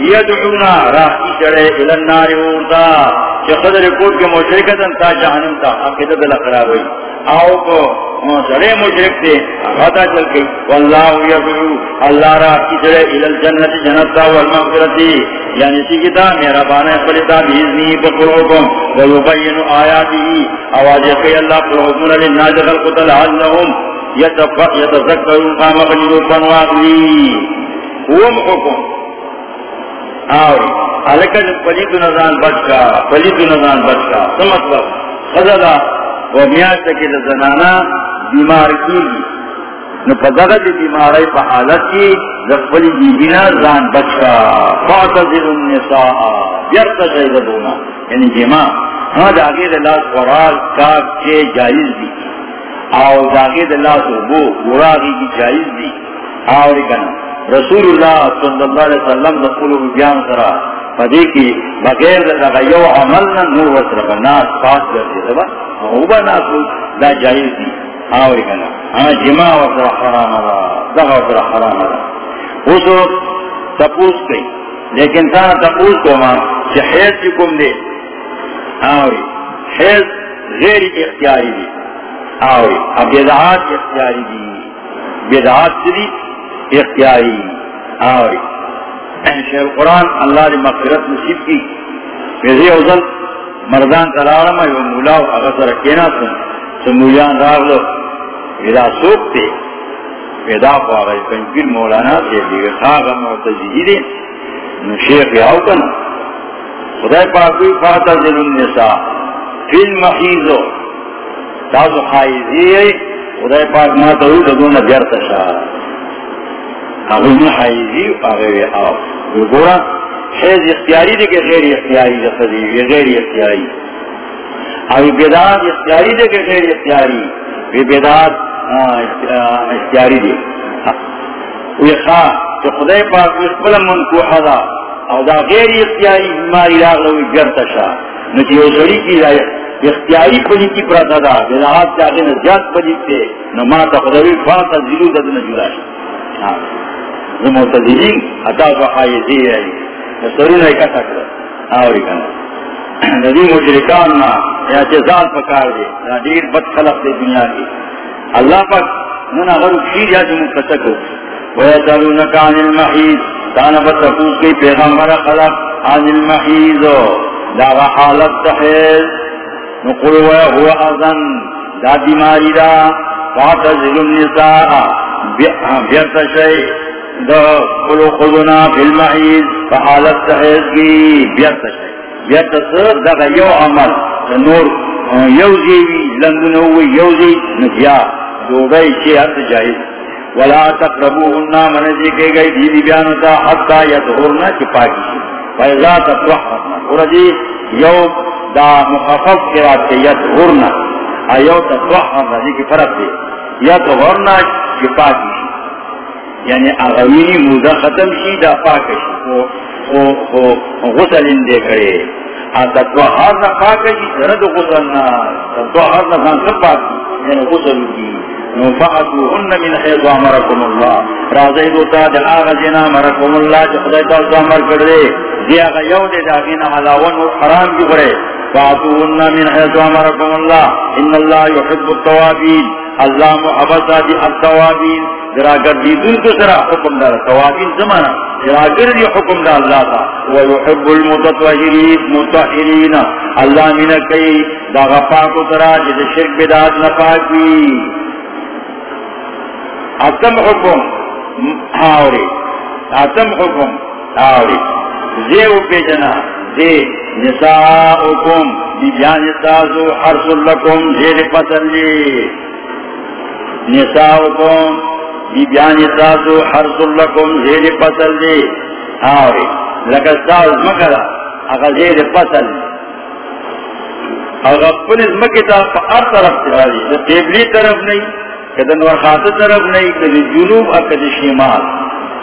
یدعونا راہی چڑے النار وردا کہ خضر کوٹ کے مشرکتن تا جہنم تا عقیدت لقرار ہوئی۔ آؤ کو سڑے مشرک تھے پتا چل گئی واللہ یدعو، اللہ راہی چڑے الجنت جنت تا والمغفرتی۔ یعنی سی کتا میرا بانا فلتا بیزنی بقلوکم ویبین آیاتی، آواز یقی اللہ قلوکم للناس خلقت لعلهم یتذکرون قام قلیلو فنواقلی وہ حکم آوری حلکت پلیتو نظان بچ کا پلیتو نظان بچ کا سمطلب خزدہ و میاشت کی زنانا بیمار کی نو پدغت بیماری پا حالت کی زفلی بیبینا زان بچ کا فاتذر النساء یرتشید دونا یعنی جمع ہاں داگے دلاس قرار کاک کے جائز دی. آو داگے دلاس ابو گراغی کی جائز دی. آوری کنا رسول اللہ صلی اللہ علیہ وسلم دخلو بیان سرا فدی کی بغیر دا یو عملنا نور وصرف ناس پاس کرتے دبا اوبا ناس دا جائز دی آوری کنا ہاں جمع وطر حرام دا دغا وطر حرام دا اسو تپوس کئی لیکن تانا تپوس کو ماں چی حیث چی کم دے آوری حیث غیر اختیاری دی آوری اب بیدعات اختیاری دی بیدعات دی اختیاری آوری شہر قرآن اللہ دی مغفرت نصیب کی۔ ویزی اوزل مردان تلارم یو مولاو اغسر کینا سن سمولیان راغلو ویدا سوکتے ویدا کو آگئی جی پنجگیر مولانا سے دیگر خواہ معتزیدی دے۔ نو شیخ یاو کنا خدای پاکوی فاتا ذل النساء فی المحیزو تازو حائزی ہے۔ خدای پاک ما تاوی دون بیرت شاہ اگر من حائزی آو گورا، حیز اختیاری دے کہ غیر اختیاری دے خدیوی غیر اختیاری. ابھی بیداد اختیاری دے کہ غیر اختیاری. بیداد اختیاری دی وی خواہ کہ خدای پاک وی من کو حدا او دا غیر اختیاری ہماری بیماری لاغلوی گرتا شا. نتی او سڑی کی دا اختیاری پلی کی پراتا دا بیداد چاہتے نزیاد پلی تے. نما تا خدای فاتا زیلو دا دن جدا شا. زموتدین حتا فحای زیرائی سرون ایکا تکر آوری کنا ندی مجرکان نا اعتزال پکار دے دیر بد خلق دے دنیا کی. اللہ پاک ننا غرو کشیر یا جو مفتسکو ویتالونک عن المحیز تانا بتفوز کی پیغمبر خلق عن المحیز دا حالت تحیز نقول ویہو ازن دا بیماری دا. فاتزل النساء. بیرت شئی دا قلو خودنا فی المحیز فحالت تحیز کی بیرت شئی بیرت سر دا یو عمل نور یو زیوی لندنوی یو زی نجیا دوبئی چی حد جائز ولا تقربوهن، من جی ذکر گئی دی بیانتا، حتی یدھورنا چی پاکی شی. فیضا تطوحرنا. ورجی یو دا مخفف قرات کے یدھورنا ایو تطوحرنا جی ذکر فرق دی. یدھورنا چی پاکی یعنی اغوینی موزا ختم شی دا پاکی شی غسل اندے کرے تطوحرنا پاکی شی درد غسلنا تطوحرنا خان سب پاکی یعنی غسل کی. نفعتوهن من حيث امركم الله راضي دوتا د هغه جنا امركم الله چې خدای تاسو امر کړی دی هغه یو دې داګینه علاوه نو حرام کی کړی فاتوهن من حيث امركم الله. ان الله يحب التوابين. الله محبت دي التوابين. دراګر دي دن کو سره حکم دار. توابين زمانہ دراګر دي حکم دار الله تا. ويحب المتطهرين متطهرين. الله من کوي دا غفا کو سره چې شرک بدعت نه پاکي اتم حکم. آوری. اتم حکم. آوری. زیو پیجنا. زی نساؤکم دی بیان تازو حرس لکم زیر پسل لی نساؤکم دی بیان تازو حرس لکم زیر پسل لی آوری لکستاز مکرہ اگا زیر پسل لی اگا پنز مکتا پا ار طرف تیاری قبلی طرف نہیں کدن ورخات طرف نہیں کدی جنوب اکد شمال۔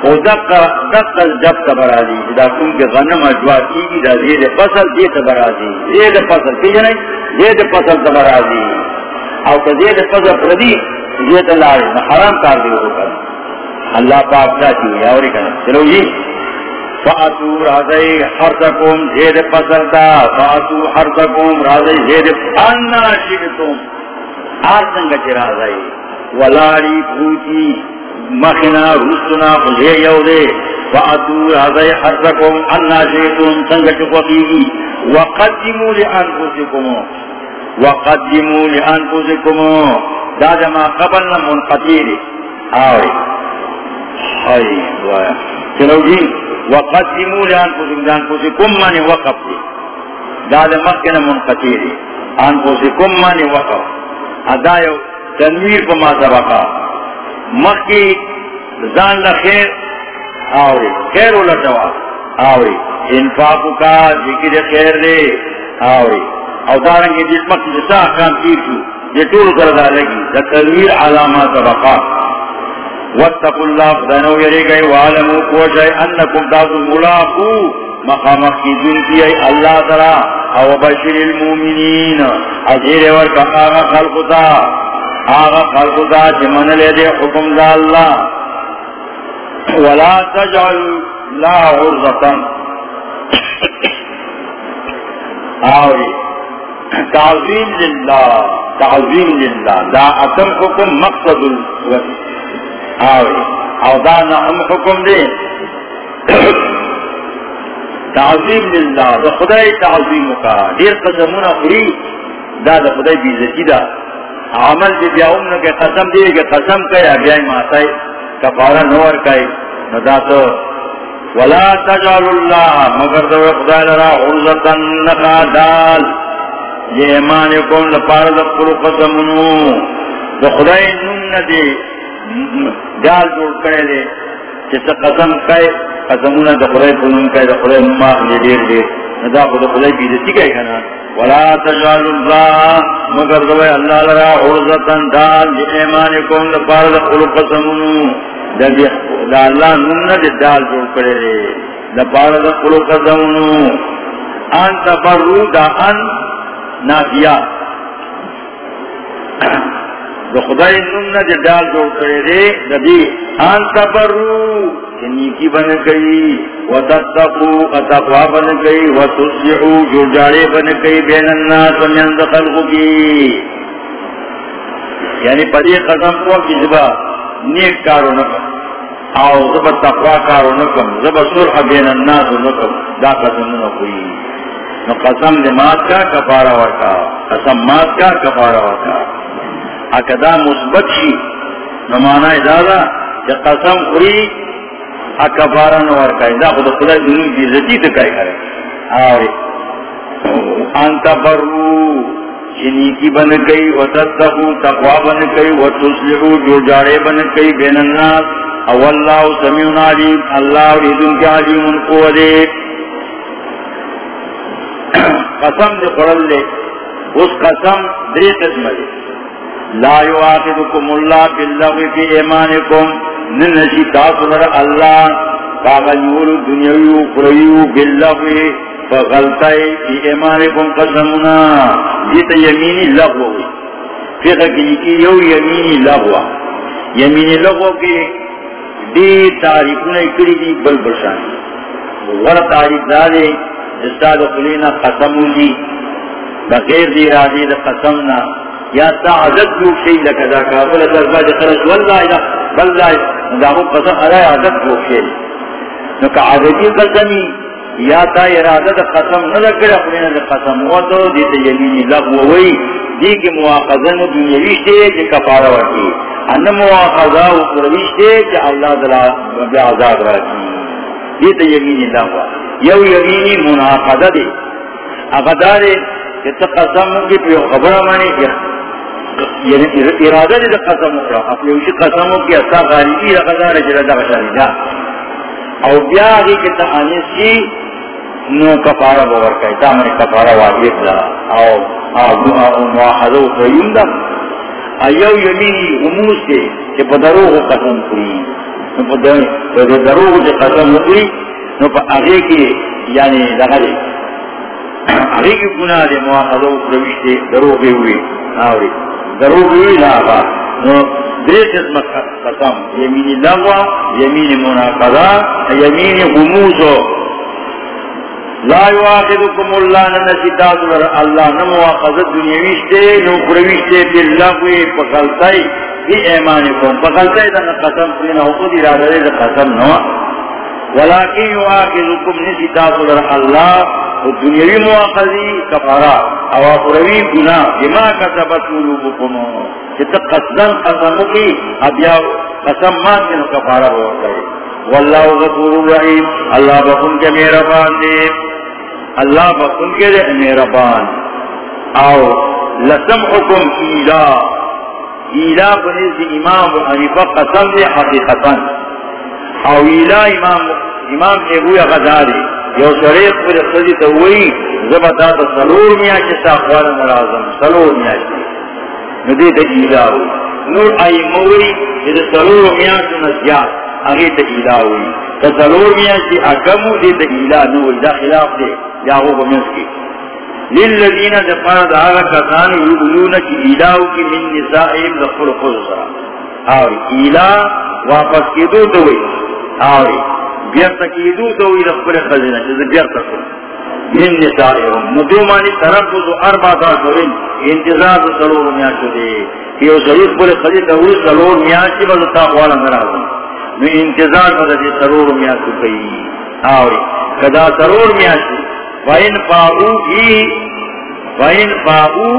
او دقا دقا جب تبرازی. دا کن کے غنم اجوار کی گی دا زید فصل دی تبرازی. زید فصل کی جنائی؟ زید فصل تبرازی. او که زید فصل پردی، زید اللہ حرام کار دیو کر اللہ پاک لا چیوئی آوری کنا چلو جی. فاتو رازی حرزکم زید فصل دا فاتو حرزکم رازی زید انا شکتم آج چی رازی. ولاری پھوٹی مخنا رسنا خزے یو دے فاتو رازی حرزکم انا شکتم سنگا چکوکی وقدمو لانفسکم وقدمو لانفسکم دادا ما قبلنا منقطیر آوری آئی دعایا چلو جی وقدمو لانفسکم لانفسکم مانی وقف دی دادا مخنا منقطیر انفسکم مانی وقف ادایو تنویر پا ما سبقا مخی، زان لخیر آوری، خیر و لٹوا آوری انفاقو کا، ذکر خیر دے، آوری، او دارنگی جس مخی جسا احکام تیر شو یہ طول کردہ لگی، دا علامات سبقا واتقوا الله فدانو یری گئی، وعلمو کوشای انکم تاسو ملاقو. مقام کی دنتی ای اللہ تعالی او بشر المومنین، اجیر ورکا آغا خلقتا آغا خلق دا جمن لے دے حکم دا اللہ. ولا تجعل لا عرضتا آوری. تعظیم للہ تعظیم للہ دا اتم حکم مقصد آوری. او دا نعم حکم دے. تعظیم للہ دا خدای تعظیم کا. دیر قسمون اخری دا دا خدای بیزتی دا. عمل دی بیا امنا کے قسم دی کہ قسم کئی ابیائی ماتائی کفارا نور کئی۔ ندا تو ولا تجعل اللہ مگر دو خدا لرا عرضتا نقا دال۔ یہ ایمان کون لپار دقلو قسمنو دو خدای نم ندی، دال جوڑ کرے دے جس قسم کئی قسمونا دو خدای پنم کئی، دو خدای نماغ لے دیر دیر ندا خدا خدای بیدتی کئی کنا. ولا تجعل الله مگر دوی اللہ لرا عرضتن دال جی ایمانکم لپار دا قلو قسمونو دا اللہ نمنا دی جی دال جوڑ کرے دے لپار دا قلو قسمونو. ان تبرو دا ان نافیہ دا خدای نمنا دی جی دال جوڑ کرے دے دا دی ان تبرو نیکی بن گئی و تتقو اتقوا بن گئی و تصلحو جو جارے بن گئی، بین الناس و من خلقو کی۔ یعنی پدی قسم کو کسبا نیک کارو نکم او زبا تقوا کارو نکم زبا صلح بین الناس نکم دا قسم نکوئی نو قسم دی مات کا کفارا ورکا قسم مات کا کفارا ورکا اکدا مثبت شی، نو مانا ادادا کہ قسم خوری اکبارا نوار کئی خود خدا دنو کی عزتی تکائی کرے۔ آوری انتا برو چنی کی بن گئی و تتقو تقوا بن گئی و تسلحو جو جاڑے بن گئی، بین الناس۔ او اللہ سمیون علیم، اللہ ریدن کے علیم ان کو دے۔ قسم دے قرل لے اس قسم دے قسم دے۔ لا یواقدکم اللہ باللغی فی ایمانکم ننشی تاسو در اللہ کاغیور دنیاوی اخرویو باللغوی فغلطائی فی ایمانکم قسمنا جیتا یمینی لغو ہوئی۔ فقہ کی کی یو یمینی لغو۔ یمینی لغو کی دی تاریخون اکری دی بل برشانی ور تاریخ دارے استاد قلینا قسمو دی بغیر دی رادی دا قسمنا یا تا عدد جو شئی لکا دا کابل دربا دی خرش واللہ بللہ دا ہو قسم ارائے عدد جو شئی نو کا عددی قسمی، یا تا ارادہ دا قسم نلکر اپنے یعنی دا قسم ہوا دیتا یمینی لغو ہوئی دی کی مواقضن دنیاویش دے جی کفارہ ورکی ان مواقضہ و قرویش دے جی اللہ دلا بعذاب راکی دیتا یمینی لغو. یو یمینی مناقضہ دے اغدارے کہ تا قسم ہوں گی پیو خبرہ مانی یعنی ارادہ دے قسم اکرا اپنے اوشی قسم ہوں کی اصلا غالیبی اغدارے جلدہ دا غشانی دا او بیا آگی کی تحانیسی نو کفارہ بور کئی. تا منی کفارہ واجب دا. او او مواحدو قیم دا. ایو یمینی غموس کے کہ پا دروغ قسم کری. پا دروغ جے قسم کری. نو پا آگی کی یعنی دغلی آگی کی گناہ دے مواحدو قروش دے دروغی ہوئی آوری. دروغی ہوئی لاغا نو دریس اسم قسم. یمینی لغوہ، یمینی مناقضہ، یمینی غموسو لا یواقدکم اللہ ننسیتات ور اللہ نمواقضت دنیاویشتے، نوکرویشتے باللغوی پخلتائی بی ایمانکم پخلتائی دن قسم پرینا حقود ارادہ دے قسم نوا ولیکن یواقدکم نسیتات ور اللہ دنیاوی مواقضی کفارا. او اخروی گناہ بما کسبت قلوبکم. چتا قصدن قسمو کی ابیا قسم مات کے کفارا بہت کرے واللہ غفور الرحیم. اللہ بخن کے میرا بان دے. اللہ بخن کے دے میرا بان آو لسم حکم ایلا ایلا بنیز امام حنیفہ قسم دے حقیقتا. او ایلا امام امام کے ابو غزاری یو شریف پر خزی تا ہوئی زبتا تا سلور میاشی تا اخوال مرازم سلور میاشی ندی تا ایلا ہوئی نور آئی موری جد سلور میاشی نزیاد اگے تا ایلا ہوئی تا سلور میاشی اکمو دی تا ایلا نور دا خلاف دے یا ہو بمنس کی للذین دفار دعا کسان یبلون کی ایلاو کی من نسائیم دخل خضر آوری ایلا واپس کی دو دوئی آوری بیرتا کی دو دوئی دخل خزینہ چیز بیرتا کن من نسائیم ندو مانی طرف اربع تا انتظار دو سلور میاشو دے کہ وہ ضرور پورے خزینہ ہوئی سلور میاشی بس تاقوالا مرازم نو انتظار دو سلور میاشو کئی آوری کدا سلور میاشی وائن پاؤ ہی وائن پاؤ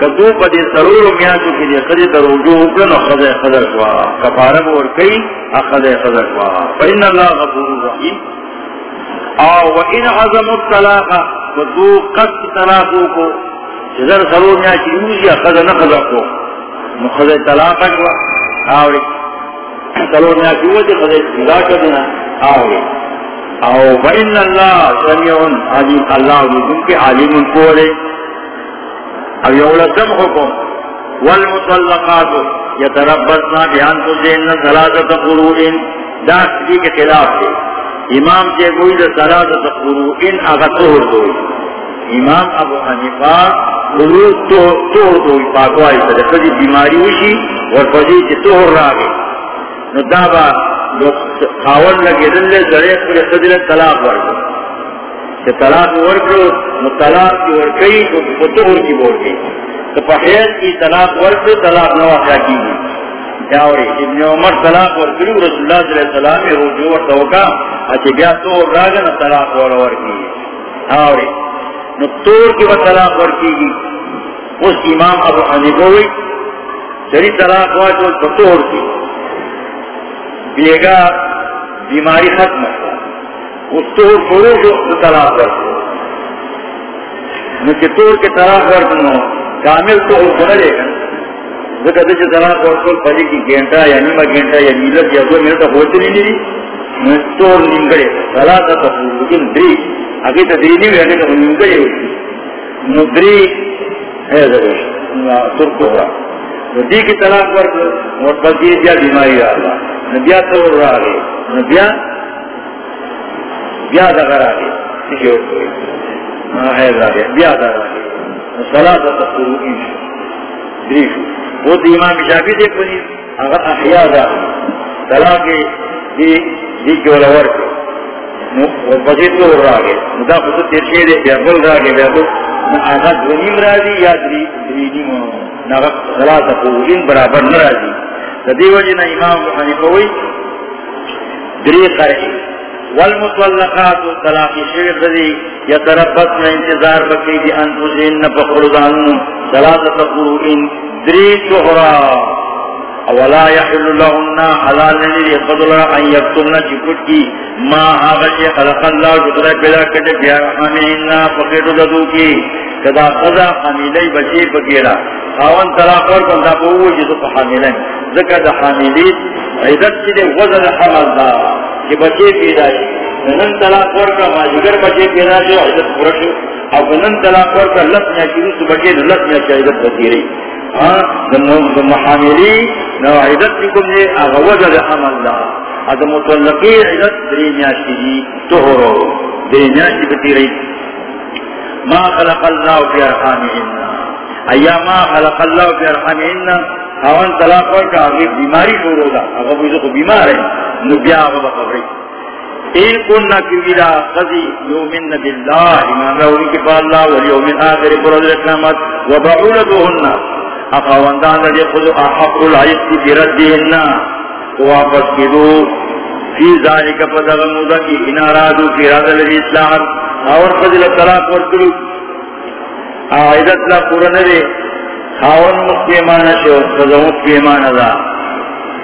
کدو پدے سرور میاں کے لیے خدے کرو جو اکڑن خدے خدر کوا کفارم اور کئی اخدے خدر کوا فإن اللہ غفور رحیم. او وإن عظم الطلاق کدو قد طلاقو کو جدر سرور میاں کی یوزی اخدے نخدر کو نخدے طلاق کوا آوری سرور میاں کی یوزی خدے طلاق دینا آوری او فإن اللہ سمیعون علیم اللہ وزن کے علیم کولے او یولا سم حکم والمطلقات، یتربصنا بیان کو زین ثلاثت قروئن دا کسی کے خلاف دے امام کے گوئی دا ثلاثت قروئن اگا توہر دوئی امام ابو حنیفہ قروع توہر دوئی پاکوائی سدے کدی بیماری ہوشی اور فضی چی توہر راگے نو دابا خاون لگے دلے زرے پر صدر طلاق ورکو کہ طلاق ورکو نو طلاق کی ورکی تو فتور کی بور گئی تو پہیت کی طلاق ورکو طلاق نو آخیا کی گئی جاوری ابن عمر طلاق ورکو رسول اللہ صلی اللہ علیہ وسلم رجوع ورطوکا اچھے گیا تو راگا نا طلاق ورکی آوری نو تور کی وہ طلاق ورکی گئی اس امام ابو حنیفوی جری طلاق ورکو فتور کی بیگا بیماری ختم اس تو فروغ طلاق ورکو نو کے طلاق کامل تو لے گا۔ طلاق پلی کی گھنٹا یا نیمہ گھنٹا یا نیلت یا دو منٹ ہوتی نہیں نہیں نو نمگڑے طلاق دری، اگے دری نہیں ہوئے تو نمگڑے ہوتی ہے دی کی طلاق اور بیماری رہا۔ تو بیا دگر آ گئے کسی اور ہاں، حیض آ بیا دگر آ گئے صلاح تقرو انشو دریشو وہ تو امام شافی دے کنی اگر احیاء دا صلاح دی دی کے والا ورکے پسی تو را گئے دا خصوص ترشے دے، بیا بل را گئے بیا بل آغا دونیم را دی یا دری دری ناغا صلاح تقرو برابر نرازی۔ تدی وجنا جی امام حنیفوی دری قرعی۔ والمطلقات طلاق شیخ دی یتربصن انتظار بکی دی انفسین نفقردان ثلاثت قروئن دری شہرا. اولا یحل لہن حلال نلی فضل ان یکتمنا چکت کی. ما آغشی خلق اللہ جدر جتر پیدا کٹے بیارحامین فقیت ددو کی. کدا قضا حامیلی بچی بگیرا خاون طلاق ورکن دا بوو جسو پا حامیلن ذکر دا حامیلی عیدت چلے وزن حمل دا. کہ بچے پیدا شی نن طلاق ورکا، ماجگر بچے پیدا شی عیدت پرشو او نن طلاق ورکا، لس میاکی روس بچے لس میاکی عیدت بطیری دم حامیلی نو عیدت لکم نے اغا وزن حمل دا. ادم مطلقی عیدت دری میاشی دی توہرو دری میاشی بطیری ما خلق اللہ فی ارحامہن ایا ما خلق اللہ فی ارحامہن اوان طلاق ورکا اگی بیماری شروع دا اگر بوزو کو بیمار ہے، نو بیا آگا بخبری این کننا کبیرا قضی یومن باللہ، ایمان راولی کی پا اللہ والیوم آخر برد رقامت و بعولتوہن اخواندان دا خود احق العیق کی بردہن واپس کی دو فی ذالک فدغمودا کی انارادو کی راد الاسلام اور فضل طلاق ورکلو۔ آئیدت لا پورا ندے خاون مسلمان شو فضل مسلمان دا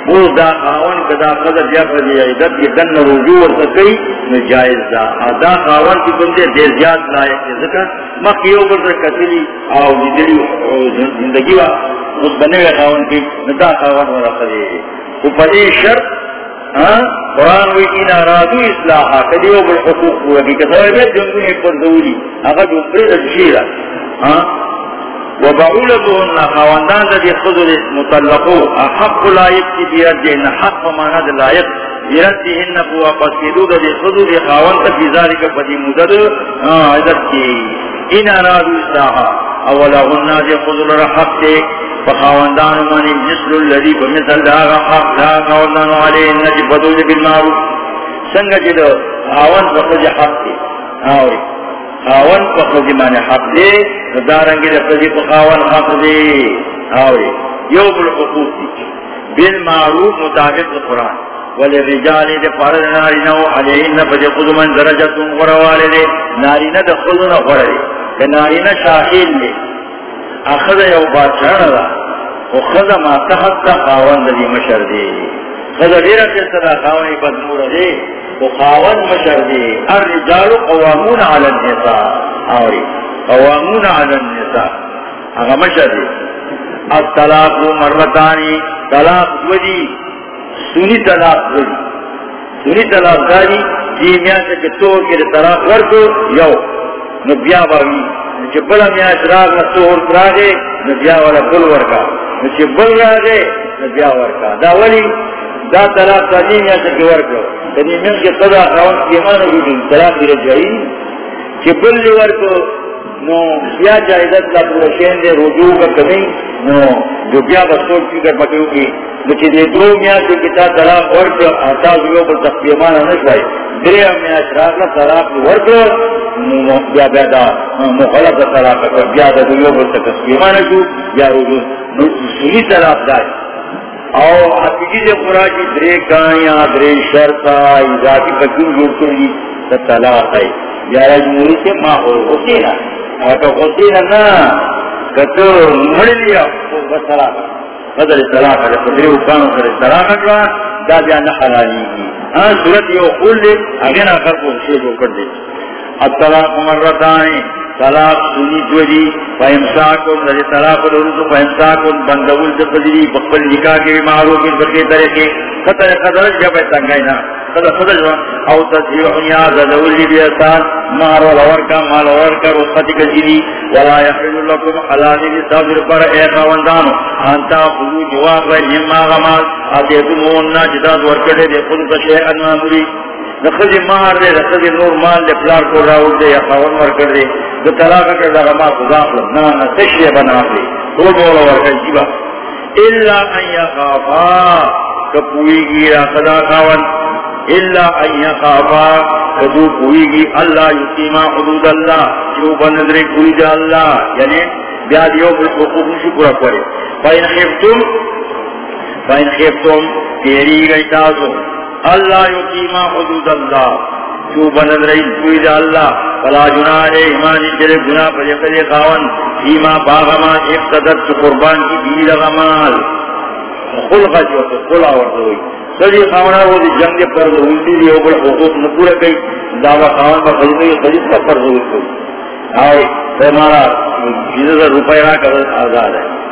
وہ دا خاون کدا فضل جا فضل عیدت کی دن رجوع ورسکی نجائز دا. دا خاون کی بندے دیر زیاد لائق ہے ذکر مخیو پر کتلی آو جدلی زندگی وا اس بنے گئے خاون کی ندا خاون ورسکی وہ پدی شرط قرآن وی این ارادو اصلاحا. کدیو بالحقوق ہوگی کسوئے بیت جنگونی پر دولی اگر جو پرید اشیرہ وبعولتهن، خواندان دا دی خضر مطلقو، احق لائق کی بیرد دینا حق فمانا دا لائق بیرد دینا فوا پسیدو دا دی خضر دی خواند تا بیزاری کا پدی مدد عدد کی. ان ارادو اصلاحا اولا غننا دے خضل رحق دے فخاوندان مانی مثل اللذی بمثل داغا حق لا خاوندان علیہ انجی بدول بالمعروف. سنگا جی جدو خاوند بخض حق دے آوری. خاوند بخض مانی حق دے دارنگی دے خضی بخاوند حق دے آوری یو بالحقوق دی بالمعروف مطابق قرآن. وللرجال دے فرد نارینو علیہن فجی قدمن درجتن غروالے دے نارینہ دے خضن غرالے کہ نارینہ شاہیل لے اخذ یو بادشاہ دا او خذ ما تحت تا خاون دی مشر دی. خذ دیر اکر صدا خاونی بدنور دی. او مشر دی الرجال قوامون علی النساء. آوری، قوامون علی النساء. اگا مشر دی الطلاق مرتانی، طلاق دوجی سنی طلاق دوجی سنی طلاق داری جی میاں سے کہ تو کہ طلاق ورکو، یو. نبیا باوی. نچے بلا میاں اشراق نسوہر پراغے نبیا والا بل ورکا. نچے بل راگے نبیا ورکا. دا ولی دا طلاق تانی میاں سے ورکو تنی من کے صدا خوان کیمان ہوئی طلاق دی رجائی چے بل ورکو نو بیا جائزت لا پورا شین دے رجوع کا کمی نو جو بیا بسوچ کی کر پکیو کی نچے دے دو میاں سے کتا طلاق ورکو آتا ہوئے پر تختی تقیمان نشوائی دریا میاں اشراق نا طلاق ورکو بیا بیا دا مخلط طلاق کر بیا دا دیو بلتا تسلیمان شو. بیا رجوع. سنی طلاق دائی او حقیقی دے قرآن کی درے کانیا درے شرطا اضافی بکیو جوڑ کری تا طلاق ہے۔ بیا رجموری جی سے ماں ہو حسینا اگر حسینا نا۔ کتو مڑ لیا بس طلاق۔ بدل طلاق ہے فدری اکانو کر طلاق کرا دا بیا نحلالی گی۔ ہاں صورت یہ خول دے اگر آخر کو شیخ کر دے۔ الطلاق مرتان، طلاق سنی دوری فہمساکن لذی طلاق الرسو فہمساکن بندول دفجری بقبل نکاح کے معروف بقی طریقے خطر خطر جب تنگائنا خطر خطر جب، او تصیح نیاز دولی بیسان مار والورکا مال ورکا رسخت کجیلی ولا یحل لکم حلالی لصابر پر اے خواندانو، انتا خلو جواب غیر نما غمال آتیتموننا جداد ورکڑے دے خود تشیئن ماموری نخذ مار دے نخذ نور مال دے، پلار کو راؤ دے، یا خواہن مر کر دے دو طلاق کر دا غما خدا خلق نا نا تشیع بنا دے تو مولا ورکن جیبا اللہ ان یخافا کپوئی گی را خدا خواہن اللہ ان یخافا کدو پوئی گی اللہ یقیما حدود اللہ، جو بندر کوئی جا اللہ. یعنی بیاد یو بالحقوق شکر کرے. فین خفتم فین خفتم، تیری گئی تازو. اللہ یقیما حدود اللہ۔ جو بند رئی کوئی دا اللہ۔ فلا جنا لے ایمانی جلے گناہ پر یقلی خاون۔ فیما باغمان اقتدر چو قربان کی بید غمال خلقہ جو خلع ورد ہوئی۔ سجی خاونہ وہ دی جنگ پر ہوئی دی اوپر حقوق نپورا کئی دعوی خاون پر خلیقی خلیق کا پر ہوئی کوئی آئے فرمارا جیزہ روپے را آزاد ہے۔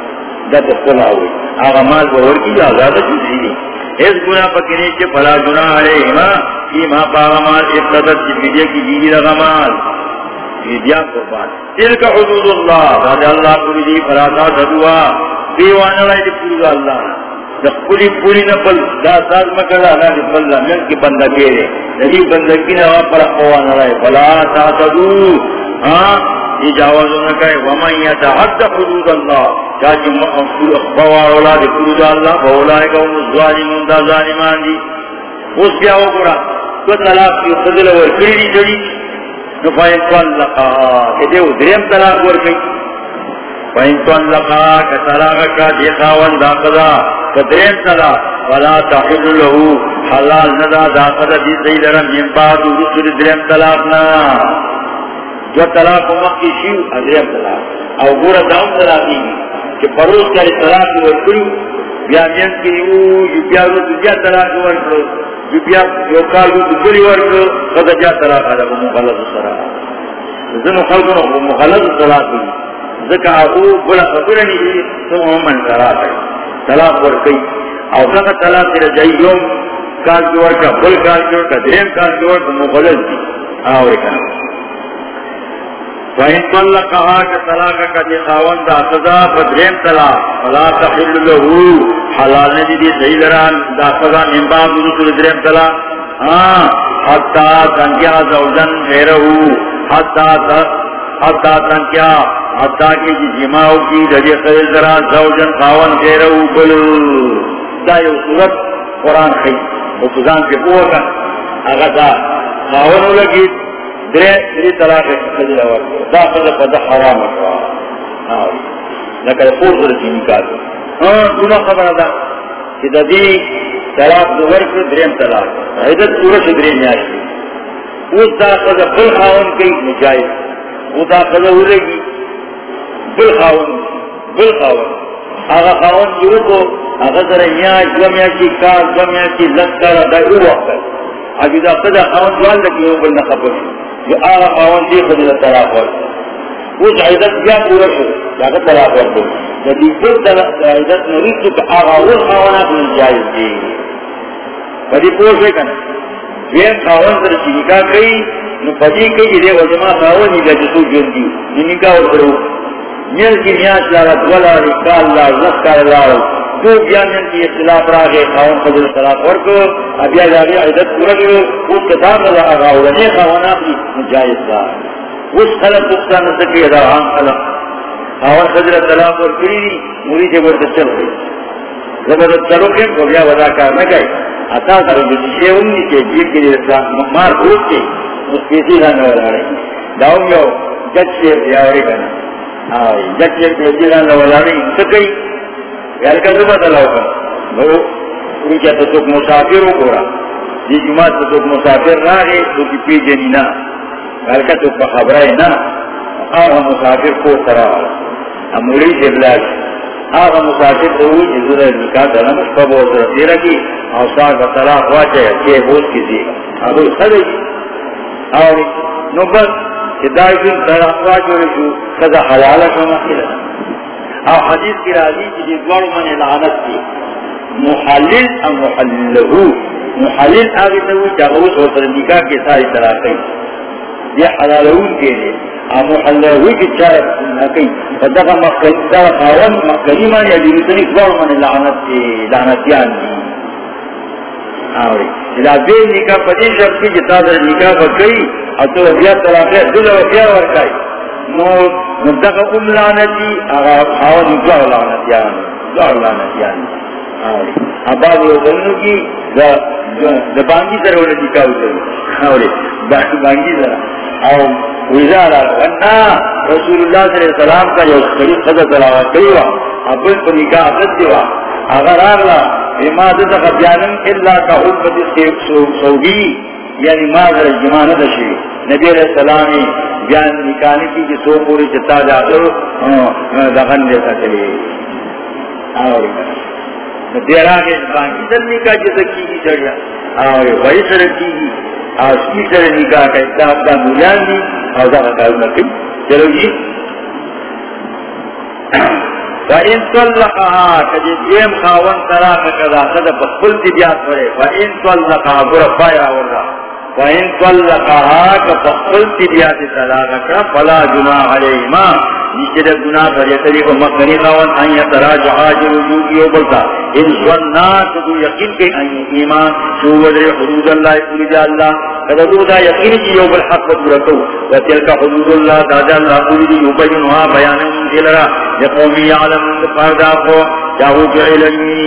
دت خلع ہوئی آغا مال بہور کی آزاد ہے جو اس گناہ پکنے کے فلا گناہ علیہ ما کی ما پاغمال ابتدت کی فیدیہ کی بیوی بیدی لغمال فیدیہ قربان تلک حدود اللہ راجہ اللہ پوری دی فلاتا ددوا دیوانا لائی دی پوری اللہ۔ دا پوری پوری نپل دا ساز مکرہ اللہ دی پلہ مل کی بندہ کیرے نبی بندہ کی نوا پر اقوانا لائی فلاتا ددو ہاں یہ جاوازوں نے کہے وَمَنْ يَتَحَدَّ حُدُودَ اللَّهِ چاچی مقصول اخبار اولاد حدود اللہ فَأُولَائِكَ هُمُ الظَّالِمُونَ، دا ظالمان دی۔ اس بیا ہو گرا تو طلاق کی خدل ورکڑی دی جڑی۔ تو نفائن طلقا کہ دیو دریم طلاق ور گئی۔ فائن ورکڑی فَإِن طَلَّقَا كَطَلَاقَ كَا دِخَاوَنْ دا قضا۔ فَدْرِيم طلاق وَلَا تَحِلُ لَهُ، حلال ندا دا قضا دی سیدرم جنباد رسول دریم طلاقنا جو طلاق مخ کی شیو ادریم طلاق او گورا داؤں طلاقی کہ پروس کاری طلاق ورکلو بیا مین کی او، یو بیا رو تو جا طلاق ورکلو یو بیا یو کال رو تو گلی ورکلو خدا جا طلاق آدھا با مخلص سرا۔ زنو خلقنو با مخلص طلاق دی ذکا او بلا خبرنی دی، تو من طلاق ہے طلاق ورکی او زنو طلاق دی رجائی یوم، کال کی ورکا بل کال کی ورکا دریم کال کی ورکا مخلص دی۔ آوری کنا۔ وَإِن طَلَّقَهَا كَطَلَاقَ قَدِ طَلَاقَ فَلَا تَحِلُّ لَهُ حلال ندی دی صحیح دا من بعد رسول طلاق ہاں حتی زوجن غیرہو حتی کی جماعو کی دجی زوجن خاون بل، دا یو صورت قرآن خی کے پوہ کا اگر دا خاونو درے دری طلاق خیل اور دا خیل پدا حرام اکوا ہاں۔ لکہ پور در چینی کاتو ہاں دونا خبر دا کہ دا دی طلاق دو ورک درین طلاق عیدت پورا سے درین نیاشتی اس دا خدا بل خاون کی نجائز۔ وہ دا خدا ہو رہی بل خاون بل خاون۔ آغا خاون جو کو، آغا در میاش دو میاشی کار، دو میاشی لکر دا او وقت اگی دا خدا خاون دوال لکی او بل نخبر جو آغا خاون دی طلاق اس عیدت بیا پورا جاگا طلاق عیدت نریسو آغا دی کنا خاون سر چی نکاح کئی؟ نو کئی خاونی نو نکاح نیل کی نیاز لارا دولا رکال لار کی اختلاف را گئے خاون قدر ورکو ابیا جاگے پورا کتاب مجائز دا اس خلق نسکی ادا خلق خاون قدر ورکری موری جب ورد چل گئی زبردست چلو کو بیا ودا کار نہ گئے۔ اتا سر کے جیب کے مار بھوک کے اس پیسی رہنے والا رہی داؤں یو جج سے کنا آئی جج سے پیسی والا رہی یار کا زبا دلاؤ کنا وہ ان کیا تو تک مسافر ہو گورا۔ جی جماعت تو تک مسافر نہ گئے تو کی پی جنی نا یار کا تو خبر ہے نا آہ مسافر کو سرا۔ امولی سے بلاش جی۔ آغا مسافر تو ہوئی حضور نکاح دلم شپب و سرسیرہ کی اور ساگ و طلاق واچے چھے بوز کی دی۔ ابو خدی جی۔ اور نبت ہدای دن طلاق واچے رشو خدا حلالہ شما خیلہ اور حدیث کی راضی کی جی جدوار من لعنت کی. محلل ام محلل محلل آگے تاوی جاگوز و سر نکاح کے ساری طلاقی یہ حلالون کے لیے امو اللہ کی چارہ سننا کئی فدقا مقدر خاون مقدری مانی علی رسنی کبار من لعنت تی لعنتیان دی آوری. جلا بے نکاح پدی شب کی جتا در نکاح پر کئی، اتو بیا طلاقی دل و بیا ورکائی. نو ام خاون کی، دا بانگی سر بانگی سر رسول اللہ صلی اللہ علیہ وسلم کا جو خدا کریوا اپن پر نکاح حضرت دیوا اگر آگلا اللہ کا سوگی یعنی مادر جمانت شوی نبی علیہ السلامی بیان نکانی ہاں، ہاں، کی کہ سو پوری چتا جاتو دخن دیتا چلی آوری دیر آگے بانکی سر نکاح جیسا کی گی چڑیا؟ آوری وہی سر کی گی آسکی سر نکاح کا اتحاب دا مولیان دی او دا کارو نکی چلو جی۔ فَإِن طَلَّقَهَا کجی دیم خاون طلاق کدا خدا پخل دی فَإِن طَلَّقَهَا گورا فائرہ فَإِن طَلَّقَهَا کفخل دی بیات طلاق کدا فلا جناح علیہما نیچے در گناہ پر یتری کو مکنی خاون ان یتراجع آجر وجودی و بلتا ان سونا کدو یقین کے ان ایمان شو ودر حدود اللہ قولی جا اللہ کدو دو دا یقین کی یو بالحق و درکو و تلک حدود اللہ دادا اللہ قولی دی یبینوها بیانے دلرا یقومی عالم فردا کو جاہو جعلنی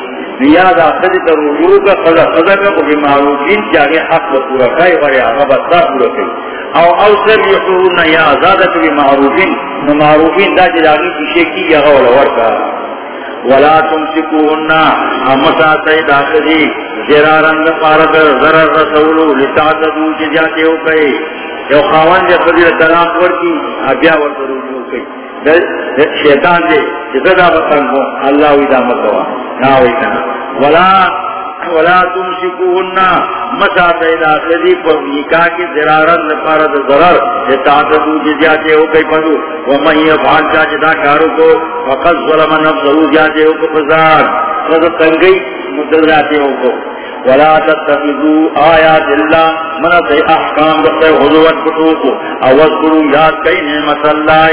نیاد آخذ تروجو کا خدا خدا کا بمعروفین چاہے حق و پورا کئی غری آغا بستا پورا کئی او اوسر یحرون یا ازادت بمعروفین. معروفین دا جلاغی کشے کی یا غول ورکا ولا تمسکوهن. امسا سید آخذی زرارن پارد ضرر رسولو. لتعددو جاتے ہو کئی یو خاون جا قدر طلاق ورکی. ابیا ورکا رجوع کئی شیطان دے. جتا بطنگو اللہ ویدہ مکوا ناوی کنا. ولا ولا تمسكوهن مسا پیدا کدی پر نکاح کی ضرارن نفارد ضرر. اتعددو جزیاتے ہو کئی پدو. ومن یفعال چا جدا کارو کو، فقد ظلم نفسه جاتے ہو کو فزار فضا تنگئی مدل جاتے ہو کو. ولا تتخذوا آیات اللہ. من سی احکام دختے حضوت کتوکو او اذکروا یاد کئی نعمت اللہ.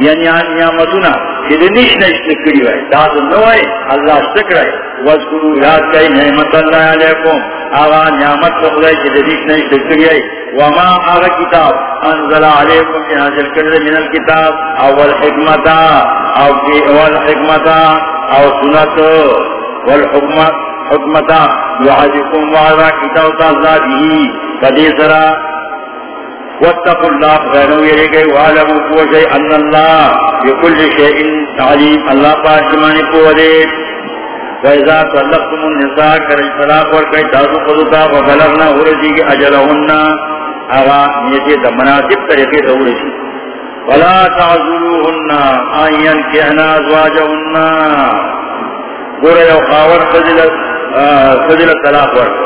یعنی آن نعمتنا کہ دی نشت کری ہوئے داد نوئے اللہ شکر ہے وذکروا یاد کئی، نعمت اللہ علیکم. آغا نعمت خدای کہ دی نشت کری ہوئے وما آغا کتاب انزل علیکم کی حاصل کرد من الكتاب اول حکمتا او اول حکمتا او سنت. والحکمت حکمتا. یعجکم وعلا کتاو تازادی. قدی سرا واتقوا اللہ غیرو یرے گئے وعلمو قوشے ان اللہ بكل شيء تعلیم اللہ پاک جمانی قوة وإذا طلقتم النساء کرج طلاق ورکی تاسو قدتا وغلغنا ورجی اجلہن اغا نیتی دمناسب طریقے دورشی ولا تعذلوهن آئین کہنا ازواجهن گورا یو خاور خجلت خجل طلاق ورک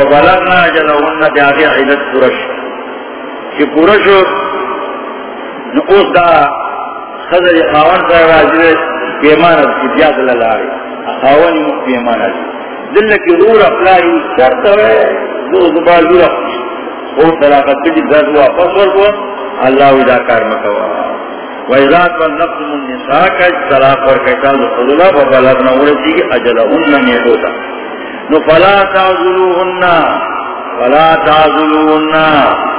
وبلغنا جلوهن بیاغی عیدت پورش چی پورشو نقوص دا خجل خاون سا راجر پیمان از کتیاد للاری خاونی پیمان از دل کی رور اپلاری شرط ہے دو زبار رور اپلاری او طلاقت کجی درد واپس ورکو اللہ ودا کار مکوا ویزاد و نفس من نساء وَإِذَا طَلَّقْتُمُ النِّسَاءَ كَجْ وَرْكَيْتَا لُخُذُلَا فَبَلَغْنَا وَرَسِيكِ أَجَلَهُنَّ مِيهُوتَا نُفَلَا تَعْذُلُوهُنَّ. فَلَا تَعْذُلُوهُنَّ.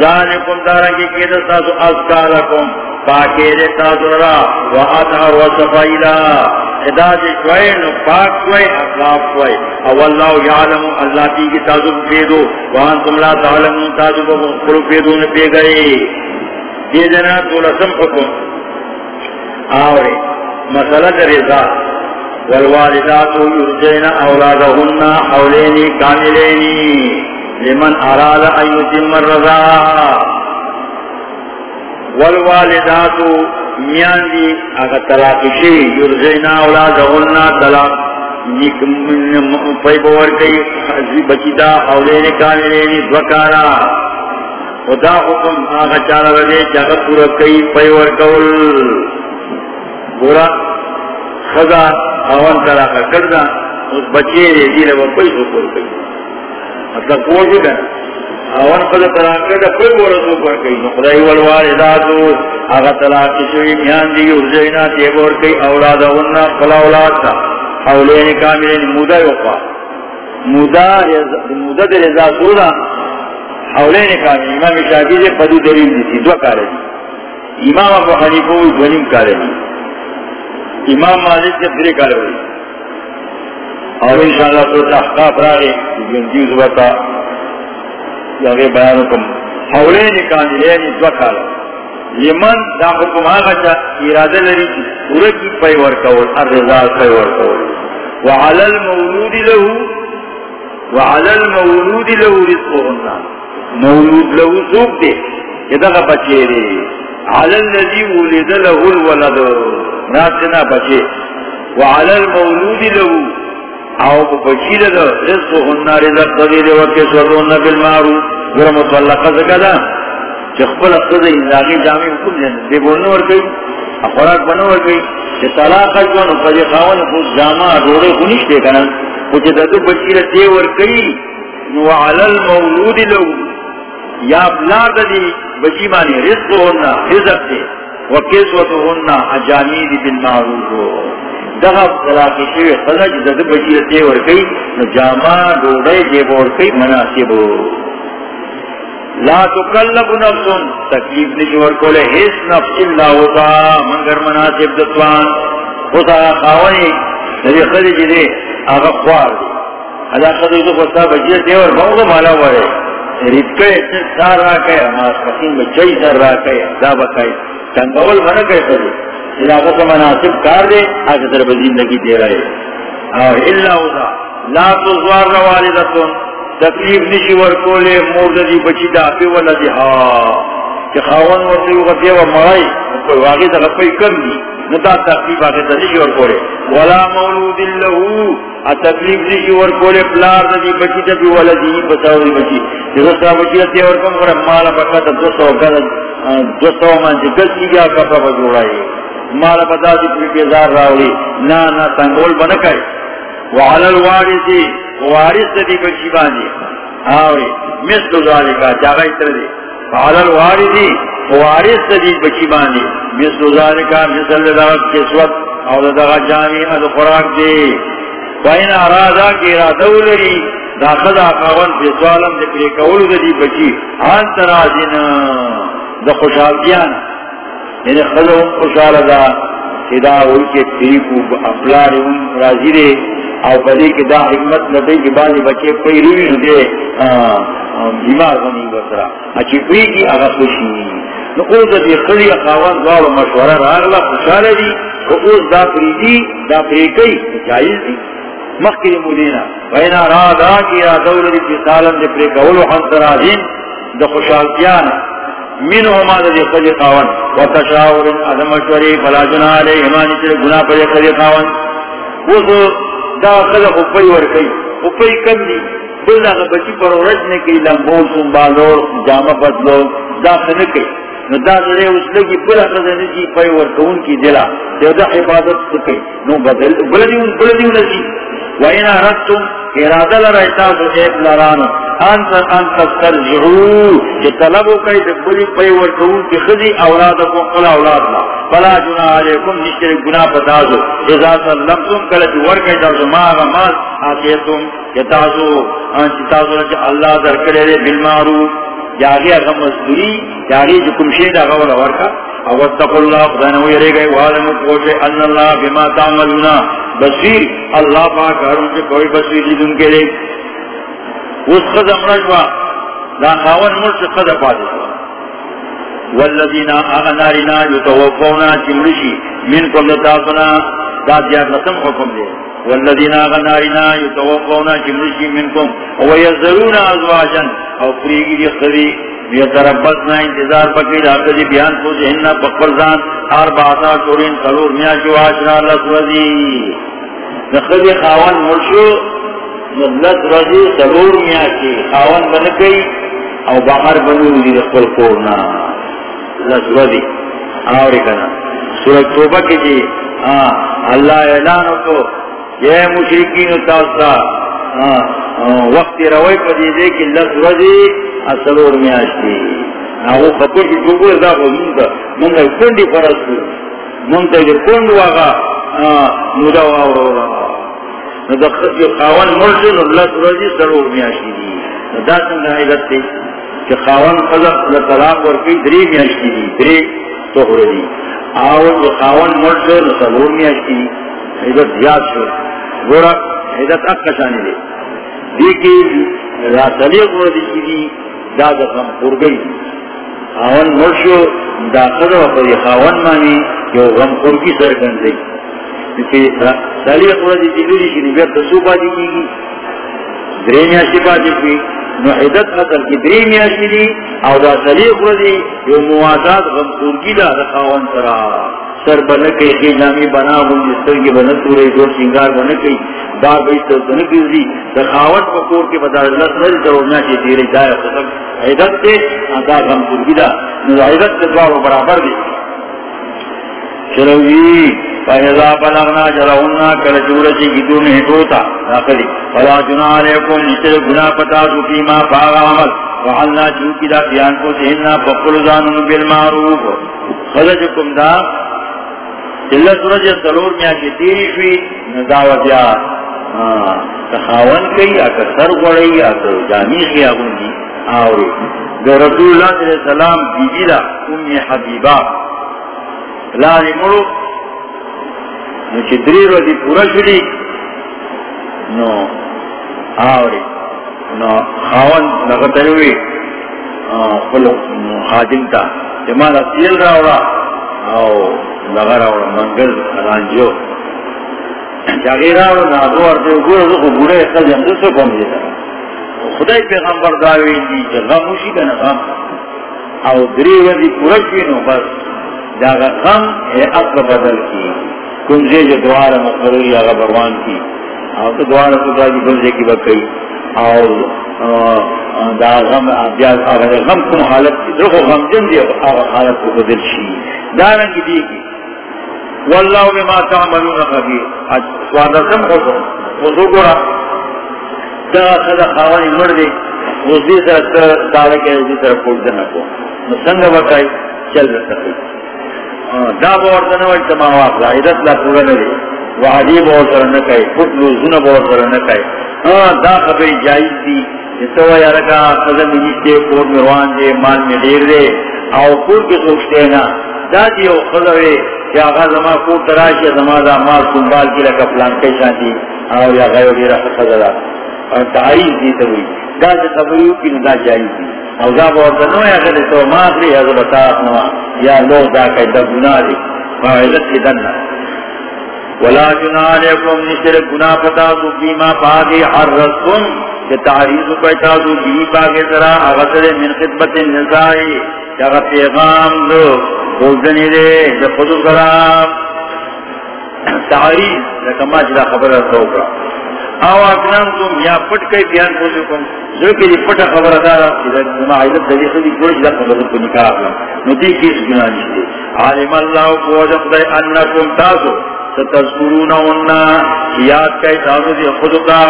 ذالکم دارنگی کی دستا سو اذکارکم پاکے دیتا سرا و اطہر و صفائلہ ادا جی شوئے نو پاک شوئے اخلاف شوئے او اللہ یعلم اللہ تی کی تازو پیدو وان تم لا تعلم تازو پرو پیدو نے پی گئے یہ جنا تو رسم حکم۔ آورے مسئلہ رضا والوالدات يرجين أولادهن حولين كاملين لمن أراد أن يتم الرضا. والوالدات میان دی، اگر طلاق شی، یرزینا اولادهن طلاق. پی بور کئی، حضی بچی بچیتا حولین کاملین دوکارا خدا حکم آگا چالا رضے چاگت پورا کئی، پی ورکول پورا خدا اوان کرا کرنا اس بچے دے جی وہ کوئی سکور کئی. مطلب وہ بھی کوئی کئی آغا طلاق میان دی ارزینا تیبور کئی اولاد اولاد تا۔ حولین کاملین مودا یوقا۔ مودا مودا حولین کاملین امام شاکی سے پدو دلیل دیتی دو کارے دی۔ امام ابو حنیفو دونیم کارے دی۔ امام مالک ہوئی اور انشاءاللہ تو تحقاق راگے جنجیز بتا یاگے بیان حکم. حولین کاملین یعنی دو کالا. لمن دا حکم آگا چا ارادہ لری کی پورا کی پی ورکول الرضا پی ورکول وعلى المولود له وعلى المولود له رزقهن مولود له سوق دے، یہ دا بچے دے. على الذي ولد له الولد. ناسنا بچے. وعلى المولود له او بچی له رزق هن رزق قدیر وکسرون بالمعروف ور مطلقه زکدا چخبل خدای لاغي جامع حکم دین دی بولنه ور کوي اخراج بنو ور کوي چې طلاق ځوان په دې خاون کو جامع ډوره خونی شته کنه. او چې دغه بچی له دی ور کوي نو على المولود له یا بلار بلا دې بچی باندې رزق هن رزق دی وکسوتهن اجانید بالمعروف. دغه طلاق شوی خلج د بچی نو جاما مناسب لا تکلب نفس تکلیف نشور کوله هیڅ نفس الا وتا مگر مناسب دتوان خدا خاوني دې خلج دې، هغه خوار ادا خدای دې کو صاحب بچی ته ور باندې مالا وره ریټکه سار راکې ما سکین بچی سر راکې دا بکای چنگول بنا کہتے علاقہ سے مناسب کار دے آگے در زندگی دے رہے۔ اور اللہ ہوتا لا تزوار والدتون، تکلیف نشی ورکولے، مورد دی بچی دا پی ولدی ہاں کہ خاون ورسی وغتی و مرائی کوئی واقعی دا غفی کم دی نتا تکلیف آگے تا نشی ورکولے۔ ولا مولود اللہو تکلیف نشی ورکولے، پلار دی بچی تا بی ولدی بچاو دی بچی۔ جسا بچی دا تی ورکم کرا مالا بکا تا دو سو گل دو سو من جی گل کی گیا کپا بجوڑائی مالا بتا دی پی بیزار راولی نا نا، تنگول بنا بنکای وعلى الوارث، وارث دی بچی بانی آوری، مثل ذالکا جاگئی تردی قال الواردی وارث دی بچی بانی مثل ذالکا مثل دغت کسوت او دغت جامعی اد خوراک دی. وین ارادا کی ارادو لری، دا خدا قوان فی سوالم دی پری قول دی بچی آن ترازین دا خوشحال دیان یعنی خدا خوشحال دا دا ان کے تریکو افلار ان راضی دے. او بدے کی دا حکمت ندے کی بازی بچے پئی روی دے. بیمار بنی بسرا اچھی پئی کی اگا خوشی نو اوز دی خلی اقاوان دوارو مشورہ راغلا خوشحال دی. او اوز دا پریدی دا پریکی جائز دی. مخی مدینہ وینا را دا کی را دور دی سالن دی پریکولو حنصر آدین دا خوشحال کیانا من هما دا دی خلی قاوان و تشاور ادم شوری فلا جنا علی امانی چل گناہ پر خلی قاوان اوز دا خلی خوبی ورکی خوبی کم دی بلنا بچی پر ورج نے کی لنگول سنبالور جامع بدلو. دا سنکی نو دا دے اس لگی بلا خزنی جی پای ورکون کی دلا. دے دا حفاظت سکی نو بدل بلدی ان بلدی ان وَإِنَا رَدْتُمْ ارادہ لرائتا سو ایک لرانو. انت انت ترجعو کہ طلبو کئی دکبری پی ورکون کی خزی اولاد کو قل اولاد اولادنا فلا جنا علیکم نشتر گناہ پتازو اذا سلمتم کلتی ورکی تازو ما غماز آتیتم، کہ تازو انچی تازو رجع اللہ در کرے بالمعروف. جاگی اغم مزدوری جاگی جو کمشید اغول ورکا او اتقوا اللہ خدانا ویرے گئے وعالم پوچھے ان اللہ بما تعملونا بصیر. اللہ پاک ہرون سے کوئی بصیر لیدن کے لیے اس خدم رجوہ لا خاون مرس خدم پاتے والذین آغنارنا یتوفونا چمرشی منکم لتاسنا داد جات نسم حکم دے والذین آغنارنا یتوفونا چمرشی منکم ویزرون ازواجا او پریگی دی خری یتربصنا انتظار پکی راکہ بیان کو جہنہ پکفرزان آر باسا چورین سلور میاشو آشرا لس رضی نخذ خاون مرشو لس رضی سلور میاشی خاون بنکئی او باہر بنو دی دخل کورنا لس رضی آوری کنا سورت توبہ کی جی ہاں اللہ اعلانو کو یہ مشرکین تاستا وقت روی پا دیدے کی لس رضی اصلور میں آشتی ناو خطور کی جوگو دا خو منتا منتا کنڈی فرسو منتا جو کنڈ واغا مودا واغا. نو جو خاون مرشو نو لس رضی سلور میں آشتی دی. دا سنگا حیدت تی کہ خاون خلق لطلاق ورکی، دری میں آشتی دی، دری توخر دی. آو، جو خاون مرشو نو سلور میں آشتی دی. حیدت زیاد شو. گورا حیدت اکشانی دی. دیکھی راتلی قردی کی دی، دا دا غم خورگئی. خاون مرشو دا خدا وقتی خاون مانی، یو غم خورگی سرگن دی لیکن سالی قردی جلوری شنی بیر تسو پاتی کی گی. دریمی آشی پاتی کی. نوحیدت نظر کی دریمی آشی دی، او دا سالی قردی یو موازاد غم خورگی دا دا خاون سرا. سر بنا کئی بنکی خیجامی بنا بندی سر کی بنا بنکوری دور سنگار بنکی بار بھئی تو بنکی دی دا خاون پکور کے بتا اللہ سر درونا چی تیرے جائے خسک حیدت تے آتا غم خورگی دا۔ نو حیدت تے دوارو برابر دی چلوی جی، فہذا بلغنا جلہونا کل جورجی کی دون ہٹوتا داخلی فلا جنا علیکم نشتر گناہ پتا تو فیما فاغ عمل۔ وحلنا چوکی دا بیان کو سہننا فقل زانن بالمعروف۔ خلجکم دا جلہ سورج سلور میں آکی تیری شوی نداوت یا تخاون کئی آکا سر گوڑی آکا جامی خیابون دی، آوری۔ دو رسول اللہ صلی اللہ علیہ وسلم بیجی دا ام حبیبہ۔ لاری مرو، نو چی دری رو دی پورا شدی نو آوری۔ نو خاون لغتروی خلو خادم تا۔ جمالا سیل راورا او لغا راورا منگل رانجو جاگیرا و نادو ارتے گورا دو بوڑے خل جم دو سو کم دیتا خدای پیغمبر داوی دی چه غم موشی کنا غم؟ او دری وزی پورشوی نو بس جاگا غم اے اصل بدل کی کنزے جو دوارا مقرری آگا بروان کی او تو دوارا تو داجی بلزے کی بکئی او دا غم بیاد آگا غم کم حالت کی درخو غم جن دی آگا حالت کو بدل شی دارنگی دی کی واللہ بما تعملون خبیر سوادہ سم خوصو خوصو گورا دا خدا خواہی مردی وزدی سر دارکے وزدی سر پوزدنا کو. نسنگ بکائی چل رسا خیلی دا بور دنو اجتماع واقلا عیدت لا پورا نوی وعدی بور سر نکای فتلو زن بور سر نکای دا خبری جائز دی جتو یارکا خزم نیشتے کور مروان دے مال میں دیر دے او کور کی سوچتے نا دا دیو خزوے کہ آغا زمان کور تراشی زمان دا مال سنبال کی لکا پلان کئی شانتی او یا غیو دیر خزر اور تعیز دی توی دا سے خبریو کی ندا جائز دی. او دا بورتا نو یا کده تو ماغلی از بطاق نوا یا لو دا کئی دا گناہ دی. فاعلت کی دننا ولا جناح علیکم نشر گناہ پتاسو بیما پاگی حرستم کہ تعریض پیتاسو بی پاگی ذرا اغسر من خدمت النسائی یا پیغام دو. بولدنی دے جب خودو سلام تعریض لکما جدا خبر رسو کرا او اکنان تم یا پٹ کئی بیان کو چکم جو کہ یہ پٹا خبر دارا ما عیدت دلی خودی گوش دا خبر کو نکاح اکلم نو دی کیس گناہ نشتے عالم اللہ کو وجب دے انکم تاسو ستذکرون اننا یاد کئی تاسو دی خود کا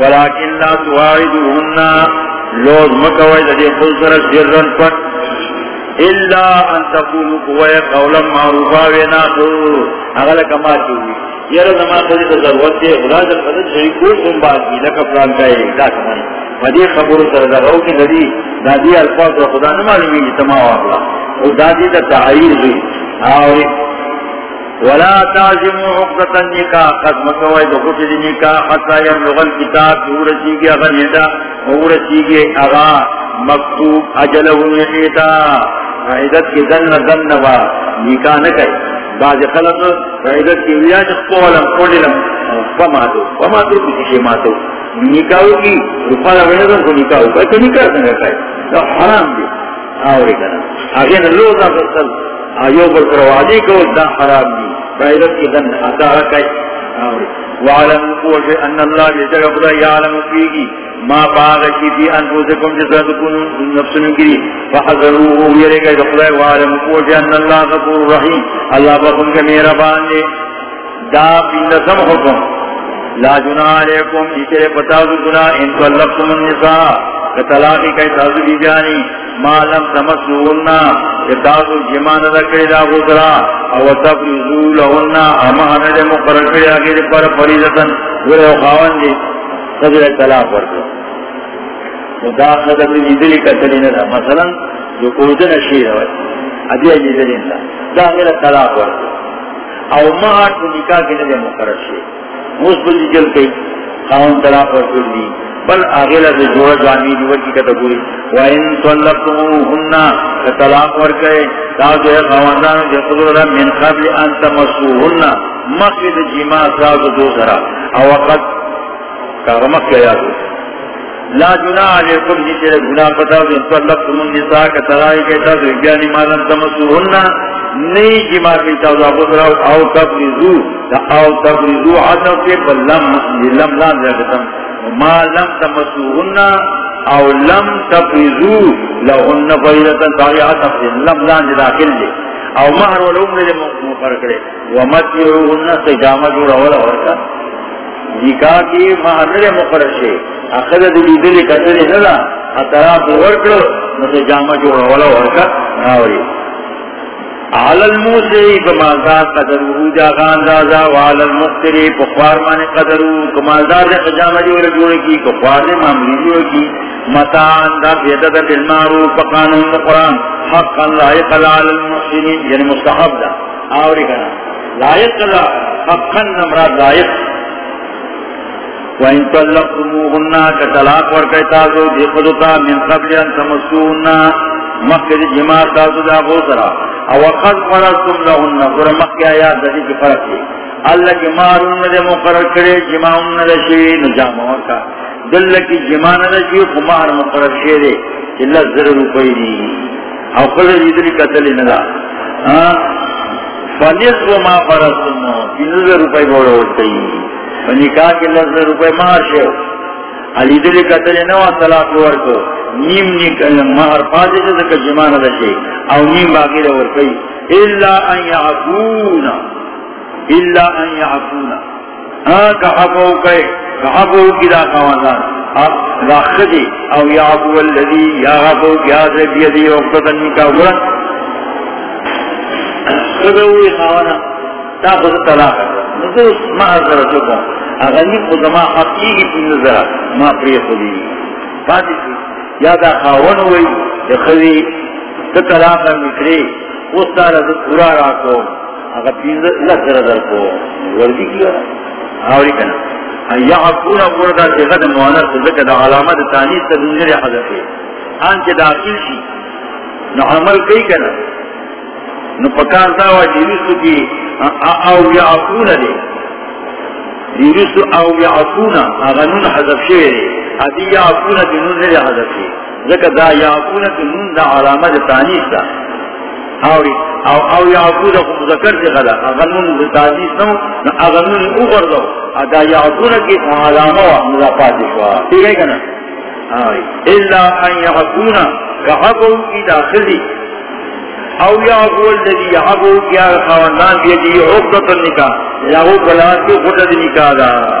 ولیکن لا تواعدوهن. لوز مکوئی دا دی خود سر سرن پٹ الا ان تقولوا قوی قولا معروفا وینا تو اغلا کما چوئی یہ زما خود کی ضرورت ہے خدا جب خود شری کوئی سن بات کی لکا پلان کا ہے دا کمانی مدی خبر سر لگاو کی ندی دادی الفاظ و خدا نہ معلومی جتما واقعا. او دادی دا تعیر ہوئی آوری ولا تعزموا عقدة النکاح قد مکوائی دو خود دی نکاح حتی یملغ الكتاب. دور سیگی اگر نیتا اور سیگی اغا مکتوب اجلہ نیتا عیدت کی دن دن نبا نکاح نکائی بعض خلق فائدت کی ویا چھ قولم قولم فماتو فماتو کسی شی ماتو نکاو کی رفا وینزن کو نکاو کئی تو نکاو سنگا کئی تو حرام دی۔ آوری کنا آگین لوزا فصل آیو بل پروادی کو دا حرام دی۔ فائدت کی دن حتا رکھائی آوری وعلم قول في أن الله يجب أن يعلم فيه ما باغشي في أنفسكم جزا تكون نفس نكري فحذروه يريك يقول وعلم قول في أن الله غفور رحيم. الله بكم كمير باني دا بند سمحكم لا جنا علیکم عليكم. إشري فتاظ جنا إن طلقتم النساء. کتلاقی کئی تازو بی جانی، ما لم تمسوهن کتازو جمان دکڑی دا غزرا او تفرزو لهن اما حمد مقرر کری آگی دی پر فریضتن گر او خواهن دی خضر طلاق ورکو دا خضر دی دلی کتلی ندا، مثلا جو کوزن شیر ہوئی ادی اجی دلی ندا، دا غیر طلاق ورکو۔ او ما حد نکاح کی ندی مقرر شیر موس بلی جل کئی خواهن طلاق ورکو دی۔ بل آغیلہ سے جوڑا جانی دیور کی کتگوری وَإِن صَلَّقْتُمُوهُنَّ فَتَلَاقْ وَرْكَئِ تاو ہے خواندان جو قدر من قبل ان تمسوهن، مقید جیما ساو دو سرا۔ او وقت کارمک کیا یادو لا جنا علیکم جی تیرے گناہ پتا ان صَلَّقْتُمُ النِّسَاءَ کتلائی کہتا تو اگیانی مالن تمسوهن نئی جیما کی تاو دو سرا او تبریزو او تبریزو عدن کے بل لم لم لان جاکتم ما لم تمسوهن او لم تفیزو لهن فیدتا تاریعا تفیز لم لان داخل دے۔ او مہر والعمر دے مقرر کرے۔ ومتیعوهن سجامہ جوڑا والا ورکا نکاح کی مہر دے مقرر شے۔ اخذ دلی دلی کتری نلا اطراف ورکلو نسجامہ جوڑا والا ورکا ناوری على الموسى بمالدار قدره جاغان دازا وعلى المقتري بخوار مانے قدره کمالدار دے قجامہ جو رجوڑ کی، کفار دے معمولی جو کی۔ متان دا بیدہ بیدد بالمعروف فقانون قرآن، حقا لائق على المحسنين یعنی مستحب دا۔ آوری کنا۔ لائق لا، حقا نمراد لائق۔ وَإِن طَلَّقْتُمُوهُنَّ كَطَلَاقٍ وَرْكَيْتَازُ دِخُلُكَ مِنْ قَبْلِ أَن تَمَسُّوهُنَّ مخد جماع تاسو دا غو سرا او قد فرستم لهن. قر مخی آیات دا دی فرق دی اللہ کی مارون دے مقرر کرے، جماعون دے شوی نجامہ کا دل کی جمان دے شوی خمار مقرر شیرے. اللہ زر روپئی دی. او خلر جدری قتل ندا. فنس و ما فرسنو پینزر روپئی بوڑا ہوتا ہی. فنکاہ کی اللہ زر روپئی مار شیو. علی دلی قتل نوا طلاق ورکو. نیم نیم مہر پاتے سے دکا جمان دا شی او نیم باقی دا ورکی الا ان یعفونا. الا ان یعفونا. آن کحفو کئی کحفو کی دا قوانان راخدی او یعفو اللذی یا غفو کی آدھر بیدی وقتتا نکا ورن خبوی خوانا تا خود طلاق نزو مہر درسو اغنی خود ما حقیقی پی نظر ما پری خودی فاتی سی یا دا خاون ہوئی دخلی تطلاق مکری اس تارا دا پورا راکو اگر پی نظر در کو وردی کیا آوری کنا. یا حقونا پورا دا سیغت موانر صدق دا علامت تانیس تا دنجر حضرتی. آن چه داخل شی. نو عمل کئی کنا. نو پکار داوا جیوستو کی او یا حقونا دے یرسو او یعفونا. اغنون حذف شوئے ادی یعفونا کی نون لے حذف شوئے ذکر دا یعفونا کی نون دا علامت تانیس دا اوری او او یعفونا کو مذکر سے غلا۔ اغنون دا تانیس نو اغنون اوبر دو۔ ادا یعفونا کی علامہ و مضافات شوا۔ ٹھیک ہے کنا اوری الا ان یعفونا کحبو کی داخلی۔ او یا اقول الذي يحبو کیا خواندان بیدی عقدت النکاح۔ لہو بلاد کی نکاح دا۔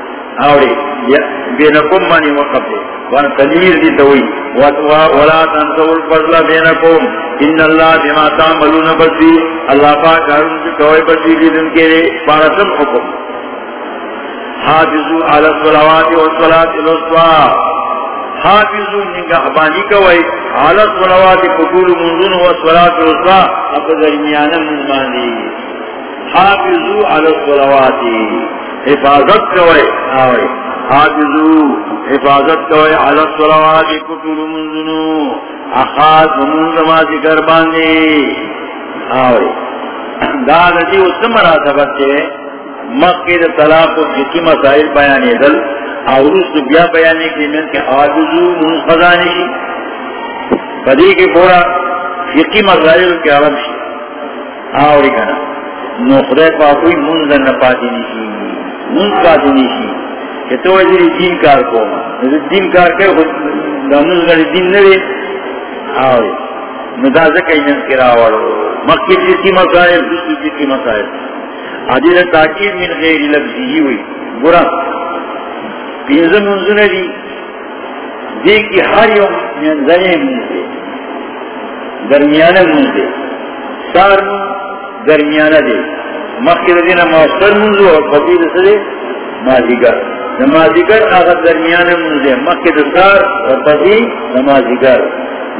آوری بینکم مانی وقف دے. وان تنیر دی دوئی ولا تنسوا الفضل بینکم. ان اللہ بما تعملون بسی اللہ پاک ہرون کی کوئی بسی لیدن کے لیے پارسم حکم. حافظو علی الصلاوات والصلاة الوسطى حافظو نگہبانی کوئی. علی الصلاوات قطول منزون والصلاة الوسطى اب درمیانا منزمانی حافظو علی الصلاوات حفاظت کوئی آوئی حافظو حفاظت کوئی علی الصلاوات قطول منزون اخاذ منزما ذکر باندی آوئی دادتی اس مراتبت چھے مقید طلاق و جتی مسائل بیانی دل آورس تو بیا بیانی کی من کے آجزو منز خزانی شی بدی کے پورا فقی مسائل کے عرب شی. آوری کنا. نو خدای پا کوئی منز نپاتی نیشی منز پاتی نیشی. کہ تو وزیر دین کار کو دین کار کے خود منز گلی دین نوی آوری ندازہ کئی من کرا وارو مقید جتی مسائل، دوسری جتی مسائل. حدیث تاکید من غیر لفظی ہی ہوئی. برا پینزم منزن دی. دیکھی ہر یوم منزنی منزے درمیان منزے سار درمیان دے. مخیر دینا موصل منزو اور فضیل سدے مازیگر نمازیگر آغا درمیان منزے مخیر سار اور فضیل نمازیگر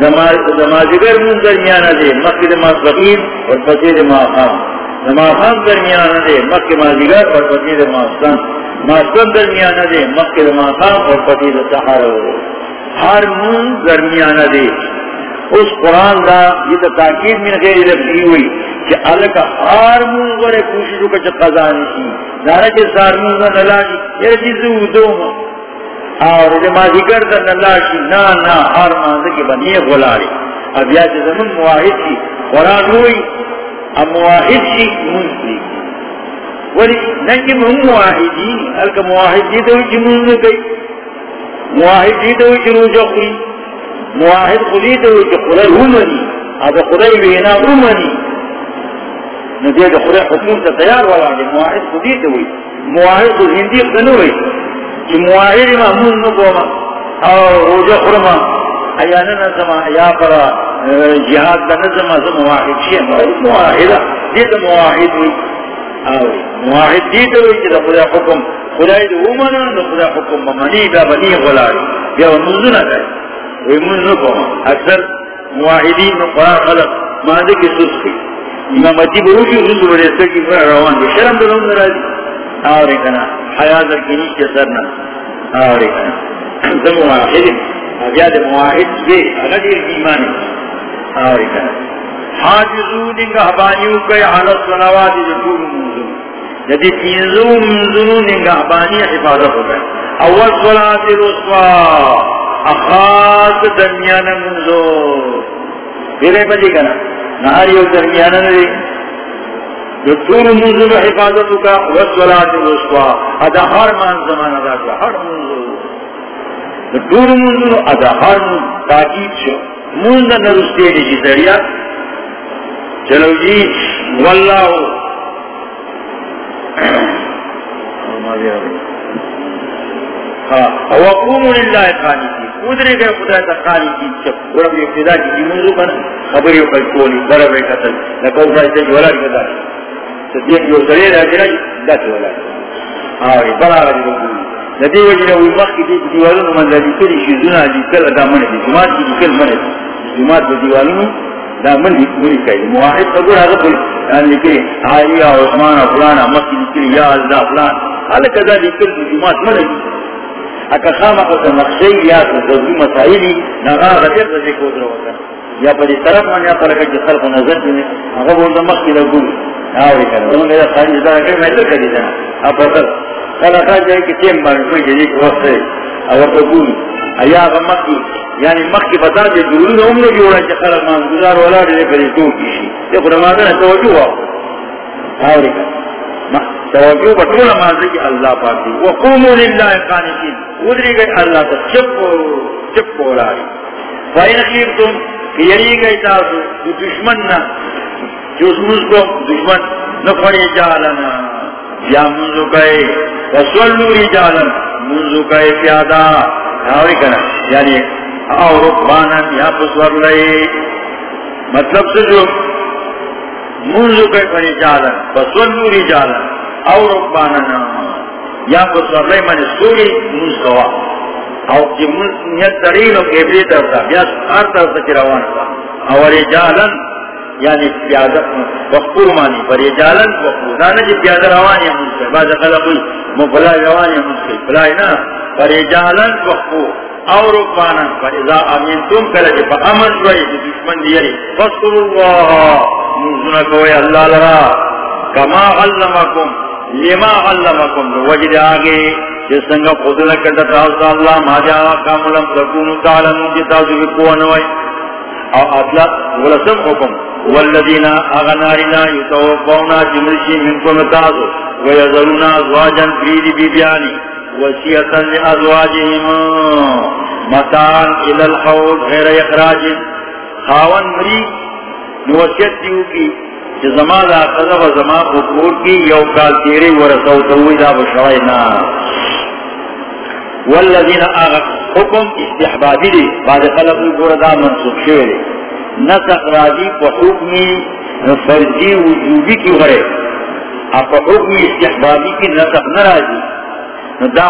نمازیگر من درمیان دے مخیر ماسبقین اور فضیل ماقام نمازان درمیان دے مکہ مازیگر اور پتید ماسکن ماسکن درمیان دے مکہ ماسان اور پتید سحر ہر من درمیان دے اس قرآن دا یہ تاکید من غیر لفظی ہوئی کہ اللہ کا ہر من غرے کوششوں کا چھ قضانی شی دارا چھ سار من غرے نلاشی یہ چیزو دو ہاں۔ اور جو مازیگر دا نلاشی نا نا ہر مانزے کے بنی غلاری اب یا چھ زمن مواحد کی۔ قرآن ہوئی، اب مواحد کی شی منزلی ولی ننگی من مواحدین الکا مواحد جی دوی چی منزل کئی مواحد جی دوی چی روجا خوری۔ مواحد خودی دوی چی خدای اومنی آدھا خدای وینا اومنی ندی دا خدای حکوم تا تیار والا دی مواحد خودی دوی مواحد خود ہندی خنوی چی مواحد ما من نکوما او روجا خورما ایانا نظما ایا پرا جہاد کا نظم ازم واحد شیئے مواحد دیتا مواحد ہوئی موحد دی تو خدا خدا حکم. خدای دی اومنا خدا حکم بمانی دا بنی غلاری بیا منزو گئے وی منزو کو اکثر موحدین قرآن خلق مادے کی. سوس کی امامتی بروشی رنزو بریسر کی فرح روان دی. شرم بلون نرازی. آوری کنا. حیات الکنی کے سرنا آوری کنا. زم موحدین ابیاد موحد بے اغدیر ایمانی. آوری کنا. حاجزو دنگا حبانیو کئی حالت سنوات جتور منزو جدی تینزو منزو دنگا یعنی حبانی حفاظت ہو گئے اول صلاة رسوا. اخاص درمیان منزو پھرے پجی کنا نہاری نہاریو درمیان نرے جتور منزو میں حفاظت ہو گا اول ادا ہر مان زمان ادا کا ہر منزو جو جتور منزو ادا ہر منزو تاکید شو. منزو نرستے دی جی دریا. چلو جی. واللہ. وقوم للہ خانی کی ادھرے گئے خدا تا خانی کی چپ رب ابتدا کی جی منذو کنا خبری و کل کولی برب قتل. لکو سایتا جولا جدا صدیق جو سرے رہ جنا دا جولا آوری برا رجل کولی ندی وجہ وی مخ کی دیوالون من لدی کلی شیزونا لیکل جی، ادا من دی. جماعت کی جی، لیکل من دی. جماعت دیوالون دا من من کئی موحد فگر آگا پل یعنی لکلی آئی عثمان فلان مکی لکلی یا اللہ فلان حالا کذا لکل دو جماعت من دی. اکا خاما قد نقشی یا تزوزی مسائلی، نغا غدر رجے کود رو وکر یا پدی طرف من یا پرکا جی خلق نظر دینے اگا بولتا مکی لگو. آوری کر انہوں نے خالی ازدار کر میں در کری دینا اپا سر. خلقا جائے کہ تیم بارن کوئی جدید وقت ہے. اور تو گولی ایا اگا مکی یعنی مخ کی بتا دے دورو نہ عمر جوڑا چ خلق مان گزار ولا دے کرے تو کی یہ فرماتا ہے توجہ ہوا اور کا توجہ بٹول مان دے اللہ پاک دی۔ وقوموا لله قانتين ودری گئے اللہ تو چپ چپ بولا فائن خیرتم کہ یری گئے تاسو جو دشمن نہ جو سمجھ کو دشمن نہ جالنا یا منذ گئے وصلوا رجالا۔ منذ گئے پیادا اور کنا یعنی او رکبانا یا پسور لیے۔ مطلب سے جو منزو کے پنی جالا پسولو ری جالا او رکبانا یا پسور لیے منی سوری منز کوا او جی منز نیت درینو کیبلی طرف تا یا سکار طرف تا چروان تا او ری یعنی پیادہ وقفور مانی پر یہ وقفور دانا جی پیادہ روانی ہے منز کے بعد خلقی مفلائی روانی ہے منز کے فلائی نا پر یہ جالن وقفور اور رکبانا فإذا أمنتم كلا جفا أمن شوئي دشمن ديالي فاذكروا الله. منزنا کوئی اللہ لرا. کما علمکم. لما علمکم وجد آگے جس سنگا خودنا کرتا تاوتا اللہ ما جا کاملم تکونو تعلمون جتا جی سوی قوانوئی او اطلاع ولسم حکم، والذین اغنارنا یتوفونا جمرشی منکم تازو ویذرونا ازواجا فریدی بی بیانی وسیعتا لازواجهم متان الى الحول غیر اخراج خاون مری نوسیت دیو کی کہ زمان دا قضا و زمان خطور کی یو کال تیرے ورسو توی دا بشوائنا والذین آغا حکم استحبابی دی. بعد خلق بوردا منصوب شوئے دی. نسق راضی پا حکمی فرضی وجوبی کی غرے. اپا حکمی استحبابی کی نسق نراضی. دا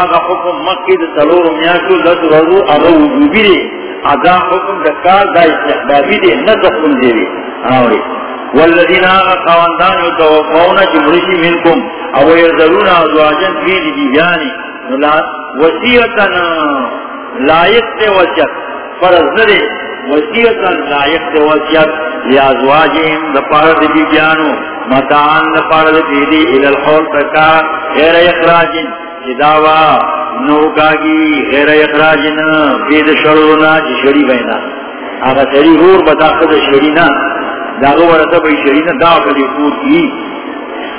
آغا حکم مکی دا تلور میاشو لد رضو آغا وجوبی دی. آغا حکم دا کار دا استحبابی دی. نتخن دی دی. آوری. والذین آغا خواندان قواندان یتوفونا جمرشی منکم، او یرزرون ازواجن فی دی بیانی وسیعتنا لائق تے وسیعت فرض ندے وسیعتا لائق تے وسیعت لازواجہم دا پارد بی بیانو متعان دا پارد الالحول تکا غیر اخراجن. جداوا نوکاگی غیر اخراجنا بید شرونا جی شری بینا. آگا شری رور بتا خد شرینا داغو ورسا بی شرینا دا خدی خود کی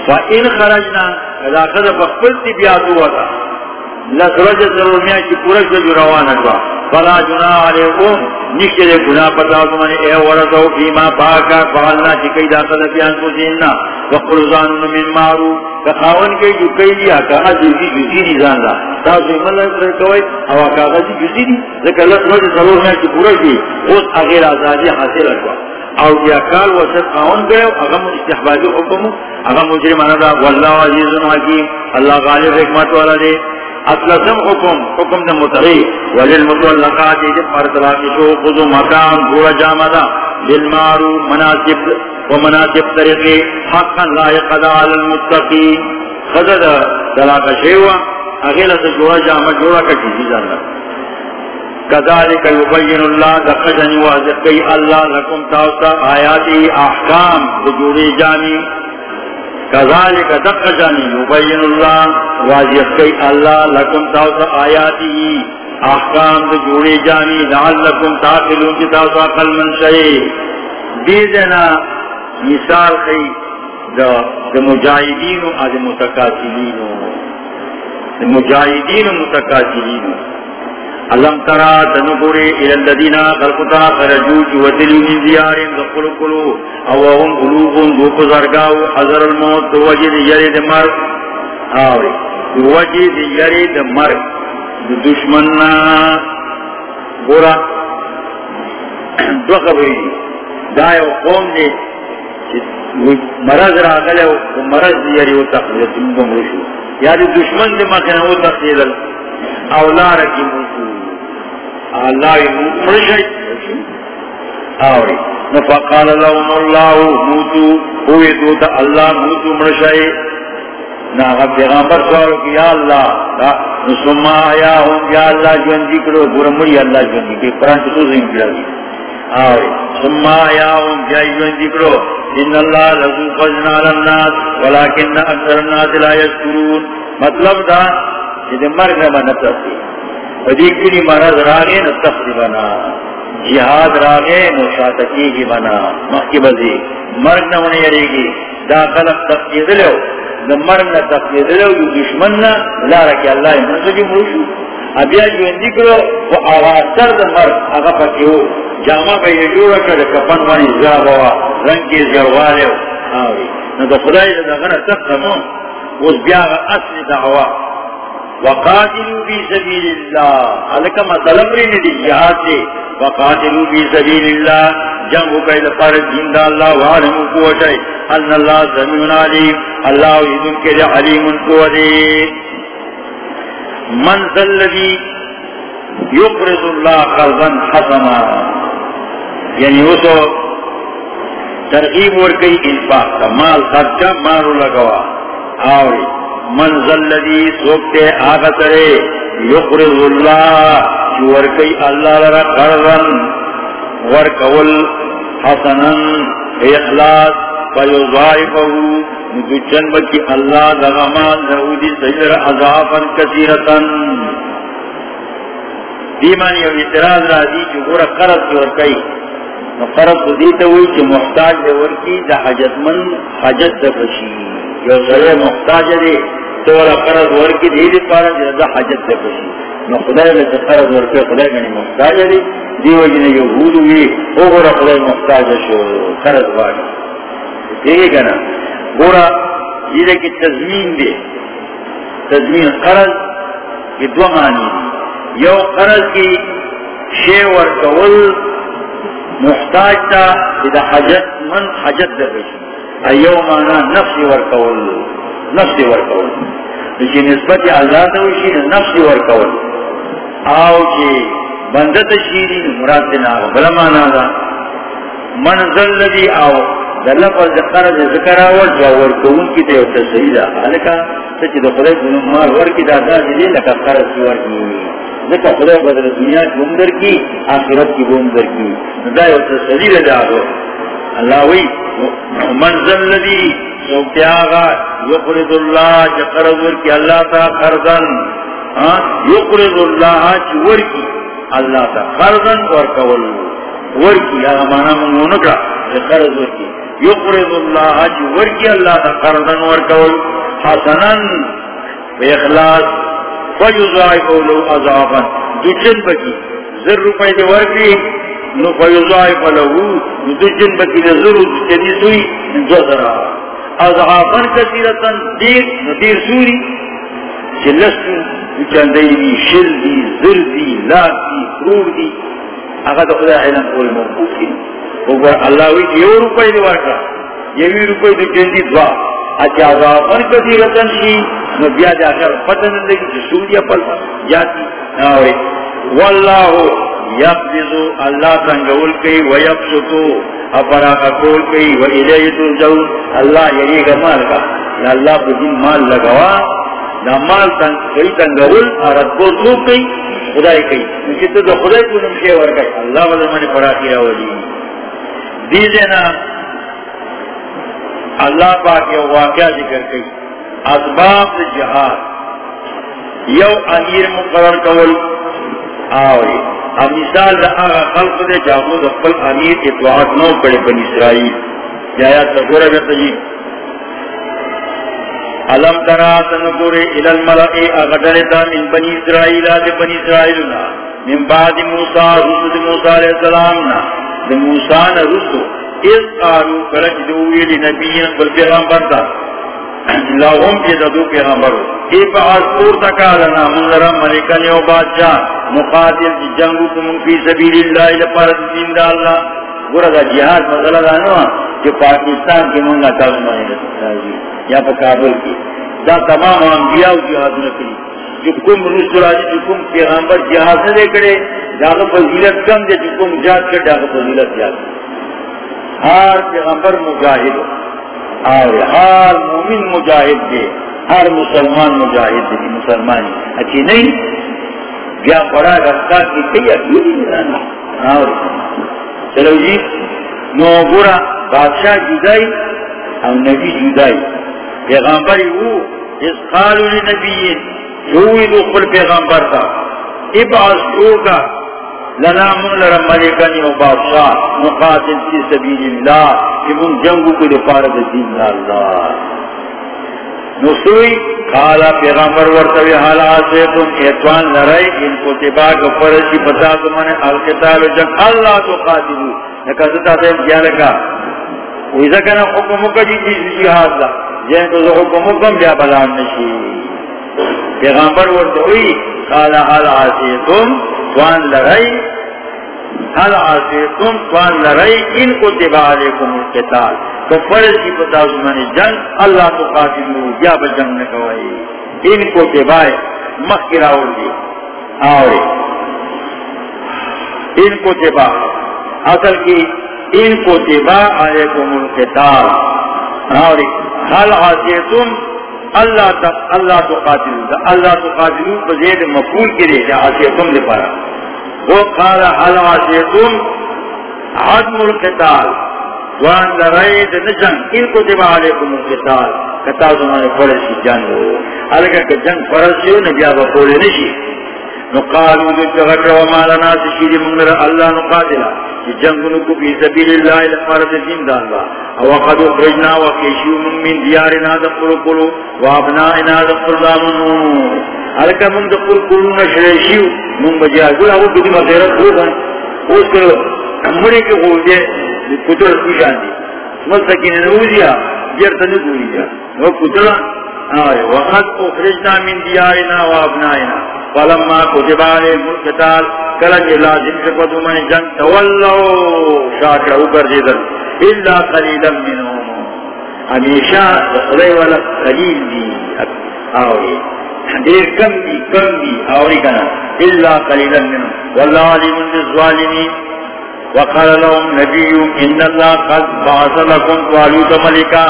فا ان خرجنا، دا خد بخفلتی بیادو وطا لسرج ضرورمیاں کی پورش جو روانا جوا فلا جنا علیکم نشتے دے گناہ پتا کمانی اے ورسو فیما پاکا فعلنا چکی دا قد بیان کو زیننا وقلزانون من معرو کخاون کے جو کئی دیا کہا جوزی جوزی دی زان دا تاسو ملک رہ کوئی او کاغذی جوزی دی لیکن لسرج ضرورمیاں کی پورش دی اس اغیر آزادی حاصل رکھوا او یا کال وسط قاون گئے اغم استحبابی حکم اغم مجرمانا دا، واللہ عزیز حکیم اللہ غالب حکمت والا دے۔ اطلسم حکم حکم دا متغی وللمتولقات جب مرتبہ شو خذو مکان بورا جامدا للمارو مناسب، ومناسب طریقے، حقا لا يقضى على المتقین۔ خذد دلاک شیوہ اغیلت جورا جامد جورا کٹی جیزان لکھ كذلك يبين الله دخجن وازقي الله لكم تاوتا آياتي احكام بجوري جاني كذلك دخجن يبين الله وازقي الله لكم تاوتا آياتي احكام بجوري جاني لعلكم تاقلون تاوتا قل من شيء دیدنا مثال خی دا دا مجاہدین و دا متقاتلین دا مجاہدین و متقاتلین علم ترا تنبوری الالذین خلقتا خرجو چوتلی من دیارین دخلو کلو او هم قلوبون دو پزرگاو حضر الموت دو وجی دی یری دی مرد آوری دشمننا. گورا. دو خبری. دی دایو قوم دی. مرض را گلے و مرض دی یری و تقلید دنگم رشو یا دی یعنی دشمن دی مکنه و تقلید اولا رکی موتو اللہ مرشد آوری۔ نفقال لهم اللہ موتو ہوئی دوتا اللہ موتو مرشد ناغا پیغامبر سوالو کی یا اللہ نسمہ آیا ہوں یا اللہ جوندی جی کرو گرموری اللہ جوندی جی۔ کرو قرآن چطور زین کرو جی؟ آوری۔ سمہ آیا ہوں یا جوندی کرو۔ ان اللہ لذو فضنا للناس ولیکن اکثر الناس لا یشکرون مطلب دا کہ مرگ نہ نتاسی کلی مرض راگے نہ تختی بنا جہاد راگے نو کی بنا مخی بزی مرگ نہ ہونے یری گی دا خلق تختی دلو دا مرگ نہ تختی دلو جو دشمن نہ لارا کی اللہ من سجی مروشو ابیا جو اندی کرو، وہ آواز آوازتر دا مرگ آگا پکی ہو جامع پہ بے جورا کر کفن وانی زیابوا رنگ کی زیوالے ہو آوی۔ نہ دا خدای دا غنہ تختمو اس بیاغ اصل دعوا وقاتلوا في سبيل الله. عليك مثلا مطلب مرين دي جهاد دي وقاتلوا في سبيل الله. جنگو قيد قارد دين دا الله وعلم قوتي ان الله سميع عليم الله يذن كده عليم قوتي من ذا الذي يقرض الله قرضا حسنا. یعنی يعني وسو ترغیب ورکی انفاق کا. مال خرچہ مارو لگوا. آوری. منزل لدی سوکتے آگا ترے یقرض اللہ چورکی اللہ لرا قرضن ورکول حسنن اخلاص فیضائفہو ندوچن بکی اللہ دغمان نعودی سجر عذابا کثیرتن دیمانی یو اعتراض را دی چو گورا قرض چورکی قرض دیتا ہوئی چو محتاج دے ورکی دا حجت من حجت دا دفشی یو سرے محتاج دے تولا قرض ورکی دی دی پارا دی دا حجت دے کشی نو خدای لیتا قرض ورکی خدای گنی محتاج دی. دیو جنی یهود ہوئی او گورا خدای محتاج شو قرض واری دیگه کنا گورا یہ کی تضمین دے تضمین قرض کی دو معنی دی یو قرض کی شے ورکول محتاج تا دا حجت من حجت دے کشی ایو مانا نفسی ورکول. نفس ورکول. نشی نسبت اللہ تا وشی نفس ورکول. آو چی بندت شیری مراد دینا بلا مانا دا. منزل لدی آو. در لفظ قرد ذکر آول جا ورکون کی تیو تصحیح حالکا سچی دا خدای کنم مال ورکی دا دا دی لکا قرد کی ورکی. ذکر خدای بدر دنیا کی بومدر کی، آخرت کی بومدر کی. دا یو تصحیح دا دو اللہ وی منزل لدی سوکتے آغا یقرد اللہ چا ورکی، اللہ تا قرضن. یقرد اللہ چا ورکی، اللہ تا قرضن ورکول. ورکی آغا مانا منگونکا چا قرض ورکی. یقرد اللہ چا ورکی، اللہ تا قرضن ورکول. حسنن بے اخلاص فیضائی عذابا. بکی ذر روپے دے ورکی نو بکی دے سوئی دو ذرا دیر دیر سوری چلسو دی شل دی دی لاک دی دی اگر دا خدا علم قول موقوف اللہ ہوئی روپے دے ورکا روپے اچھا شی. نو بیا جا کر پتہ پتن لگی کہ سوریا پل جاتی آوے واللہ یقبضو اللہ تنگول کئی ویبسطو اپرا قول کئی و الیہ ترجعون. اللہ یہی گمال کا. یا اللہ کو مال لگوا دا مال تنگ تنگول اور ادبو سوک کئی خدای کئی کسی تو خدای کو نمشے ورکا اللہ وزمانی پراکی راولی دیزینا اللہ پاک یو واقعہ ذکر کی اسباب جہاد. یو امیر مقرر کول. آوری اب مثال دا آغا خلق دے جاہو دا قل امیر اتواعات نو پڑے بن اسرائیل. جایات لگورا بیتا جی علم ترا سنگورے الالملعی اغدرتا من بنی اسرائیل دے بنی اسرائیلنا. من بعد موسیٰ، رسول موسیٰ علیہ السلام نا دے موسیٰ نا رسول. اس قالو کرچ دووی لنبیین بل پیغمبر دا. لهم کی ددو پیغمبر. ای پا آسپور تکالنا منظر ملکن یو بادشاہ، مقاتل جی جنگو کمون فی سبیل اللہ لپارت دین دا اللہ. گورا دا جہاد مسئلہ دا نوا جو پاکستان کی منگا تازمانی لکتا یا پا کابل کی دا تمام انبیاء جہاد نکلی جو کم رسول آجی جو کم پیغمبر جہاد نہ دے کرے فضیلت کم دے، جو کم جہاد کر داغ فضیلت جہاد ہر پیغمبر مجاہد ہو. اور ہر مومن مجاہد دے، ہر مسلمان مجاہد دے مسلمان اچھی نہیں؟ کیا پڑا رفتہ کی کئی اکیلی نہیں اور چلو جی نو برا بادشاہ جدائی اور نبی جدائی۔ پیغمبر وہ، اس قالوا لنبی جو دو پیغمبر تھا۔ ابعث کا لنا من لرم ملکن و بادشاہ مقاتل فی سبیل اللہ کہ من جنگو کو دفارت دین اللہ۔ نسوئی قالا پیغمبر ورطوی حالا آسیتم ایتوان لرائی ان کو تباک فرشی پتا من الکتاب جنگ۔ اللہ تو قاتلو۔ نکازتا دیم کیا لکا۔ ویزا کنا حکمو کا جی چیز جہاد دا جن تو حکمو کم بیا بلان نشی۔ پیغمبر ورطوی قالا حالا آسیتم توان لرائی حل آسیتم توان لرائی ان کو تبا علیکم القتال. تو فرض کی پتا زمان جنگ، اللہ تو قاتلو یا بجنگ نکوائی ان کو تبائی مخیرہ ہوگی آوری۔ ان کو تبا اصل کی ان کو تبا علیکم القتال۔ آوری۔ حل آسیتم اللہ تب اللہ تو قاتل اللہ تو قاتل بزید مقبول کے لیے آسے تم نے پڑا وہ قال حل آسے تم عدم القتال وان لرائے جنگ ان کو دبا علیکم القتال۔ کتا تمہارے فرش کی جنگ ہو۔ حالکہ کہ جنگ فرش ہو، نبی آبا پولے نہیں نقالو جو تغکر وما لنا تشیری منگر اللہ نقاتلہ جنگنو کو فی سبیل اللہ لفارت دین دانگا او قد اخرجنا وکیشیو من من دیارنا دقل قلو وابنائنا دقل دامنو حلکہ من دقل قلو نشریشیو من بجیار گل او بدی مغیرت ہو گئے اس کرو امری کے ہو جے کتر کشان دی. مستقین نوزیا جرتنی گوری جا. وہ کتر. آئے. وقد اخرجنا من دیارنا وابنائنا فلما كتب عليهم القتال كلن لازم شفتوا من جنگ تولوا شاكروا برجدا إلا قليلا منهم. ہمیشہ خدای والا قلیل دی آوری دیر کم دی کم دی آوری کنا الا قلیلا منهم. واللہ علیم بالظالمین وقال لهم نبیهم ان اللہ قد بعث لكم طالوت ملکا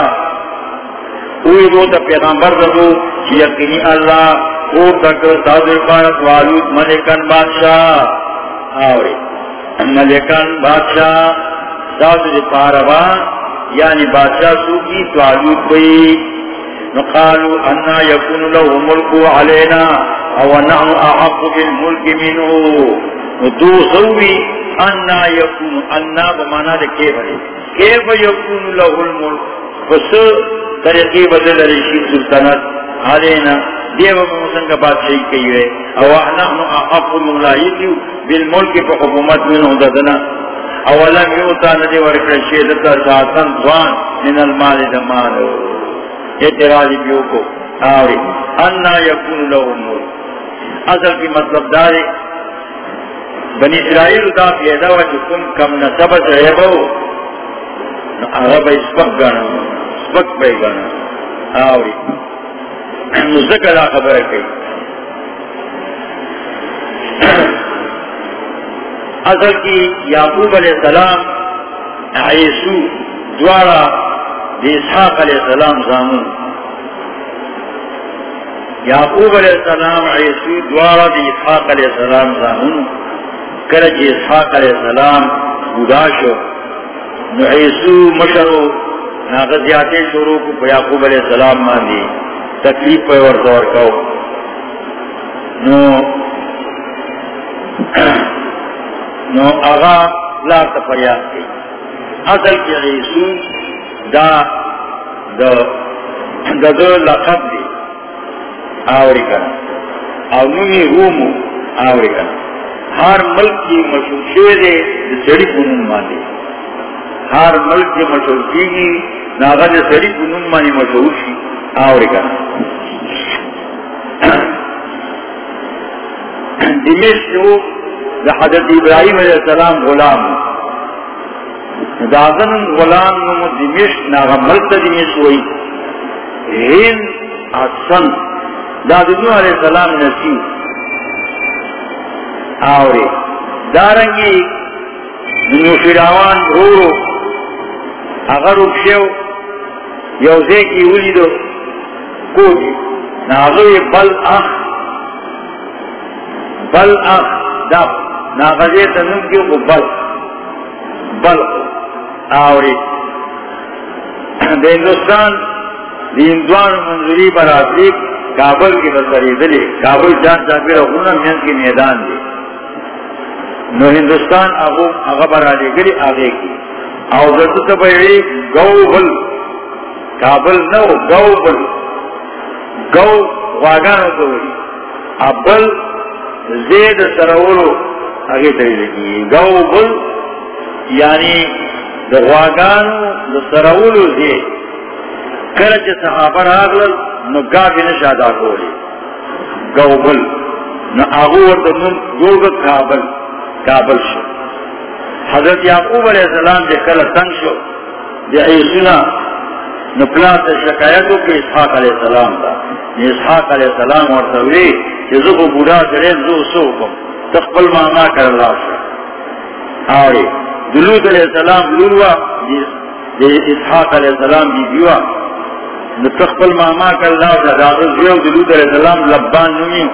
اوی دو تا پیغمبر دو یقینی اللہ او تک سادر پارت والوت ملکن بادشاہ، آوری، ملکن بادشاہ سادر پاروا یعنی بادشاہ سوکی توالوت بئی نقالو انا یکون لہو ملکو علینا، او نحن احق بالملک منہو دو سوی، انا یکون، انا بمانا دے کیف ہے کیف یکون لہو الملک؟ فس طریقی بدل رشید سلطنت علینا۔ دیو موسن کا بادشاہی کئی ہے او نحن احق ملائیتیو بالملک پا حکومت منہو ددنا۔ اولا میوتا ندی ورکر شیدتا ساتن دوان من المال دمانو اعتراضی بیو کو۔ آوری۔ انا یکون لہو ملک۔ اصل کی مطلب داری۔ بنی اسرائیل دا پیدا و چکم کم نصب سہیبو عرب اسپک گانا۔ اسپک پہ گانا۔ آوری۔ نزدک دا خبر کئی. اصل کی یعقوب علیہ السلام، عیسو، دوارا دی اسحاق علیہ السلام زامن. یعقوب علیہ السلام، عیسو، دوارا، دی اسحاق علیہ السلام زامن. کرج اسحاق علیہ السلام گداشو نو عیسو مشرو ناغذیاتے شروع کو یعقوب علیہ السلام ماندی. تکلیف پہ ورزور کو نو نو، آغا لا تفریاد کی۔ اصل کی عیسو دا دا دا دا لقب دی۔ آوری کنا۔ او نمی رومو آوری کنا۔ ہر ملک کی مشہور شوے دے سڑی کنون مانے۔ ہر ملک کی مشہور کی گی ناغا دے سڑی کنون مانے مشہور شی آوری کا دمشق جو دا حضرت ابراہیم علیہ السلام غلام. دازن غلام نمو دمشق، ناغا ملک دا دمشق ہوئی ہند آسن دادنو علیہ السلام نسیب آورے، دارنگی دنو فراوان رو اگر اکشو یوزے کی اولی دو کوئی ناغوی بل اخ بل اخ دب ناغذے تنم کیوں کو بل بل آورے دے ہندوستان دی ہندوان منظوری پر آتی کابل کی بسری دلی، کابل جان چاپیر اخونا مینس کی میدان دی۔ نو ہندوستان آگو اغبر آلے گلی آگے کی۔ او ذاتو تبایوی گو بل، کابل نو گو بل۔ گو واگانو تولی ابل زید سرولو آگے تری لگی گو بل یعنی دا واگانو دا سرولو زید. کرچ صحابر آگلل نو گاگی نشادا کولی. گو بل. نو آگو ورد نم گوگا کابل کابل شو. حضرت یعقوب علیہ السلام دے کل تنگ شو دے عیسونا نپلان سے شکایتو کہ اسحاق علیہ السلام دا. یعنی اسحاق علیہ السلام اور سوری کہ زکو بودا کرے زو سو کم تقبل مانا کر اللہ شو آوری دلوت علیہ السلام لولوا دے اسحاق علیہ السلام دی دیوا نتقبل ماما کر اللہ شو دادو زیو دلوت علیہ السلام لبان نمیو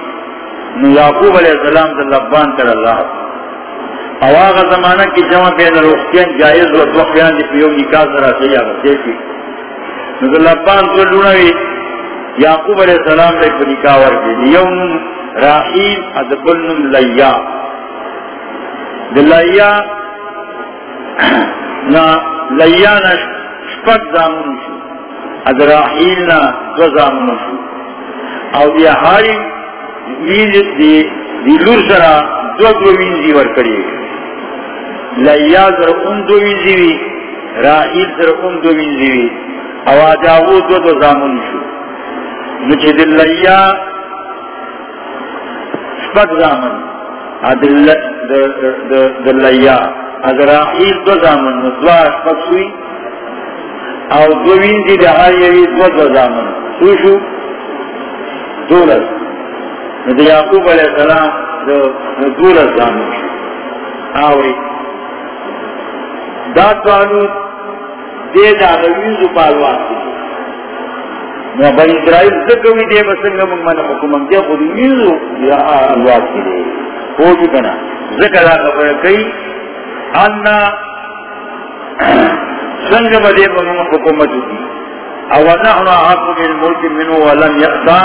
نو یعقوب علیہ السلام دے لبان کر اللہ شو اواغ زمانہ کی جمع بین روحتین جائز و دوخیان دی پیو نکاح ذرا سے یا غصے کی نظر تو لونوی. یعقوب علیہ السلام لے کو نکاح ورگی لیون راحیل ادبلن لیا. دلیا نا لیا نا شپک زامن شو. اد راحیل نا دو زامن شو. او دی حالی ویز دی دی لور سرا دو دو وینزی ورکڑی. لیا در ام دو ویزیوی رائیل در ام دو ویزیوی اواجاو دو دو زامن شو. نچه دل لیا شپک زامن. دل لیا. اگر رائیل دو زامن. دو شپک سوی. او دو وینزی ده آیوی دو دو زامن. سو شو. دولت. ندی یعقوب علیہ السلام دو دولت زامن شو. آوری دا توانو دے دا غویزو پالوان نو بنی اسرائیل زکوی دے بسنگا من من حکومن دے خود ویزو یا الواد کی دے. ہو جو کنا. ذکر دا خبر کئی. انا سنگ بدے من حکومت کی. او نحن حق من ملک منو ولم یقتا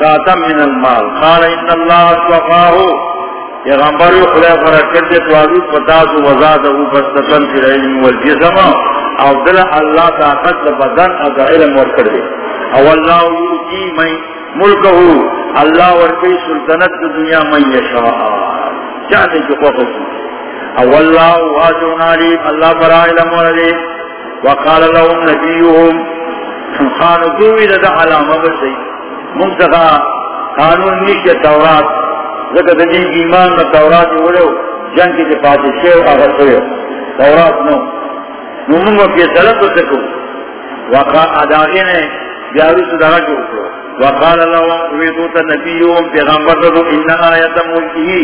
کاتا من المال. قال ان اللہ اتوقاہو. پیغمبر خدا فرق فرکت دے توازو پتاسو وزادو بستتن فی العلم والجسم. او دل اللہ طاقت بدن اگا علم ورکر دے. او اللہ یوتی من ملکہو، اللہ ورکی سلطنت دنیا من یشاء. چاہتے جو خوف او اللہ واجون علیم اللہ برا علم وردے وقال لهم نبیهم خانقوی لدى علامہ بسی منتقا قانون نیش تورات زکر دین ایمان میں تورات ولو جنگ کی پاتے شیو آغا سوئے تورات نو نمونگو فیصلہ تو سکو وقا اداغی نے بیارو سدارا جو کرو وقال اللہ ویدوتا نبیون پیغمبر دو انہا آیت ملکی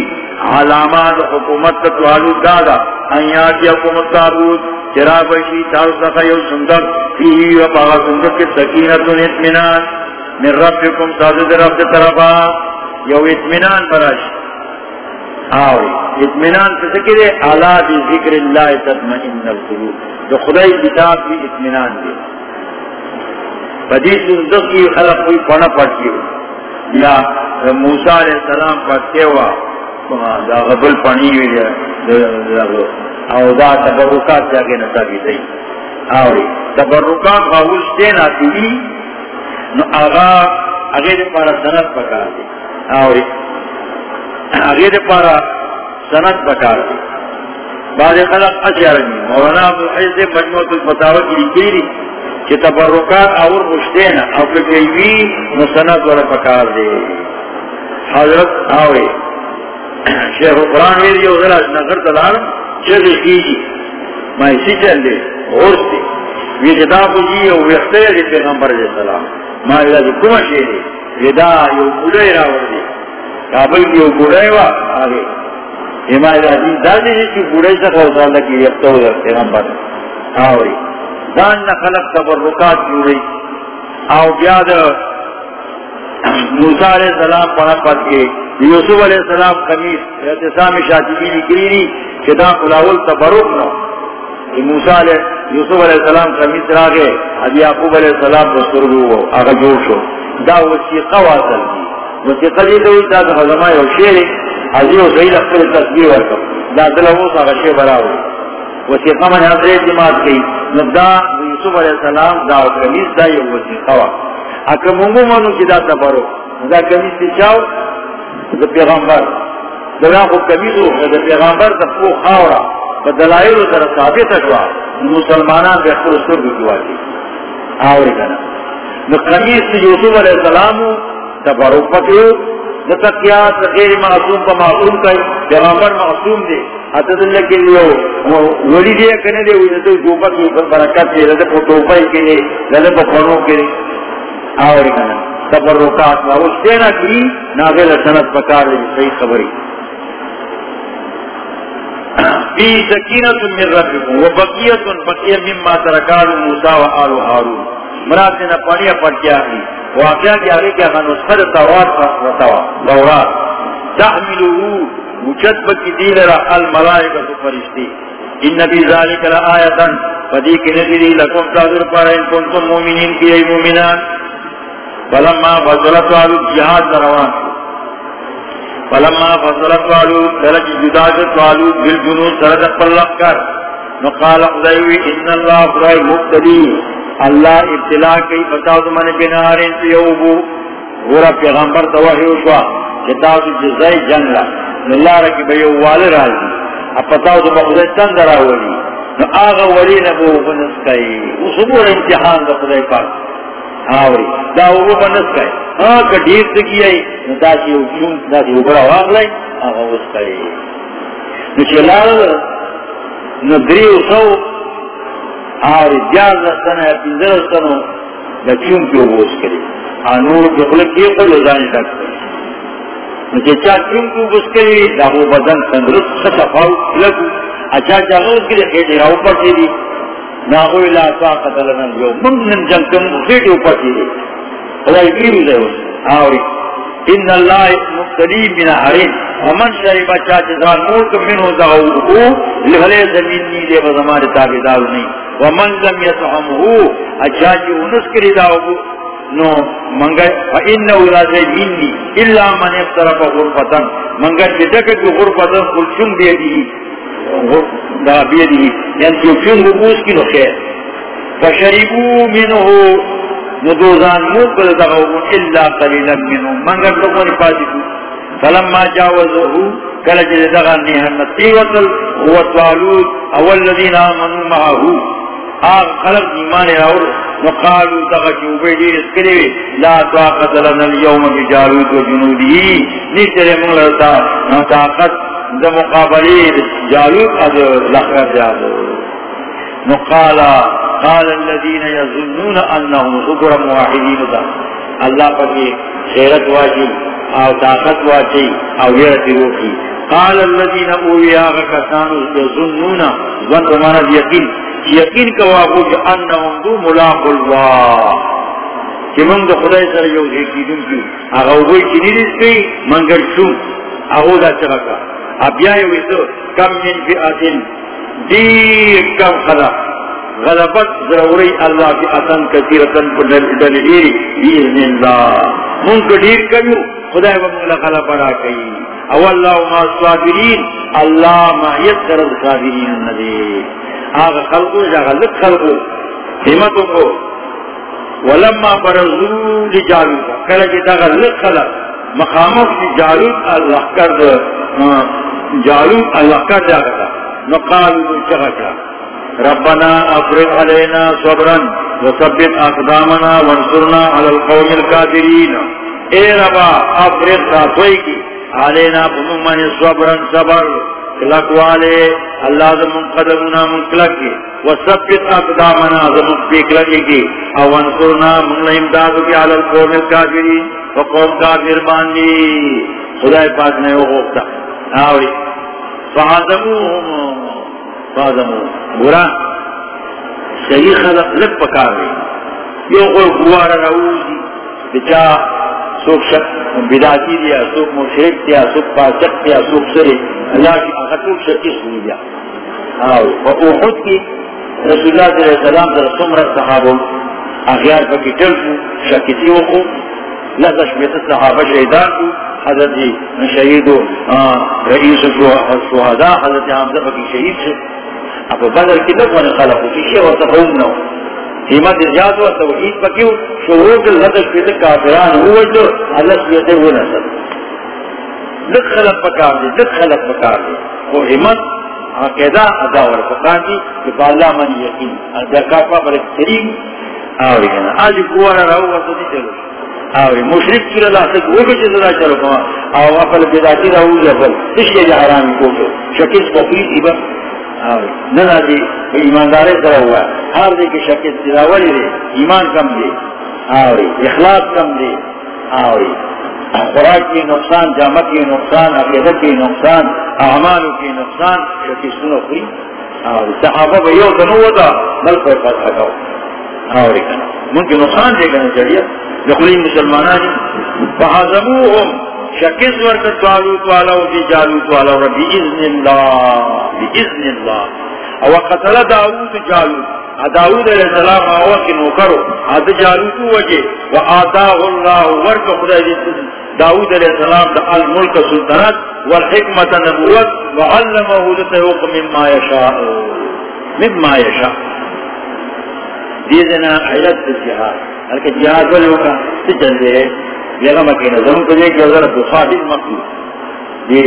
علامات حکومت تتوالو دادا، ان یاتی حکومت تابوت چرا بشی تارو سخا یو سندر، فیہی و پاغا سندر کی سکینت اتمنان من ربکم سازد رب طرفا یو اتمنان براش۔ آوری اتمنان سے سکرے علا بی ذکر اللہ تطمئن القلوب۔ جو خدای کتاب بھی اتمنان دے بدیس اندس کی خلق کوئی پڑھا پڑھتی ہو. یا موسیٰ علیہ السلام پڑھتے ہوا دا غبل پڑھنی ہوئی او دا تبرکات جاگے نتا بھی دی آوری، تبرکات غاوش دینا تیوی نو آغا اگے دے پارا سنت پکار دی. آوری، اگے دے پارا سنت پکار دی. بعد خلق اشارنی مولانا ابو حیث مجموعت الفتاوہ کی لکیری کہ تبرکات اور مشتین او کہ کیوی مسند ور پکار دے. حضرت آوے. شیخ قرآن ویدی او ذرا نظر دلال چل کیجی میں اسی چل دے اور سے یہ جدا بجی او ویختے دی پیغمبر علیہ السلام. ما الہ دی کما شیدی جدا یو بڑے راور دی کابل کی یو بڑے وا آگے امام الہ دادی کی بڑے سے خوصا لکی دان نہ خلق تبرکات جوڑی. بیاد موسیٰ علیہ السلام پڑھا کے یوسف علیہ السلام اعتصام کہ دا قلاول تبرک نو. موسیٰ علیہ یوسف علیہ السلام را گئے اب یعقوب علیہ السلام آگا جوڑ شو. دا وسیقہ واصل دی. وسیقہ دی دوئی دا دا حضمائی حضی و سعید اکتر تصویر ورکم. دا دلوس آگا شیر براوی وسیقہ من حضرت جماعت کی. ندا یوسف علیہ السلام دا کمیز دا یو وسیقہ وا. اکا مونگو منو کی دا تبرو دا کمیز تی دا پیغمبر. دا خو کمیزو دا پیغمبر دا خو خاورا. دا دلائل دا ثابت اشوا مسلمانان بے خور سر دو جواتی آوری کنا. دا کمیز تی یوسف علیہ السلام تبرو پتیو دا غیر معصوم پا معصوم کئی پیغمبر معصوم دے. حضرت اللہ کے لیے ولی دیا کنے دے ہوئی تو جوپا کی اوپر برکت دے لدے پو توپائی کے لیے لدے پو خونوں کے لیے آوری کنا. تبرکات لا اس دینا کی ناغل سنت پکار لیے صحیح خبری. بی سکینت من ربکم و بقیت بقیت مما ترکال موسیٰ و آل و حارون مراد نے دینا پانیا پڑھتیا ہی. واقعہ کیا گئی کہ ہم اس خد توات رتوا دورات تحملوہو اچت بکی دیل را الملائکہ تو فرشتی. ان نبی ذالک را آیتا. فدی کی ندی لکم تاظر پر ان کنتم مومنین کی ای مومنان. فلما فضلت والو جہاد دروان. فلما فضلت والو درج جداجت والو دل جنود درد پلق کر. نقال اقضیوی ان اللہ فرائی مبتلی اللہ ابتلا کی فتاوز من بنارین سیوبو غورا پیغمبر توحیو شوا کتاب جزائی جنگ لکھ اللہ رکی بیو والی رازی اب پتاو تو بخدای تن درا ولی جی۔ نو آغا ولی نبو بنس کئی او سبور امتحان دا خدای پاک۔ ہاں آوری دا او بنس کئی آکا ہاں دیر سکی ای نو دا سی او چون دا جی سی او برا واغ لائی۔ آغا اس کئی نو چلال نو دری او سو۔ آوری دیاز رستن ہے پینزر رستنو دا کی او بوس کری؟ آنور کی خلق کی قلو زانی تک کری۔ چا کیوں کو بس کے لاہو بدن تندرست صفاو لگو اچھا چاہو اس کے لیے خیٹے راو پر چیدی ناہو لا ساقت لنا جو من جنگ کم خیٹے اوپر چیدی خدای بیرو دے اس آوری۔ ان اللہ مقتدیم من حرین ومن شریبا چاہ چیزان ملک منو دعوه لغلے زمین نیدے بزمان تابدار نہیں۔ ومن لم یتحمہو اچھا چی انس کری دعوه نو منگا فإنه لا زيني إلا من افترق غرفة۔ منگا جدك غرفة قل شم بيده دا بيده يعني شم غبوس کی نخير فشربوا منه ندوزان موقل دغوون إلا قليلا منه۔ منگا لغون فاتحو فلما جاوزه كالجل دغان نهن تيوتل هو الطالوت أول الذين آمنوا معه۔ آغ خلق ایمان راول وقالوا تغجو بیدی اسکریوی لا طاقت لنا اليوم بجالوت و جنودی. نیسر مغلطا طاقت دا مقابلی جالوت از لخر جالو نقالا قال الذين يظنون انهم ذكر موحدين دا. اللہ پاکی خیرت واجی، او طاقت واجی، او ویرت روکی. قال الذين اولی آغا کسانو يظنون ظن بمانا یقین. یقین کواقو کہ انهم دو ملاق اللہ. کہ من دو خدای سر یو ذکی دن کی آغا اوگوی چی نیدیس پی، منگر چون. آغو دا چرکا. اب یا یای ویدو کم من فی آتن دیر کم خلق غلبت ضروری اللہ کی اتن کثیرتن پر دلیری بیزن اللہ. من کو دیر کمیو خدای ومن لغلا بڑا کئی. او اللہ ما صابرین، اللہ ما یسر صابرین ندی آغا خلقو جا غلق خلقو حمتو کو. ولما برزو لجالوتا کلا جی دا غلق خلق مقامت جالوت اللہ کرد جالوت اللہ کرد جاگتا نقالو چغتا ربنا افرق علينا صبرا وثبت اقدامنا وانصرنا على القوم الكافرين اے ربا افرق تاتوئی کی. علينا بممان صبرا، صبر. کلک والے، اللہ زمان قدمنا من کلک کی، وثبت اقدامنا زمان پی کلکی کی، او وانصرنا من امدادو کی على القوم الكافرين وقوم کافر باندی۔ خدای پاک نے وہ ہوتا آوری۔ فعظموهم فازمو برا صحیح خلق لگ پکار رہی۔ یو قول گوارا روزی۔ بچا سوک شک بداتی دیا، سوک مشرک دیا، سوک پاسک دیا، سوک سرے۔ اللہ کی اخطوک شکی سنی دیا۔ آو و اوحد کی رسول اللہ صلی اللہ علیہ وسلم در سمرت صحابو اخیار پکی ٹلکو شکتیو کو، لذش بیت صحابہ شہدان کو، حضرت شہید و رئیس الشہداء حضرت حمزہ پکی شہید سے۔ اب بدر کی لگ من خلق کی شی و تفهم نو۔ قیمت زیاد و توحید پکیو شروع کے لدش پیتے کافران ہوئے جو اللہ سیتے وہ نسل لگ خلق پکار دی لگ خلق پکار دی۔ وہ حمد عقیدہ ادا و رفقان دی کہ با اللہ من یقین ادا کافا پر ایک طریق آوری کنا۔ آج گوارا رہو ورطا دی چلو۔ آوری مشرک کی رضا سے وہ بھی چیز چلو کما۔ آو اپل بیداتی رہو جبل تشکے جا حرامی کو شکیس بقید ایبا نہ جی ایماندار کرا ہوا ہر دے کی شکل تلاوری دے، ایمان کم دے۔ آوری اخلاص کم دے۔ آوری خوراک کی نقصان جامت کی نقصان عقیدت کی نقصان، اعمال کی نقصان، شکل سنو خوری آوری صحابہ بھئیو تنو ہوتا مل پر فتح کھاؤ آوری کنا من کی نقصان دے گنا چڑیا لخلی مسلمانانی فحضموهم شکس ورکت جالوت والا و دی جالوت والا و بإذن اللہ بإذن اللہ. او قتل داود جالوت. داود علیہ السلام آوا کی نوکرو. آد جالوت وجہ و آتاہ اللہ ورک خدا داود علیہ السلام دا الملک سلطنت والحکمت نبوت و علمہ لتحوق مما یشاء. مما یشاء. دیدنا حیلت جہاد. حلکہ جہاد والے ہوگا سجن دے بیگا مکینہ زمان کو دیکھ جوزر بخاطب مقصود دی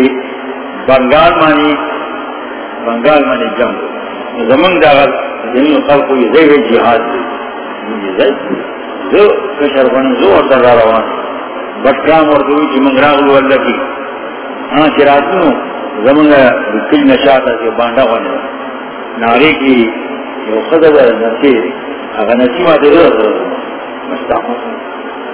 بنگال مانی بنگال مانی جنگ۔ زمان داغل زمین خلقو یہ زیوی جہاد دی۔ یہ زیوی زو کشر بنی زو اور در روان بٹکام اور دوی چی منگراغلو اللہ کی۔ ہاں چراتنو زمان کل نشاتا سی بانڈا ہونے ناری کی یو خدر نسی اگر نسی ما دے مستحق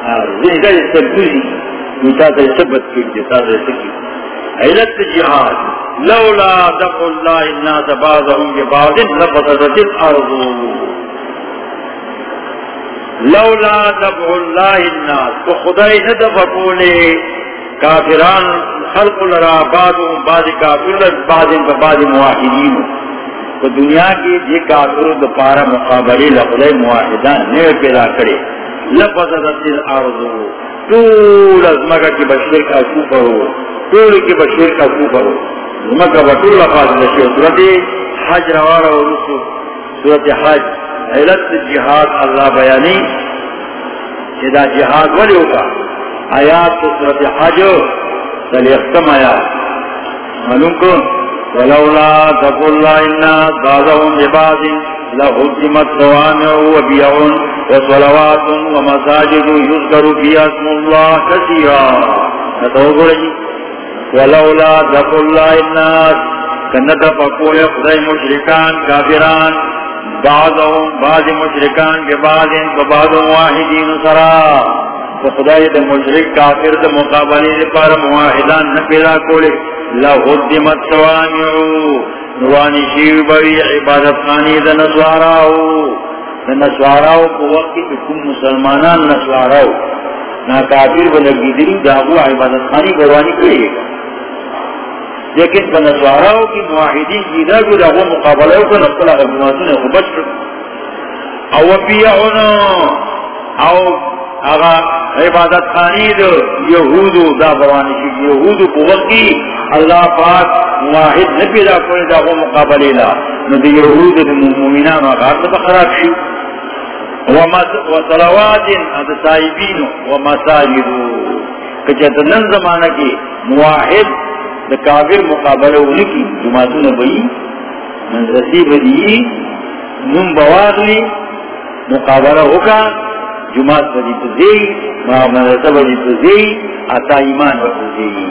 مکه نه علت جہاد لولا دفع اللہ الناس بعضهم ببعض لفضلت الارض لولا دفع اللہ الناس تو خدای ندفع کولے کافران خلق لرا بعضهم بعض کافر مواحدین تو دنیا کی یہ کافر دوپارہ مقابلے لفظ مواحدان نے پیدا کرے لفظت الارض طول از مگا کی بشیر کا کوفر ہو. طول کی بشیر کا کوفر ہو. مکہ بطول لفاظ لشی صورت حج روارا و رسو صورت حج. علت جہاد اللہ بیانی. جدا جہاد ولی ہوگا. آیات صورت حج. سلی اختم آیات. معلوم کن ولولا تقول الله الناس بعضهم لبعض لهدمت صوامع وبيع وصلوات ومساجد يذكر فيها اسم الله كثيرا. نتوقع لي ولولا تقول الله الناس كنت فقول خدای مشرکان کافران بعضهم بعض مشرکان ببعض ببعض واحدین سرا. خدای دا مشرک کافر دا مقابلی دا پار مواحدان نپیدا کولے لہدمت سوانعو نوانی شیو بوی عبادت خانی دا نسواراو دا نسواراو کو وقت کی کم مسلمانان نسواراو نا کافر بلگی دلی داغو عبادت خانی بروانی کرے لیکن دا نسواراو کی مواحدین کی دا جو داغو مقابلہ کو نقل اغماتون خوبت کر۔ او بیعونا او اغا عبادت خانی دو یہودو دا بروانی کی یہودو کو اللہ پاک واحد نبی دا کوئی دا کو مقابلے لا ندی یہود دا مومنان وقات دا خراب شی وصلوات اد سائبین ومساجد کچھ نن زمانہ کی مواحد دا کافر مقابلہ ہونے کی جماعتوں بئی۔ منزسی بدی نم بواغلی مقابلہ ہوگا جماعت بدی تو زی مدرسہ بدی تو زی آتا ایمان بدی تو زی.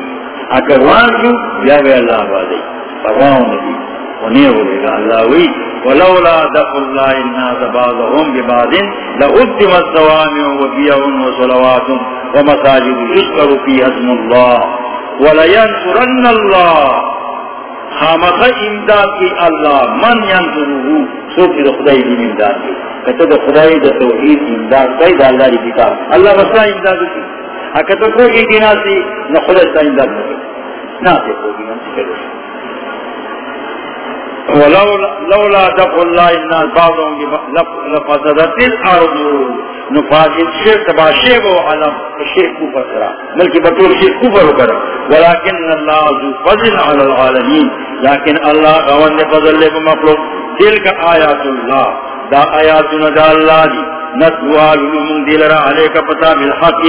اگر وان شو، بیا بیا اللہ بازی پرواؤں ندی ونی ہوئے گا اللہ وی. ولولا دخل اللہ الناس بعضهم ببعض لأدم الزوامع وبيع وصلوات ومساجد يذكر فيها اسم الله ولينصرن الله خامخ امداد کی اللہ من ینصره سوکی دا خدای دین امداد کی. کتا دا خدای دا توحید امداد کی دا اللہ دی کتاب. اللہ بسا امداد کی. اکتا کوئی دینا سی نہ خدا امداد تائیں دار نہیں نہ سے کوئی ناسی کرو ولولا دفع اللہ الناس بعضهم لفظدت الارض نفاجد شرک با شیب و علم. شرک کفر کرا. بلکہ بطور شرک کفر کرا. ولیکن اللہ ذو فضل علی العالمین لیکن اللہ غوان فضل لے بمخلوق تلک آیات اللہ دا آیاتنا دا اللہ دی. نتوال من دلرا عليك پتا بالحق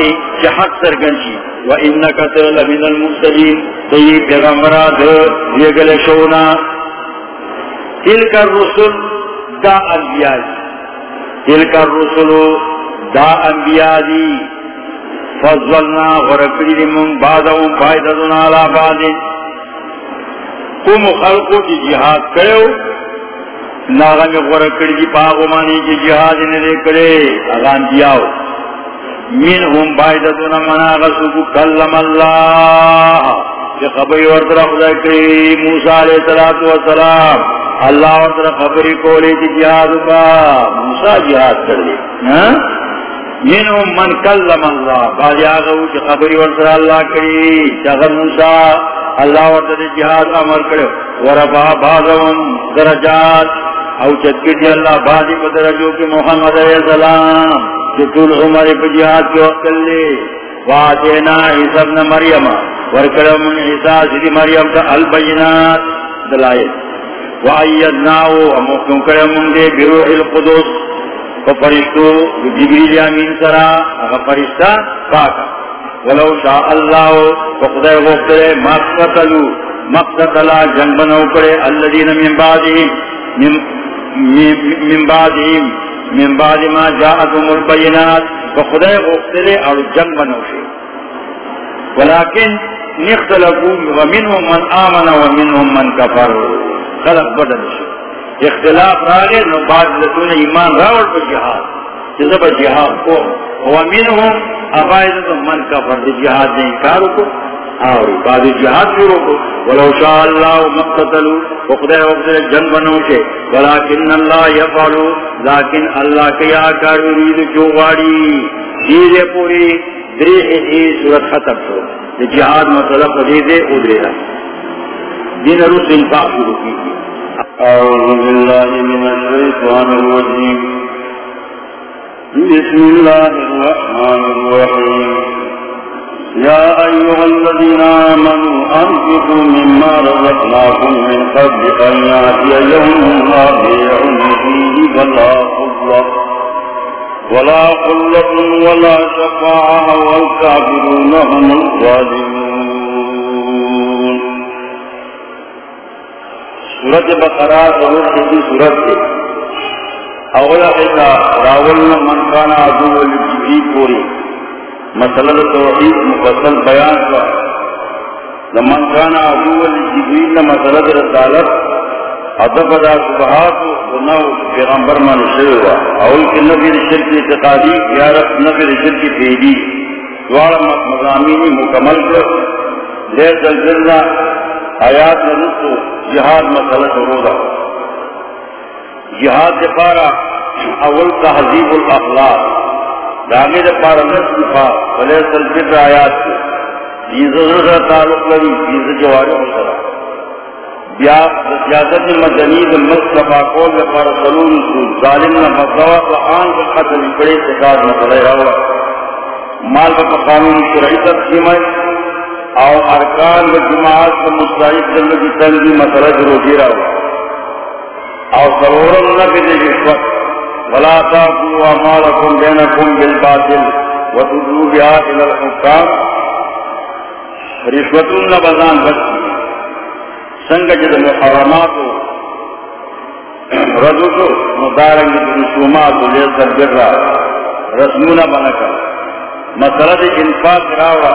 حق سرگنشی و انك لمن المرسلين. تی پیغمبرات دیگل شونا. تل تلك الرسل دا انبیاء تلك الرسل دا انبیاء دی. فضلنا ورکلی من بعدهم فائدتنا على بعد. کم خلقو کی جہاد کرو ناغا میں غور دی پاگو مانی کی جہاد نے کرے. اغان دیاو من ہم بائدتنا مناغا سکو کلم اللہ کہ خبری وردر خدا کری موسیٰ علیہ السلام اللہ وردر خبری کولے کی جہاد با، موسیٰ جہاد کر لی ہاں؟ من ہم من کلم اللہ بعد آگا کہ خبری وردر اللہ کری چاگر موسیٰ اللہ وردر جہاد امر کرے ورفا بعضهم درجات او چتکی اللہ بازی بدرجو کی محمد علیہ السلام، جو طول عمر پجیات کے وقت لے واتینا عیسیٰ ابن مریم، ورکرم من عیسیٰ سیدی مریم تا البینات دلائت وعیدناو امکن کرم دے بروح القدس۔ فپرشتو جبریل امین سرا، اگا پرشتا پاکا ولو شاء اللہ فقدر غفتر مقتلو مقتلا جنگ بنو کرے، الذین من بعدهم من من بعدهم، من بعد ما جاءتهم البينات فخدای غفتل اور جنگ بنوشی ولكن نختلفوا ومنهم من آمن ومنهم من كفر خلق بدل شو اختلاف راگے نو بعد لتون ایمان راوڑ پر جہاد جزب جہاد کو ومنهم افائدت من کفر. جہاد نے انکار کو اور بعد جہاد شروع کو. ولو شاء اللہ مقتلو وقدر وقدر جنگ بنوشے ولیکن اللہ یفعلو لیکن اللہ کیا کر ارید جو غاڑی؟ چیزیں پوری. دریح ای صورت ختم شو جہاد مطلب دے ادرے رہا. دین روس انفاق شروع کی أعوذ بالله من الشيطان الرجيم بسم الله الرحمن الرحيم يا أيها الذين آمنوا أنفقوا مما رزقناكم من قبل أن يأتي يوم لا بيع فيه ولا خلة ولا خلة ولا شفاعة والكافرون هم الظالمون. سورت بقرہ ضرور کسی سورت کے اولا ایسا من کانا عدو والجبری پوری مسئلہ توحید مفصل بیان کا۔ لمن کان عدو الجبریل مسئلہ رسالت ادب ادا صبحات نو پیغمبر من شروع اول کی نبی شرک اعتقادی یا رب نبی شرک فیدی دوارا مضامینی مکمل کر۔ لے دلجلنا آیات نرسو جہاد مسئلہ شروع دا جہاد دفارا اول تحذیب الاخلاق۔ داغے دے پارا نسل فا بلے سل فکر آیات کی۔ جیزہ ذرہ تعلق لگی جیزہ جواری مصرہ بیا سیاست مدنی دے مصطفیٰ کول دے پارا سلون سول ظالم نا فضاوہ و آن کے قتل پڑے سکار مسئلہ رہا مال کا قانون شرعی تقسیم ہے۔ او ارکان و جماعت کا مستعید دلنے کی تنگی مسئلہ جو روزی رہا او سرورم نبی دے رشوت ولا تاكلوا أموالكم بينكم بالباطل وتدلوا بها إلى الحكام. رشوتون بزان بچی سنگ جد محرمات ردوشو مدارنگ رسومات لیسا برا رسمونا بنکا مسئلہ انفاق راوڑا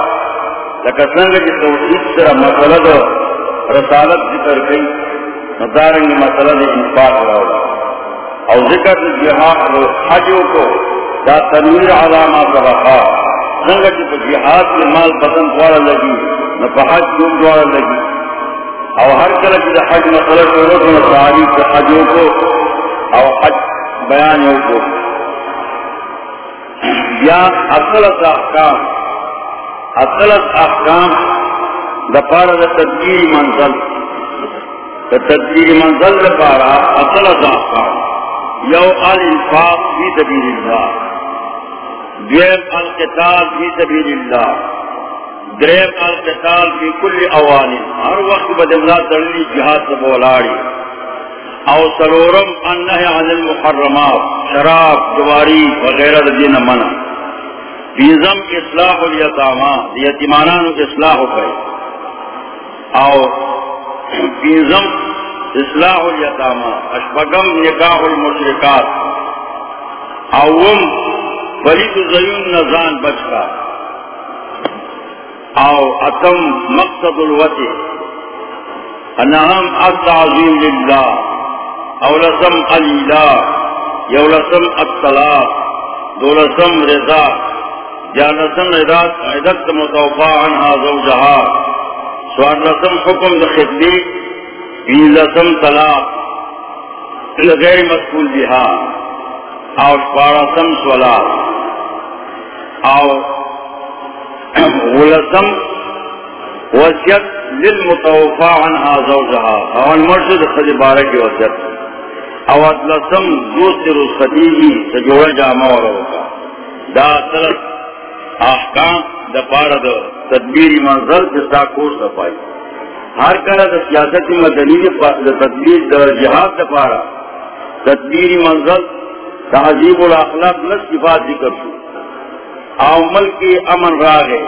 لکا سنگ جد توحید سرا مسئلہ رسالت ذکر گئی مدارنگ مسئلہ انفاق راوڑا او ذکر جہاد حجوں کو دا تنویر علامہ سبقا سنگا چی جہاد کے مال بدن دوارا لگی، نہ حج کیوں دوارا لگی۔ او ہر کل کی حج مسئلہ شروع کو تاریخ حجوں کو او حج بیان کو۔ یا اصلت احکام اصلت احکام دپارا دا تدبیر منزل۔ تدبیر منزل دپارا اصلت احکام۔ یو الانفاق فی سبیل اللہ۔ دویم القتال فی سبیل اللہ۔ دریم القتال فی کل اوانی۔ ہر وقت بدملا ترلی جہاد سے بولاری او سرورم انہ عن المحرمات، شراب، جواری وغیرہ دین منع۔ فیزم اصلاح الیتاما یتیمانان اصلاح ہو او فیزم اصلاح الیتاما اشبگم نکاح المشرکات۔ اوم فرید زیون نزان بچکا او اتم، مقصد الوتی انہم التعظیم للہ، او لسم علیلہ یو الطلاق دو لسم رضا۔ یا لسم عدد عدد متوفا عنها زوجہا۔ سوار لسم حکم دخدی۔ لسم طلاق غیر مسکول بہا اور پاراسم سولا او ولسم وسیت للمتوفا عنها زوجها او مرشد خد بارہ کی وسیت او لسم دوست رسختی سجوڑا جامع ورہا دا ثلاث احکام دا پارا دا تدبیری منظر جستا کورس دا پائی۔ ہر کلا دا سیاست مدنی تدبیر دا جہاد دا پارا. تدبیری منزل، تہذیب الاخلاق نس صفات ذکر شو. او ملک کی امن را گئے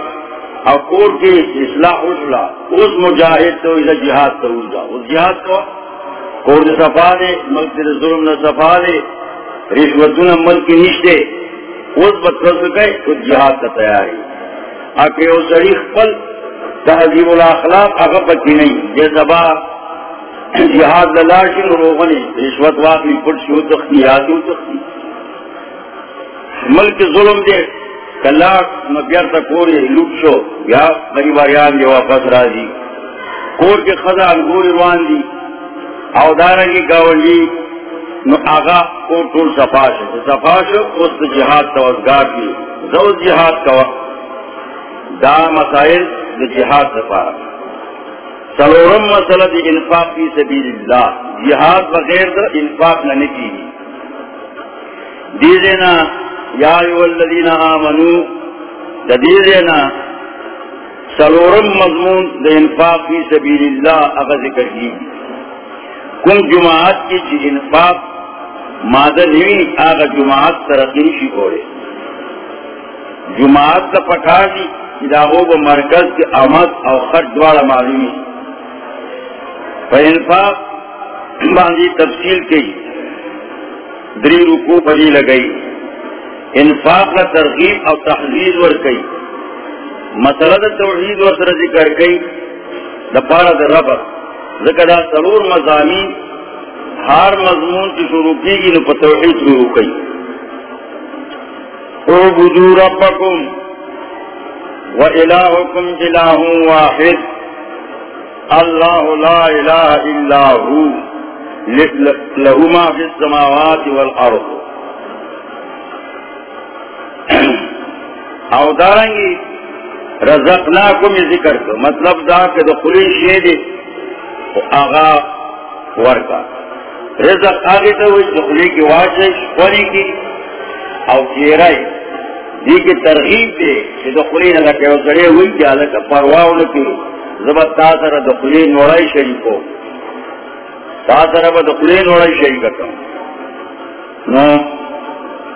اور کور کے اصلاح اصلا اس مجاہد تو اسے جہاد تو جا. اس جہاد کو کور نے صفا دے، ملک دے ظلم نے صفا دے، رشوتوں نے ملک کی نشتے اس بطر گئے اس جہاد کا تیاری آکے وہ شریف پل تہذیب الاخلاق اگر پکی نہیں یہ زبا جہاد للاشی روغنی رشوت واقعی پٹ شو تختی یادی تختی ملک ظلم دے. کلاک مبیر تا کوری لوٹ شو. یا غریباریان دے واپس راضی. کور کے خدا انگور روان دی او دارنگی گاونجی نو آغا کو ٹول صفاش صفاش اس جہاد توزگار کی. زوز جہاد کا دا مسائل جہاد سفارا سلورم مسئلہ دی انفاق فی سبیل اللہ جہاد بغیر دا انفاق نہ نکی دیزینا یا ایو الذین آمنو دا دیزینا سلورم مضمون د انفاق فی سبیل اللہ اگر ذکر کی کم جماعت کی چی انفاق مادہ نوی آگا جماعت ترقی شی گوڑے جماعت تا پکار دی اداغو با مرکز کی آمد او خرد دوارا معلومی انفاق باندی تفصیل کی دری رکو پدی لگئی انفاق کا ترغیب اور تحزیر ور کئی مسئلہ دا توحید و سر ذکر کئی دا پارا دا رب. ذکر سرور مضامین ہار مضمون کی شروع کی گی نو توحید شروع کئی اعبدو ربکم. و الہکم الہ واحد. اللہ لا الہ الا ہو لہو ما فی السماوات والارض او دارنگی رزقنا کو میں ذکر کر. مطلب دا کہ دو خلی شیدی آغا ورکا. رزق آگے تو ہوئی دو خلی کی واجش خوری کی او چیرائی. دی کی ترغیب دے کہ دو خلی نہ لکے وہ سڑے ہوئی کیا لکا پرواو لکی زبت تا سر دو نوڑائی شریکو تا سر با دو نوڑائی شریکتا نو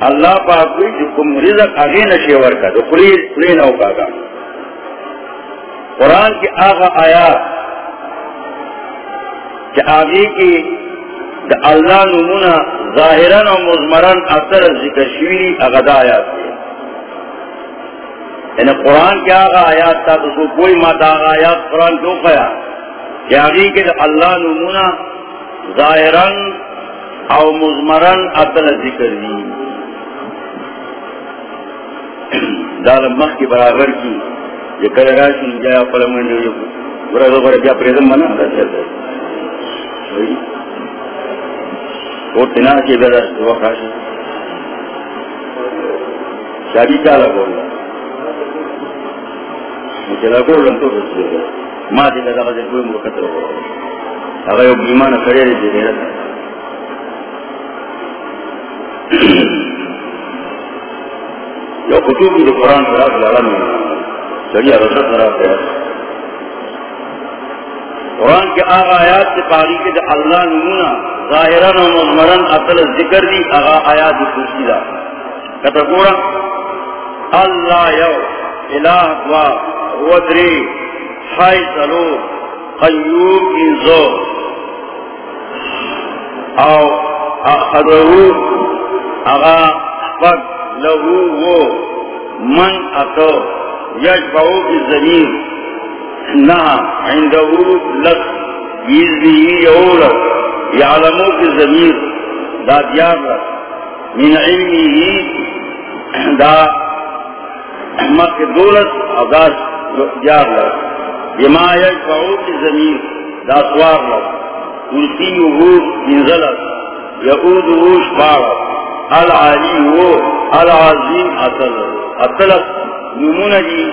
اللہ پاک ہوئی جو کم رزق آگے نشے ورکا دو خلی نو کاگا قرآن کی آغا آیات کہ آگے کی دا اللہ نمونہ ظاہرن و مزمرن اثر ذکر شویری اغدا آیات کی یعنی قرآن کی آغا آیات تا تو کوئی مات آغا آیات قرآن کیوں خیا کہ اللہ نمونہ ظاہرن او مزمرن اثر ذکر دی۔ دار مخ کی برابر کی۔ یہ کرے راشن جایا پلمن جو برا برا کیا پریدم منا وہ تنا کے بیدا دعا خاشا شادی چالا بولنا مجھے لگو لن تو بس دے ماں دی لگا بس کوئی مرکت رہو اگر یہ بیمان کرے رہے دے رہا یہ کتب کی قرآن خلاف لڑا نہیں قرآن کے آغا آیات سے پاری کے جو اللہ نمونہ۔ ظاہران و مضمران اصل ذکر دی آغا آیات خوشی دا۔ کتا گورا اللہ یو الہ دعا ودری خائی سلو قیوم انزو. او اخدرو آغا فق لہو وہ من اتو یشبعو کی زمین نہ عندہو لک یزدی یولک یعلمو کی زمین دا دیار من علمی ہی دا مک دولت او دا دیار لک یما یشبعو کی زمین دا سوار لک کرسیہو انزلت یعودہو شبارت العالی وہ العظیم اصل اصلت نمونہ جی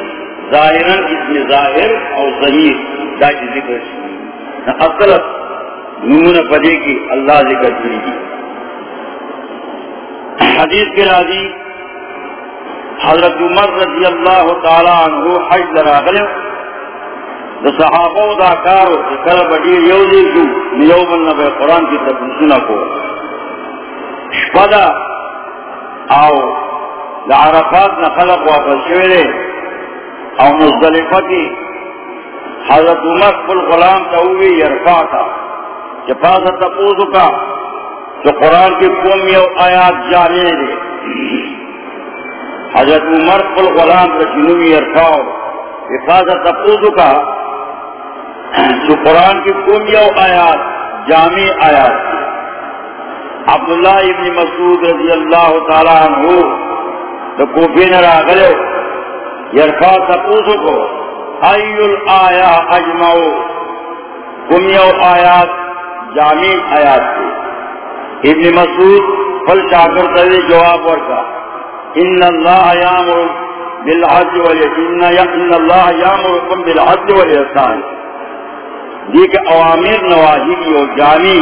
ظاہران اسم ظاہر اور ضمیر. دا کی ذکر شکری اصلت نمونہ پدے کی اللہ ذکر کری گی حدیث کے راضی حضرت عمر رضی اللہ تعالی عنہ حج درا غلم دا صحابہ دا کارو کل بڑی یو دے جو نیو من نبی قرآن کی تفنسنہ کو. شپدا آو عرفات نہ خلق واپس شویرے او مزدلفہ کی حضرت عمر کل غلام تا ہوئی یرفا تھا کہ پاسا تپوزو کا. جو قرآن کی قومی او آیات جانے دے. حضرت عمر کل غلام تا جنوبی یرفاو کہ پاسا کا. جو قرآن کی قومی آیات، جامع آیات. عبداللہ ابن مسعود رضی اللہ تعالیٰ عنہ تو کوفین راغلے. یرفا تپوسو کو. ایو الآیا اجمعو. کمیو آیات، جامع آیات. کی ابن مسعود فل شاکر تذی جواب ورکا. ان اللہ یامر بالعدل والیحسان ان اللہ یامرکم بالعدل والیحسان دیکھ اوامر نواہی و جامع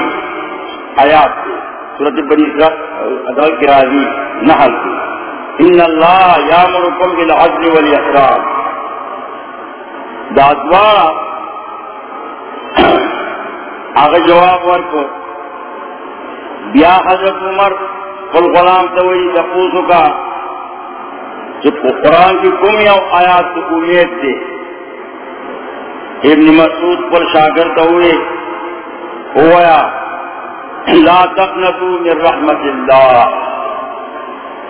آیات کی۔ سورت بنی اسرائیل کی راضی نحل کی۔ ان اللہ یامرکم بالعدل والاحسان دادوارا آگے جواب ورکو۔ بیا حضرت عمر قل غلام توئی تپوسو کا قرآن کی کم یا آیات امید دے۔ ابن مسعود پر شاگرد ہوئے۔ ہوا لا تقنطو من رحمت اللہ۔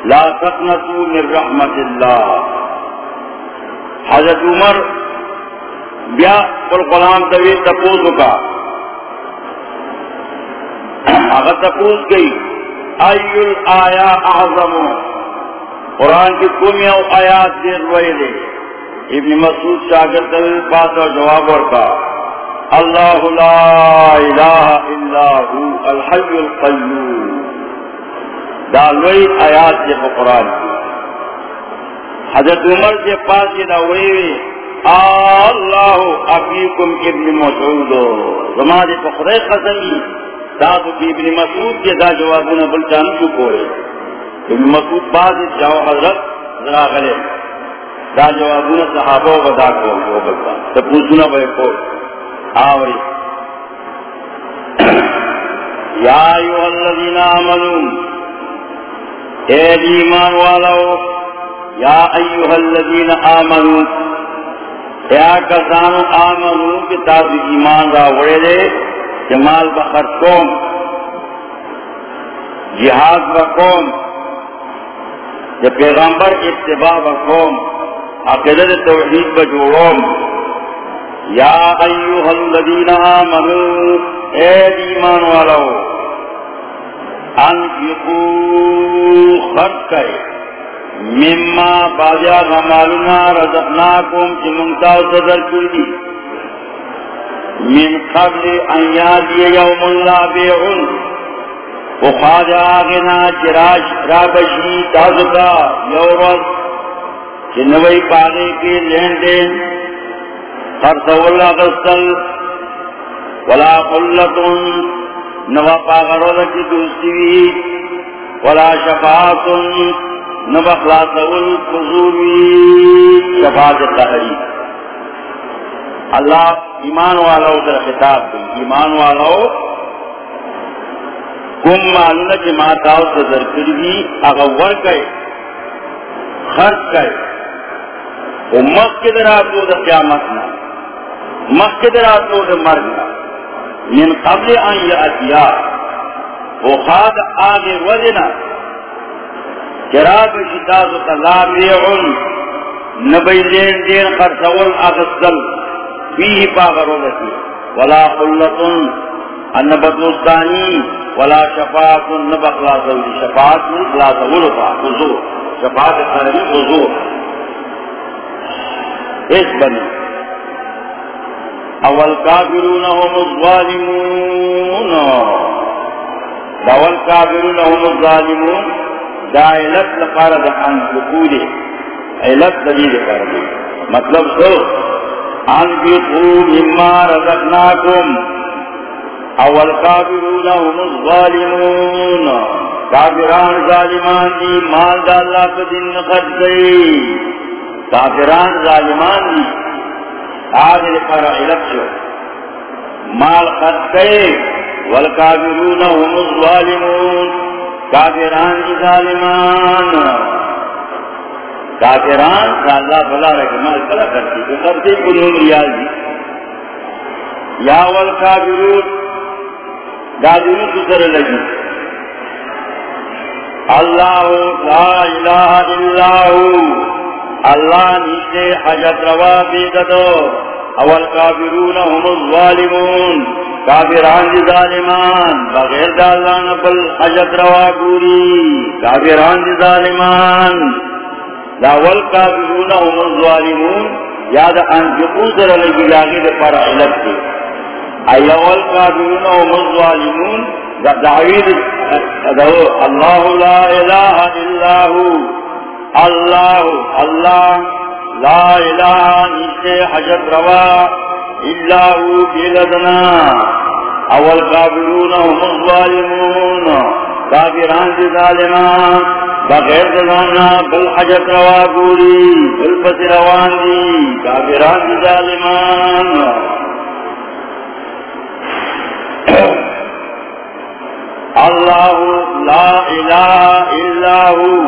لا تقنطو من رحمت اللہ۔ حضرت عمر بیا قل غلام توئی تپوسو کا اگر تپوس گئی، ایل آیا اعظم؟ قرآن کی کمیاں آیات دیر روئے دے۔ ابن مسعود شاگرد بات اور جواب اور کا اللہ لا الہ الا ہو، الحی القیوم۔ دالوئی آیات دے قرآن کی۔ حضرت عمر کے پاس یہ نوئی اللہ افیکم ابن مسعود۔ زمان پخرے قسمی دادو کی ابن مسعود کے دا جواب نے بل جان کو ابن مسعود بعد جاؤ حضرت ذرا غلے. دا جواب نے صحابہ کو بتا کو وہ بتا تو پوچھنا بھائی کو آوری. یا ایوہ الذین آمنون اے ایمان والو، یا ایوہ الذین آمنون یا کسانو آمنون کہ تاب ایمان را وڑے دے، جمال بخر قوم جہاد بقوم جب پیغمبر اتباع بقوم عقیدت توحید بجوڑوم یا ایوہ الذین آمنو، اے ایمان والو، انفقو خرد کرے۔ مما باجا غمالنا رزقناکم، چی منتاو صدر کردی۔ من قبل ان یادی یوم اللہ بیعن۔ وخاد آغنا چراش رابشی تازکا یورد چنوئی پاگے کے لین دین خرصو اللہ غسل ولا قلتن نوا پاگرو لکی دوستی ولا شفاعتن نوا خلاصو القضوبی شفاعت تحریف۔ اللہ ایمان والا در خطاب دی، ایمان والا کم معلوم کی ماتا سے درکر بھی اغور گئے، خرچ گئے۔ وہ مک کے در آپ دا قیامت نہ مک کے در آپ دا مرگ نہ من قبل ان یاتیا وہ خاد آگے ودنا جراب شتاز و قضاب لیعن، نبی لین دین خرسول اغسل فيه باغرولتي ولا قلة النبتوستاني ولا شفاعة النبخلاص شفاعة خلاص ولفا حضور. شفاعة الخرمي حضور. اس بني اول کافرون هم الظالمون. اول کافرون هم الظالمون. دا علت لقارد عن حقوله علت دلیل قرد مطلب سو انفقوا مما رزقناكم اول کافرون هم الظالمون. کافران ظالمان دی مال دا اللہ کا دن خرچ گئی کافران ظالمان دی آگے پر علت شو. مال خرچ گئے والکافرون هم الظالمون. کافران دی ظالمان. کافران کا اللہ بلا رکھے مال کلا کرتی تو کرتے کنون ریال دی. یا والکافرون دادون سسر لگی اللہ لا الہ الا ہو اللہ نیچے حجت روا بیددو اول کافرون هم الظالمون. کافران دی ظالمان. بغیر دا اللہ نبل حجت روا گوری کافران دی ظالمان. داول کافرون هم الظالمون. یاد انفقو سر لگی لاغی دے پر علت کے ایول کافرون هم الظالمون دا دعوید اللہ لا الہ الا ہو اللہ اللہ لا الہ نیچے حجت روا. الا ہو بیلدنا اول کافرون هم الظالمون کافران دی ظالمان بغیر دلانا بل حجت روا گوری بل پس روان دی کافران دی ظالمان اللہ لا الہ الا ہو،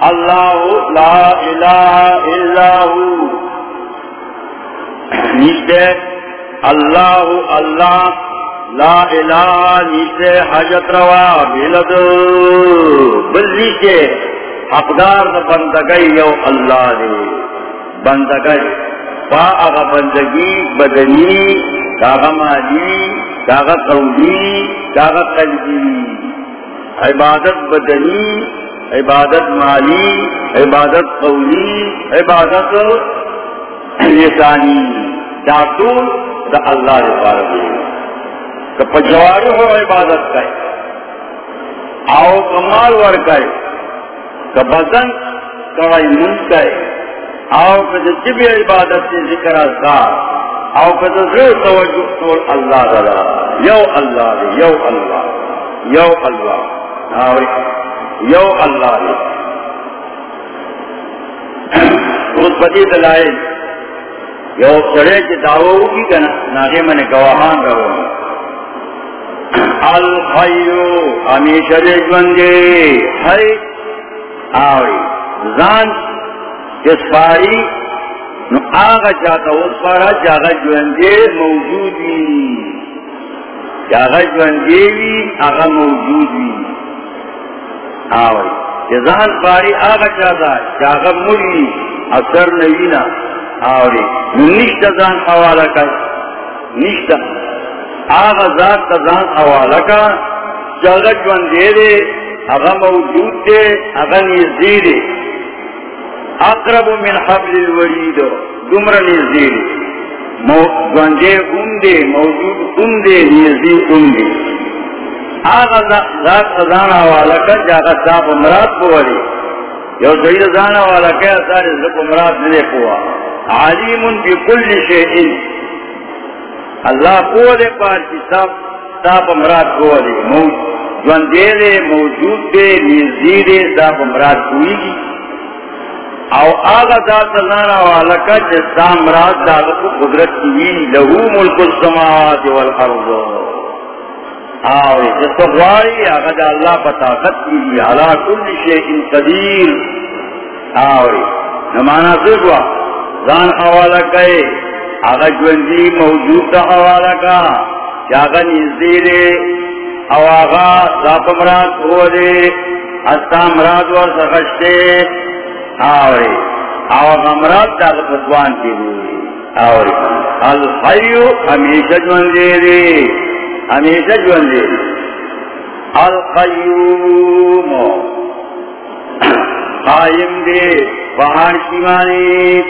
اللہ لا الہ الا ہو۔ نیچے اللہ اللہ لا الہ، نیچے حجت روا، بلد۔ بلی کے حقدار بندگئی یو اللہ دے۔ بندگئی پا اغا بندگی بدنی کاغا مالی کاغا قولی کاغا قلبی عبادت بدنی عبادت مالی عبادت قولی عبادت لسانی داتور دا اللہ دے پارا پجواری ہو عبادت کا آؤ کمال ور کرے کہ بدن کڑائی من کرے آؤ کہ جب عبادت سے ذکر اذکار. آؤ کہ ضرور توجہ تو اللہ دلا یو اللہ دے یو اللہ یو اللہ آؤ یو اللہ دے اس پتی دلائے یو چڑے کے دعووں کی کنا ناگے میں نے گواہان رہو الخیو ہمیشہ دے جوندے ہے آوری زان جس پاری نو آغا چاہتا اس پارا چاہتا جوندے موجودی. چاہتا جوندے وی، آغا موجودی. آوری جزان پاری آغا چاہتا چاہتا مری اثر نوینا. آوری نشتا زان حوالا کر نشتا. آغا ذات کا ذات حوالہ کا. جگہ جوان دے دے اغا موجود دے اغا نیزدی دے. اقرب من حبل الورید. دمر نیزدی دے جوان ام دے موجود ام دے نیزدی ام دے آغا ذات کا ذات حوالہ کا جاگا صاحب مراد پوالے یو سید ذات حوالہ کا سارے ذات مراد دے پوا. علیم بکل شیئن اللہ کو دے پار کی سب سب امراض کو دے موجود دے دے موجود دے، نیزی دے سب امراض کوئی گی. او آغا ذات اللہ والا کا جسا امراض داغا کو قدرت کی لہو ملک السماوات والارض. آو جس کو غواری آغا دا اللہ پتاقت کی علا کل شیئن قدیر. آو نمانا سکوا زان حوالا کئے آگا جوندی موجود دا حوالا کا چاگا نزدیرے او آگا ساپ مراد ہو دے استا مراد ور سخشتے آوری. آگا مراد دا فتوان کی ہوئی آوری. الخیو ہمیشہ جوندے دے ہمیشہ جون جوندے القیوم. قائم دے پہاڑ شیمانی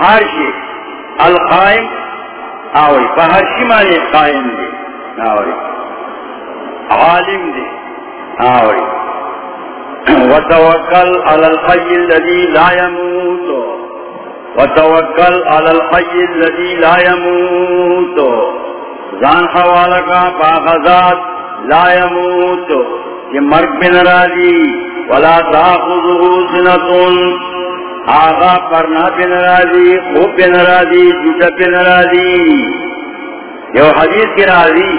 ہر شیخ القائم. آوری. پہر شمالی قائم دے آوری. عالم دے آوری. وتوکل على الحي الذي لا يموت وتوکل على الحي الذي لا يموت زان حوالہ کا باغذات لا يموت یہ مرگ میں نراضی ولا تاخذه سنة آغا پرنا پہ نرازی خوب پہ نرازی جھوٹا پہ نرازی یو حدیث کی رازی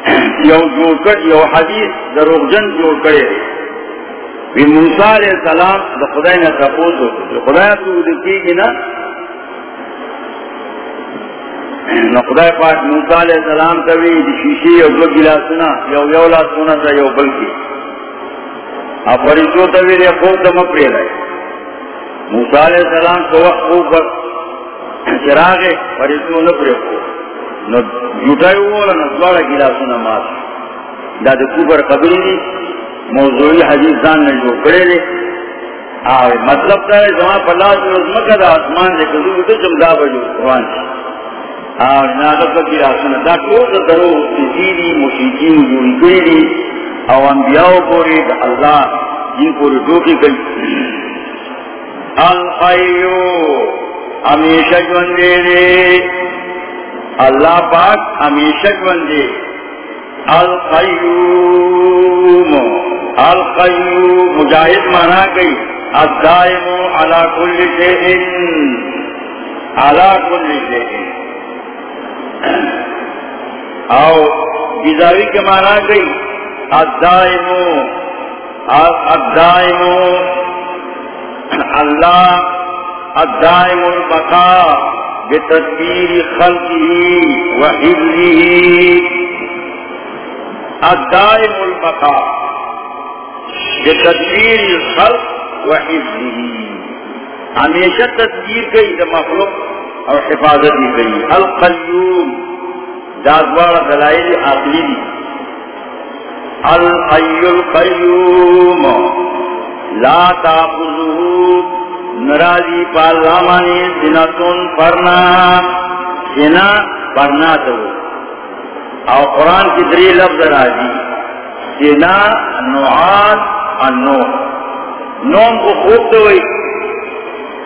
یو جوڑ کر، یو حدیث دروغ جن جوڑ کرے بھی موسیٰ علیہ السلام دا خدای نے تپوز ہوتے جو خدای تو دکی گی نا نا خدای پاک موسیٰ علیہ السلام تبی دی شیشی یو دو گلا سنا یو یو لا سنا تا یو بلکی فرشتوں تویر خوب دم پری رہے موسیٰ علیہ السلام کو وقت خوب چراغ فرشتوں نہ پری خوب نہ جھوٹائی دوارا کوبر قبری دی موضوعی حدیث دان نے جو کرے دے آوے مطلب تا ہے زمان پلا جو دا آسمان دے کدو تو جمدہ بجو قرآن چی آوے دا درو مشیقین جوڑی کری دی او انبیاء پوری دا اللہ جن پوری ڈوکی ہمیشہ جوندے دے اللہ پاک ہمیشہ جوندے القیوم القیوم، مجاہد مانا گئی۔ الدائم على كل شيء على كل شيء او بیزاوی کے مانا گئی۔ الدائم الدائم، اللہ، الدائم البقاء بتدبیر خلقه وحبه الدائم البقاء بتدبیر الخلق وحبه ہمیشہ تدبیر گئی دا مخلوق اور حفاظت ہی گئی. القیوم. دادوار دلائل عقلی الحی القیوم. لا تاخذه نرازی پارلامانی سنتون پرنا سنا پرنا تو۔ او قرآن کی دری لفظ راجی سنا نوعات النوع نوم۔ کو خوب تو ہوئی۔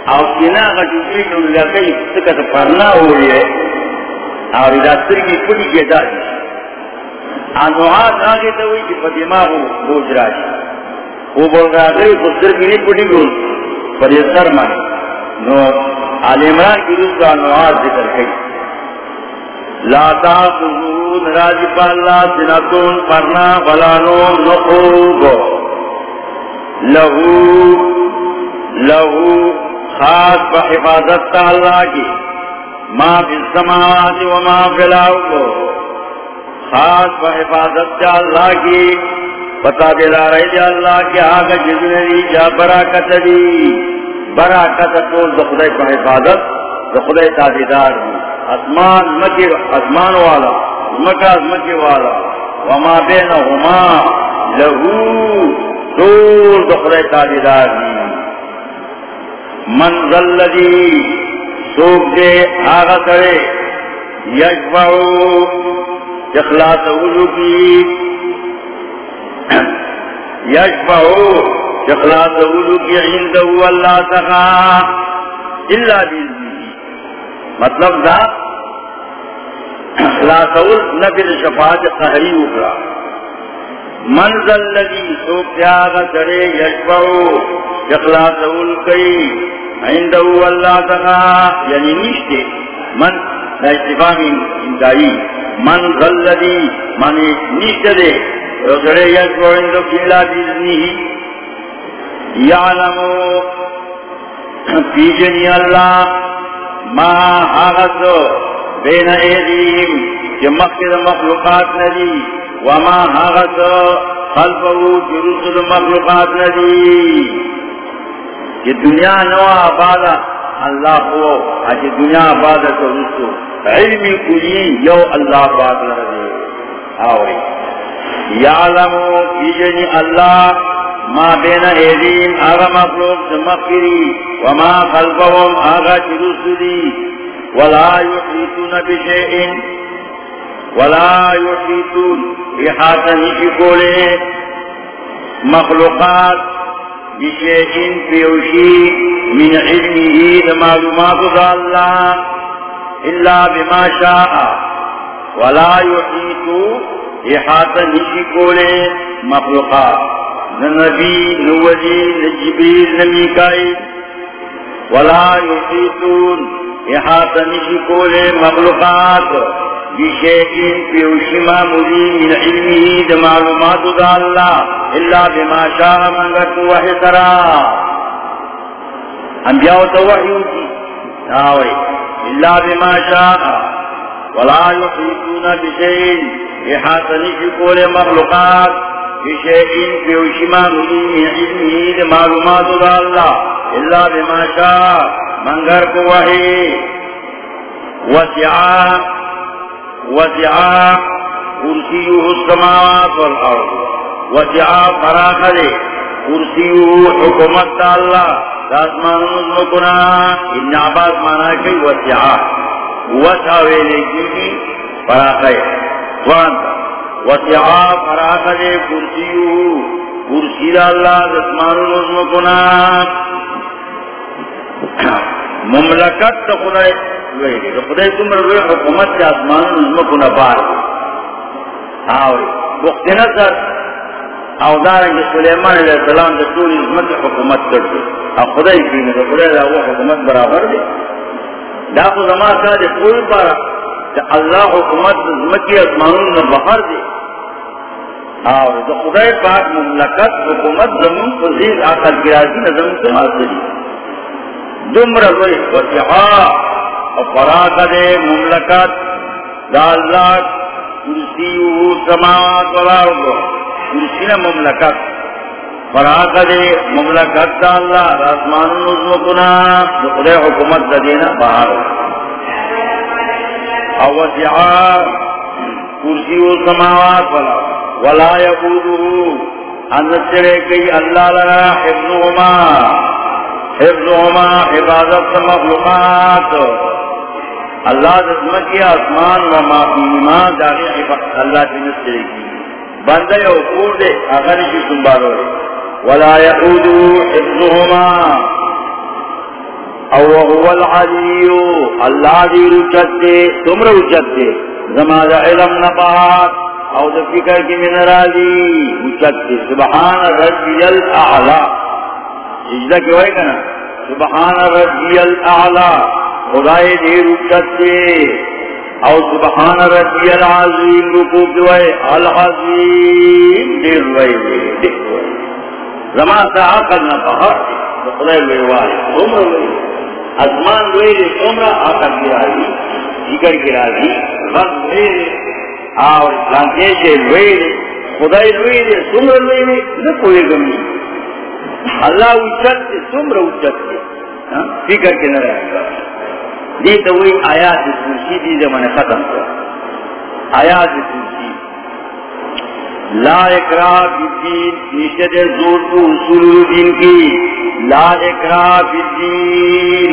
او سنا کا جوشی تو لگئی سکت پرنا ہوئی ہے۔ اور ادھر کی کلی کے داری انوعات آگے تو ہوئی کہ پدیماغ بوجھ راجی وہ بول رہا تھا گئی خسر کی نہیں پڑی گئی پر یہ سر مانی نو عالمران کی روز کا نواز ذکر ہے۔ لا تاخذون راجی پا اللہ سنتون پرنا بلانو نخوب لہو لہو، خاص پا حفاظت تا اللہ کی۔ ما فی السماوات و ما فی الاؤ خاص پا حفاظت تا اللہ کی۔ پتا دلا رہی دی اللہ کی آگا جزنے دی جا براکت دی۔ براکت تو دخدے کو حفاظت دخدے تابدار دی۔ اسمان مکی اسمان والا، مکہ مکی والا۔ وما بینہما لہو دور دخدے تابدار دی۔ منزل لدی سوک دے آگا کرے یجبعو اخلاص وضو کی یشفعو اخلاص اولو کی عندہو اللہ تقا اللہ بیزنی مطلب دا اخلاص اول نبی شفاعت قہری اکرا. منزل لگی سو پیاغ سرے یشفعو اخلاص اول کئی عندہو اللہ تقا یعنی نیشتے، من لا استفامی اندائی منزل لگی منی نیشتے دے رسڑے یشکو اندو کلا بیزنی یعلمو. پیجنی اللہ. ما حاغتو. بین ایدیم. کہ مقید مخلوقات ندی. وما حاغتو. خلفو کی مخلوقات ندی. کہ دنیا نوا آبادا. اللہ کو اچھی دنیا آبادا تو رسو علمی کلی یو اللہ آباد لردے آوئی یعلمو فیجنی اللہ ما بین ایدین آغا مخلوق مخیری وما خلقهم آغا چرسلی ولا یحیطون بشیئن ولا یحیطون احاطا نیچی کولے مخلوقات بشیئن پیوشی من علمی معلومات دا اللہ الا بما شاء ولا یحیطون احاطہ نشی کولے مخلوقات نبی نوجی نجبیل نمیکائی ولا یحیطون احاطہ نشی کولے مخلوقات۔ بشیئن پیوشما ملی من علمی دا معلومات دا اللہ اللہ بما شاہ منگت وحی سرا انبیاء تو وحیو کی ناوئی اللہ بما شاہ ولا يحيطون بشيء۔ احاطنی کی کول مخلوقات بشیئین پیوشما ملی من علمی معلومات دا اللہ اللہ بما شاء منگر کو وحی وسعا وسعا کرسیوہ السماوات والارض وسعا فراخ دے کرسیوہ حکومت دا اللہ داسمان نظمکنا ابن عباس مانا کئی وسعا وسعا ویلے کی فراخ ہے وسعا فراخ دے کرسیو. کرسی دا اللہ دسمان نظم کنا. مملکت تا خدای ویلی دا خدای تمر روی حکومت تا اسمان نظم کنا بار آوری بخت نصر او دارنگ سلیمان علیہ السلام دا طول عظمت حکومت کرتے او خدای کینی دا خدای دا وہ حکومت برابر دے دا خود زمان کا دے کوئی پارا دا اللہ حکومت عظمتی اسمانون نا بخار دے او دا خدای پاک مملکت، حکومت زمین زمون فزید آقل گرازی نا زمون سماز دے دمر روی وسیحا او فراق دے مملکت دا اللہ کرسیو سماوات والارض کرسی مملکت۔ فراق دے مملکت دا اللہ راسمان نظمکنا دخلے حکومت دا دینا باہر او وسیعا کرسیو سماوات والارض ولا یقودو انسرے کئی اللہ لنا حفظهما حفظهما حفاظت مخلوقات. اللہ دسمہ کی آسمان و معافیما داغی حفاظت اللہ کی نسلے کی. بندے او قول دے اگر کی سنبارو دے. ولا یقودو حفظهما او هو العلیو اللہ دی رچت دے تم رچت دے زمان علم نبات او دا فکر کی من راضی اچت سبحان ربی الاعلا اجدہ کی ہوئے کنا سبحان ربی الاعلا خدای دیر اچت او سبحان ربی العظیم رکو کی ہوئے العظیم دیر ہوئے دیر ہوئے زمان تا عقل نبہا خدای ہوئے والے عمر ہوئے ازمان ہوئے دے عمر عقل کی راضی ذکر کی راضی غد ہوئے اور لانکے سے لوئے دے خدای لوئے دے سمر لوئے دے نہ گمی اللہ اچت دے سمر اچت دے ہاں، فکر کے نہ رہے دیتا ہوئی آیات سوشی دی زمان ختم کر۔ آیات سوشی لا اقرا فی نشد زور کو اصول دین کی۔ لا اقرا فی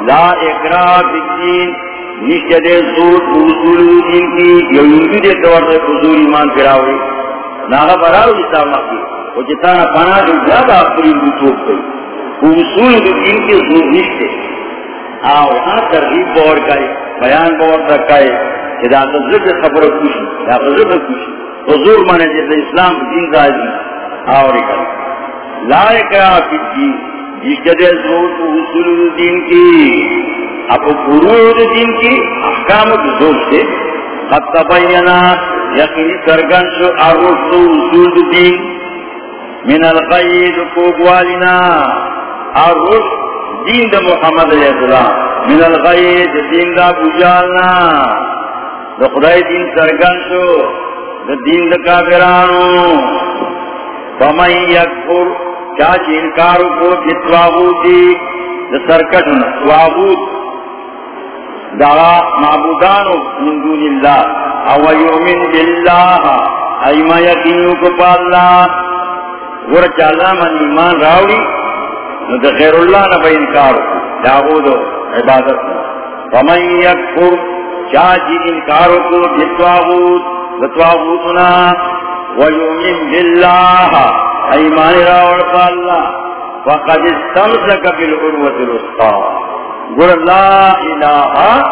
لا اقرا فی نشد زور کو اصول دین کی۔ یہودی دے طور سے حضور ایمان پھراوے ناغا براو اسلام کی وہ جتانا پانا جو زیادہ اپنی بچوک گئی۔ اصول دین کے زور نشتے۔ آو ہاں ترغیب بور کئے بیان بور رکھائے کہ دا خبر خوشی، دا ذکر خوشی۔ حضور مانے جیسے اسلام دین راضی آوری کر لا اکرا فی الدین، جس جدے زور کو اصول دین کی اب فروع دین کی احکام کی زور سے، قد تبینا یقینی سرگن شو اروس اصول دین من القید کوگوالنا اروس دین دا محمد علیہ السلام۔ من القید دین دا بجالنا۔ دا خدای دین سرگن شو دین دا کافرانو. فمن یکفر چاچی انکارو کو جتواغوتی دا سرکتنا تواغوت دا معبودانو من دون اللہ او یؤمن باللہ ایما یقینو کو پا اللہ ورچا اللہ من ایمان راوڑی نو دا خیر اللہ نبا انکارو داغودو عبادت فمن یکفر چاچی انکارو کو جتواغوت بتواغوتنا ویؤمن باللہ ایمان راوڑ پا اللہ وقد استمسک بالعروت الاسقا قل لا الہ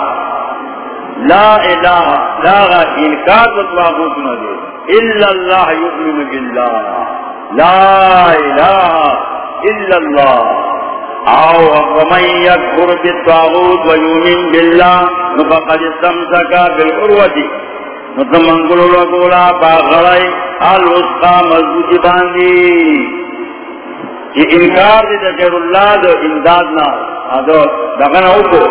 لا الہ، لا غا انکار بتواغوتنا دے۔ الا اللہ یؤمن باللہ۔ لا الہ الا اللہ۔ او ومن یکفر بالطاغوت ویؤمن باللہ، فقد استمسک بالعروت منگلو لگولا باغڑائی الوسقا مضبوطی باندی. یہ انکار دی دکر اللہ دو امدادنا دو دقنا اوکو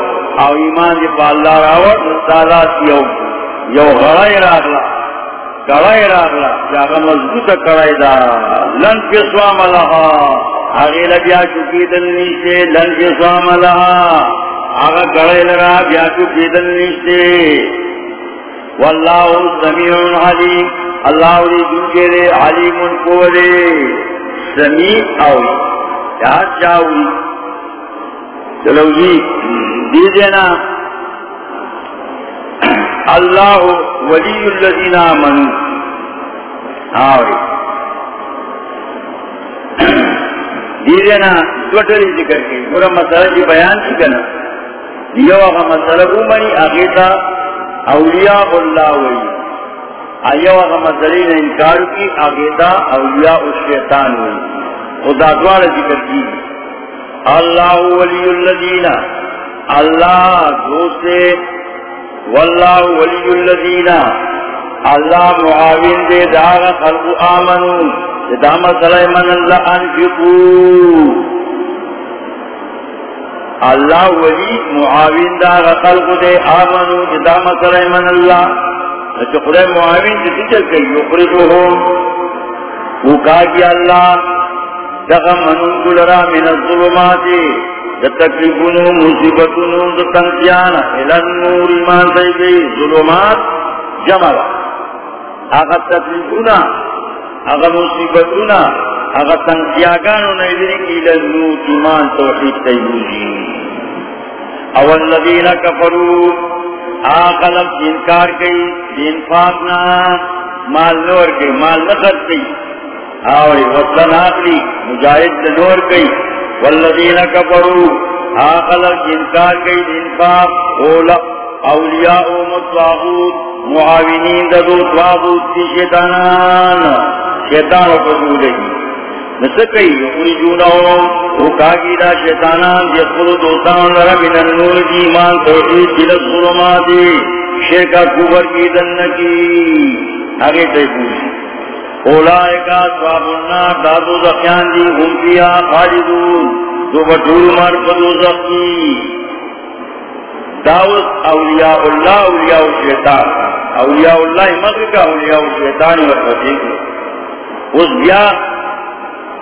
او ایمان دی پا اللہ راوٹ نستالات یو یو غڑائی راگلا غڑائی راگلا جاگا مضبوط کڑائی دا. لن کے سوام لہا. آگے بیا چکی دل نیشتے، لن کے سوام لہا. آگا گڑائی لرا بیا چکی دل نیشتے. واللہ سمیع علیم اللہ علی دنکے دے، علیم کو دے۔ سمیع آوی کیا چاوی چلو جی دیجینا اللہ ولی الذین آمنوا ہاں آوی دیجینا دوٹری ذکر کی۔ پورا مسئلہ جی بیان کی کنا۔ یو اگا مسئلہ کو منی آگیتا اولیاء اللہ وی. آئیو اگا مزلی نے انکار کی آگیدہ اولیاء و شیطان ہوئی خدا دوار ذکر کی. اللہ ولی اللذین اللہ دوسرے واللہ ولی اللذین اللہ معاون دے داغ خلق آمنو. دام سلیمن اللہ انفقو. اللہ ولی معاون داغ خلق دے، آمنو جدا دام سلیمن اللہ۔ اچھا خدا معاون جسی چل گئی یخرجو ہوں وہ کہا کہ اللہ، دغا منون کلرا من الظلمات تکلیفونو، مصیبتونو تنسیانا الان نور ایمان سی گئی، ظلمات جمع آغا تکلیفونا، آغا مصیبتونا آغا تنسیاگانو نیدری کی الان ایمان توحید سی گئی اول الذین انکار کئی مال نور کئی، مال نخط کئی۔ آوری وطن آقلی مجاہد نور کئی۔ والذین کفروا آقلب انکار کئی انفاق اولا اولیاء مطواغود معاونین ددو طواغود کی شیطانان، شیطان و قدولگی نسکی یخرجونہم وہ کاگی دا شیطانان یدخلو دوستان لرا من النور دی ایمان توحید جلد ظلماتی شرکا کبر کی دنکی آگے تے پوچھ اولائے کا سواب النار دادو زخیان دی، ہم کیا خالدون۔ دو بطول مر قدو زخی داوت اولیاء اللہ، اولیاء الشیطان اولیاء اللہ مدر کا اولیاء الشیطان ورفتیق اس بیا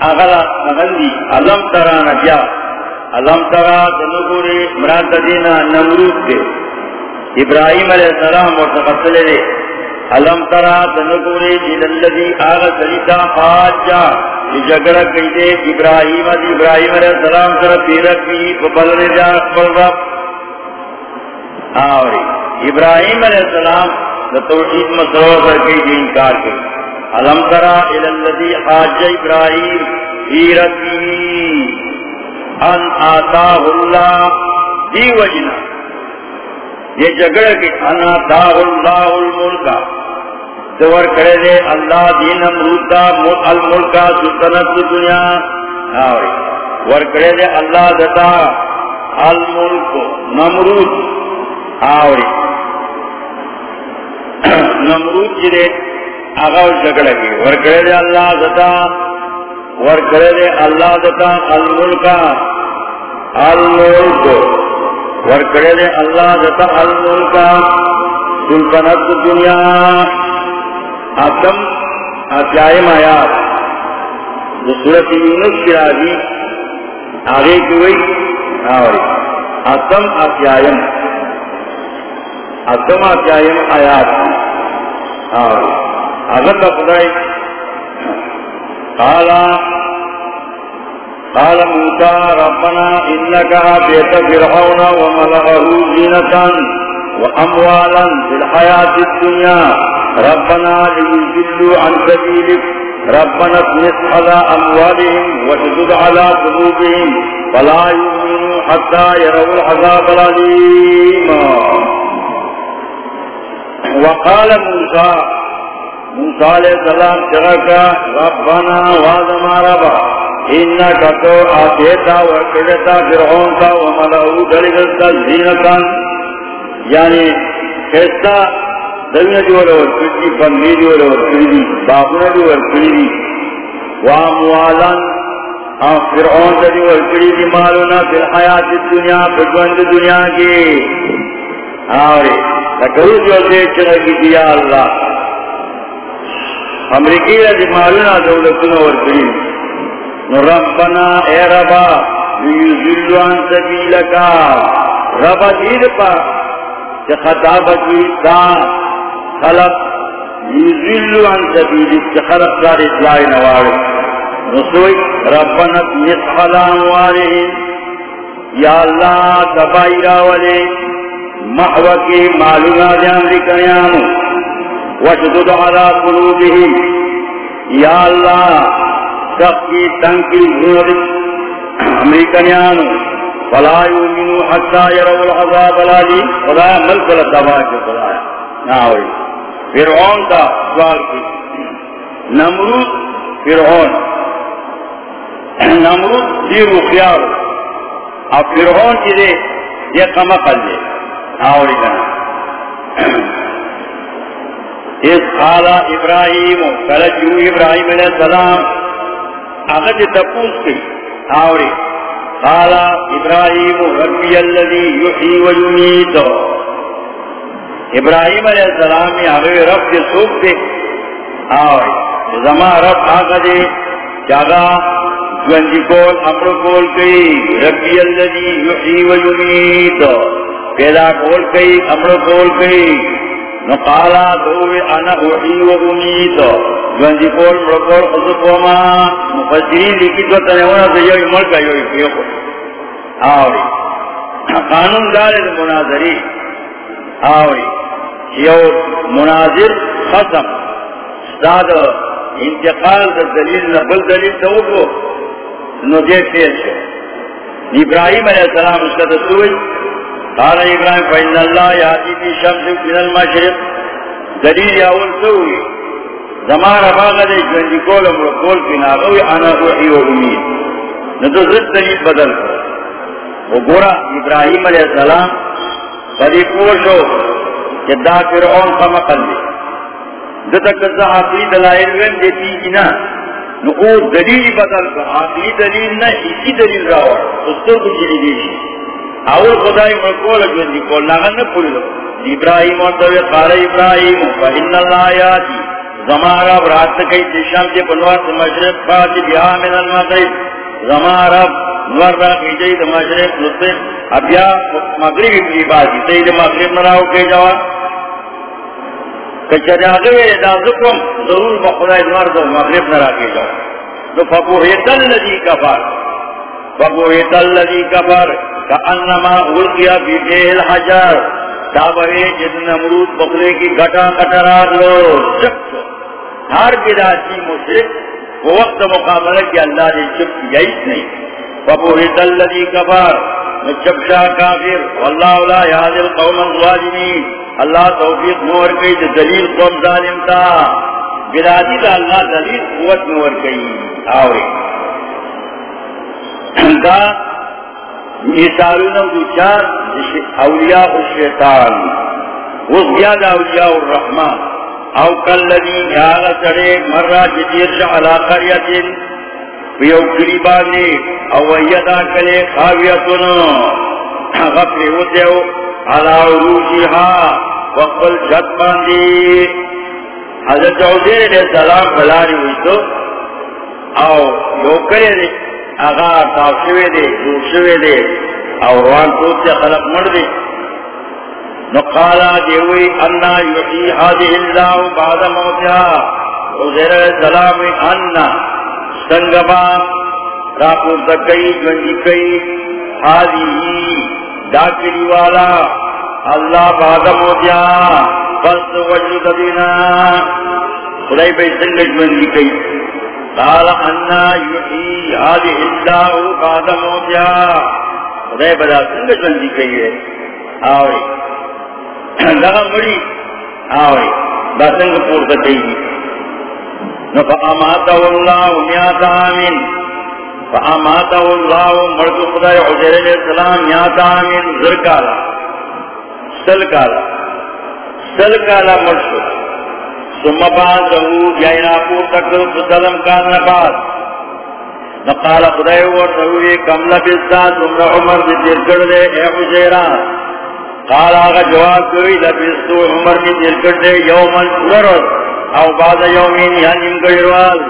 اغلا اغلی علم ترا نبیا علم ترا تنگوری مراد دینا نمرود دے. ابراہیم علیہ السلام اور تقصل دے. علم ترا تنگوری جل اللذی آغا سلیتا حاجا. یہ جگڑا کئی دے ابراہیم دی ابراہیم علیہ السلام سر پیرک بھی بلنے جا اکبر رب. آوری. ابراہیم علیہ السلام توحید مسرور کر کے انکار کی علم ترا الالذی حاج ابراہیم فی ربی ان آتاہ اللہ دی وجنا؟ یہ جگڑ کی ان آتاہ اللہ الملکہ دور کرے دے اللہ دین امروتا الملکہ سلطنت دنیا۔ آوری۔ ور کرے دے اللہ دتا الملک نمرود۔ آوری۔ نمرود جی جرے آگا جگڑے گی۔ ورکڑے دے اللہ دتا ورکڑے دے اللہ دتا الملکا الملک۔ ورکڑے دے اللہ دتا الملکا سلطنت دنیا۔ آتم آتیائم آیات صورت یونس کی آگی آگے کی ہوئی، آوری۔ آتم آتیائم آتم آتیائم آیات آوری۔ اگر خدای. قال قال موسى ربنا انك اتيت فرعون وملئه زينة واموالا في الحياة الدنيا ربنا ليضلوا عن سبيلك ربنا اطمس على اموالهم واشدد على قلوبهم. فلا يؤمنوا حتى يروا العذاب الاليم وقال موسى موسیٰ علیہ السلام چرکا، ربنا وازم ربا، انکا تو آتیتا وکڑتا فرعون تا وملعو دلگلتا زینتا۔ یعنی خیستا دلنا جو لور کردی بندی جو لور کردی بابنا جو لور کردی واموالا فرعون تا جو لور کردی مالونا فی الحیات الدنیا پجوند دنیا کی۔ آوری تکرو جو دے چرکی دیا اللہ۔ امریکی رضی جی مالنا دولتنا ورکرین ربنا، اے ربا یوزلو عن سبیلکا۔ ربا دید پا کہ خطابت ویتا خلق یوزلو عن سبیلک کہ خلق سار اطلاع نوار رسوئی ربنا نسخل اموالهم یا اللہ تبائی راولے۔ محوکی معلومہ جان لکنیانو وشدد على قلوبهم یا اللہ سب کی تنکی زور امریکنیان فلا یومنو حتی یرو العذاب العلی خدا ملک لتبا کے خدایا ناوئی فرعون کا سوال کی نمرود فرعون. نمرود دی رخیار اب فرعون کی دے، یہ کم دے. آوری کنا اس خالا ابراہیم کلچو ابراہیم علیہ السلام. اگر تپوس کی آوری خالا ابراہیم، ربی اللذی یحی و یمیت. ابراہیم علیہ السلام اگر رب کے سوک دے آوری زمان رب آگا دے جاگا جوانجی کول، امر کول کئی، ربی اللذی یحی و یمیت. پیدا کول کئی، امر کول کئی. نقالا دووی انا اوحی و امید. جوانجی کول مرکول خصفوما مفسرین لیکی تو تنیونا سے یوی ملکا یوی پیخو آوری. قانون دارے دا مناظری. آوری. یو مناظر خصم. استاد انتقال دا دلیل نبل دلیل تا نو دے پیش ابراہیم علیہ السلام اس کا دستوئی قال ابراہیم، فإن اللہ یادی بی شمس من المشرق. دلیل یاول سوئی زمان باغ دے جوندی کول امرو کول کی ناغوی انا روحی و امید ندو زد دلیل بدل کر وہ گورا ابراہیم علیہ السلام بدی پوشو کہ دا فرعون کا مقل دے دتا کزا آخری دلائل وین دیتی جنا نو او دلیل بدل کر آخری دلیل نا اسی دلیل راوڑ اس تو کچھ دیشی اول خدای مکول جو دی کول نہ نہ پھولو ابراہیم اور تو قال ابراہیم فإن اللہ یاتی. زمارا برات کئی دشام کے بنوار مشرق بات بیا من المغرب. زمارا نور را کی جئی مشرق نصف ابیا مغرب کی بات تے مغرب نہ راو کے جوا کچراغے دا ذکر ضرور بخدای نور دو مغرب نہ را کے جوا تو فقو ہے تل الذی کفر. فقو ہے تل الذی کفر. کانما القیا فی جیل حجر۔ تابعی جد نمرود بخلے کی گٹا کٹرات لو۔ چپ ہر بداتی مشرک وہ وقت مقابلہ کی اللہ نے چپ کیا ہی نہیں۔ فبوہت اللذی کفر چپ کافر۔ واللہ لا یاد القوم الظالمین۔ اللہ توفیق نور کئی دلیل قوم ظالم تا۔ بداتی تا اللہ دلیل قوت نور کئی۔ آوری دا مثالنا دو چار اولیاء الشیطان. وہ زیادہ اولیاء الرحمن. او کاللذی یاغا سڑے مرہ جدیر شا علا قریتن. ویو قریبانی او ویدا کلے خاویتن. غفری ہوتیو علا عروشیها وقبل جت باندی. حضرت عزیر علیہ السلام بلاری ہوئی تو. او یو کرے دے اغا تاو شوے دے جو شوے دے او روان توت سے خلق مر دے نقالا دیوئی انا یحی حاضر اللہ بعد موتیا حضر السلام انا سنگبا راپور تکئی جنجی کئی حاضی داکری والا، اللہ بعد موتیا بس وجود دینا خدای بے سنگ جنجی کئی. قال انا یحی هذه الله بعد موتها. خدای بدا څنګه ژوندۍ کوي؟ اوي دا مړی. اوي دا څنګه پورته کوي نو فاماته الله میات امین فاماته الله مرد خدای عزیر علیہ السلام میات امین زرکالا سلکالا سلکالا مرشد ثم بعثه جائنا کو تک سلام کا نبات نقال خدای و سوی کم لبستا تم عمر دی دیر کر دے اے حجیرا قال آغا جواب کوئی لبستو عمر دی دیر کر دے یومن ورد او بعد یومین یا نیم گئرواز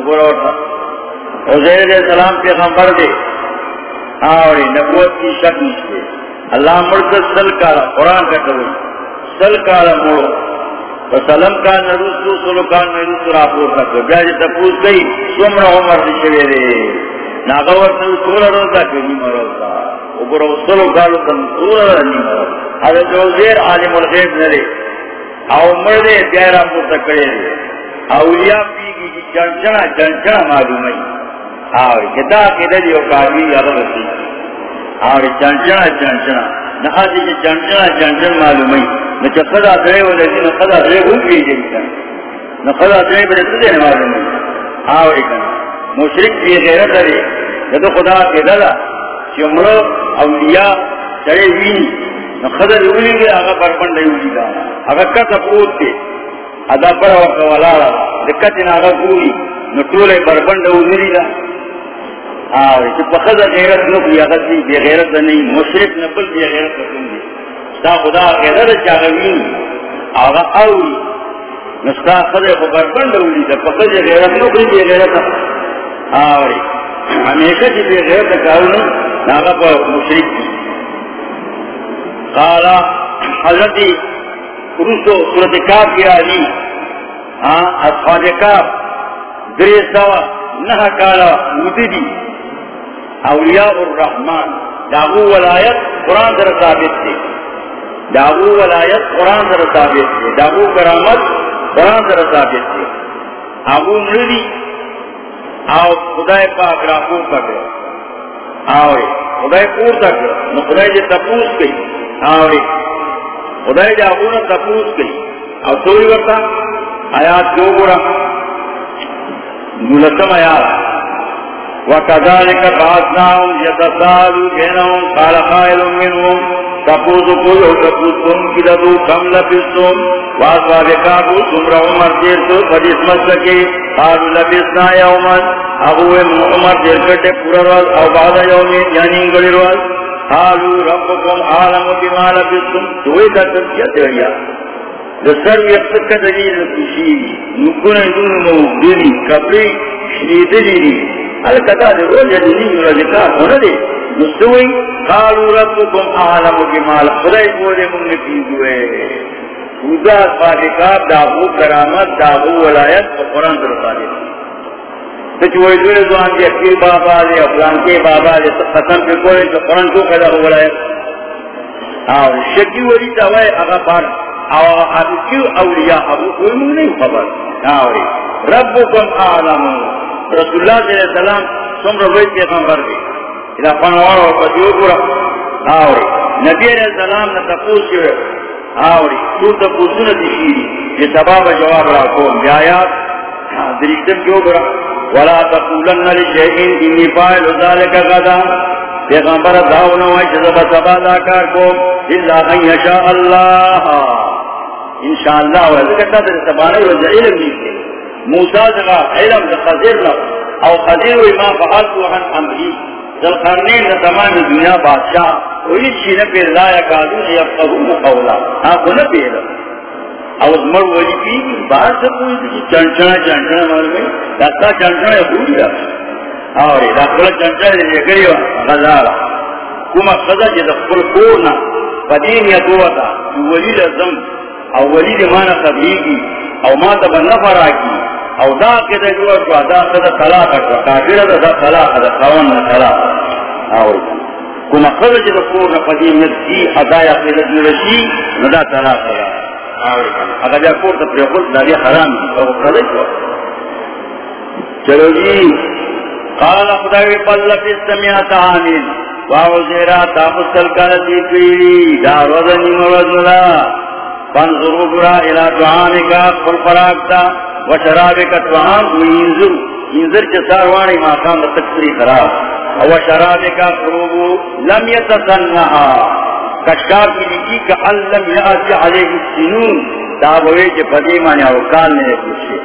اگروتا حضیر علیہ السلام پیغمبر دے. آوری، نبوت کی شک نشتے اللہ مرکز سل کالا، قرآن کا کرو سل کالا مڑو فسلم کا نروس نروسو سلو کا نروس نروسو راپور تک بیاجی تپوس گئی سمرا عمر نشوے دے ناغور تل سولا روزا کہ نیم روزا. اگرو سلو کالو تن سولا نیم روزا. حضرت وزیر عالم الغیب نلے او مردے بیائی راپور تک کرے دے اولیاء پیگی کی جی چنچنا چنچنا معلوم ہے آوے کتا کتا دیو کامی اگر رسی. آوے چنچنا چنچنا نحاسی کی چنچنا چنچن معلوم ہے نہ چخدا دے وہ لیکن خدا دے وہ بھی دے نہ خدا دے بڑے تے نے معلوم آو ایک مشرک بھی غیرت ہے یہ خدا کے دلا چمڑو اولیاء چڑے ہوئی نہ خدا ہوئی گے آگا برپن نہیں ہوئی گا اگر کتا پوت کے ادا پر وقت والا دقت نہ آگا پوری نہ ٹولے برپن نہیں گا آو غیرت غیرت نہیں مشرک نہ بل غیرت خدا غیرت نستا اولی دا غیرت نو غیرت آوری، ہمیشہ غیرت ناغا پا مشرک قالا حضرت رسو صورت کاف کی اصحاب کاف نہ کالا مددی. اولیاء الرحمن. داغو ولایت قرآن در ثابت تھی داغو ولایت قرآن در ثابت تھی داغو کرامت قرآن در ثابت تھی ابو مردی. آو خدای پاک راکو کرو آوری. خدای پور تک نو خدای جی تپوس گئی آوری. خدای جی ابو نے تپوس گئی او سوری ورطا. آیات جو گرا ملتم آیات. وكذلك بعثناهم يتساءلوا بينهم قال قائل منهم تقوز كل تقوزكم كددوا كم لبستم وأصحاب كابو سمر عمر تيرتو فديس مسكي قالوا لبسنا يوما أبو عمر تيركت پورا أو بعد يوم يعني انقل روز قالوا ربكم عالم بما لبستم توي تتبكي تريا لسر يقتك دليل الكشي نكون دون موجودين كبري شريدلي الکتا دے روز جدینی رجکار ہونا دے۔ مستوئی قالو ربکم اعلم جمال خدای بولے منگ پیزوئے خودا فاتقاب داغو کرامت، داغو ولایت قرآن در صادق کچھ دوئے دوان دے اکیر بابا دے افلان کے بابا دے قسم پہ کوئے تو قرآن کو قدر ہو ولایت؟ اور شکی ولی تاوائے اگا پار او ابو اولیاء؟ ابو کوئی منگ نہیں خبر۔ ربکم اعلم۔ رسول اللہ صلی اللہ علیہ وسلم سمر وید کے خبر دی اذا پنوار اور پتیو پورا، آوری۔ نبی علیہ السلام نے تپوس کے آوری، تو تپوسو نے دیشیری یہ سباب جواب را راکو بیایات دریشتم کیوں برا ولا تقولن لشیئن انی فائل ذالک غدا۔ پیغمبر داؤنا وائی جزب سبا داکار کو اللہ ان یشاء اللہ۔ انشاءاللہ وزکتا در سبانے وزا علم نیتے موسیٰ جگہ علم دا خضر او خضر و ما فعلتو عن امری۔ دل قرنین دا تمام دنیا بادشاہ۔ وہی چینا پیر لا یکادو سے یفقہون قولا۔ ہاں، آنکو نا پیدا او زمر ولی پی بار سے کوئی دیکھ چنچنا چنچنا مرمی دستا چنچنا یا بھولی رہا آوری دکھلا چنچنا دے گری و غزارا کما خضا جی دخل کورنا فدین یا دوتا۔ ولی لزم۔ او ولی لمانا قبلیگی او ما تبا نفر آکی او دا کده جو شو دا کده طلاق شو. کافر دا دا طلاق دا خوان دا طلاق. او کنا خرج دا کور نفدی مدی ادایا قیلت نرشی ندا طلاق دا او اگر جا کور دا پریخل دا دی حرام او خرج شو. چلو جی. قال خدای پل فی السمیات آمین. واو زیرا تا مستلکال دیکوی دا روزنی موزنلا فانظروا برا الى دعانکا قل فراکتا وشرابك طعام وينزل ينزل جسارواني ما كان تكسري خراب. وشرابك قروب لم يتسنها کشکار کی لکی کہ علم یاتی علیہ السنون. دعوے کے فدیمانی اوکال نے پوچھے.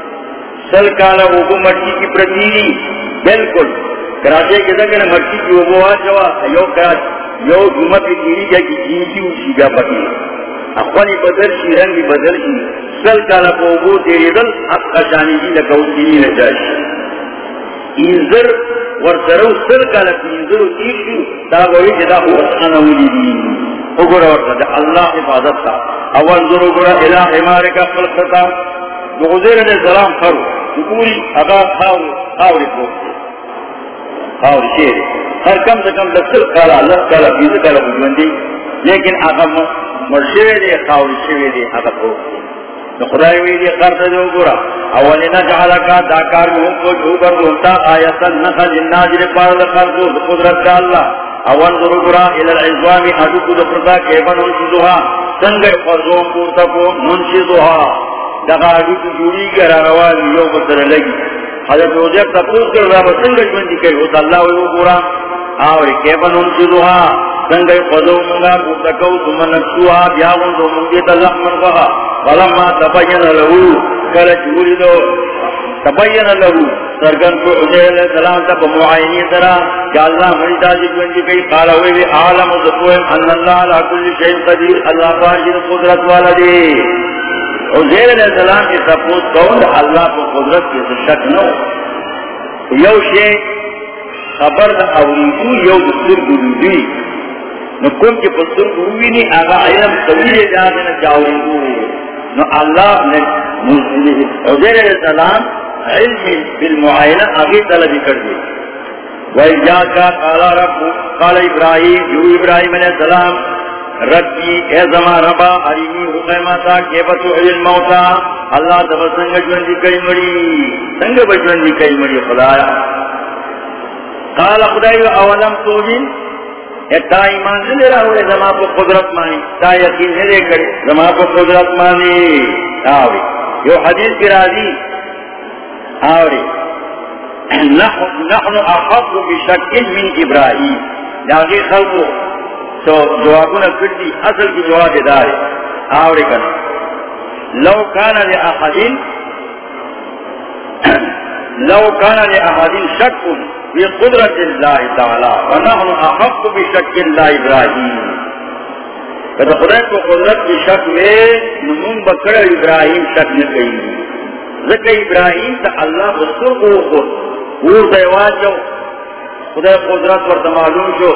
سل کالا اوگو مرچی کی پرتیری بالکل کراچے کے دنگل مرچی کی اوگو آجوا یو کراچ. یو جمت کی تیری جا کی جینکی اوشی گا پتی. اخوانی بدل شی، رنگی بدل شی. سل کالا پوگو تیری دل، حق اشانی جی لکو دینی نجاشی انزر ورسرو سل کالا انزرو تیر شو داگوی جدا خوصانا ولی دی. اگرہ ورسا دا اللہ حفاظت تا اول ذرو گرہ الہ حمارکا خلقتا. دو غزیر نے سلام کرو دکوری اگا خاور خاوری پوکتے خاوری شیر. ہر کم سے کم لسل کالا، لس کالا بیز کالا بجوندی. لیکن آقا مرشوے دے خاوری شوے دے آقا پوکتے خدای وی دی قرض دو گورا اولینا جعلکا داکار مہم کو جو بر دونتا آیتا نخل الناجر پارد قرض دو قدرت دا اللہ اول ضرور گورا الالعزوامی حدوکو دو پردا کیبن انشدوها سنگ فرضوں کو تکو منشدوها دغاڑی کی جوڑی کے روانی یو بسر لگی حضرت روزیب تپوس کر رہا بسنگ جمندی کئی ہوتا اللہ ویو پورا آوری کیفن منشدوها سنگ فرضوں منگا کو تکو ثم بیاغن دو منگیت اللہ من قها فلما تبین لہو، کلچ جوڑی دو، تبین لہو، سرگن کو عزیر علیہ السلام تا بمعائنی سرا کہ اللہ مریدہ جی جی کئی قالا ہوئے بھی عالم و ان اللہ علا کل شہن قدیر، اللہ پاہشید قدرت والا دی۔ عزیر علیہ السلام کی سپوت کون؟ اللہ کو قدرت کی شک نو۔ یو شے خبر دا اولیدو یو دستر گروی نو کن کی پستر گروی نی آگا علم طویل جاہدن جاولیدو نو اللہ نے عزیر علیہ السلام علم بالمعائنہ آگے طلبی کر دی. وَإِجَّا وَإِجَاكَ قَالَ رَبُّ، قَالَ إِبْرَاهِيمِ یو ابراہیم علیہ السلام، ربی، اے زمان ربا حریمی حقیمتا کیفتو حجل موتا اللہ دفع سنگ جوندی کئی مری سنگ بجوندی کئی مری خدایا. قال خدای اولم توجن تا ایمان سے رہا ہوئے زمان کو قدرت مانی. تا یقین سے لے کر زمان کو قدرت مانی. آوری. یو حدیث کی راضی. آوری. نحن احق بشک من ابراہیم. جاگے خلقو تو جوابنا کردی. اصل کی جواب دارے آوری کنا. لو کان لے احدین لو کان لے احدین شک بی قدرت اللہ تعالی ونحن احق بشک اللہ ابراہیم۔ کہ خدای کو قدرت کی شک میں نمون بکر ابراہیم شک نے کہی۔ ذکر ابراہیم تا اللہ بسر کو خود اور دیوان جو خدا قدرت ورد معلوم شو،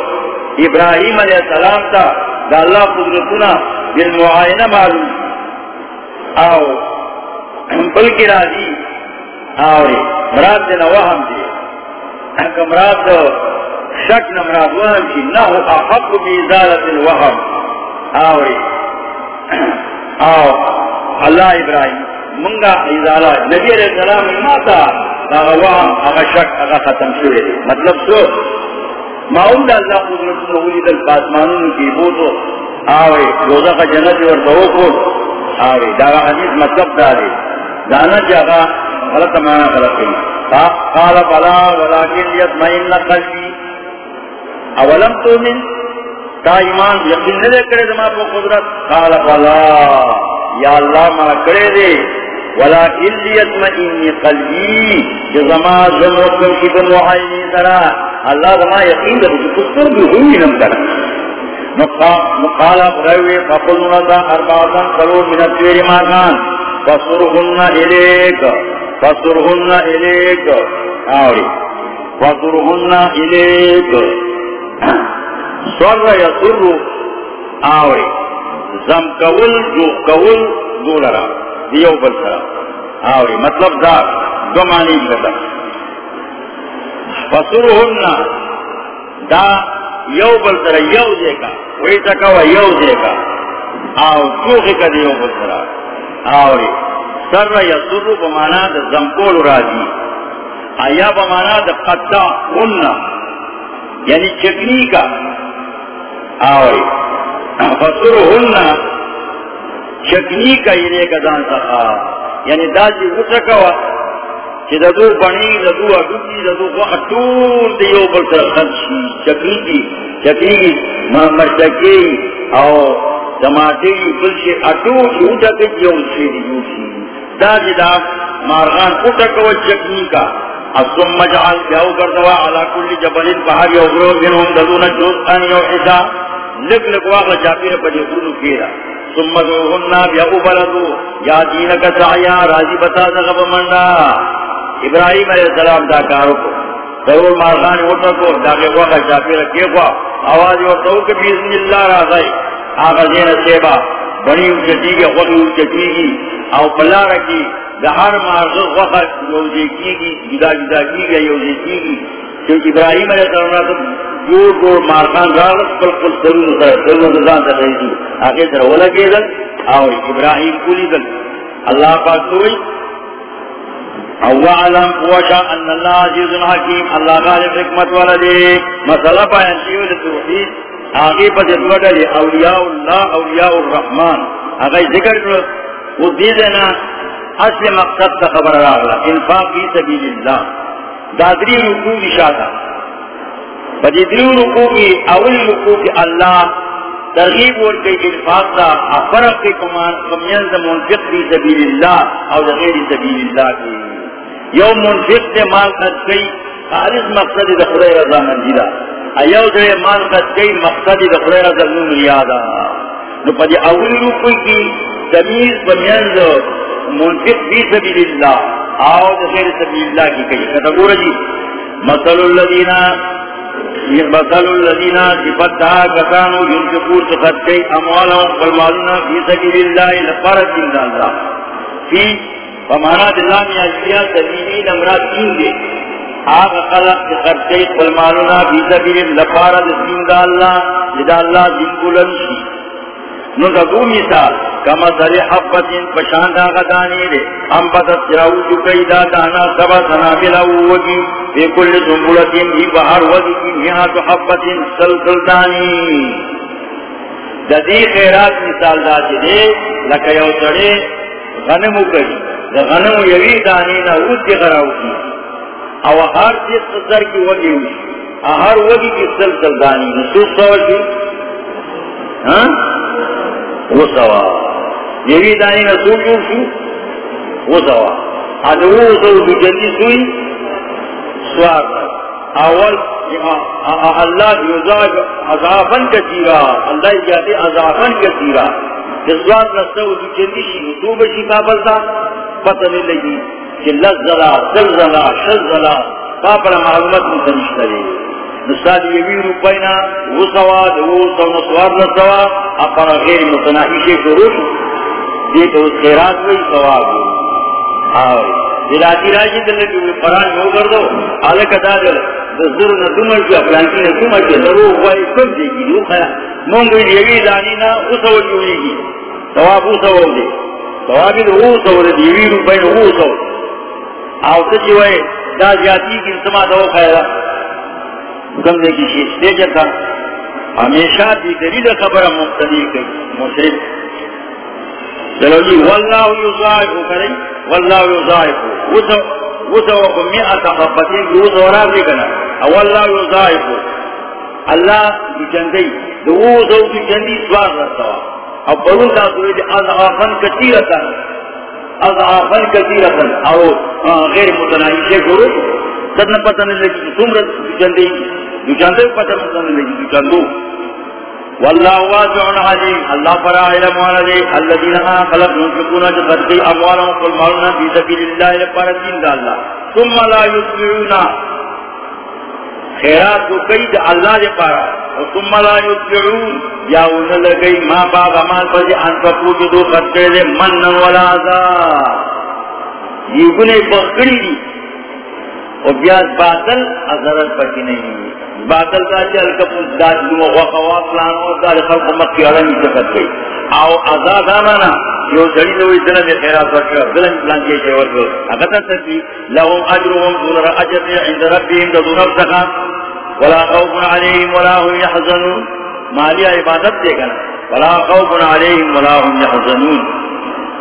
ابراہیم علیہ السلام تا دا اللہ قدرتنا بالمعائنہ معلوم۔ آو، بلکی راضی، آوری، مراد دینا وحم دی اکا مراد شک نمراد وحم شی نہو احق بیزالت الوحم آوری آو اللہ ابراہیم، منگا ازالہ۔ نبی علیہ السلام ماتا ناغوام اگا شک اگا ختم شوئے۔ مطلب سو۔ معاون دا اللہ قدرت نولی دل پاسمانون کی بوتو۔ آوے روزہ کا جنت اور دوکو آوے داغا حدیث مطلب دارے دانا جی جاگا غلط مانا غلط کری قال فلا ولیکن یتمئن قلبی اولم تو من تا ایمان یقین نلے کرے زمان کو قدرت. قال فلا یا اللہ ما کرے دے. ولا الیت مئنی قلبی جو زما زمرکم کی بن وحیلی سرا اللہ زما یقین دے، جو کسر بھی ہوئی نم کرا مقالا قروی فقلنا دا اربازن قلور من التویر مارکان فصرهن الیک. فصرهن الیک آوری. فصرهن الیک سر یسر آوری. زم کول، جو کول دولرا دیو بل سرا. آوری. مطلب دا دو معنی لتا فسرهن دا یو بل سرا. یو دے کا وی تکا یو دے کا آو چوخی کا دیو بل سرا. آوری. سر یا سر بمانا دا زمکول راجی آیا بمانا دا قطع ہن یعنی چکنی کا. آوری فسر فسرهن چکنی کا ایرے کا دان سخا یعنی دا چی اٹھکوا چی دا دو بنی دا دو اٹوکی دا دو اٹول دیو پر سر خدشی چکنی کی چکنی کی مرچکی او دماتی کی کلشی اٹول کی اٹھکی جیو سی دیو سی دا چی دا مارغان اٹھکوا چکنی کا. اصم مجعل جاو کردوا علا کل جبلین پہاری اگرو جنہم دلون جوز آنی او حسا لگ لگ واقع جاپیر پڑی خونو کیرا ثم دوهن بیا اوبلدو یا دینک سعیا راضی بتا دغب منڈا ابراہیم علیہ السلام دا کارو کو ضرور مارغان اوٹا کو داگے وقت شاپی رکھے کو آواز ورطو کہ بسم اللہ را غی آغا زین سیبا. بنی اچھتی گی خود اچھتی گی او پلا رکھی دہر مارغ وقت یوزے کی گی جدا جدا کی گی یوزے کی گی کیونکہ ابراہیم علیہ السلام تو جوڑ جوڑ مارکان راغت کل کل سرون سر سرون دزان سر رہی آگے سر اولا کے دل آوری ابراہیم کولی دل اللہ پاک سوئی اوعلم وشا ان اللہ عزیز حکیم. اللہ غالب حکمت والا دے مسئلہ پاین شیو دے آگے پا جدوہ ڈالے اولیاء اللہ، اولیاء الرحمن۔ اگر ذکر کرو، وہ دے دینا اصل مقصد کا خبر راغلا انفاق فی سبیل اللہ۔ دادری رکو کی شاہدہ فجدری رکو کی اولی رکو کی اللہ ترغیب اور کئی انفاق کا فرق کے کمان، کمین منفق فی سبیل اللہ اور غیر سبیل اللہ کی۔ یو منفق دے مال خرچ کئی خالص مقصد دخلے رضا منزلہ ایو دے مان قد کئی مقصد دخلے رضا ریادا نو پا دی اولی روپی کی تمیز بمیند منفق فی سبیل اللہ آو دے غیر سبیل اللہ کی کئی کتگور جی مثل اللذین مثل اللذین صفت دہا کسانو ينفقور سخت کئی اموالهم فالمالونا فی سبیل اللہ لفارت دین اللہ فی فمانا دلہ میں اجلیہ سبیلی نمرات تین دے آغا خلق کی خرچے قل مالونا بی زبیر لپارا دین دا اللہ جدا اللہ دین بلنشی نو دا دو مثال کما سلی حفظین پشاند آغا دانی دے۔ ہم بدت جراؤ چکئی دا دانا سبا سنابلا وگی۔ بے کل سنبولتین بھی بہر وگی کی نہا حفظین سلسل دانی دا دی خیرات مثال دا دے لکا یو چڑے غنمو کئی دا غنمو یوی دانی نا اوز دی غراؤ کی۔ او ہر چیز سر کی وگی ہوئی ہر وگی کی سلسل دانی نسوس سوال کی ہاں وہ سوا یہی دانی نسوس جو شو وہ سوا ادو سو جلدی سوئی سوار اول اللہ یوزاج عذابن کثیرا. اللہ کہتے عذابن کثیرا. جس وقت رستے وہ جلدی شی تو بشی قابل تھا پتہ نہیں لگی کہ لزلا زلزلا شزلا پاپر معلومت متنشتہ دے نسال یوی روپینا وہ سوا دو سو نسوار نسوا اپنا غیر متناہی سے شروع دے اس خیرات میں سواب ہو آوے جلاتی راجی دلے کہ وہ قرآن میں کر دو۔ آلکہ دا دل دزر نتومر کی اپلانکی نتومر کی ضرور ہوائی کب دے گی دو خیا مونگوی یوی دانینا اسو جوڑی گی۔ سواب اسو دے سوابی دو اسو دے یوی روپینا اسو دے آو سچی وے دا زیادی کی انتما دو خیرہ کم دے کی شیش دے جتا ہمیشہ دی دلیل خبر مقتدی کئی مصرف چلو جی واللہ یزائفو کریں واللہ یزائفو وزا وکو میعت خفتین روز وراب لے کنا واللہ یزائفو اللہ کی جندی دو وزا کی جندی سوار رہتا اب برون دا سوئے دی اضعافن کتیرتا اضعافن کثیرتن او غیر متنائی سے گرو تد نہ پتہ نہیں لگی تم جندے جو جندے پتہ نہیں لگی جو جندو واللہ واسع علیم. اللہ پر علم والے الذین خلق ينفقون جبتی اموالهم والمالون في سبیل اللہ لپاره دا اللہ. ثم لا يتبعون خیرات کو کئی دا اللہ دے پارا. ثم لا يتبعون یا انہا لگئی ما باغ مال پر انفقو جو دو خرچے دے من ولا عذاب. یہ گنے بخڑی دی. اور بیاز باطل ازرت پکی نہیں باطل کا چل کپو داد دو وقوا پلان اور دار خلق مکی علمی سکت گئی آو عذاب آمانا. جو جڑی دو اتنا دے خیرات وقت بلن پلان کے چھے ورکو اگتا سکی لهم اجرهم دون رعجت عند ربهم دون ابتخان ولا خوف عليهم ولا هم يحزنون مالی عبادت دے گا ولا خوف عليهم ولا هم يحزنون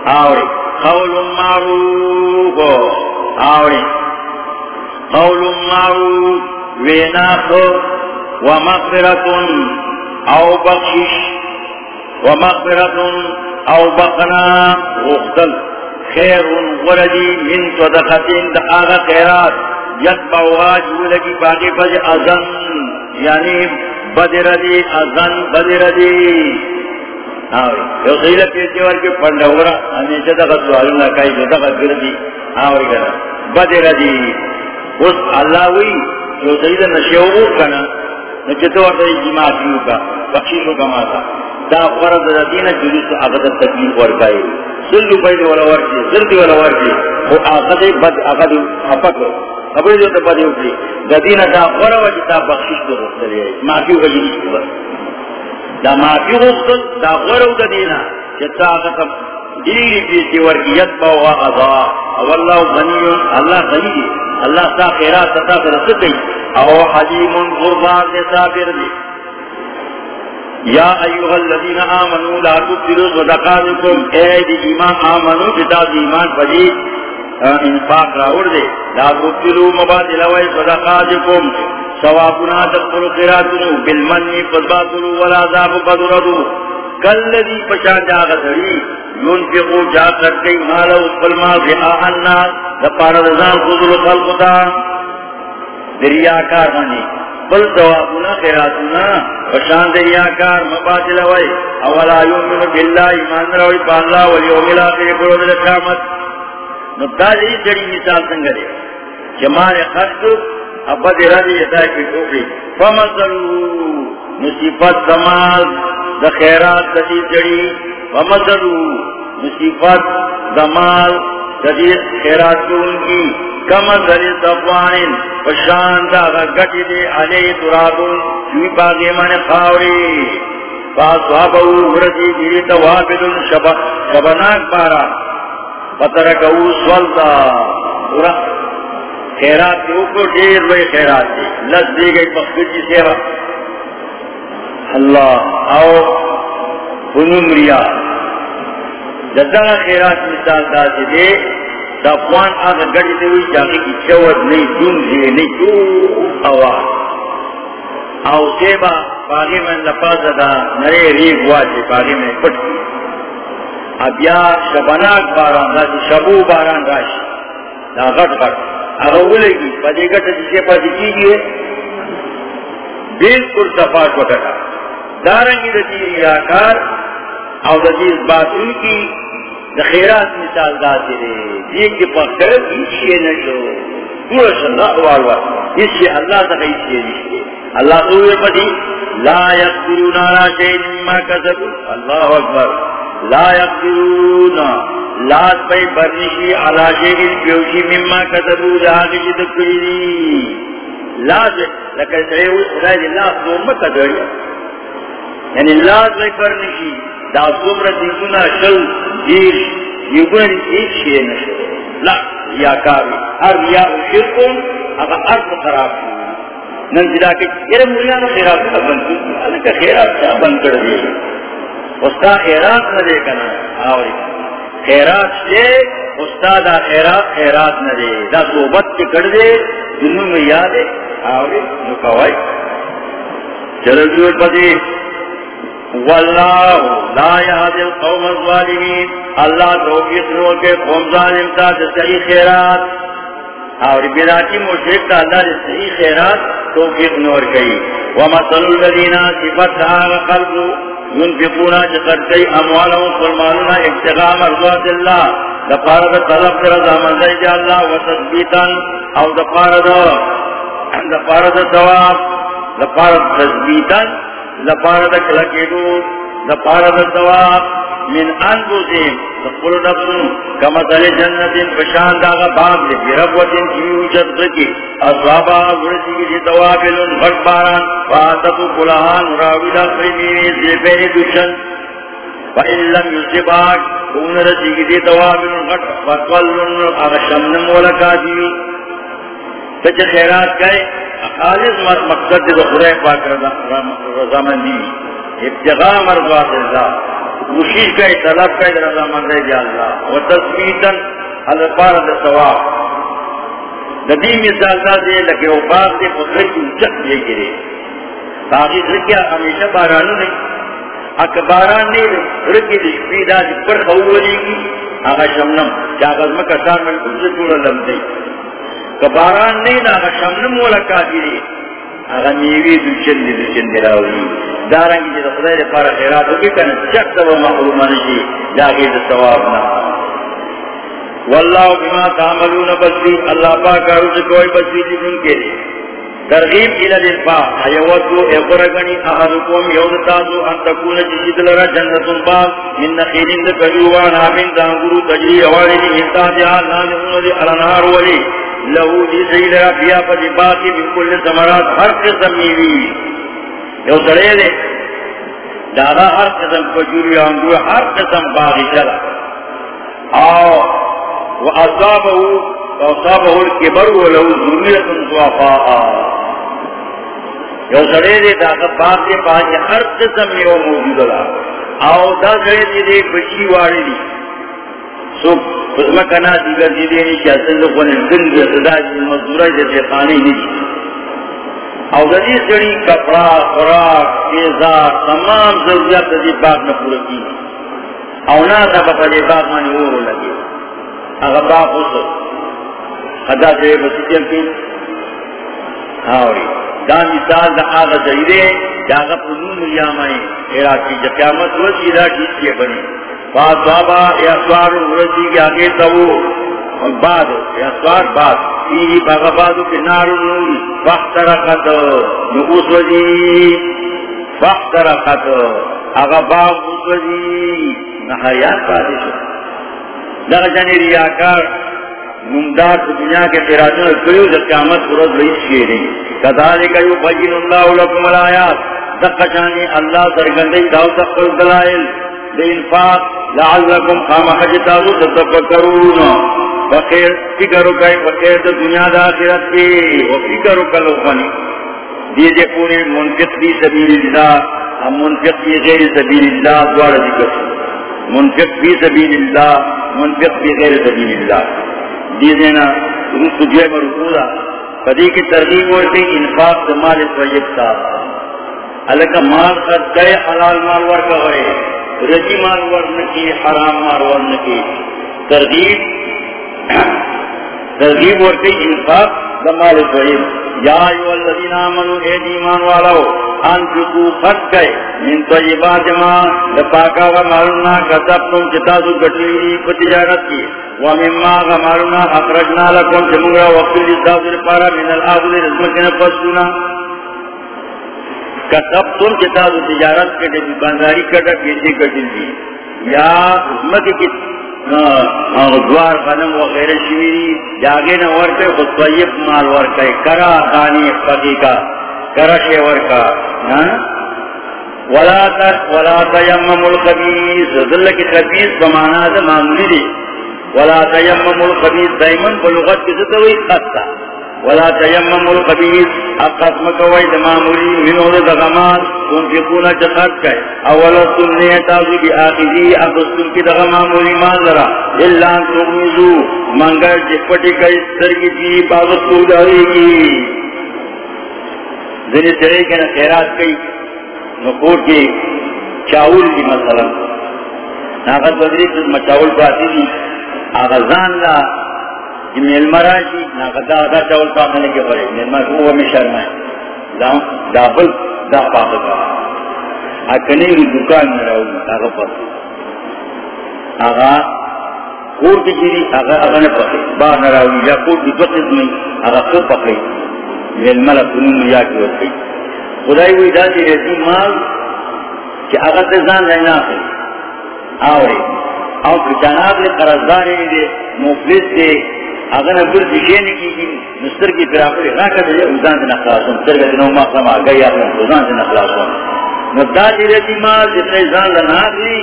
آوری. قول معروف. آوری. قول معروف. ویناخ ومغفرت او بخشش. ومغفرت او بقنا غختل. خیر غردی من صدقتین دا آغا خیرات. یتبعوها جولگی باقی بج ازن. یعنی بدر دی ازن بدر دی آوری یو سیلہ پیسی ورکی پندورا ہمیشہ دا غزوالو نکائی جو دا غزر آوری کنا بدر دی اس اللہ وی جو سید نشیو کنا. نچتو ورطا جماع کیو کا بخشیشو کا ماتا. دا فرد دا دینا جلوس آقاد تکلیف ورکائی سل روپای دی والا ورکی سل دی والا ورکی وہ آقاد بد آقاد حفق خبر جو تا بدی اکلی دا دینا دا فرد وجی تا بخشیش دو رختلی ہے معافیو کا جنیش کی بس دا معافیو رختل دا فرد دا دینا چتا آقاد دیری پیسی ورکی یتبا و آقادا واللہ غنیون اللہ غنی اللہ تا خیرات تا کر سکی او حلیم غربان دے صابر دے یا ایوہ الذین آمنوا لا تبتلوا صدقاتکم. اے دی ایمان آمنوا جتا دی ایمان پدی انفاق راور دے. لا تبتلوا مبادلوی صدقاتکم. سوابنا تقبل قراتنو بالمنی فضباتلو والعذاب قدردو کلذی پشان جاغ دری ينفقو جا کرتے مالا اسفلما فی آہننا دپار رضان خضر خلقتا دریاکار مانی. بل ثوابنا خیراتنا. وشان دریاکار مبادل ہوئی. اولا یومن باللہ ایمان روی پا اللہ والیوم الاخر قرود لقامت نبتالی جڑی مثال سنگرے جمال خرد ابا دی رضی اتائی کی ٹوکری. فمثلو، نصیفت دمال دا خیرات دی جڑی. فمثلو، نصیفت دمال دی خیرات کی. کمن دلی صفوائن پشان دا گٹی دے علی ترابن چوی باغی من خاوری. فاسوابو ورزی دیری توابدن شبناک پارا فترکو سولتا خیرات کے اوپر دیر وی خیرات دی. لز دی گئی پختی سیرا. اللہ. او فنم ریا. جدہ خیرات مثال دا دے دفوان آگا گڑی دے ہوئی جاگے کی چوت نہیں دون جی زیوے نہیں جو آواز آو سیبا باغی میں لپاس دا نرے ریگ واجے باغی میں پٹ کی. اب یا شبناک باران دا راشی شبو باران راشی دا غٹ غٹ. اگر اولے گی پدے گٹ جسے پدے کی گئے. بالکل صفاق وقتا دارنگی دا دی ریاکار او دا دیز باتون کی خیرات مثال داتے دے دیکھ کے پاکر ایشی نشو پورا شنہ والوا ایشی اللہ تک ایشی نشو اللہ سوئے پتی لا یقدرون آلا شہید مما کسبو اللہ اکبر لا یقدرون لات پہ برنشی علا شہید پیوشی مما کسبو جہاں کی دکھری دی لات لکہ سعیو رائد اللہ سومت کدر یعنی لات پہ برنشی دا سومر دیگونا شل دیر یگونا ایک شیئے نشو لا، یا کاری ہر یا شرکون اگا ارد خراب نن جدا کہ یہ مولیان خیرات کا بند اللہ کا خیرات کا بند کر دی استا خیرات نہ دے کنا آوری خیرات سے استاد خیرات خیرات نہ دے دا صحبت کے کر دے دنوں میں یاد ہے آوری نکوائی چلو جو پتی واللہ لا یہد القوم الظالمین۔ اللہ توفیق نور کے قوم ظالم تا صحیح خیرات۔ اور بنا کی مشرق تا اللہ نے صحیح خیرات توفیق نور کئی۔ ومثل الذین صفت آغا قلب ينفقون جقرتی اموالهم فرمانونا ابتغاء مرضات اللہ۔ دپارد طلب رضا منزل جا اللہ وتثبیتا او دپارد دپارد ثواب۔ دپارد تثبیتا لپارد کلکیدو لپارد ثواب من انفسهم. تقول نفسن کما تل جنت فشان داغا باغ دے بربوتن کیو جد سکی اصحابا ورسی کی جی توابلن غٹ باران. فاتتو کلہان راویدہ خریمیوی زیبین دوچن فإن لم يصباك كون رسی کی جی توابلن غٹ فاتولن اغشمنم ولکاتیوی سچ خیرات کئے خالص مقصد دے خدای پاک رضا مندی. ابتغاء مرضات اللہ کوشش کا طلب کا رضا مندی جا اللہ. و تثبیتا الفار دے ثواب. ندی مثال دا دے، لگے وہ باغ دے پتر کی اچت دے گرے. باغی رکیا ہمیشہ بارانو نہیں. اک باران نہیں رکی دے شپیدہ دے پر خولی گی. آگا شمنم. جاگز مکہ سار میں کل سے توڑا لم کباران نہیں دا شمن مولا کافری اگر میوی دو چند دو چند راوی دارنگی جی دا خدای دا پارا خیراتو کی کن چک دا محرومانشی جاگی دا ثوابنا واللہ بما تعملون بسی اللہ پاک روز کوئی بسری لکن کے ترغیب الى الفا حیوتو اقرگنی احدکم یودتازو ان تکون جسید لرا جنت باغ من نخیلن دا کجوان آمین دانگرو تجری اواری دی انتاجیان نازمون دی الانہار ولی. لہو دی سید را بیا پا دی باقی من کل سمرات ہر قسم میوی. یو سڑے دے. دادا ہر قسم کجوری آنگو ہر قسم باغی چلا آو. و اصابہو الكبر و لہو ضعفاء. یو سڑے دے دا باپ کے پاس ہر قسم میں وہ موجود لا او دا سڑے دے دے بچی واڑی دی. سو قسمہ کنا دیگر دی دے نہیں کہ اصل کو نے دن دے صدا دی مزدورہ دے دے خانی نہیں او دا دی سڑی کپڑا، خوراک تیزار تمام ضروریات دی باپ نے پورا کی. او نا دا بتا دے باپ مانی اور لگے. اگر باپ ہو سو. خدا دے بسی چل کی۔ آوری دا مثال دا آغا زہیرے جاگا پنون ملیامائی عراقی جا قیامت ورسی دا کیسیے بنی۔ فاصوابا یا سوار ورسی کے آگے تاو۔ بعد، یا سوار بعد فیہی باغا بعدو کے نار نوری۔ فاخترقت نقوس وزی۔ فاخترقت، آغا باغ وزی۔ نحیات پادشو دا جانی ریاکار ممدار دنیا کے تیراجوں کریو، جب قیامت فرد رئیس شیئے نہیں كذلك يبين الله لكم الآيات دقشاني الله سرگندي داو تقل دلائل۔ لإنفاق لعلكم خام حجتازو تتفكرون فخير فکر کئی فخیر دا دنیا دا آخرت کی۔ وفکر کلو فنی دیجے پورے منفق دی سبیل اللہ۔ ہم منفق دی غیر سبیل اللہ دوار ذکر۔ منفق دی سبیل اللہ، منفق دی غیر سبیل اللہ۔ دی دینا رسو جو مرکولا فدی کی ترغیب ہوتی انفاق مال طیب تا علاکہ مال خد گئے حلال مال ورکا ہوئے. رجی مال ورنکی حرام مال ورنکی ترغیب ترغیب ہوتی انفاق مال طیب یا ایو الذین آمنوا اے ایمان والو انفقوا خد گئے، من طیبات ما لپاکا و مالنا کسبتم چتاسو گٹلی پتجارت کی، ومما غمارنا اخرجنا لكم جمعا وقت للتاثر پارا من الآغل رزمکن پسونا. کسبتم چتاسو تجارت کٹے دکانداری کٹا پیسے کٹل دی یا رزمک کی دوار غنم وغیرہ شویری جاگے نہ ورکے خود طیب مال ورکے کرا دانی پکی کا. کرا شیور کا ولا ولا تیمم الخبیث. ذل کی خبیث بمانا ہے معمولی دی. ولا تیمم الخبیث. دائما بلغت کی ذتوی خطا ولا تیمم الخبیث اقسم کوئی دمامولی منو دغمان تنفقون چخط کئے اولا سننے تازو بی آخذی اقسم کی دغمامولی مانذرا اللہ ان تغمیزو منگر جپٹی کئی سرگی جی باغتو داری کی ذنی سرے کے نا خیرات کئی نقور کی چاول کی مثلا. ناغت بدری قسم چاول پاتی دی آغازان لا کہ میلمہ چاول پاکنے کے پڑے وہ میں دا دا دکان میں رہو، آغا کور کی آغا آغا نے نہ رہو، یا کور کی دو آغا کو یا کی وی دا دی رسی مال کہ آغا او دے، مفلس دے۔ اگر بر دشین کی کی مستر کی پھر آپ پراپری راکا دے اوزان دے نخلاصون سر گا دنو مقام آگئی اپنے اوزان دے نخلاصون مدد دی رسی مال جتنے زان لنا آخری،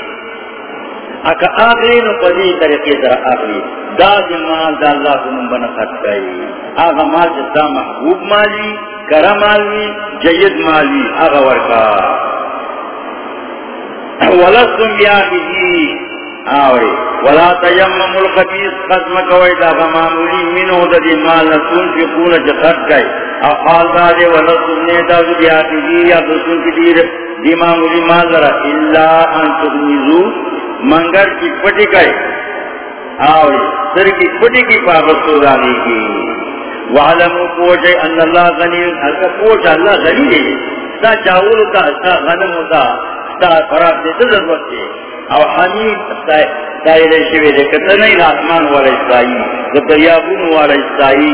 اکا آخری نو پدی طریقے در آخری۔ دا دی مال، دا اللہ کو نمبر خط کئی آغا مال جتا محبوب مالی، کرا مالی، جید مالی، آغا ورکا۔ ولستم بیاخذی آوری. ولا تیمم الخبیث قسم کوئی دا غمامولی منو دا دی مال نسون فی خون جخط گئی اقال دا دی ولستم نیتا دا بیاخذی یا دسون کی دیر دی معمولی مال ذرا اللہ ان تغمیزو منگر کی پٹی گئی آوری. سر کی پٹی کی پابستو دالی کی. وعلمو پوچھے ان اللہ غنی حلقہ پوچھا، اللہ غنی ہے. ستا چاولو تا ستا غنمو تا ستا فراق دیتا ضرورت ہے. او حمید سائلے شوی دے کتنی آسمان والا اسرائی دا دریابون والا اسرائی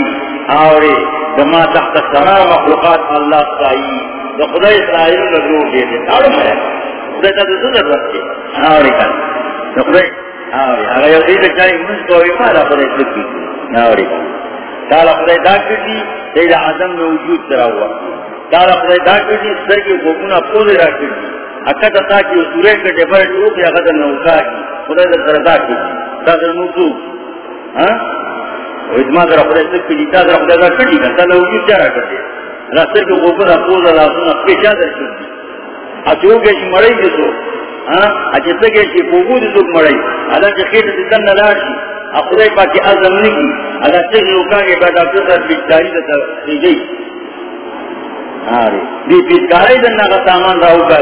آورے دما تحت سرا مخلوقات اللہ اسرائی دا خدا اسرائیل لگو دے دے تاڑو میں خدا تا دو ضرورت ہے آورے کن دا خدا آورے اگر یو دیتا چاہی منز کوئی مالا خدا اسلکی آورے کن تالا خدا دا کردی دیدہ عظم میں وجود ترا ہوا تالا خدا دا کردی سر کی گوکونا پوزے را کردی اکد تا کی سورے کے ڈبر ٹوک یا غدر نوکا کی خدا در دردا کی تا در موضوع ہاں؟ ادما در خدا سک کی تا در خدا در کڑی تا در وجود چارا کرتے رسل کو گوبر اپوز اللہ سنہ پیچا در کر دی اچھو کے چی مڑی جسو اچھے سکے چی پوگو جسو مڑی اللہ چی خیر دن نلاشی اخدای پاکی ازم نکی اللہ سکے روکا کے بعد اپنے سر پیچکاری در سی گئی۔ آرے دی پیچکاری در نگا سامان راہو کا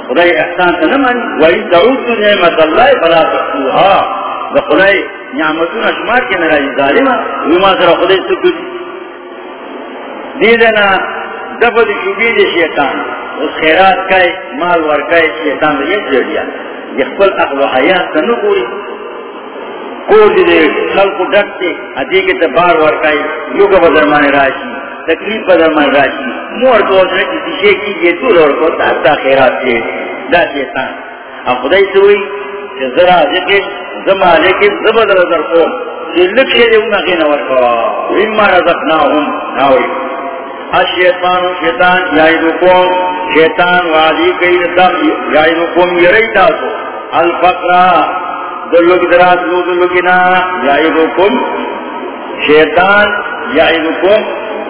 خدای احسان تا نمانی وَإِن تَعُودُ نِعْمَةَ اللَّهِ فَلَا تَحْصُوهَا خدای نعمتون اشمار کے نرائی ظالمہ وما سر خدای سکو دیدنا دفت شبید شیطان. اس خیرات کئے مال ورکائے شیطان دے یہ دیا یہ خپل اقل و حیات تا نکوری کود دے خلق ڈکتے ادھی کے تبار ورکائے یو کا بدرمان راشی تکلیف بدرمان راشی. مور تو اس نے کسی شے کی یہ تو لوڑ کو تا خیرات کے دا شیطان اب خدای سوئی کہ ذرا ذکر زما لیکن زبد رضر کو، یہ لکھے دے انہا کی نور کو. اما رزقناہم ناوئی الشیطان شیطان یعیدکم شیطان وعدی کئی دم یعیدکم یری تاسو الفقرہ دلوک درات لو دلوکنا یعیدکم شیطان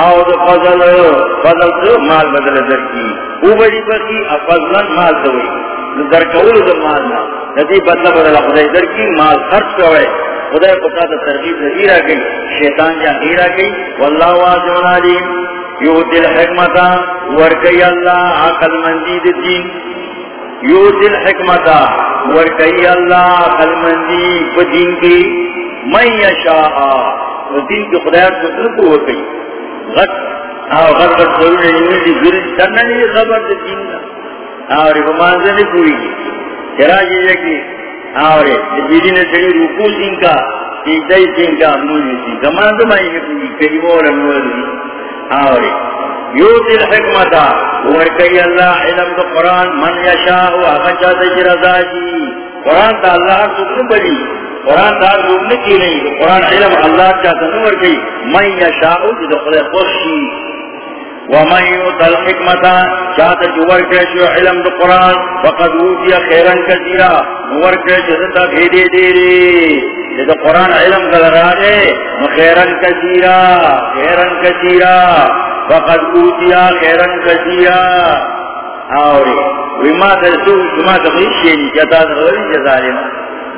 او دا فضل فضل تو مال بدل در کی او بڑی بخی افضلن مال دوئی در کول دا مالنا ندی بدل بدل خدای در کی مال خرچ کوئے۔ خدای پتا دا ترغیب نظیر آگئی شیطان جا غیر آگئی واللہ واضح علیم۔ یوتی الحکمتا ورکی اللہ عقل مندی دین۔ یوتی الحکمتا ورکی اللہ عقل مندی دین کی۔ من یشاء دین کی خدایت کو دل کو ورکی آو غد غد سوری نیوی دی گرد کرنا نہیں خبر دین کا آو ری بمانزہ نہیں پوری. کی چرا جیجا کی آو ری دیدی نے سڑی روکو سین کا سیدائی سین کا مولی سین کا مانزہ مائی نہیں پوری. کئی مورا مولی آوری. یوتی الحکمتا. ورکی اللہ علم دا قرآن من یشاء و اخچا تجر ازاجی قرآن تا اللہ سکن بلی. قرآن تا سکن کی نہیں۔ قرآن علم اللہ چاہتا نور کی من یشاء جد خود خوشی۔ ومن یوت الحکمتا چاہتا جو ورکشو علم دا قرآن وقد اوتی خیرا کثیرا۔ ورکشو تا بھیدے دے دے۔ جد قرآن علم کا لراجے خیرن کثیرا خیرن کثیرا۔ فقد اوتیا خیرن کثیرا۔ آوری وما ترسو شما تخیشی نی چتا تغلی جزالیم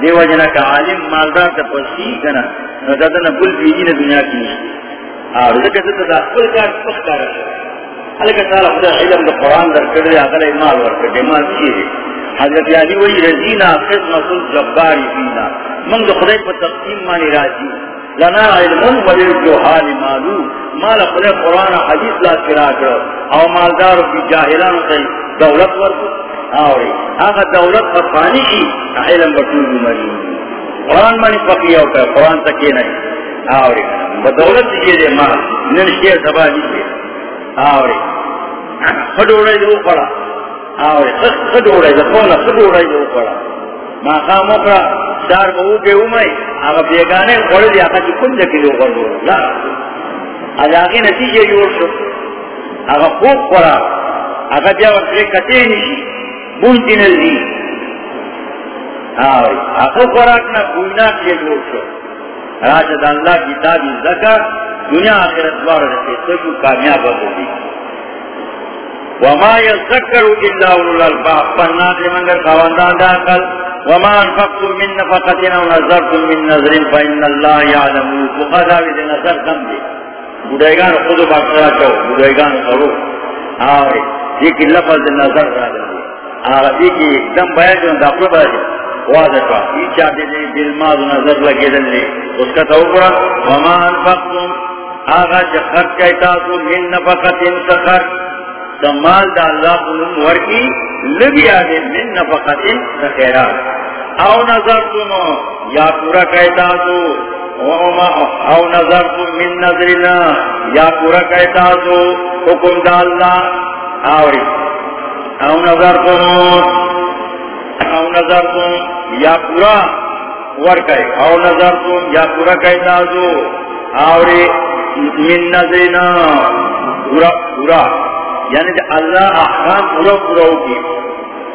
دیو جنا کا عالم مالدار تا پسی کنا نتاتنا بل بھی بیجی دنیا کی نشتی. آوری ذکر تا کل کار پخ کار حلکہ تعالی خدا علم دا قرآن در کردے اقل مال ور ورکردے مال چیزے حضرت علی وی رزینا قسمت الجباری فینا من دا خدای پر تقسیم مانی راجی لنا علم ولی جو حال مالو. مال خدای قرآن حدیث لا کرا کرو او مالدار کی جاہلان تی دولت ورکو آوری. آقا دولت پر پانی کی، علم بطول مری قرآن مانی فقیہ ہوتا ہے، قرآن تکی نہیں. آوری. بدولت چیئے دے مال ننشیر سبا نیچے آوری. خدوڑے دے اوپڑا آوری. خدوڑے دے قولا خدوڑے دے اوپڑا ما خام اکڑا چار بہو کے امائی آگا بیگانے خوڑے دی آقا چی کن جکی دو خوڑ لا. آج آگے نتیجے جوڑ شو آگا خوب خوڑا آگا بیا وقت کتے نیشی بونتی نزی آوری آگا خوراکنا بوینا کیا جوڑ شو. راجد اللہ کتابی زکا، دنیا آخرت بار رکھے تو جو کامیاب ہو دی. وما يذكر الا اولو الالباب فالناس من خواندان داخل وما انفقتم من نفقة او نظرتم من نظر، فإن الله يعلم فقدا وید نظر کم دی بودائیگان خود باقرا چو بودائیگان کرو آوری دیکی لفظ نظر را دی آوری دیکی دم باید جو داخل باید واضح کا یہ چاہتے دے بالماض نظر لگے دلنے اس کا توقرا وما انفقتم آغا چا خرچ کہتا تو من نفقة سخر. سمال دا اللہ قلوم ورکی لگی آدھے من نفقت سخیرات او نظر سنو یا پورا قیدا تو او نظر تم من نظرنا. یا پورا کہتا تو حکم ڈالنا آوری. او نظر تم او نظر تم یا پورا ور کہے او نظر تم یا پورا کہتا تو آوری من نظرنا پورا پورا یعنی کہ اللہ احکام پورا پورا ہوگی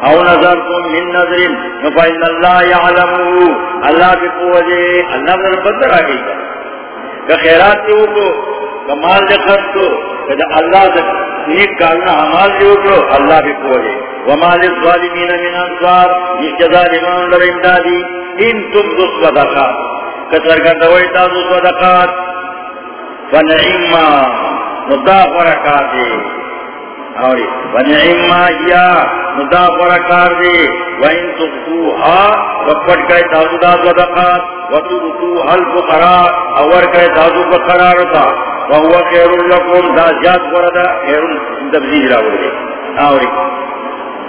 او نظر تم من نظر نفائن اللہ یعلمو اللہ کی قوجے اللہ پر بدر آگئی کہ خیرات کو کمال دے خرد کو کہ اللہ دے نیک کارنا عمال جو کرو، اللہ بھی قوجے وما الظالمین من انصار نشجزا لمن در امدادی ان تم دو صدقات۔ کسر کا دویتا دو صدقات۔ فنعما مداف ورکاتے اور ونعم ما یا مدافر کار دے۔ وین تخفوها وقت کئے تازو دا صدقات۔ وتبتوها الفقراء، اور کئے تازو بقرار دا وهو خیر لکم دا زیاد وردا خیر تبزیج را ورده اور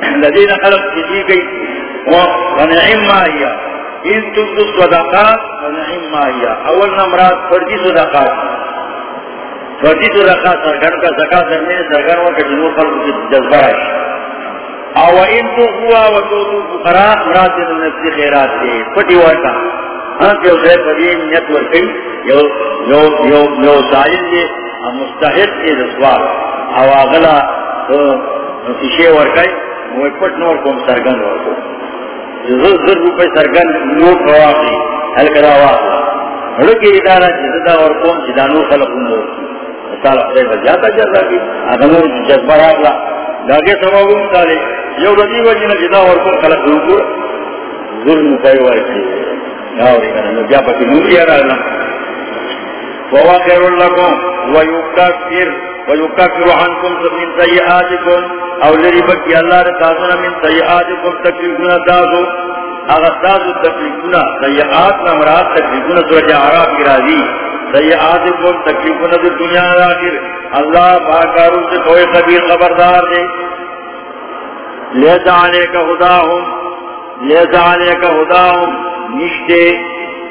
الذين خلق تجی گئی۔ ونعم ما یا ان تبتو صدقات، ونعم ما یا اول نمرات فردی صدقات۔ فردی تو رکھا سرگن کا زکا کرنے سرگن و کہ جنوب پر جذبہ ہے۔ او ان تو ہوا و تو تو فقرا مراد دے نفس خیرات دے پٹی ورتا ہاں کہ اسے پڑی نیت ورکی یو یو یو یو سائل دے مستحق دے سوال او اغلا تو شیشے ورکائی، وہ پٹ نور کو سرگن ورکو۔ زر زر روپے سرگن نور پرواقی حل کرا واقعا رکی ادارہ جزدہ ورکو جدانو خلق نور تعالی خدای به جزا کی۔ اغنور جذبہ راغلا داگه سببون تالی یو رضی وجینا جدا ورکو خلق روکو ظلم پای ورکی یاوری کنه بیا پکی نوری راغلا ووا خیر لکم ویکفر ویکفر عنکم من سیئاتکم او لری بکی اللہ رتازنا من سیئاتکم تکلیفنا تازو اگر تکلیفنا سیئات نمرات تکلیفنا سورج عراب کی راضی۔ سیئات کو تکلیف نہ دنیا آخر۔ اللہ پاکاروں سے کوئی خبیر خبردار دے لے جانے کا خدا ہوں، لے جانے کا خدا ہوں۔ نشتے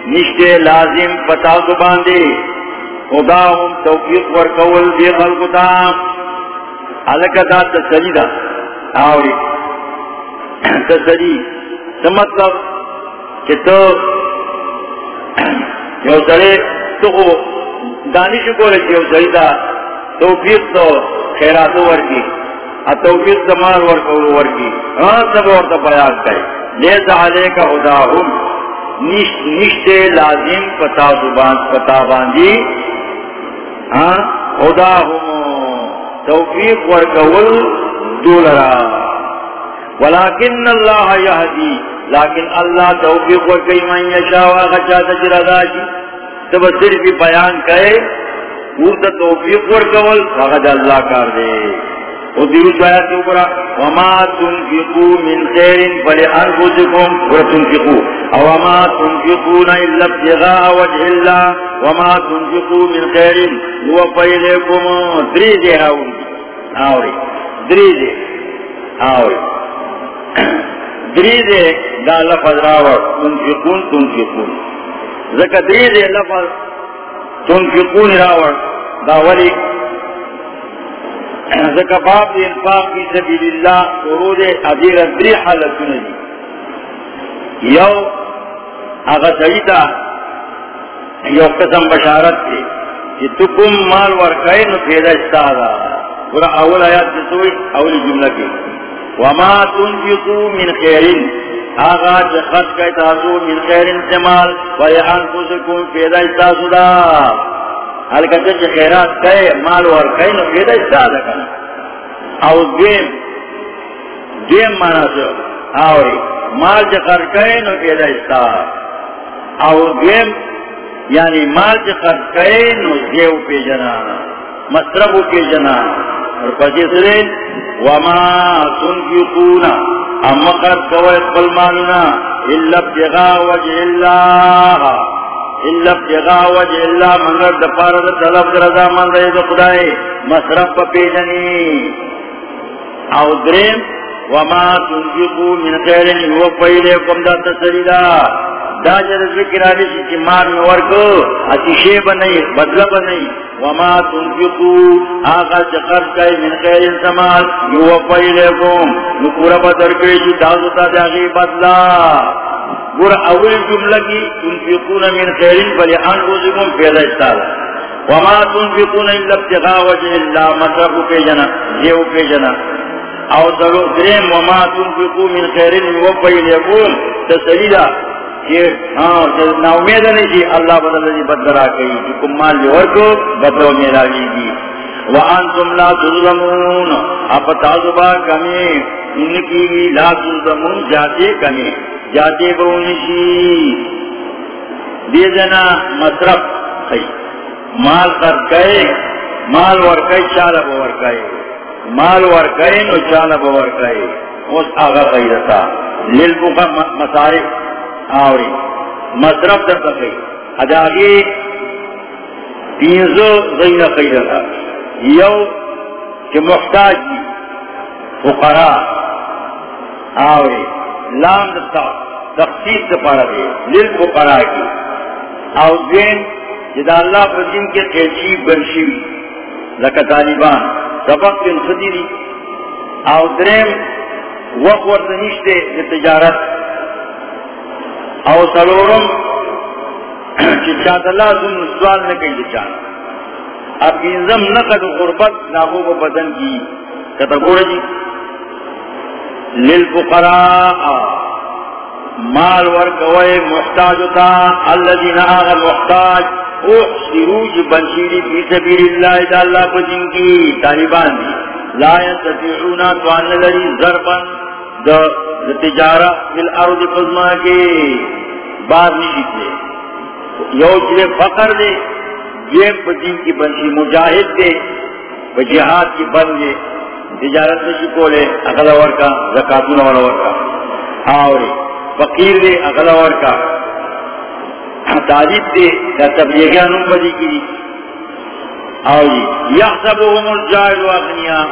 نشتے لازم، پتا تو باندھے۔ خدا ہوں، توفیق ور قول دے خلقتا الکتا تسلی دا۔ آوری۔ تسلی۔ سمطلب کہ تو یو سرے تو دانش کو رکھی ہو سیدا توفیق تو خیراتو ورکی توفیق دمار ورکو ورکی۔ ہاں سب اور تو بیان کرے لے سہالے کا خدا ہوں نشتے لازم پتا زبان پتا باندھی ہاں خدا ہوں توفیق ورکول دولرا ولیکن اللہ یہدی۔ لیکن اللہ توفیق ورکی من یشاوہ خچا تجرہ جی تب صرف بیان کرے وہ تو توفیق ور کول فقد اللہ کر دے۔ وہ دیو چایا تو برا، وما تنفقوا من خير فلانفسكم وتنفقوا او ما تنفقون الا ابتغاء وجه الله۔ وما تنفقوا من خير يوفى اليكم دريجه هاون اوري دريجه اوري دريجه دا لفظ راوړ تنفقون تنفقون۔ زکدری دے لفظ تنفقون راوڑ داولی زکباب دے انفاق کی سبیل اللہ ورود ادیر دری حالتون دی. یو اگا سیتا یو قسم بشارت تے کہ تکم مال ورکائے نو پیدا استادا ورہ اول آیات جسوئی اولی جملہ کی. وما تنفقو من خیرین. آغا چه خط کئی تاسو من خیر انتمال وی انفسکون پیدا استاسو دا. حلکتا چه خیرات کئی، مال ور کئی، نو پیدا استاسو کنا. او دیم دیم مانا سو آوری، مال چه خر کئی، نو پیدا استاسو او دیم یعنی مال چه خر کئی، نو زیو پی جنا مصرفو پی جنا اور پسی سرین وما تنفقون. اما قد قوی اقبل مالنا اللہ ابتغاء وجه الله. اللہ ابتغاء وجہ اللہ منگر دپار دا طلب رضا من رہے دا خدای. مصرف پا پیجنی او درم وما تنفقو من خیرن یو پہلے کم دا دا دا جر ذکر آلی شی چی مار میں ورکو اتی شیب نہیں بدلب نہیں وما تنفقو آقا چقر کئی من خیر انسمال یو وفائی لیکم نکورا بدر کئی چی تازو تا جاگی بدلا گورا اول جملہ کی تنفقون من خیرین بلی انفوزکم پیدا اشتالا وما تنفقون الا ابتغاء وجه اللہ مطرف پی جنا جیو پی جنا او سلو درین وما تنفقو من خیرین وفائی لیکم تسلیدہ ہاں نا امید نہیں جی اللہ بدل جی بدرا گئی جی کم مال جو ورکو بدلو میرا لی جی وانتم لا تظلمون. اپ تازبا کمی، ان کی لا تظلمون، جاتے کمی. جاتے بونشی. دے دینا مصرف خی مال کر گئے مال ورکے چالا بورکے مال ور ورکے نو چالا بورکے اس آگا غیرتا للبقا مسارف آوری. مصرف در تقی اداگی تینزو زین قیدتا یو کہ محتاج دی فقراء آوری. لام دتا تخصیص سے پڑا دے لیل فقراء کی. او دوین، جدا اللہ پر جن کے قیچی بنشی لکا طالبان. سبق کن خدی دی او درین وقت ورزنیشتے تجارت. او سلورم چی چاہت اللہ سن سوال نکئی دی چاہت اب انزم نقد غربت نابو کو بدن کی کتا گوڑا جی للفقراء. مال ورکوئے محتاجتا اللذین آغا محتاج احسروج جی بنشیری فی سبیر اللہ دا اللہ پجن کی طالبان دی۔ لا ینتفعونا توان لری ضربن دا تجارہ فی الارض قزمہ کے بعد نہیں جیتے یو چلے فقر دے، یہ پدین کی بنشی مجاہد دے جہاد کی بن دے۔ تجارت نشی کولے اگلا ورکا، زکاتون والا ورکا۔ ہاں آوری فقیر دے اگلا ورکا تعریف دے، دا یا تبلیغیانوں بدی کی. آوری جی، یحسبهم الجاہل واغنیاء.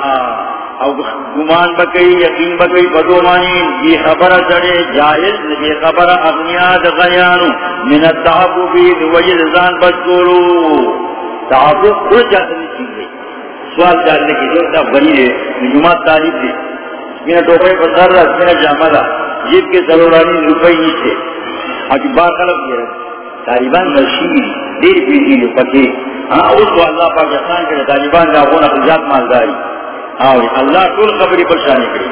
او گمان بکئی، یقین بکئی بدو مانی یہ خبر چڑے جائز یہ خبر اغنیاد غیانو من التحبو بی دوجد زان بچکولو. تحبو خود جاتا نہیں چیز گئی سوال جاننے کی جو تا بنی ہے نجومات تعریف دی میرا ٹوپے پر سر رہا میرا جامع دا. جیب کے سلورانی روپے نیچے آج بار خلق دے رہا طالبان مرشی دیر پیسی جو پکے۔ ہاں اس کو اللہ پاک احسان کرے، طالبان کا اپنا خجات مالداری آوری اللہ کل خبری پرشانی کری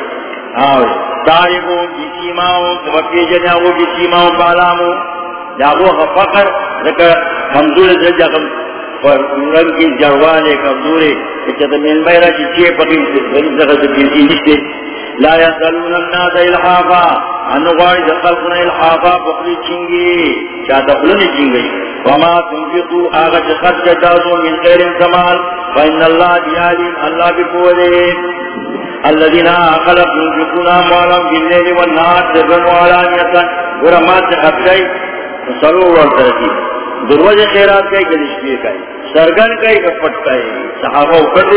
آوری تاریخو بیسیماو وفی جنیاو بیسیماو بالامو جاگو فقر ذکر کمزور درجہ کم پر رنگ کی جروالے کمزورے۔ اچھتا مل میرا چی پکی غریب سے بیسی نشتے۔ لا يسألون الناس الحافا انو غاری دخلقنا الحافا بقری چنگی. چاہتا خلنی چنگی. وما تنفقوا آغا چخط چتازو من خیر سمال فإن الله بيعلم الله بقوله الذين خلق ينفقون أموالهم في الليل والنهار سرا وعلانية ورمات خطشي صلوا والترتيب دروج خیرات کئی گلش پیے کئی. سرگن کئی، کپٹ کئی. صحابہ اکر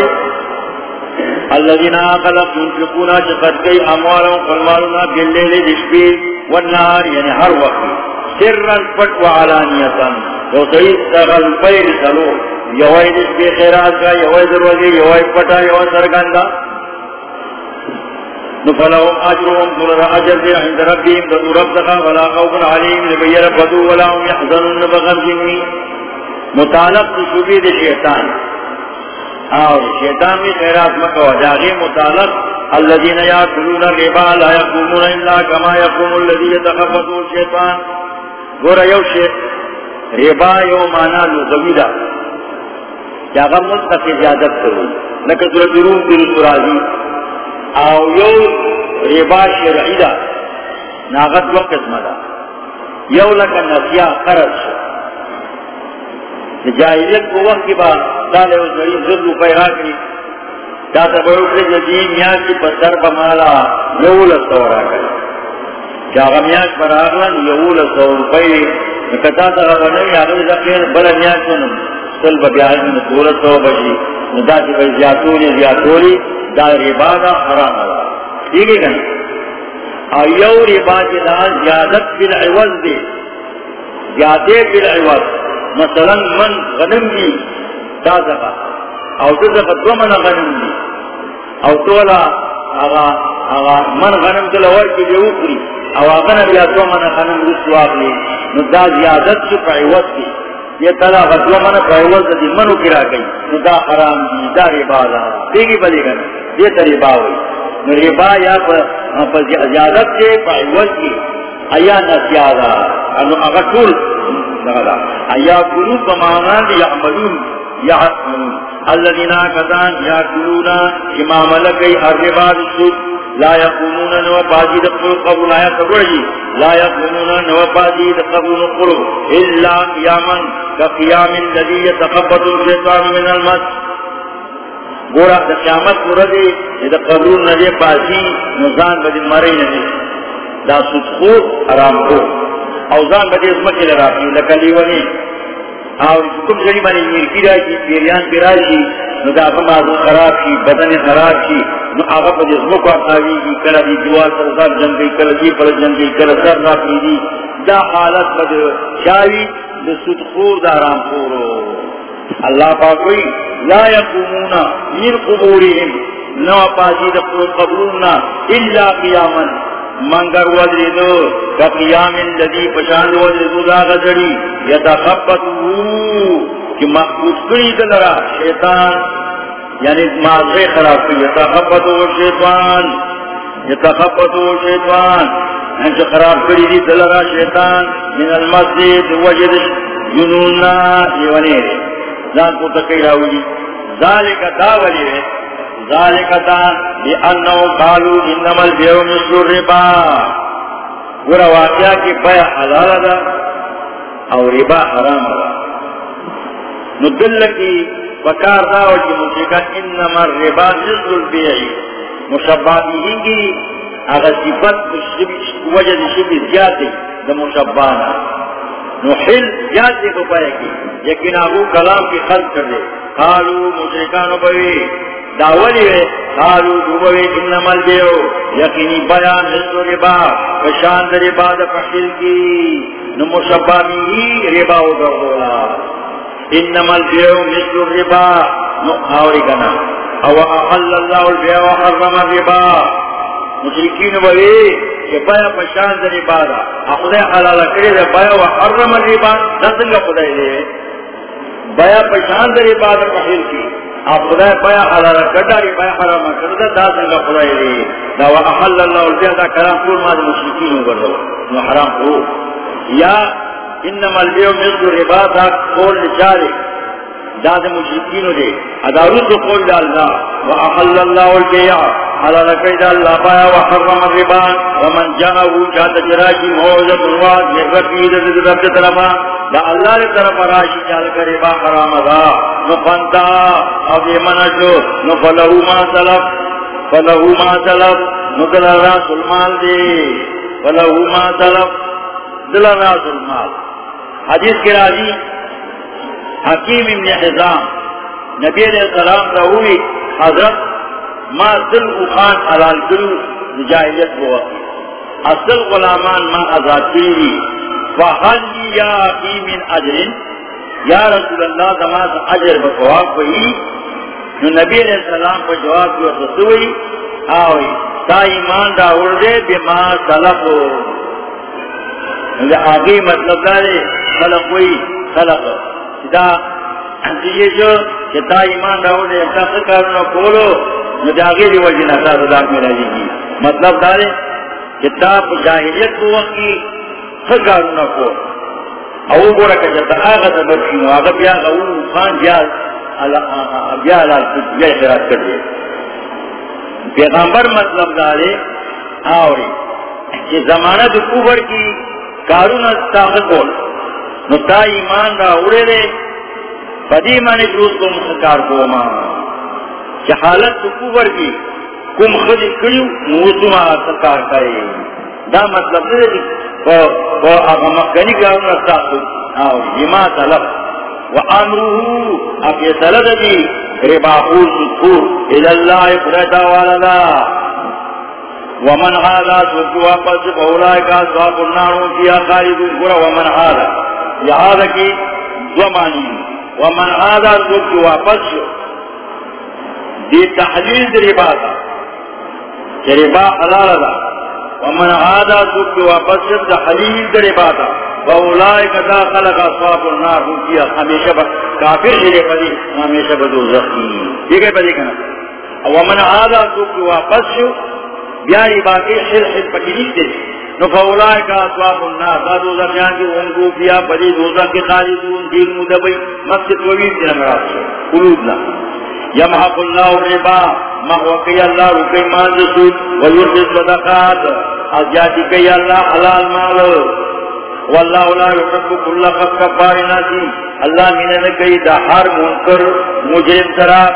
الذين خلق ينفقون چقد کئی اموالهم فالمالنا بالليل دشبی والنهار یعنی ہر وقت. سرا پٹ وعلانية تو سعید سرگن پیر سلو. یوائی دس بے خیرات کا یوائی دروازی یوائی پٹا یوائی سرگندہ نفلہم اجرهم دلر اجر دے عند ربیم دو رب دخا ولا خوف علیم لبیر بدو ولا هم يحضرون بغم جنی مطالب تشبی شیطان. اور شیطان بھی خیرات مکہ وجاغی مطالب الذين يأكلون الربا لا يقومون إلا كما يقوم الذي يتخبطه الشيطان گورا یو شی، ربا یو مانا لغوی دا جاگا ملتق زیادت کرو لکہ سورت روم دل سرازی او یو ربا شرعی دا ناغت وقت مدا یو لکہ نسیا قرض شو. جاہلیت کو وقت کی بات دالے و ضرور ضرور روپے راکری داتا بروکر جدید میاں کی پتر بمالا یو لسورا کرے جاگا میاں پر آگلن یو لسور روپے نکتا تا غنوی آگل زقیر بلا میاں کنم سل ببیائی من دولت سو بشی. ندا کی بھئی زیادولی زیادولی دا ربا دا حرام دا. ٹھیک ہے کنا ایو ربا کی دا زیادت فی العوض دے زیادے بالعوض مثلا من غنم دی دا زفا او دو زفا دو من غنم دی او دولا آغا آغا من غنم دلوار کی دی اوکری او آغا بیا دو من غنم رسو آگلی نو دا زیادت شو پا عوض کی یہ تلا غدو من پا عوض دی، منو کرا گئی. نو دا حرام دی، دا ربا دا دیگی بلی گنا یہ تا ربا ہوئی. نو ربا یا پا زیادت سے پا عوض کی ایا نسیادا انو اگر طول ایا کلو بمانا دی یعملون؟ یعملون۔ الذین آکتان یاکلونا امام لکی الربا رسول لا يقومون نو باجی دقل قبول آیا تبرجی لا يقومون نو باجی دقل قبول الا قیاما كقیام الذي يتخبط الشیطان من المس۔ گورا دا قیامت پورا دی دا قبول ندی باجی نزان بدی مری ندی۔ دا سدخور حرام کو اوزان بدی اسمکی لراقی لکلی ونی اور کم جڑی جنی بانی نیرکی راشی پیریان پی راشی نو دا اپا مازو خراب شی بدن خراب شی نو آقا پا جسمکو اقاوی کی کلا دی جوال سرزار جنگی کلا دی پر جنگی کلا سر راقی دی دا حالت بد شاوی دا سدخور دا حرام خورو. اللہ پاکوئی لا یقومونا من قبورهم. نو پاسی دا قبروننا الا قیامن منگر وزری دو قیام اللذی پشاند وزری دو دا غزری یتخبتو کہ محبوط کری دلرا، شیطان یعنی مازغی خراب کری یتخبتو شیطان یتخبتو شیطان انچہ خراب کری دی دلرا شیطان، من المسجد وجد جنوننا یونی رے ذات کو تکی راولی ذالک داولی رے ذالک دا لئنہو قالو انما البیع مثل الربا۔ گورا واقعہ کی بیع حلال دا او ربا حرام دا۔ ندل کی بکار دا وجی مجھے انما الربا مثل البیع۔ مشبابی ہنگی اگر صفت وجد شبی زیادی دا مشبانا۔ نحل زیادی کو پائے کی، یقین ابو کلام کی خلق کر دے۔ قالو مشرکانو بوی داولی وے قالو دوبوی انما البیعو یقینی بیان حصو ربا۔ کشاند ربا دا پحل کی۔ نمشبابی ہی ربا ہو دردولا۔ انما البیعو مثل ربا۔ نقاوری کنا او احل اللہ البیع وحرم الربا۔ مشرکین بوی کہ بیا پشاند ربا دا اخذ حلال کری دا بیا وحرم الربا۔ نسنگ خدای دے۔ بیا پشاند ربا دا پحل کی۔ آپ خدای پیا حلال کرداری پیا حرام کردہ دا سنگا خدای دی. دا وحل احل اللہ البیع دا کرام کور ما دا مشرکین ہو نو حرام کو یا انما البیع مثل ربا دا قول جاری دا دا مشرکین دے ادارو دا قول دا اللہ و احل اللہ البیع حلال کردہ اللہ پایا و حرم الربا. ومن جاہو چاہتا جراجی موزت الواد لربی دا دا طرفا دا اللہ نے طرف راشی چال کرے با حرام دا نو فانتا. اب یہ منشو نو ما سلف. فلہو ما سلف. نو راس المال دے فلہو ما سلف. دل راس المال. حدیث کی راضی حکیم ابن حضام نبی علیہ السلام تا ہوئی حضرت ما دل اخان حلال کرو جاہلیت کو اصل غلامان ما ازاد کری فحل یا اخی من اجر یا رسول اللہ زمان اجر بقواب ہوئی نو نبی علیہ السلام کو جواب کو رسوئی آوئی، تا ایمان دا اردے بما سلقو. آگئی مطلب دارے خلق ہوئی خلق دا یہ جو کہ تا ایمان دا اردے تا سکارنا کولو، نو دا آگئی مطلب دی وجہ نتا صداق میں رہی گی مطلب دارے کہ تا جاہلیت کو وقت کی خکارنا کو او گورا کچھتا آغا سبب شنو آغا بیا غو خان بیا بیا لال بیا احراز کر دے پیغمبر مطلب دارے آوری کہ زمانہ دو کوبر کی کارونا تاغت بول نو تا ایمان را اڑے دے فدی مانی دروس کو مخکار کو ما. کہ حالت دو کوبر کی کم خود کریو موسو ما سکار کرے دا مطلب دے دی وہ اگر مکنی کارونا تاغت آوری یما طلب. وعمره افي سلدتي رباحو سكور الى الله فرتا والدا ومن هذا سكوا قد فأولئك أصحاب النار فيها خالدون قرى ومن هذا؟ یہاں کی؟ دو مانی ومن آدھا سوک کی واپس شو دی تحلیل ربا دا. ربا حلال دا. ومن آدھا سوک کی واپس شو تحلیل دی ربا دا. فاولائی کتا خلق اصحاب النار ہوں کیا ہمیشہ با کافر شرے پدی ہمیشہ با دو زخی یہ کہے پدی ومن آدھا سوک کی واپس شو بیاری باقی حل حل پکی نیچتے نفولائی کا اصحاب النار دا دو کی انگو کیا؟ پدی دو زخی خالدون دیر مدبئی مسجد ووید کی نمرات شو قلوب لا یمحق اللہ ربا محوکی اللہ رکی مال سود ویرد صدقات۔ ازیادی کئی اللہ حلال مال۔ واللہ لا يحب كل كفار ناسی۔ اللہ من نے کئی دا ہر منکر، مجرم سرا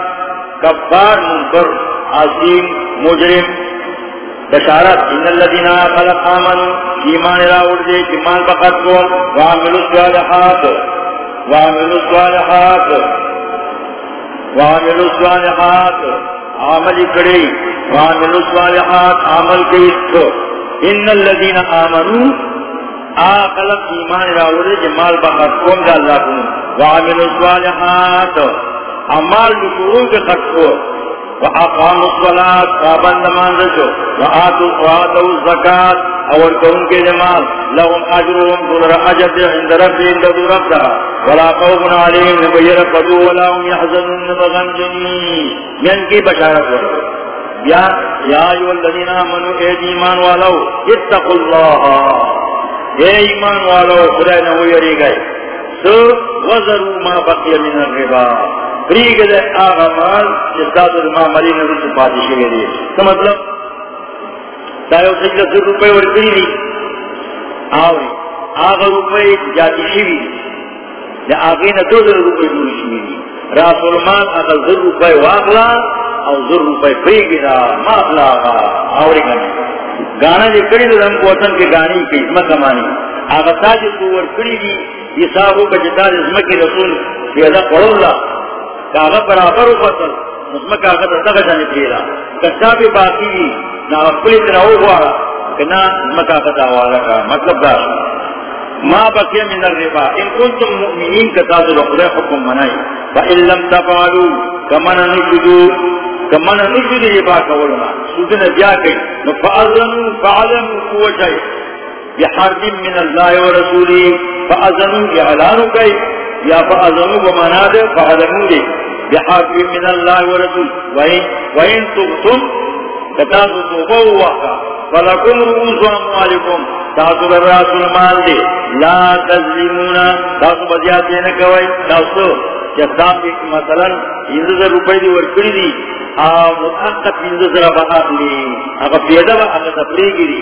کفار منکر۔ عظیم، مجرم۔ بشارت ان الذين خلق امنوا ایمان راول دے ایمان بقت کو وعملوا الصالحات وعملوا الصالحات وعملوا الصالحات، عمل کرے وعملوا الصالحات، عمل کے اس ان الذين امنوا آخلق ایمان راول دے مال بقت کو اللہ کو وعملوا الصالحات عمل شروع کے خط کو وأقاموا الصلاة فابن نمان رجو وآتوا وآتوا الزكاة أول كون کے جمال لهم أجرهم دولر أجر عند ربهم عند ربها ولا خوف عليهم نبير قدو ولا هم يحزنون بغم جنين من کی بشارت ورد. یا یا ایو الذین آمنوا، اے ایمان والو، اتقوا اللہ اے ایمان والو خدا نہ ہوئی گئے. سو وزروا ما بقي من الربا. فریگ دے آغا مال جستاد ما ملی نظر سے پاتی شوئے دیئے تو مطلب دائیو سجدہ سر روپے ورکری دی. آوری، آغا روپے جاتی شوئے دے آغین دو در روپے دوری شوئے دی. رسول مال آغا ذر روپے واقلا او ذر روپے فریگ دا ماقلا آغا. آوری گانے گانا جے کری دے ہم کو وطن کے گانی کی اسمت کمانی. آغا تاجر کو ورکری دی یہ کا جتا اسمت کی رسول یہ ادھا پڑھو اللہ کاغا برابر فصل. اس میں کاغذ تک جانے پھیلا کچا بھی باقی بھی نہ اپنی طرح ہوا کہ نہ مکاغذ والا کا مطلب دار ما بقي من الربا. ان کنتم كنتم مؤمنين كتاب الخير حكم مناي فان لم تفعلوا كما نشدوا كما نشدوا ربا کولنا. قولنا سودنا جاكي فاذنوا فعلموا قوة بحرب من الله ورسوله فاذنوا اعلانوا كي یا فاذنوا بمناد فعلموا بحق من الله ورسول وإن, وإن تغتم كتاب توبوا فلكم رؤوس أموالكم. تاسو الراس المال دي لا تظلمونا تاسو بزیادین کوئی تاسو جتاب ایک مثلا انزر روپے دی ورکڑی دی. آو متحقق انزر بقات لی اگا پیدا با اگا تفریقی دی.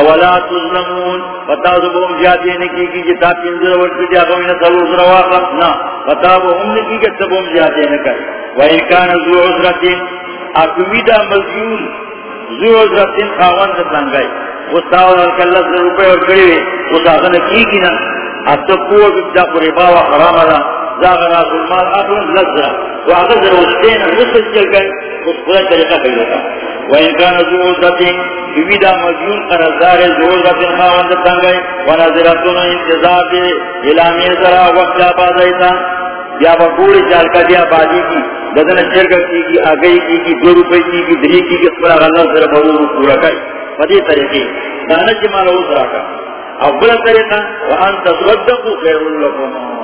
اولا تظلمون فتاسو بهم زیادین کی کی جتاب انزر ورکڑی دی اگا من سلو سر واقع نا فتاسو هم نکی جتاب بهم زیادین کر وإن كان ذو عزرة أكويدا مزيون ذو عزرة خاوان تتنگائی وستاول الکلس روپے اور کڑی وی وستاغن کی کی نا اتقوه ببدا قربا و حرام دا زاغ راس المال آخرون لزرا وعغز روستین نسل جل گئی اس خدا طریقہ کئی لگا وإن كان ذو عزرة ببدا مزيون قرزار ذو عزرة خاوان تتنگائی ونظرتون انتظار دے الامی ذرا وقت آباد ایتا یا بکوڑی چال کا دیا بازی کی بدن شرکت کی کی آگئی کی کی دو روپے کی کی دری کی کی اسپرا غلط سر بہو پورا کئی. فدی طریقے. دانا چی جی مالا اس راکا اول طریقہ وان تصدقو خیر لکم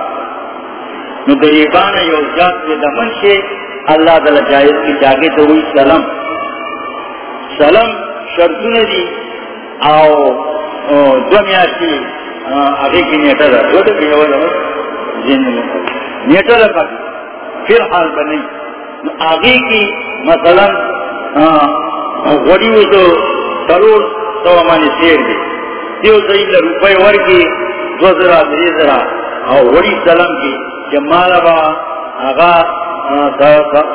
نو در یو جات کے دمن شے اللہ دل جائز کی جاگے تو ہوئی سلام. سلام شرطون دی او دو میاشتی آگے کی نیٹا دا دو دو بیو دا زین نیٹا دا پاکی پھر حال بنی آگے کی مثلا غریو تو سرور سو مانی سیر دی دیو زیل روپے ور کی دو ذرا دری ذرا او غری سلام کی کہ با آغا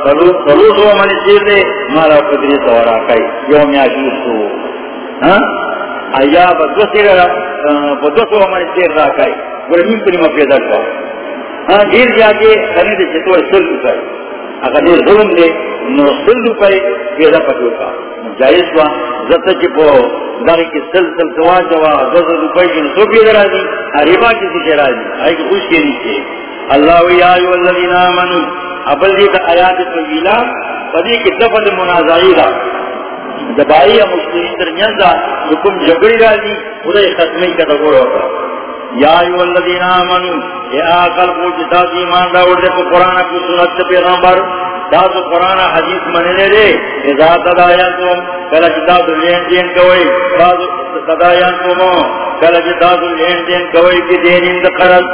سلوس و منی سیر دے، مالا قدری سورا کئی، یوم یاشیر سو ایا با دو سیر با دو سو منی سیر را کئی گرمین پری مفیدر کا دیر جا کے خنی دے چطور سل کئی. اگر دیر ظلم دے، نو سل کئی، پیدا پتو کا جائز وا زتا چی پو داری کی سل سل سوا جوا، دو روپے کی نسو پیدا را دی ریبا کسی کے دی آئی کی خوش کے نیچے. اللہ یا ایو الذین آمنوا ابل دی کا آیات طویلہ بدی کی دفع منازعی را. دبائی یا مسلمین درمیان دا حکم جگڑی را دی خدا ختمی کا دگوڑ ہوتا. یا ایو الذین آمنوا اے آقل کو جتا سی ایمان دا اڑ دے کو قرآن کی سنت پیغمبر، دا تو قرآن حدیث مننے دے اذا تدایتم کلا جی جتا تو لین دین کوئی، بعض تدایتم کلا جی جتا تو لین دین کوئی کی دین اند قرض.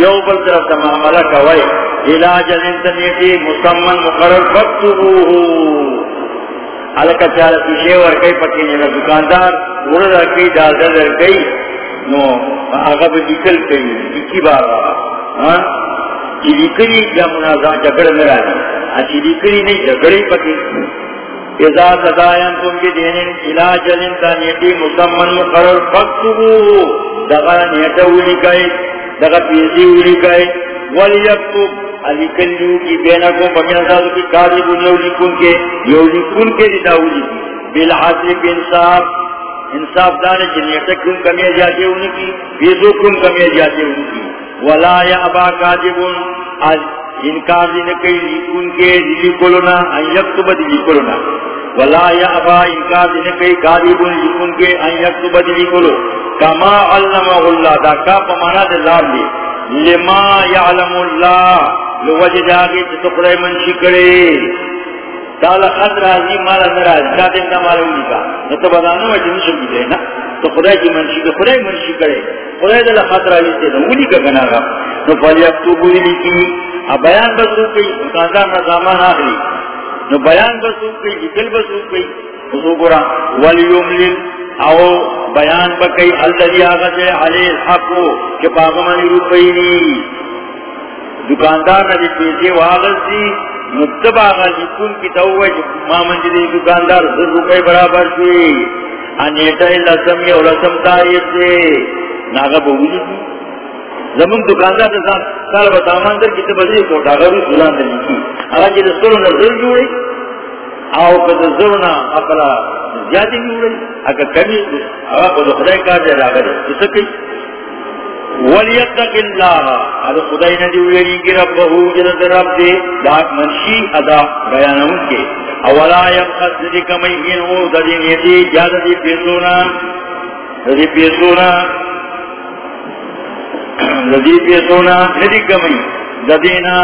یو بل طرف تا معاملہ کوئی علاج الانتنیتی مسمن مقرر فکتبوہو علکہ چالا پیشے ورکی پکی نینا دکاندار ورد رکی دادر رکی نو آغا با لکل کئی لکی بارا چی لکلی یا منازع جگڑ مرانی چی لکلی نہیں جگڑی پکی اذا تدائن تم کی دینن علاج الانتنیتی مسمن مقرر فکتبوہو دغا نیتا ہولی کئی دغا پیسی اولی کئے ولیکتب علی کلیو کی بینکو بمین ازادو کی کاری بن لکن کے، یو لکن کے انصاف. دانے کمی جاتے ان کی پیسو کم کمی جاتے ان کی ولا یا ابا کاجبن انکار دین کئی لکن کے دلی کلونا ان یکتب دلی کلونا ولا یا ابا انکار دین کئی کاری بن کے، ان یکتب دلی کلونا کما علم اللہ، دا کا پمانا دے لار لی لما یعلم اللہ، لوجہ جاگی چی تقرأ منشی کرے۔ تالا خط رازی مالا نرازی دا دن دا مالا اولی کا۔ نتا بدانو میں جنشن بھی دے نا۔ تو خدای کی منشی کرے، خدای منشی کرے۔ خدای دل خط رازی سے اولی کا گنا گا۔ نو پالی اکتو کی بیان بسو کئی مکاندار نظامان آخری نو بیان بسو کئی لکل بسو کئی خصو گرا ولیوم او بیان بکی بکئی الذي آغت علی الحق کہ پاگمانی روپینی دکاندار ندی پیسے واغت سی مکتب آغا جکن کی تووی مامن جدی دکاندار در روپے برابر سی انیتا لسم یا لسم تائیت سے ناغا بولی کی زمان دکاندار دسان سال بتامان در کتے بدری کوٹا غرو سلان دلی کی آغا جی دسترو نظر جوڑی آو کد زرنا اقلا زیادی نہیں ہوئی اگر کمی آغا خود خدای کار جائے راگا دے جسا کئی ولیتق اللہ اگر خدای ندی ویلی کی رب بہو جلد رب دے لاک منشی ادا بیانون کے اولا یبقت ذی کمی انہو ددی نیتی جاد دی پیسونا ددی پیسونا ددی پیسونا ندی کمی ددینا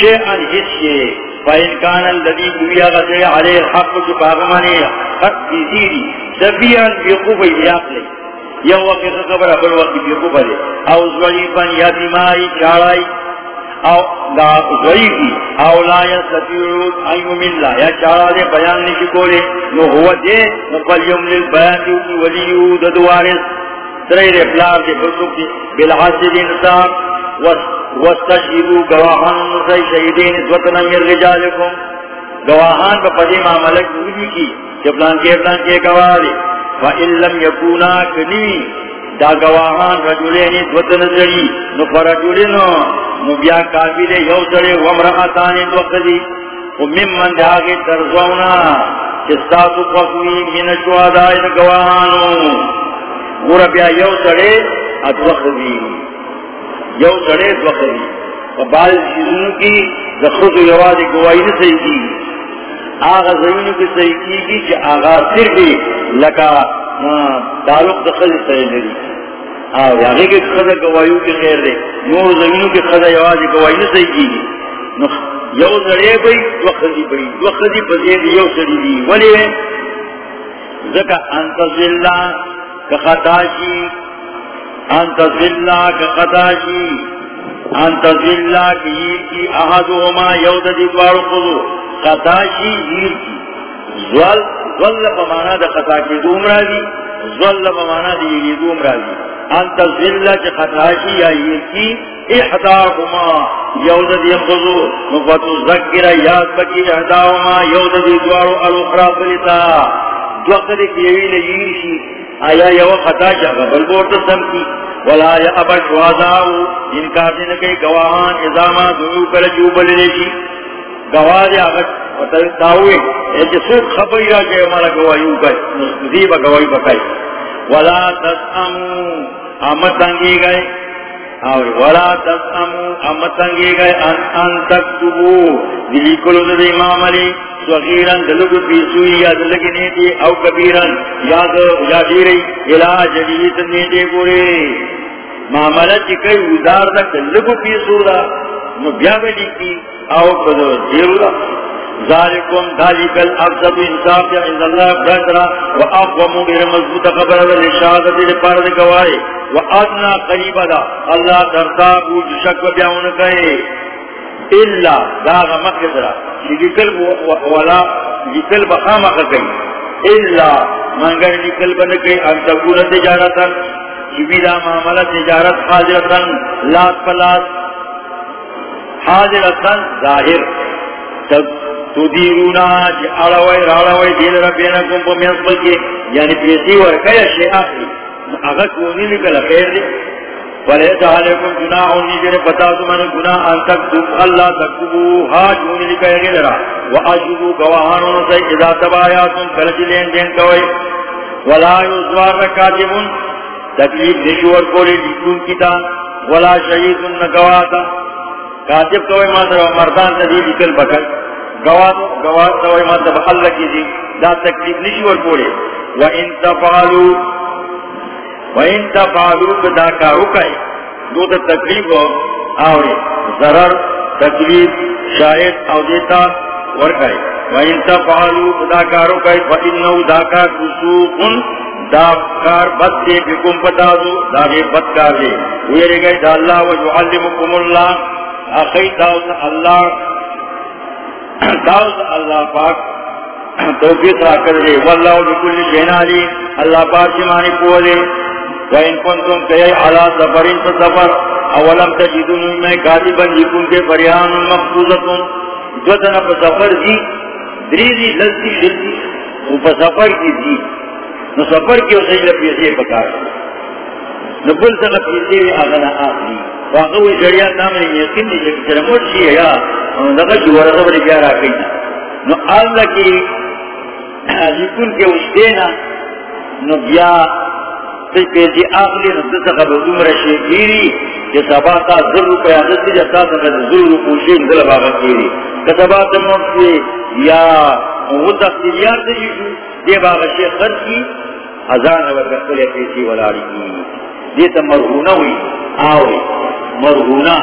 شیئن حصے فإن كان الذي بويا غزي عليه الحق جباغماني حق بزيري سبيا بيقوب يقلي يو وقت خبر أبل وقت بيقوب لي أو ضعيفا يا دمائي شارعي او دا ضعیفی، او لا یستطیعون ایو من لا، یا چارا دے بیان نشی کولے نو ہوا دے نو قل یملل بیان دیو کی ولیو، ددوارس۔ تریر افلار دے بلسک دے بالحاسد انسان وستشیدو گواہان نسی شہیدین اسوتنا من رجالکم۔ گواہان با پدی معاملک دولی کی جبلان کے افلان کے گواہ دے فَإِن لَمْ يَكُونَا كَنِي دا گواہان رجولین اسوتنا سری نو فرجولینو ہاں، نو کافی دے، یو سرے ومرحتان دوقضی ومن من داغی ترزونا چستاسو قصوی من شوادائی دا گواہانو۔ گورا بیا یو سرے ادوقضی یو سڑے دوخری و بعض چیزوں کی دخود و یواز گواہی نے صحیح کی آغا زمینوں کی صحیح کی گی کہ آغا صرف لکا تعلق دخل صحیح لری آغا آغا کے خدا گواہیوں کی خیر دے نور زمینوں کی خدا یواز گواہی نے صحیح کی گی یو سڑے بھئی دوخری بھئی دوخری پزید یو سڑی دی ولی ہے زکا انتظلہ کخطاشی انت ذلہ کا قداشی انت ذلہ کی ہیر کی احدوما یود دی بارو خضو ہیر کی. زول زول بمانا دا قطا کی دوم راضی زول بمانا دی ہیر دوم راضی انت ذلہ کی قداشی یا ہیر کی احداهما يوجد ينقضو نفتو ذكر ياد بكي احداهما يوجد يدوار الاخرى فلتا. دوقت كيوي لجيشي آیا یو خطا کیا غبل بورت سم کی ولا یا ابا شوازاو ان کا دن کے گواہان ازاما دنو کل جو بلنے کی گواہ دیا آگا تاوئے ایچے سوک خبری را جائے ہمارا گواہیوں کا نزیبا گواہی بکائی. ولا تسامو آمد تنگی گئے. اور ولا تسامو امتنگے گئے، ان ان تکتبو۔ دلی کلو دے امام علی صغیرن دلگو یا دلگی نیتی او کبیرن یا دو یا دیری الہ جدیت نیتی گورے۔ معاملہ ادار دا دلگو پیسو نو بیا بلی کی، او کدو دیرو دا۔ ذالکم ذالک الافضل انصاف یا یعنی عند اللہ بہترا و اقوامو بیر مضبوط خبر دا لشاہدت دے پارد گوائے و ادنا قریب دا اللہ ترتابو جشک و بیاون کہے الا داغ مقدرہ لکل ولا لکل بخام کہے الا منگر لکل بنکے ان تکون تجارتا جبیدہ معاملہ تجارت حاضرتا لات پلات حاضرتا ظاہر۔ تدیرونا جی اڑوئی راڑوئی دیل ربینکم پو میسبل کی یعنی پیسی ورکی اشیاء آخری اگر کونی لکل خیر دی. ولیتا علیکم جناح ہونی جنہ بتا سمن گناہ ان تک دم اللہ تکبو ہا جونی لکل غیر را و اجبو گواہانون سے اذا تبایاتون کلچ لین دین کوئی. ولا یزوار رکاتبون. تکلیف نشور کولی لکون کتا ولا شہیدون نگواتا. کاتب کوئی مادر مردان تدی لکل بکر. گواد گواد سوائے ماں تب کی دی دا تکلیف نشی ور کارو دو تا تکلیف ضرر، تکلیف شاہد او دیتا ور کئے وَإِن تَفَعَلُوا کدا کارو کئے فَإِنَّهُ داکا کسوکن دا کار بد دے، بکم پتا دو، دا بے بد کار دے۔ ویرے گئے، دا اللہ وَجُعَلِّمُكُمُ اللَّهِ۔ اخیط دا اللہ داؤد اللہ پاک توفیق را کر دے. واللہ بکل شہنالی اللہ پاک جمانی پولے وَإِن كُنْتُمْ كَيَيْ عَلَى سَفَرٍ فَسَفَرْ. اولم تجدون میں کاتبا جکن کے فریان مقبوضتن جوتنا پا سفر دی. دریزی لذی شدی وہ پا سفر کی دی. نو سفر کی اسے لپیسے پکار. نو بل سنگا پیسے آغنا آخری. واقعوی جڑیا نامنی یقین دی جکی چرموٹ شی ہے یا دغه جوړه د بری بیا راکې نو الله کې لیکون کې وشتینا نو بیا څه پیسې اخلي نو څه څه به عمر شي کیری چې جی سبا تا زر روپیا د دې چې تاسو د زر روپو شي دل باغ کیری۔ که سبا ته مو یا او تخلیار دې جی شو دې باغ شي خرج کی اذان او کړه پیسې ولاړی دې ته مرغونه وي آوي مرغونه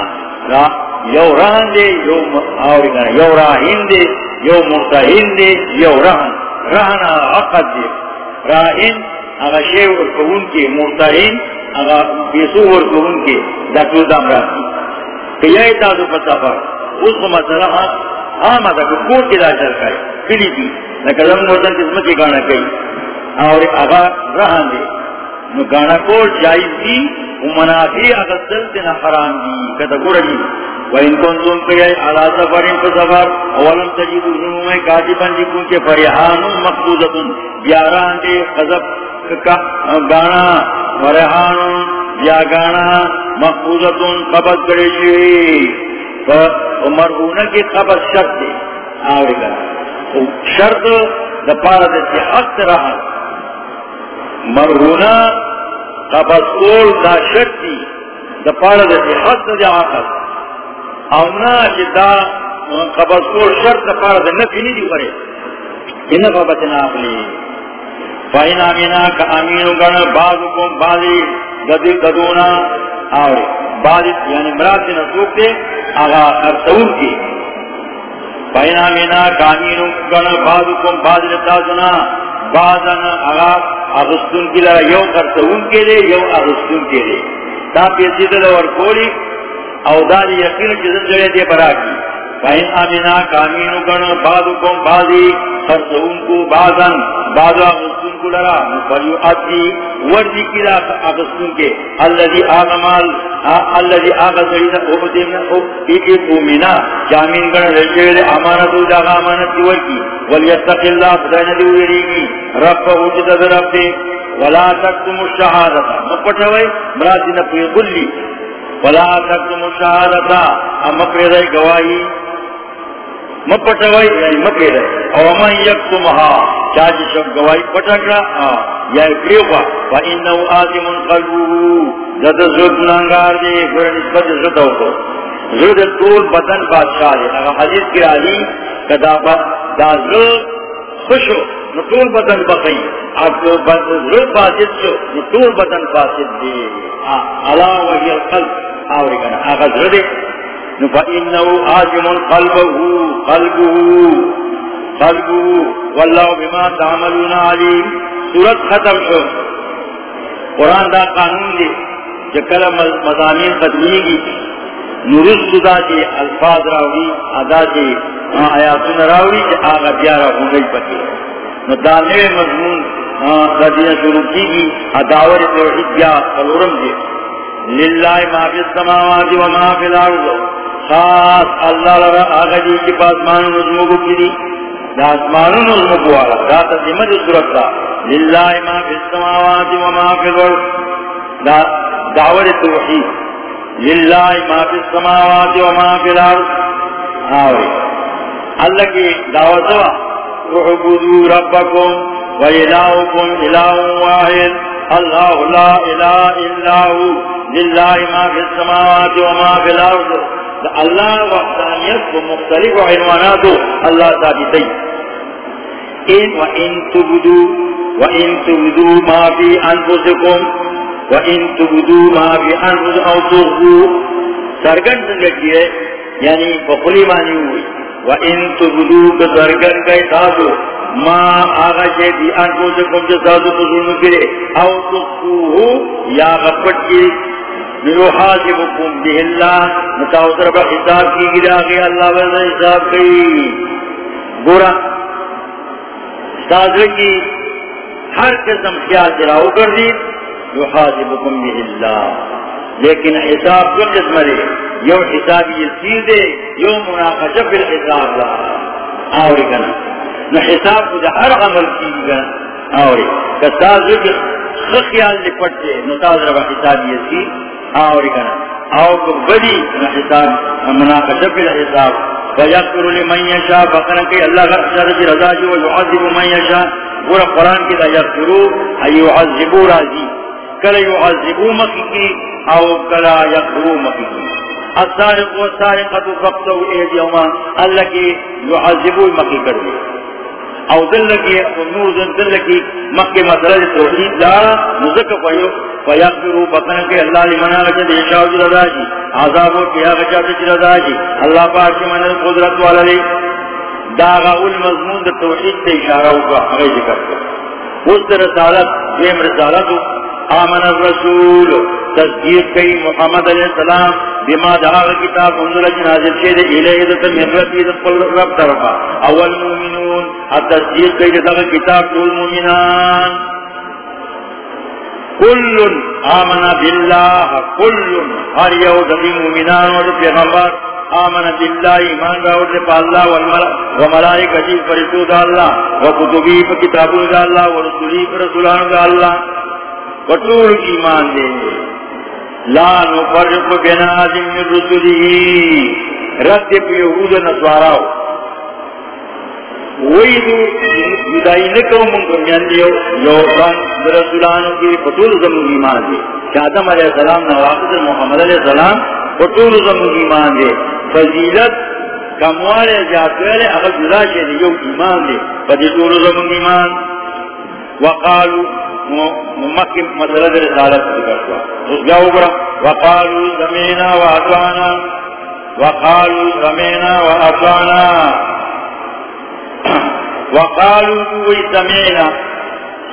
را یو رہن دے یو آوری یو راہین دے یو مرتہین دے یو رہن رہن عقد دے راہین اگا شیو ارکون کے مرتہین اگا بیسو ارکون کے دکتو دام راہی کہ یہ تازو پتافر اس کو مسئلہ ہاں ہاں ماتا کو کور کے داشر کھائے کلی دی لیکن لکلم مرتن قسمت کی گانا کئی اور اگا رہن دے نو گانا کول جائز دی ومنافی اگر دلتے نہ حرام دی، کتا گوڑا دی۔ وَإِن كُنْتُمْ كَيَيْ عَلَى سَفَرٍ فَسَفَرْ اولم تجدو نمومے کاتبان جکن کے فریحان مقبوضتن بیاران دے قذب گانا فرحان بیا گانا مقبوضتن قبض کرے شوی مرغونہ کی قبض شرط دے آوری گا۔ شرط دا پارا دے حق رہا مرغونہ قبض کول دا شرط دی. دا پارا دے حق دے آقا اونا جدا قبض کول شرط پارد نفی نہیں دی کرے انفا بچنا اپنی. فائن آمینا کا امینو گن بعضکم بعضی گدی گدونا آوری. بعضی یعنی مراد سے نسوک دے، آغا ارسول کی. فائن آمینا کا امینو گن بعضکم بعضی لتازنا بعضن آغا اغسطن کی لرا یو ارسول کے لیے یو اغسطن کے لیے تا پیسی دلور کولی، او دا دی یقین چیزن جڑے دے برا کی۔ فائن آمینا کامینو کن بازو کن بازی خرسون کو بازن بازو آمستون خلق لرا فلیو ادی وردی کلا اغسطن کے اللذی آغمال اللذی آغسطن او دیمنا او ایکی قومنا جامین گرن رجل امانتو دا امانت کی ورکی ولیتق اللہ بدین دیویریگی رب وجد رب دے ولا تکتم الشہادتا مرادی نپوی قلی ولا تکتم الشہادتا ام مپریدائی گواہی مپٹوئی یعنی مپریدائی او من یکتمها چاچی شب گواہی پٹکڑا یا یعنی پریوپا فا انہو آدم قلبو زد زد نانگار دے گرہ نسبت زد ہو ہوکو زد طول بدن بادشاہ دے۔ اگر حدیث کی آلی کدا با، دا زد خوشو نطول بدن بقی اب زد باسد شو نطول بدن باسد دے۔ علا وحی القلب۔ آوری کنا اگر زد نفا انہو آدم قلبو قلبو قلبو واللہ بما تعملون علیم سورت ختم شو. قرآن دا قانون دے جکل مضامین ختمی گی نورس صدا کے الفاظ راوی ادا کے آیاتون راوی جا آغا بیارا ہو گئی پتے نو دانے مضمون صدیہ شروع کی گی اداور توحید بیا قلورم دے للہ ما فی السماوات و ما فی الارض. خاص اللہ لرا آغا جی کی پاس مانو نظمو کو کی دی. دا اسمانون المقوالا دا تزیمت صورت دا. للہ ما فی السماوات و ما فی الارض. دا دعوت توحید. للہ ما فی السماوات و ما فی الارض. آوری اللہ کی دعوت وا اعبدو ربکم و الہکم الہ واحد. اللہ لا الہ الا ہو. للہ ما فی السماوات و ما فی الارض. اللہ وحدانیت کو مختلف عنواناتو اللہ ثابتی ان وان تبدو وان تبدو ما في انفسكم وان تبدو ما في انفسكم او تخفوا سرگن سنگتی ہے یعنی بخلی مانی ہوئی۔ وان تبدو بسرگن گئی تاسو ما آغا شے بھی انفسكم جو تاسو بزرن کرے، او تخفوه یا غفت کی۔ یحاسبکم به اللہ متاوتر با حساب کی گرا گیا اللہ وزن حساب کی۔ گورا سازر کی ہر قسم خیال جراؤ کر دی۔ یحاسبکم به اللہ لیکن حساب کو قسم دے، یو حساب یہ چیز دے، یو مناقشہ فی الحساب لا آوری کنا۔ نو حساب کو ہر عمل کی گا آوری۔ کہ سازر کی خیال لپٹ دے نو تازر با حساب یہ چیز آوری کنا. آو کو بڑی حساب، مناقشہ فی الحساب فیقر لمن یشا بقنا کہ اللہ کا شرج رضا جو یعذب من یشا پورا قرآن کی دا یقرو ایعذبو راضی کلا یعذبو مکی کی او کلا یقرو مکی۔ کی السارق والسارقة فقطوا ايديهما اللہ کی یعذبو مکی کر دی۔ او دل کی نور دل کی مکہ مسئلہ توحید دا مذکر پایو فیغفروا بطن کے اللہ لمنا لکہ دیشاو جی رضا جی۔ عذابو کیا غچا جی رضا جی۔ اللہ پاک من القدرت والا لی داغا المضمون دا توحید تے اشارہ ہوگا، ہمیں ذکر اس رسالت ویم رسالت آمن الرسول۔ تصدیق کئی محمد علیہ السلام بما دعا کتاب انزل جنازل شید الہی دتا من ربی دتا رب طرفا. اول مومنون التصدیق کئی دتا کتاب دول مومنان. کل آمن باللہ کل ہر یو دبی مومنان و پیغمبر آمن باللہ، ایمان راو دے پا اللہ و ملائک عزیز فرسو دا اللہ، و کتبی پا کتابو دا اللہ، و رسولی پا رسولان دا اللہ. و طول ایمان دے۔ لا نفرق بنا من رسولی رد پا یہود نسواراو وہی دو جدائی نکو منکو میاندیو یو کان رسولانو کی پتول زمون ایمان دے. کہ علیہ السلام نواقت محمد علیہ السلام پتول زمون ایمان دے. فضیلت کموالے جاتوالے اگر جدا شہدی یو ایمان دے. پتول زمون ایمان وقالو مکی مسئلہ در رسالت ذکر ہوا۔ اس جاؤ برا وقالو و وقالو و وی سمینا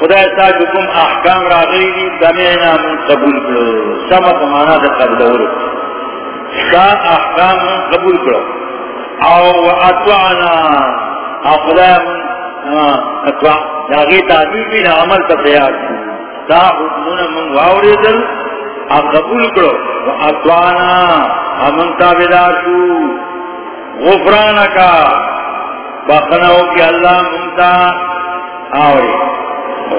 خدا ایسا جکم احکام را غیری سمینا من قبول کرو۔ سمت مانا دا قبل سا احکام قبول کرو۔ او اتوانا او خدا من ہاں، داغی تعدیب بھی عمل کا تیار دا حکمون من واوری دل اب قبول کرو۔ و اتوانا امن تابدار شو۔ غفرانکا بخنو کی اللہ منتا آوری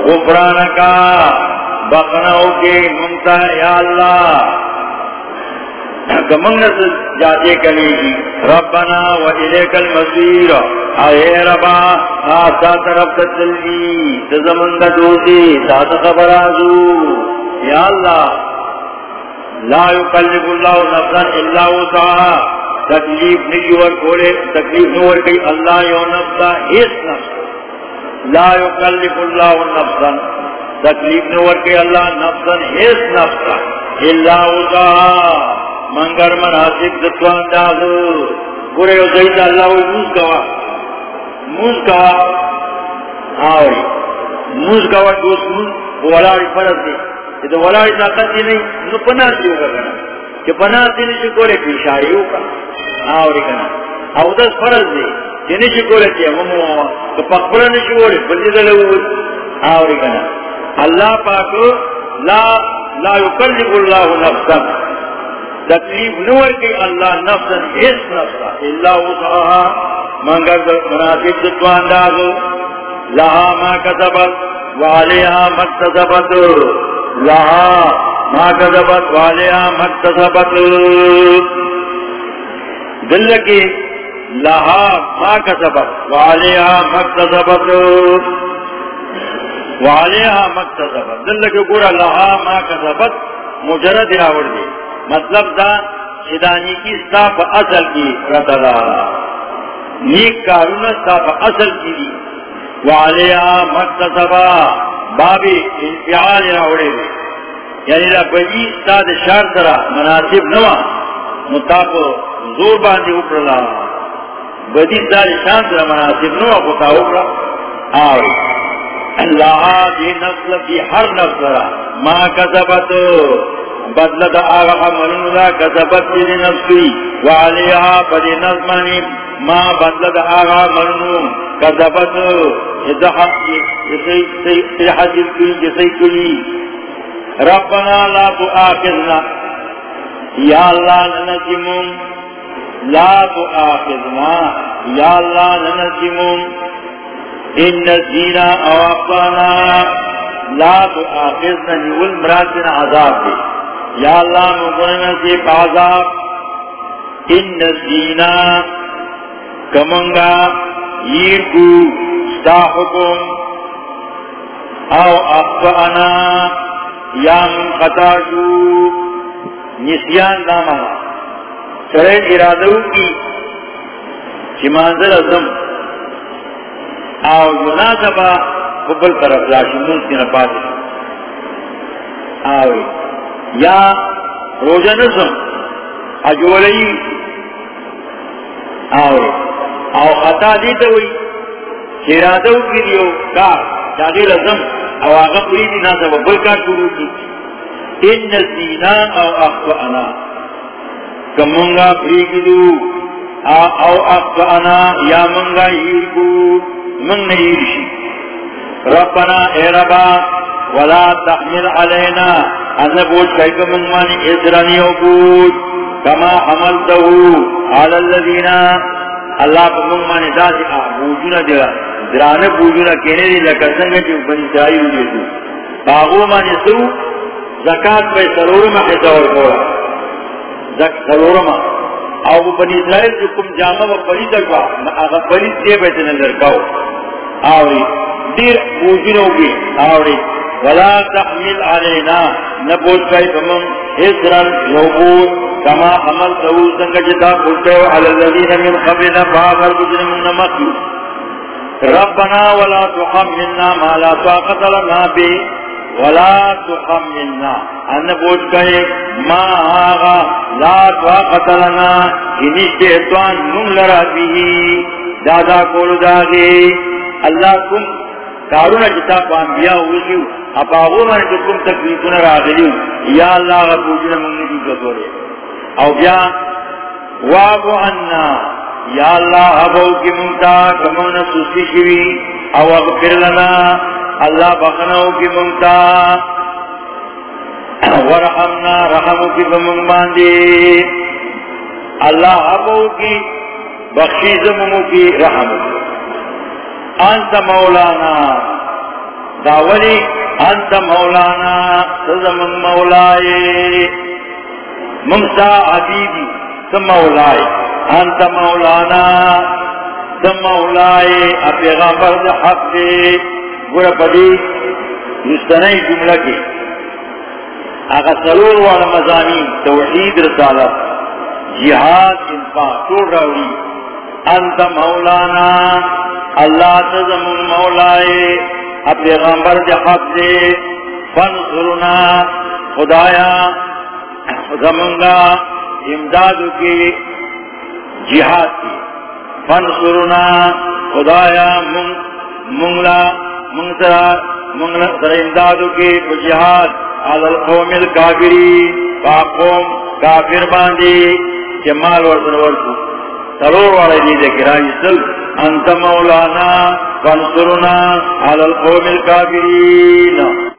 غفرانکا بخنو کی منتا یا اللہ۔ کمنگ جاتے کلی گی جی۔ ربنا و الیک المصیر۔ آئے ربا، آسا طرف تسلی جی۔ تزمن دا دوزی سات خبر آزو۔ یا اللہ، لا یکلف اللہ نفسا الا وسعا تکلیف نیور کولے تکلیف نور کئی اللہ یو نفسا، اس نفس لا یکلف اللہ نفسا۔ تکلیف نور کئی اللہ نفسا، اس نفسا الا وسعا منگر مناسب دتوان دازو. گورے او زید اللہ وی موز کوا. موز کوا. آوری موز کوا دوست موز. ولاڑی فرض دی. کہ تو ولاڑی طاقت دی نہیں. نو پناہ سی ہوگا کنا کہ پناہ سی نہیں کولے کی اشاری ہوگا آوری کنا او دس فرض دی. کہ نہیں کولے کی اممو آوا. تو پخبرہ نہیں کولے بلدی دلو آوری کنا اللہ پاکو لا لا یکلف اللہ نفسا. تکلیف نور کی اللہ نفس اس نفس اللہ وسعها منگر مناسب دتوان دازو لہا ما کسبت والیہا مکتسبت لہا ما کسبت والیہا مکتسبت دل کی لہا ما کسبت والیہا مکتسبت والیہا مکتسبت دل کی گورا لہا ما کسبت۔ مجرد راوڑ دی مطلب دا شدانی کی صاف اصل کی رتدا نیک کارون صاف اصل کی دی. والیا مکتسبا بابی انفعال راوڑے دے یعنی دا بجی استاد شار سرا مناسب نوا. مطاب زور باندی اپرلا بجی استاد شار سرا مناسب نوا خطا اپرلا آوری اللہ دی نسل دی ہر نسل را ما کسبت بدل دا آغا عملون دا کسبت دی نفسی وعلیہا بدی نظمانی ما بدل دا آغا عملون کسبت جسی حجر کلی جسی کلی۔ ربنا لا تو آخذنا یا اللہ لنسیمون لا تو آخذنا یا اللہ لنسیمون ان نسینا او اقوانا لا تو آخذنا نیول مراتنا عذاب دی یا اللہ مکننا سے بازاب ان نسینا کمنگا یرکو ستا حکم۔ او اخفانا یا من خطا شو۔ نسیان دامانا سرے ارادو کی۔ چی ازم۔ او یوناسبا قبل طرف لاشی، منسی نپاتی۔ آوی یا روزہ نسم اجولی آوے او خطا دیتا ہوئی چیرادو کی دیو کار چاگی لزم او آغا پریدی ناسا ببل کار شروع کی ان نسینا او اخوانا کمونگا پریدو او اخوانا یا منگا ہیر ہیرکو من نہیرشی ربنا اے ربا، ولا تحمل علینا ان بوجھ کئی کو منمانی ادرانیو بوجھ کما حملتہو علی اللذین اللہ کو منمانی ذاتی بوجھونا دیگا درانے بوجھونا کہنے دی لکسنگا جو بنی اسرائیل دیتو باغو مانی سو، زکاة پہ سرورما حصور کورا۔ زک سرورما۔ او بنی اسرائیل جو کم جامع و پری دکوا اگا پری دے بیتے نظر کاؤ۔ آوری، دیر بوجھنو گی آوری۔ ولا تحمل علينا نبوت كيف من اسرا يوبوت كما عمل تہو سوء سنجتا قلت على الذين من قبلنا فاغر بجن من نمكي ربنا ولا تحملنا ما لا طاقت لنا به، ولا تحملنا۔ ان بوت كيف ما آغا، لا طاقت لنا ان الشيطان من لرا به۔ دادا قول داغي اللہ کم کارونا جتا پانبیا ہوئی اپا غومن کے کم تکلیفون راغلیو یا اللہ غفوجنا منگی کی کتورے او بیا، وابو عنا یا اللہ حبو کی منتا کمونا سوسی شوی او اغفر لنا، اللہ بخنو کی منتا۔ ورحمنا رحمو کی بمنگ باندی۔ اللہ ابو کی بخشی زمو کی رحم انت مولانا. داولی انت مولانا سزمن مولائے منسا عبیدی سم مولائے انت مولانا سم مولائے پیغمبر دا حق دے گوڑا پدی مستنی جملہ کی اگا سرور والا مزامین توحید، رسالت جہاد انفاق توڑ راوڑی انت مولانا. اللہ تزم مولائے اب پیغمبر دے حق دے فنصرنا خدایا زمنگا امداد کی جہاد کی. فنصرنا خدایا منگلا منگسرا منگلا امداد کی جہاد. علی القوم الكافری فاقوم کافر باندی، جمال ورزن ورزن سرور والے دی ذکران جسل انت مولانا فانصرنا علی القوم الكافرین.